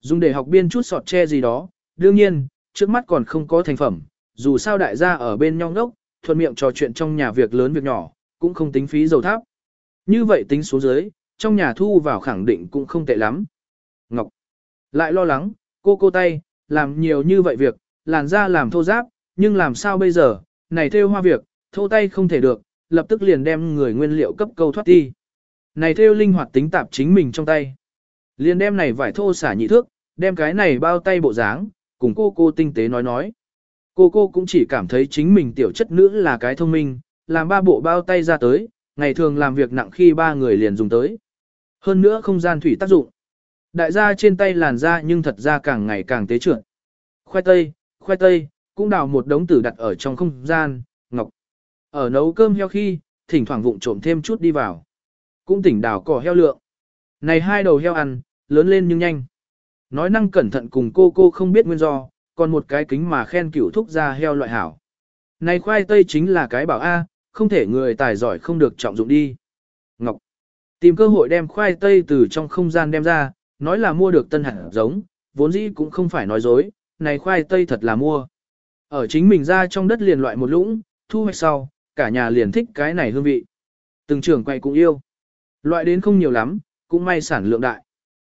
Dùng để học biên chút sọt che gì đó, đương nhiên, trước mắt còn không có thành phẩm, dù sao đại gia ở bên nhau đốc, thuận miệng trò chuyện trong nhà việc lớn việc nhỏ, cũng không tính phí dầu tháp. Như vậy tính số dưới, trong nhà thu vào khẳng định cũng không tệ lắm. Lại lo lắng, cô cô tay, làm nhiều như vậy việc, làn da làm thô giáp, nhưng làm sao bây giờ, này theo hoa việc, thô tay không thể được, lập tức liền đem người nguyên liệu cấp câu thoát đi. Này theo linh hoạt tính tạp chính mình trong tay. Liền đem này vải thô xả nhị thước, đem cái này bao tay bộ dáng, cùng cô cô tinh tế nói nói. Cô cô cũng chỉ cảm thấy chính mình tiểu chất nữ là cái thông minh, làm ba bộ bao tay ra tới, ngày thường làm việc nặng khi ba người liền dùng tới. Hơn nữa không gian thủy tác dụng. Đại gia trên tay làn da nhưng thật ra càng ngày càng tế trưởng. Khoai tây, khoai tây, cũng đào một đống tử đặt ở trong không gian, ngọc. Ở nấu cơm heo khi, thỉnh thoảng vụng trộm thêm chút đi vào. Cũng tỉnh đào cỏ heo lượng. Này hai đầu heo ăn, lớn lên nhưng nhanh. Nói năng cẩn thận cùng cô cô không biết nguyên do, còn một cái kính mà khen cửu thúc ra heo loại hảo. Này khoai tây chính là cái bảo A, không thể người tài giỏi không được trọng dụng đi. Ngọc. Tìm cơ hội đem khoai tây từ trong không gian đem ra, nói là mua được tân hạt giống, vốn dĩ cũng không phải nói dối, này khoai tây thật là mua. Ở chính mình ra trong đất liền loại một lũng, thu hoạch sau, cả nhà liền thích cái này hương vị. Từng trưởng quay cũng yêu. Loại đến không nhiều lắm, cũng may sản lượng đại.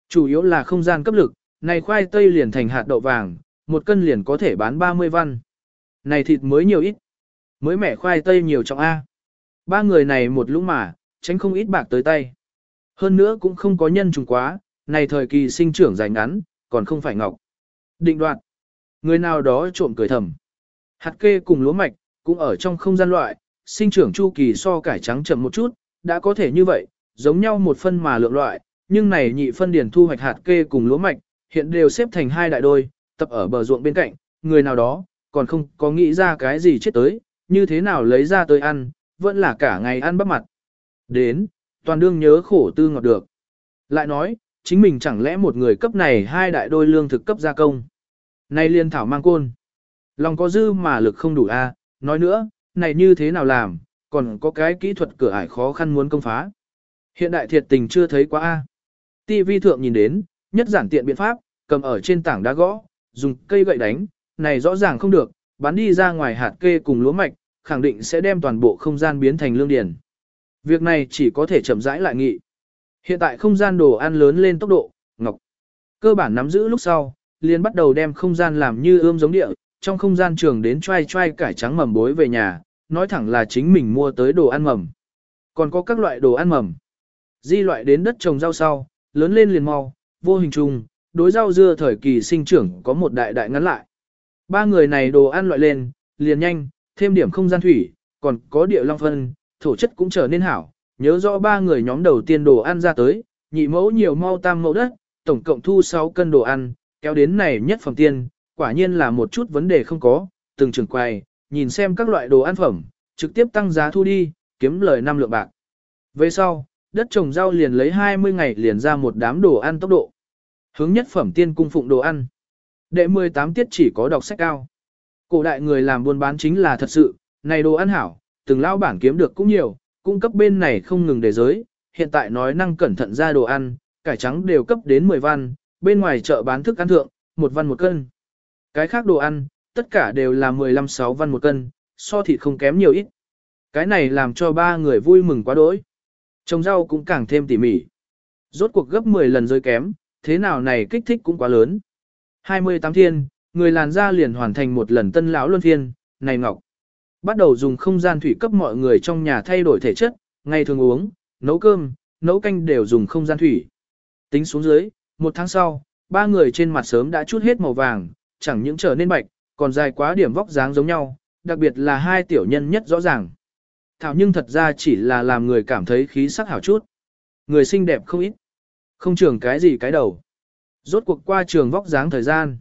Chủ yếu là không gian cấp lực, này khoai tây liền thành hạt đậu vàng, một cân liền có thể bán 30 văn. Này thịt mới nhiều ít. Mới mẻ khoai tây nhiều trọng A. Ba người này một lũng mà, tránh không ít bạc tới tay. Hơn nữa cũng không có nhân trùng quá, này thời kỳ sinh trưởng dài ngắn, còn không phải ngọc. Định đoạt. Người nào đó trộm cười thầm. Hạt kê cùng lúa mạch, cũng ở trong không gian loại, sinh trưởng chu kỳ so cải trắng chậm một chút, đã có thể như vậy, giống nhau một phân mà lượng loại, nhưng này nhị phân điển thu hoạch hạt kê cùng lúa mạch, hiện đều xếp thành hai đại đôi, tập ở bờ ruộng bên cạnh, người nào đó, còn không có nghĩ ra cái gì chết tới, như thế nào lấy ra tới ăn, vẫn là cả ngày ăn bắp mặt. Đến, toàn đương nhớ khổ tư ngọt được. Lại nói, chính mình chẳng lẽ một người cấp này hai đại đôi lương thực cấp gia công. Này liên thảo mang côn. Lòng có dư mà lực không đủ a à. nói nữa, này như thế nào làm, còn có cái kỹ thuật cửa ải khó khăn muốn công phá. Hiện đại thiệt tình chưa thấy quá a à. TV thượng nhìn đến, nhất giản tiện biện pháp, cầm ở trên tảng đá gõ, dùng cây gậy đánh, này rõ ràng không được, bắn đi ra ngoài hạt kê cùng lúa mạch, khẳng định sẽ đem toàn bộ không gian biến thành lương điển. Việc này chỉ có thể chậm rãi lại nghị. Hiện tại không gian đồ ăn lớn lên tốc độ, ngọc. Cơ bản nắm giữ lúc sau, liền bắt đầu đem không gian làm như ươm giống địa, trong không gian trường đến trai trai cải trắng mầm bối về nhà, nói thẳng là chính mình mua tới đồ ăn mầm. Còn có các loại đồ ăn mầm. Di loại đến đất trồng rau sau, lớn lên liền mau, vô hình trùng, đối rau dưa thời kỳ sinh trưởng có một đại đại ngắn lại. Ba người này đồ ăn loại lên, liền nhanh, thêm điểm không gian thủy, còn có địa long phân, thổ chất cũng trở nên hảo. Nhớ rõ ba người nhóm đầu tiên đồ ăn ra tới, nhị mẫu nhiều mau tam mẫu đất, tổng cộng thu 6 cân đồ ăn, kéo đến này nhất phẩm tiên, quả nhiên là một chút vấn đề không có, từng trường quay, nhìn xem các loại đồ ăn phẩm, trực tiếp tăng giá thu đi, kiếm lời 5 lượng bạc. Về sau, đất trồng rau liền lấy 20 ngày liền ra một đám đồ ăn tốc độ. Hướng nhất phẩm tiên cung phụng đồ ăn. Đệ 18 tiết chỉ có đọc sách cao. Cổ đại người làm buôn bán chính là thật sự, này đồ ăn hảo, từng lao bản kiếm được cũng nhiều, cung cấp bên này không ngừng để giới, hiện tại nói năng cẩn thận ra đồ ăn, cải trắng đều cấp đến 10 văn, bên ngoài chợ bán thức ăn thượng, một văn một cân. Cái khác đồ ăn, tất cả đều là 15-6 văn một cân, so thịt không kém nhiều ít. Cái này làm cho ba người vui mừng quá đỗi. Trồng rau cũng càng thêm tỉ mỉ. Rốt cuộc gấp 10 lần rơi kém, thế nào này kích thích cũng quá lớn. 28 thiên, người làn da liền hoàn thành một lần tân lão luân phiên, này ngọc. Bắt đầu dùng không gian thủy cấp mọi người trong nhà thay đổi thể chất, ngày thường uống, nấu cơm, nấu canh đều dùng không gian thủy. Tính xuống dưới, một tháng sau, ba người trên mặt sớm đã chút hết màu vàng, chẳng những trở nên bạch, còn dài quá điểm vóc dáng giống nhau, đặc biệt là hai tiểu nhân nhất rõ ràng. Thảo nhưng thật ra chỉ là làm người cảm thấy khí sắc hảo chút. Người xinh đẹp không ít. Không trưởng cái gì cái đầu. Rốt cuộc qua trường vóc dáng thời gian.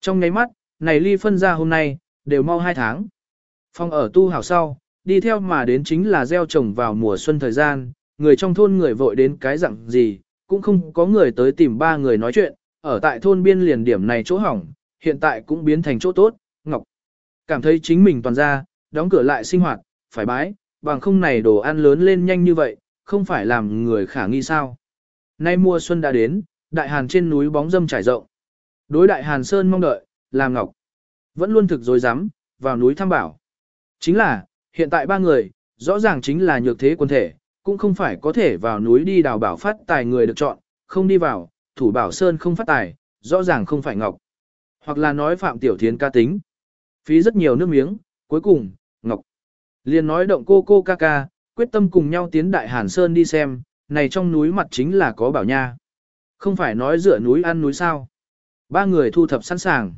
Trong nháy mắt, này ly phân ra hôm nay, đều mau hai tháng. Phong ở tu hảo sau, đi theo mà đến chính là gieo trồng vào mùa xuân thời gian, người trong thôn người vội đến cái dạng gì, cũng không có người tới tìm ba người nói chuyện, ở tại thôn biên liền điểm này chỗ hỏng, hiện tại cũng biến thành chỗ tốt, Ngọc. Cảm thấy chính mình toàn ra, đóng cửa lại sinh hoạt, phải bái, bằng không này đồ ăn lớn lên nhanh như vậy, không phải làm người khả nghi sao. Nay mùa xuân đã đến, đại hàn trên núi bóng dâm trải rộng. Đối đại hàn sơn mong đợi, làm Ngọc. Vẫn luôn thực dối rắm vào núi thăm bảo. Chính là, hiện tại ba người, rõ ràng chính là nhược thế quân thể, cũng không phải có thể vào núi đi đào bảo phát tài người được chọn, không đi vào, thủ bảo sơn không phát tài, rõ ràng không phải Ngọc. Hoặc là nói Phạm Tiểu Thiến ca tính. Phí rất nhiều nước miếng, cuối cùng, Ngọc. liền nói động cô cô ca ca, quyết tâm cùng nhau tiến Đại Hàn Sơn đi xem, này trong núi mặt chính là có bảo nha. Không phải nói dựa núi ăn núi sao. Ba người thu thập sẵn sàng.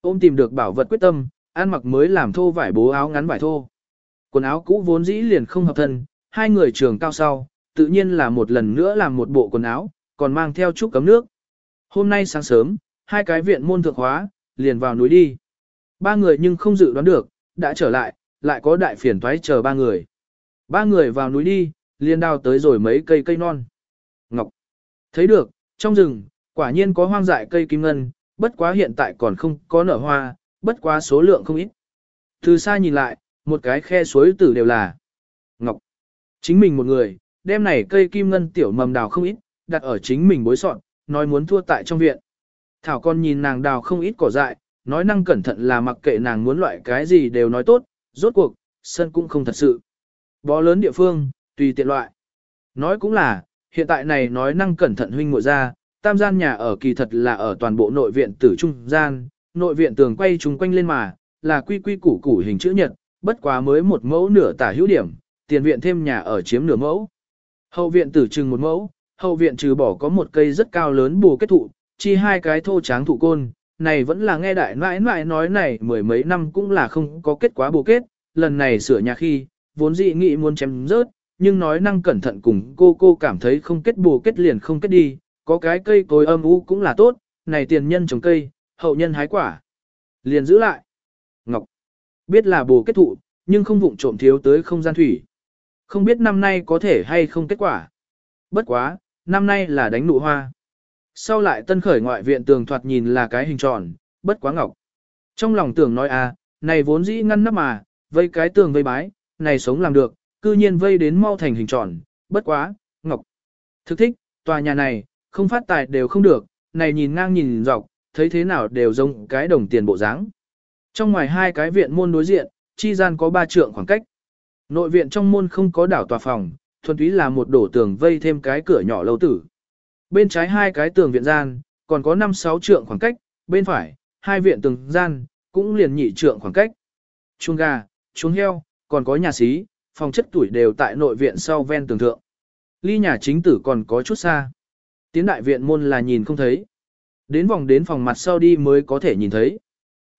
Ôm tìm được bảo vật quyết tâm, ăn mặc mới làm thô vải bố áo ngắn vải thô. Quần áo cũ vốn dĩ liền không hợp thân, hai người trường cao sau, tự nhiên là một lần nữa làm một bộ quần áo, còn mang theo chút cấm nước. Hôm nay sáng sớm, hai cái viện môn thượng hóa, liền vào núi đi. Ba người nhưng không dự đoán được, đã trở lại, lại có đại phiền toái chờ ba người. Ba người vào núi đi, liền đào tới rồi mấy cây cây non. Ngọc. Thấy được, trong rừng, quả nhiên có hoang dại cây kim ngân, bất quá hiện tại còn không có nở hoa, bất quá số lượng không ít. Từ xa nhìn lại, một cái khe suối tử đều là Ngọc. Chính mình một người, đem này cây kim ngân tiểu mầm đào không ít, đặt ở chính mình bối sọn, nói muốn thua tại trong viện. Thảo con nhìn nàng đào không ít cỏ dại, nói năng cẩn thận là mặc kệ nàng muốn loại cái gì đều nói tốt, rốt cuộc, sân cũng không thật sự. Bó lớn địa phương, tùy tiện loại. Nói cũng là, hiện tại này nói năng cẩn thận huynh muội ra, tam gian nhà ở kỳ thật là ở toàn bộ nội viện tử trung gian, nội viện tường quay trùng quanh lên mà, là quy quy củ củ hình chữ nhật, bất quá mới một mẫu nửa tả hữu điểm, tiền viện thêm nhà ở chiếm nửa mẫu. Hậu viện tử trừng một mẫu, hậu viện trừ bỏ có một cây rất cao lớn bù kết thụ, chi hai cái thô tráng thụ côn, này vẫn là nghe đại nãi nãi nói này mười mấy năm cũng là không có kết quả bù kết, lần này sửa nhà khi, vốn dị nghĩ muốn chém rớt, nhưng nói năng cẩn thận cùng cô cô cảm thấy không kết bù kết liền không kết đi, có cái cây cối âm u cũng là tốt, này tiền nhân trồng cây, hậu nhân hái quả. Liền giữ lại. Ngọc. Biết là bù kết thụ, nhưng không vụng trộm thiếu tới không gian thủy. Không biết năm nay có thể hay không kết quả. Bất quá, năm nay là đánh nụ hoa. Sau lại tân khởi ngoại viện tường thoạt nhìn là cái hình tròn, bất quá ngọc. Trong lòng tưởng nói à, này vốn dĩ ngăn nắp mà, vây cái tường vây bái, này sống làm được, cư nhiên vây đến mau thành hình tròn, bất quá, ngọc. Thực thích, tòa nhà này, không phát tài đều không được, này nhìn ngang nhìn dọc, thấy thế nào đều giống cái đồng tiền bộ dáng. Trong ngoài hai cái viện môn đối diện, chi gian có ba trượng khoảng cách. Nội viện trong môn không có đảo tòa phòng, thuần túy là một đổ tường vây thêm cái cửa nhỏ lâu tử. Bên trái hai cái tường viện gian, còn có 5-6 trượng khoảng cách, bên phải, hai viện tường gian, cũng liền nhị trượng khoảng cách. Chuông gà, chuông heo, còn có nhà xí, phòng chất tuổi đều tại nội viện sau ven tường thượng. Ly nhà chính tử còn có chút xa. Tiến đại viện môn là nhìn không thấy. Đến vòng đến phòng mặt sau đi mới có thể nhìn thấy.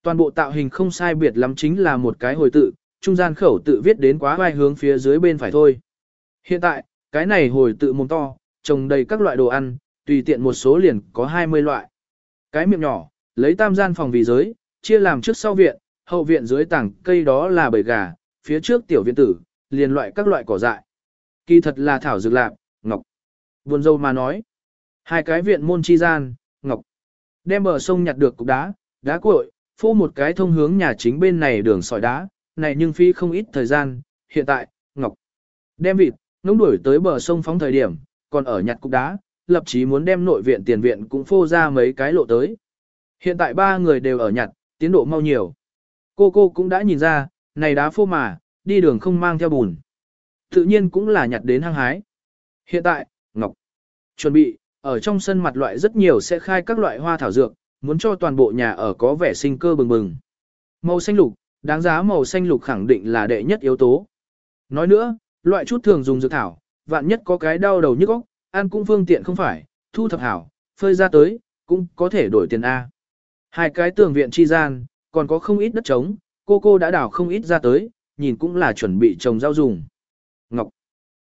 Toàn bộ tạo hình không sai biệt lắm chính là một cái hồi tự, trung gian khẩu tự viết đến quá vai hướng phía dưới bên phải thôi. Hiện tại, cái này hồi tự mồm to, trồng đầy các loại đồ ăn, tùy tiện một số liền có 20 loại. Cái miệng nhỏ, lấy tam gian phòng vì giới, chia làm trước sau viện, hậu viện dưới tảng cây đó là bầy gà, phía trước tiểu viện tử, liền loại các loại cỏ dại. Kỳ thật là thảo dược lạc, ngọc. Buồn dâu mà nói. Hai cái viện môn chi gian. Đem bờ sông nhặt được cục đá, đá cuội, phô một cái thông hướng nhà chính bên này đường sỏi đá, này nhưng phi không ít thời gian, hiện tại, ngọc. Đem vịt, ngỗng đuổi tới bờ sông phóng thời điểm, còn ở nhặt cục đá, lập chí muốn đem nội viện tiền viện cũng phô ra mấy cái lộ tới. Hiện tại ba người đều ở nhặt, tiến độ mau nhiều. Cô cô cũng đã nhìn ra, này đá phô mà, đi đường không mang theo bùn. Tự nhiên cũng là nhặt đến hăng hái. Hiện tại, Ngọc chuẩn bị, ở trong sân mặt loại rất nhiều sẽ khai các loại hoa thảo dược, muốn cho toàn bộ nhà ở có vẻ sinh cơ bừng bừng. Màu xanh lục, đáng giá màu xanh lục khẳng định là đệ nhất yếu tố. Nói nữa, loại chút thường dùng dược thảo, vạn nhất có cái đau đầu nhức óc, ăn cũng phương tiện không phải, thu thập hảo, phơi ra tới, cũng có thể đổi tiền A. Hai cái tường viện chi gian, còn có không ít đất trống, cô cô đã đảo không ít ra tới, nhìn cũng là chuẩn bị trồng rau dùng. Ngọc.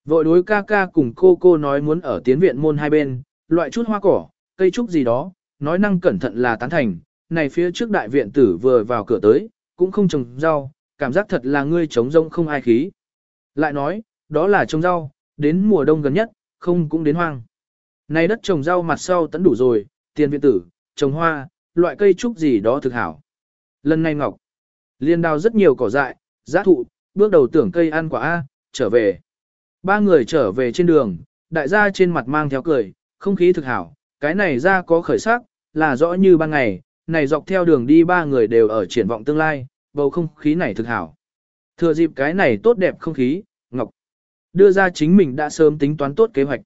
Vội đối ca ca cùng cô cô nói muốn ở tiến viện môn hai bên, loại chút hoa cỏ, cây trúc gì đó, nói năng cẩn thận là tán thành, này phía trước đại viện tử vừa vào cửa tới, cũng không trồng rau, cảm giác thật là ngươi trống rông không ai khí. Lại nói, đó là trồng rau, đến mùa đông gần nhất, không cũng đến hoang. Này đất trồng rau mặt sau tấn đủ rồi, tiền viện tử, trồng hoa, loại cây trúc gì đó thực hảo. Lần này Ngọc, liên đào rất nhiều cỏ dại, giá thụ, bước đầu tưởng cây ăn quả A, trở về. Ba người trở về trên đường, đại gia trên mặt mang theo cười, không khí thực hảo, cái này ra có khởi sắc, là rõ như ban ngày, này dọc theo đường đi ba người đều ở triển vọng tương lai, bầu không khí này thực hảo. Thừa dịp cái này tốt đẹp không khí, Ngọc đưa ra chính mình đã sớm tính toán tốt kế hoạch.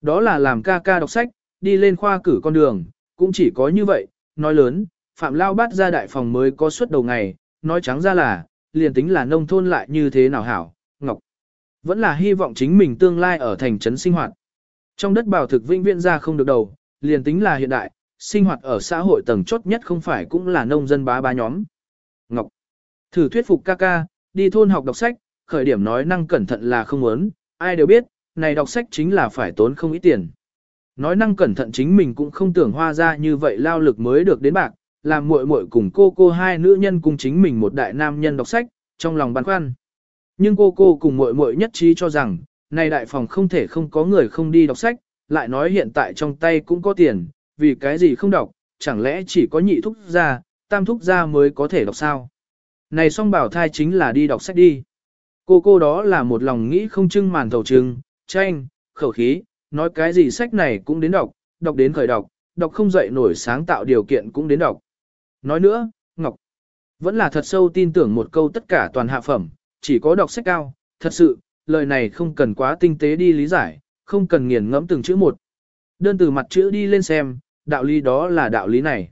Đó là làm ca ca đọc sách, đi lên khoa cử con đường, cũng chỉ có như vậy, nói lớn, Phạm Lao bắt ra đại phòng mới có suất đầu ngày, nói trắng ra là, liền tính là nông thôn lại như thế nào hảo, Ngọc. Vẫn là hy vọng chính mình tương lai ở thành trấn sinh hoạt. Trong đất bảo thực vĩnh viễn ra không được đầu, liền tính là hiện đại, sinh hoạt ở xã hội tầng chốt nhất không phải cũng là nông dân bá bá nhóm. Ngọc. Thử thuyết phục ca ca, đi thôn học đọc sách, khởi điểm nói năng cẩn thận là không muốn, ai đều biết, này đọc sách chính là phải tốn không ít tiền. Nói năng cẩn thận chính mình cũng không tưởng hoa ra như vậy lao lực mới được đến bạc, làm muội muội cùng cô cô hai nữ nhân cùng chính mình một đại nam nhân đọc sách, trong lòng băn khoăn. Nhưng cô cô cùng muội muội nhất trí cho rằng, này đại phòng không thể không có người không đi đọc sách, lại nói hiện tại trong tay cũng có tiền, vì cái gì không đọc, chẳng lẽ chỉ có nhị thúc gia, tam thúc gia mới có thể đọc sao? Này song bảo thai chính là đi đọc sách đi. Cô cô đó là một lòng nghĩ không trưng màn thầu trưng, tranh, khẩu khí, nói cái gì sách này cũng đến đọc, đọc đến khởi đọc, đọc không dậy nổi sáng tạo điều kiện cũng đến đọc. Nói nữa, Ngọc, vẫn là thật sâu tin tưởng một câu tất cả toàn hạ phẩm, chỉ có đọc sách cao, thật sự, lời này không cần quá tinh tế đi lý giải, không cần nghiền ngẫm từng chữ một. Đơn từ mặt chữ đi lên xem, đạo lý đó là đạo lý này.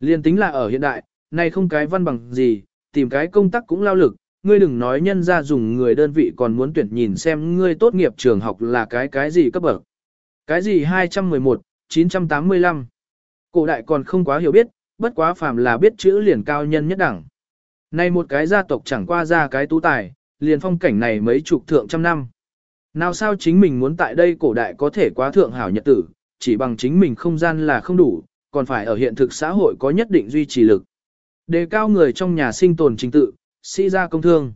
Liên tính là ở hiện đại, nay không cái văn bằng gì, tìm cái công tác cũng lao lực, ngươi đừng nói nhân ra dùng người đơn vị còn muốn tuyển nhìn xem ngươi tốt nghiệp trường học là cái cái gì cấp bậc. Cái gì 211, 985. Cổ đại còn không quá hiểu biết, bất quá phàm là biết chữ liền cao nhân nhất đẳng. Này một cái gia tộc chẳng qua ra cái tú tài, liền phong cảnh này mấy chục thượng trăm năm. Nào sao chính mình muốn tại đây cổ đại có thể quá thượng hảo nhật tử, chỉ bằng chính mình không gian là không đủ, còn phải ở hiện thực xã hội có nhất định duy trì lực. Đề cao người trong nhà sinh tồn chính tự, sĩ ra công thương.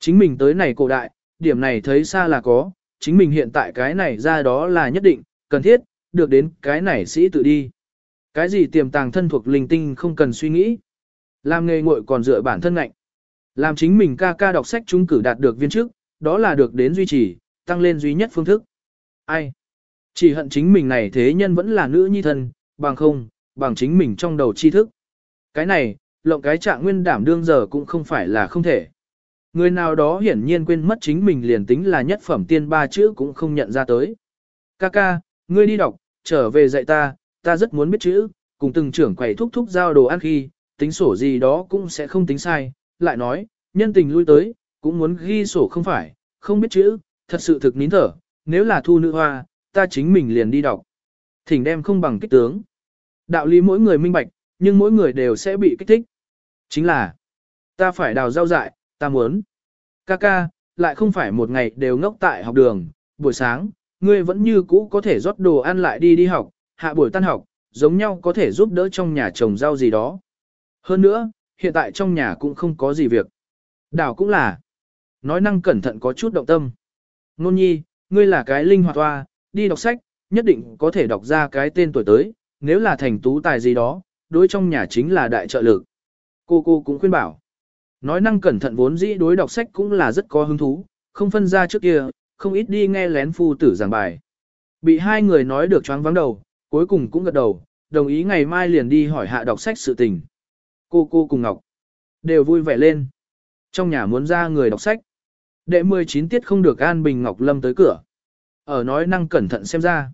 Chính mình tới này cổ đại, điểm này thấy xa là có, chính mình hiện tại cái này ra đó là nhất định, cần thiết, được đến cái này sĩ tự đi. Cái gì tiềm tàng thân thuộc linh tinh không cần suy nghĩ. Làm nghề ngội còn dựa bản thân ngạnh. Làm chính mình ca ca đọc sách chúng cử đạt được viên chức, đó là được đến duy trì, tăng lên duy nhất phương thức. Ai? Chỉ hận chính mình này thế nhân vẫn là nữ nhi thân, bằng không, bằng chính mình trong đầu tri thức. Cái này, lộng cái trạng nguyên đảm đương giờ cũng không phải là không thể. Người nào đó hiển nhiên quên mất chính mình liền tính là nhất phẩm tiên ba chữ cũng không nhận ra tới. Ca ca, ngươi đi đọc, trở về dạy ta, ta rất muốn biết chữ, cùng từng trưởng quầy thúc thúc giao đồ ăn khi, tính sổ gì đó cũng sẽ không tính sai, lại nói, nhân tình lui tới, cũng muốn ghi sổ không phải, không biết chữ, thật sự thực nín thở, nếu là thu nữ hoa, ta chính mình liền đi đọc. Thỉnh đem không bằng kích tướng. Đạo lý mỗi người minh bạch, nhưng mỗi người đều sẽ bị kích thích. Chính là, ta phải đào rau dại, ta muốn. Ca ca, lại không phải một ngày đều ngốc tại học đường, buổi sáng, ngươi vẫn như cũ có thể rót đồ ăn lại đi đi học, hạ buổi tan học, giống nhau có thể giúp đỡ trong nhà trồng rau gì đó. Hơn nữa, hiện tại trong nhà cũng không có gì việc. Đảo cũng là, nói năng cẩn thận có chút động tâm. Nôn nhi, ngươi là cái linh hoạt hoa, đi đọc sách, nhất định có thể đọc ra cái tên tuổi tới, nếu là thành tú tài gì đó, đối trong nhà chính là đại trợ lực. Cô cô cũng khuyên bảo. Nói năng cẩn thận vốn dĩ đối đọc sách cũng là rất có hứng thú, không phân ra trước kia, không ít đi nghe lén phu tử giảng bài. Bị hai người nói được choáng vắng đầu, cuối cùng cũng gật đầu, đồng ý ngày mai liền đi hỏi hạ đọc sách sự tình. Cô cô cùng Ngọc đều vui vẻ lên. Trong nhà muốn ra người đọc sách. Đệ 19 tiết không được An Bình Ngọc Lâm tới cửa. Ở nói năng cẩn thận xem ra.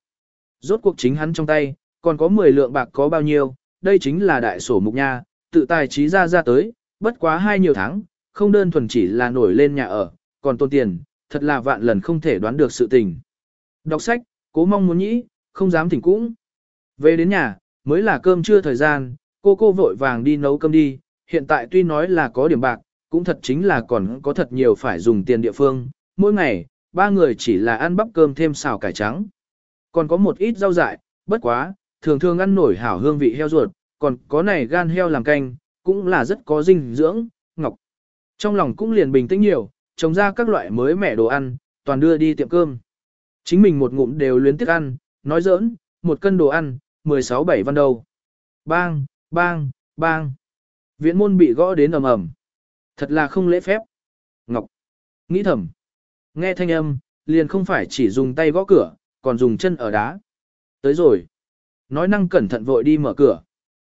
Rốt cuộc chính hắn trong tay, còn có 10 lượng bạc có bao nhiêu, đây chính là đại sổ mục nha, tự tài trí ra ra tới, bất quá hai nhiều tháng, không đơn thuần chỉ là nổi lên nhà ở, còn tôn tiền, thật là vạn lần không thể đoán được sự tình. Đọc sách, cố mong muốn nhĩ, không dám thỉnh cũng. Về đến nhà, mới là cơm trưa thời gian, cô cô vội vàng đi nấu cơm đi, hiện tại tuy nói là có điểm bạc, cũng thật chính là còn có thật nhiều phải dùng tiền địa phương, mỗi ngày, ba người chỉ là ăn bắp cơm thêm xào cải trắng. Còn có một ít rau dại, bất quá, thường thường ăn nổi hảo hương vị heo ruột, còn có này gan heo làm canh, cũng là rất có dinh dưỡng, ngọc. Trong lòng cũng liền bình tĩnh nhiều, trồng ra các loại mới mẻ đồ ăn, toàn đưa đi tiệm cơm. Chính mình một ngụm đều luyến tiếc ăn, nói giỡn, một cân đồ ăn, 16-7 văn đầu. Bang, bang, bang. Viện môn bị gõ đến ầm ầm. Thật là không lễ phép. Ngọc. Nghĩ thầm. Nghe thanh âm, liền không phải chỉ dùng tay gõ cửa, còn dùng chân ở đá. Tới rồi. Nói năng cẩn thận vội đi mở cửa.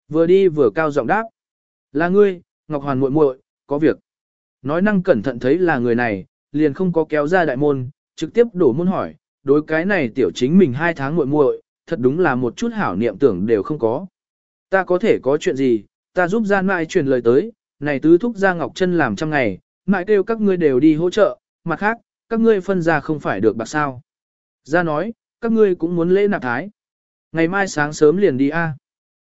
Vừa đi vừa cao giọng đáp. Là ngươi, Ngọc Hoàn muội muội, có việc. Nói năng cẩn thận thấy là người này, liền không có kéo ra đại môn, trực tiếp đổ môn hỏi, đối cái này tiểu chính mình hai tháng muội muội, thật đúng là một chút hảo niệm tưởng đều không có. Ta có thể có chuyện gì, ta giúp gian mãi truyền lời tới, này tứ thúc ra Ngọc chân làm trăm ngày, mãi kêu các ngươi đều đi hỗ trợ, mặt khác, các ngươi phân ra không phải được bạc sao. Ra nói, các ngươi cũng muốn lễ nạp thái. Ngày mai sáng sớm liền đi a.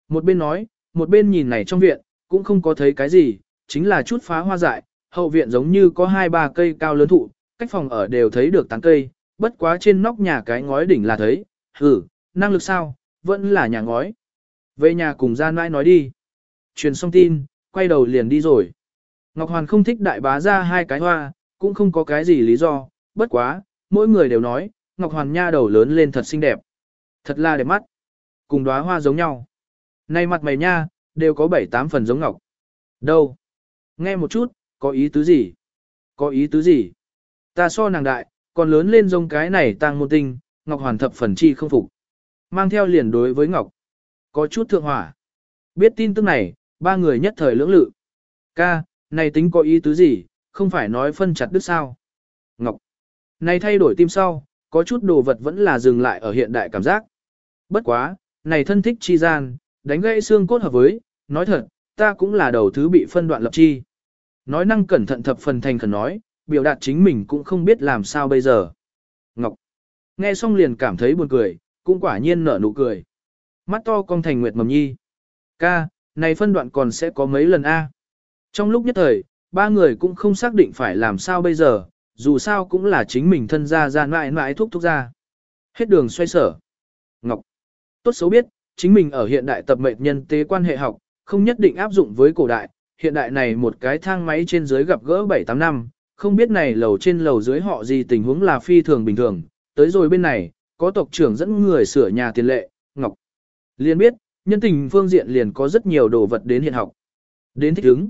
Một bên nói, một bên nhìn này trong viện, cũng không có thấy cái gì, chính là chút phá hoa dại, hậu viện giống như có hai ba cây cao lớn thụ, cách phòng ở đều thấy được tán cây, bất quá trên nóc nhà cái ngói đỉnh là thấy, hử, năng lực sao, vẫn là nhà ngói. Về nhà cùng gian nãi nói đi. Truyền xong tin, quay đầu liền đi rồi. Ngọc Hoàn không thích đại bá ra hai cái hoa, cũng không có cái gì lý do, bất quá, mỗi người đều nói, Ngọc Hoàn nha đầu lớn lên thật xinh đẹp. Thật là đẹp mắt. Cùng đóa hoa giống nhau. Này mặt mày nha, đều có bảy tám phần giống Ngọc. Đâu? Nghe một chút, có ý tứ gì? Có ý tứ gì? Ta so nàng đại, còn lớn lên giống cái này tang môn tinh, Ngọc Hoàn thập phần chi không phục. Mang theo liền đối với Ngọc. Có chút thượng hỏa. Biết tin tức này, ba người nhất thời lưỡng lự. Ca, này tính có ý tứ gì, không phải nói phân chặt đứt sao. Ngọc. Này thay đổi tim sau, có chút đồ vật vẫn là dừng lại ở hiện đại cảm giác. Bất quá, này thân thích chi gian, đánh gãy xương cốt hợp với, nói thật, ta cũng là đầu thứ bị phân đoạn lập chi. Nói năng cẩn thận thập phần thành khẩn nói, biểu đạt chính mình cũng không biết làm sao bây giờ. Ngọc. Nghe xong liền cảm thấy buồn cười, cũng quả nhiên nở nụ cười. Mắt to con thành nguyệt mầm nhi. Ca, này phân đoạn còn sẽ có mấy lần A. Trong lúc nhất thời, ba người cũng không xác định phải làm sao bây giờ, dù sao cũng là chính mình thân ra ra mãi mãi thúc thúc ra. Hết đường xoay sở. Ngọc. Tốt xấu biết, chính mình ở hiện đại tập mệnh nhân tế quan hệ học, không nhất định áp dụng với cổ đại, hiện đại này một cái thang máy trên dưới gặp gỡ 7-8 năm, không biết này lầu trên lầu dưới họ gì tình huống là phi thường bình thường, tới rồi bên này, có tộc trưởng dẫn người sửa nhà tiền lệ, Ngọc. Liền biết, nhân tình phương diện liền có rất nhiều đồ vật đến hiện học. Đến thích ứng.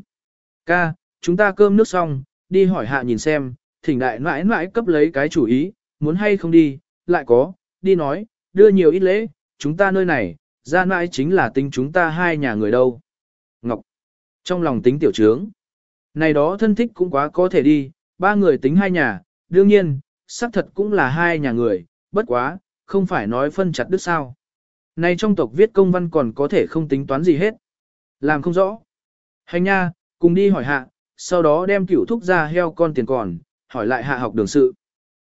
Ca, chúng ta cơm nước xong, đi hỏi hạ nhìn xem, thỉnh đại mãi mãi cấp lấy cái chủ ý, muốn hay không đi, lại có, đi nói, đưa nhiều ít lễ, chúng ta nơi này, ra mãi chính là tính chúng ta hai nhà người đâu. Ngọc. Trong lòng tính tiểu trướng. Này đó thân thích cũng quá có thể đi, ba người tính hai nhà, đương nhiên, xác thật cũng là hai nhà người, bất quá, không phải nói phân chặt đứt sao. Này trong tộc viết công văn còn có thể không tính toán gì hết. Làm không rõ. Hành nha, cùng đi hỏi hạ, sau đó đem cửu thúc ra heo con tiền còn, hỏi lại hạ học đường sự.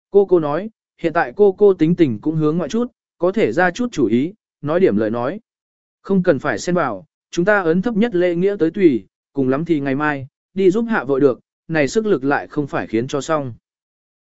Cô cô nói, hiện tại cô cô tính tình cũng hướng ngoại chút, có thể ra chút chủ ý, nói điểm lời nói. Không cần phải xen vào, chúng ta ấn thấp nhất lễ nghĩa tới tùy, cùng lắm thì ngày mai, đi giúp hạ vội được, này sức lực lại không phải khiến cho xong.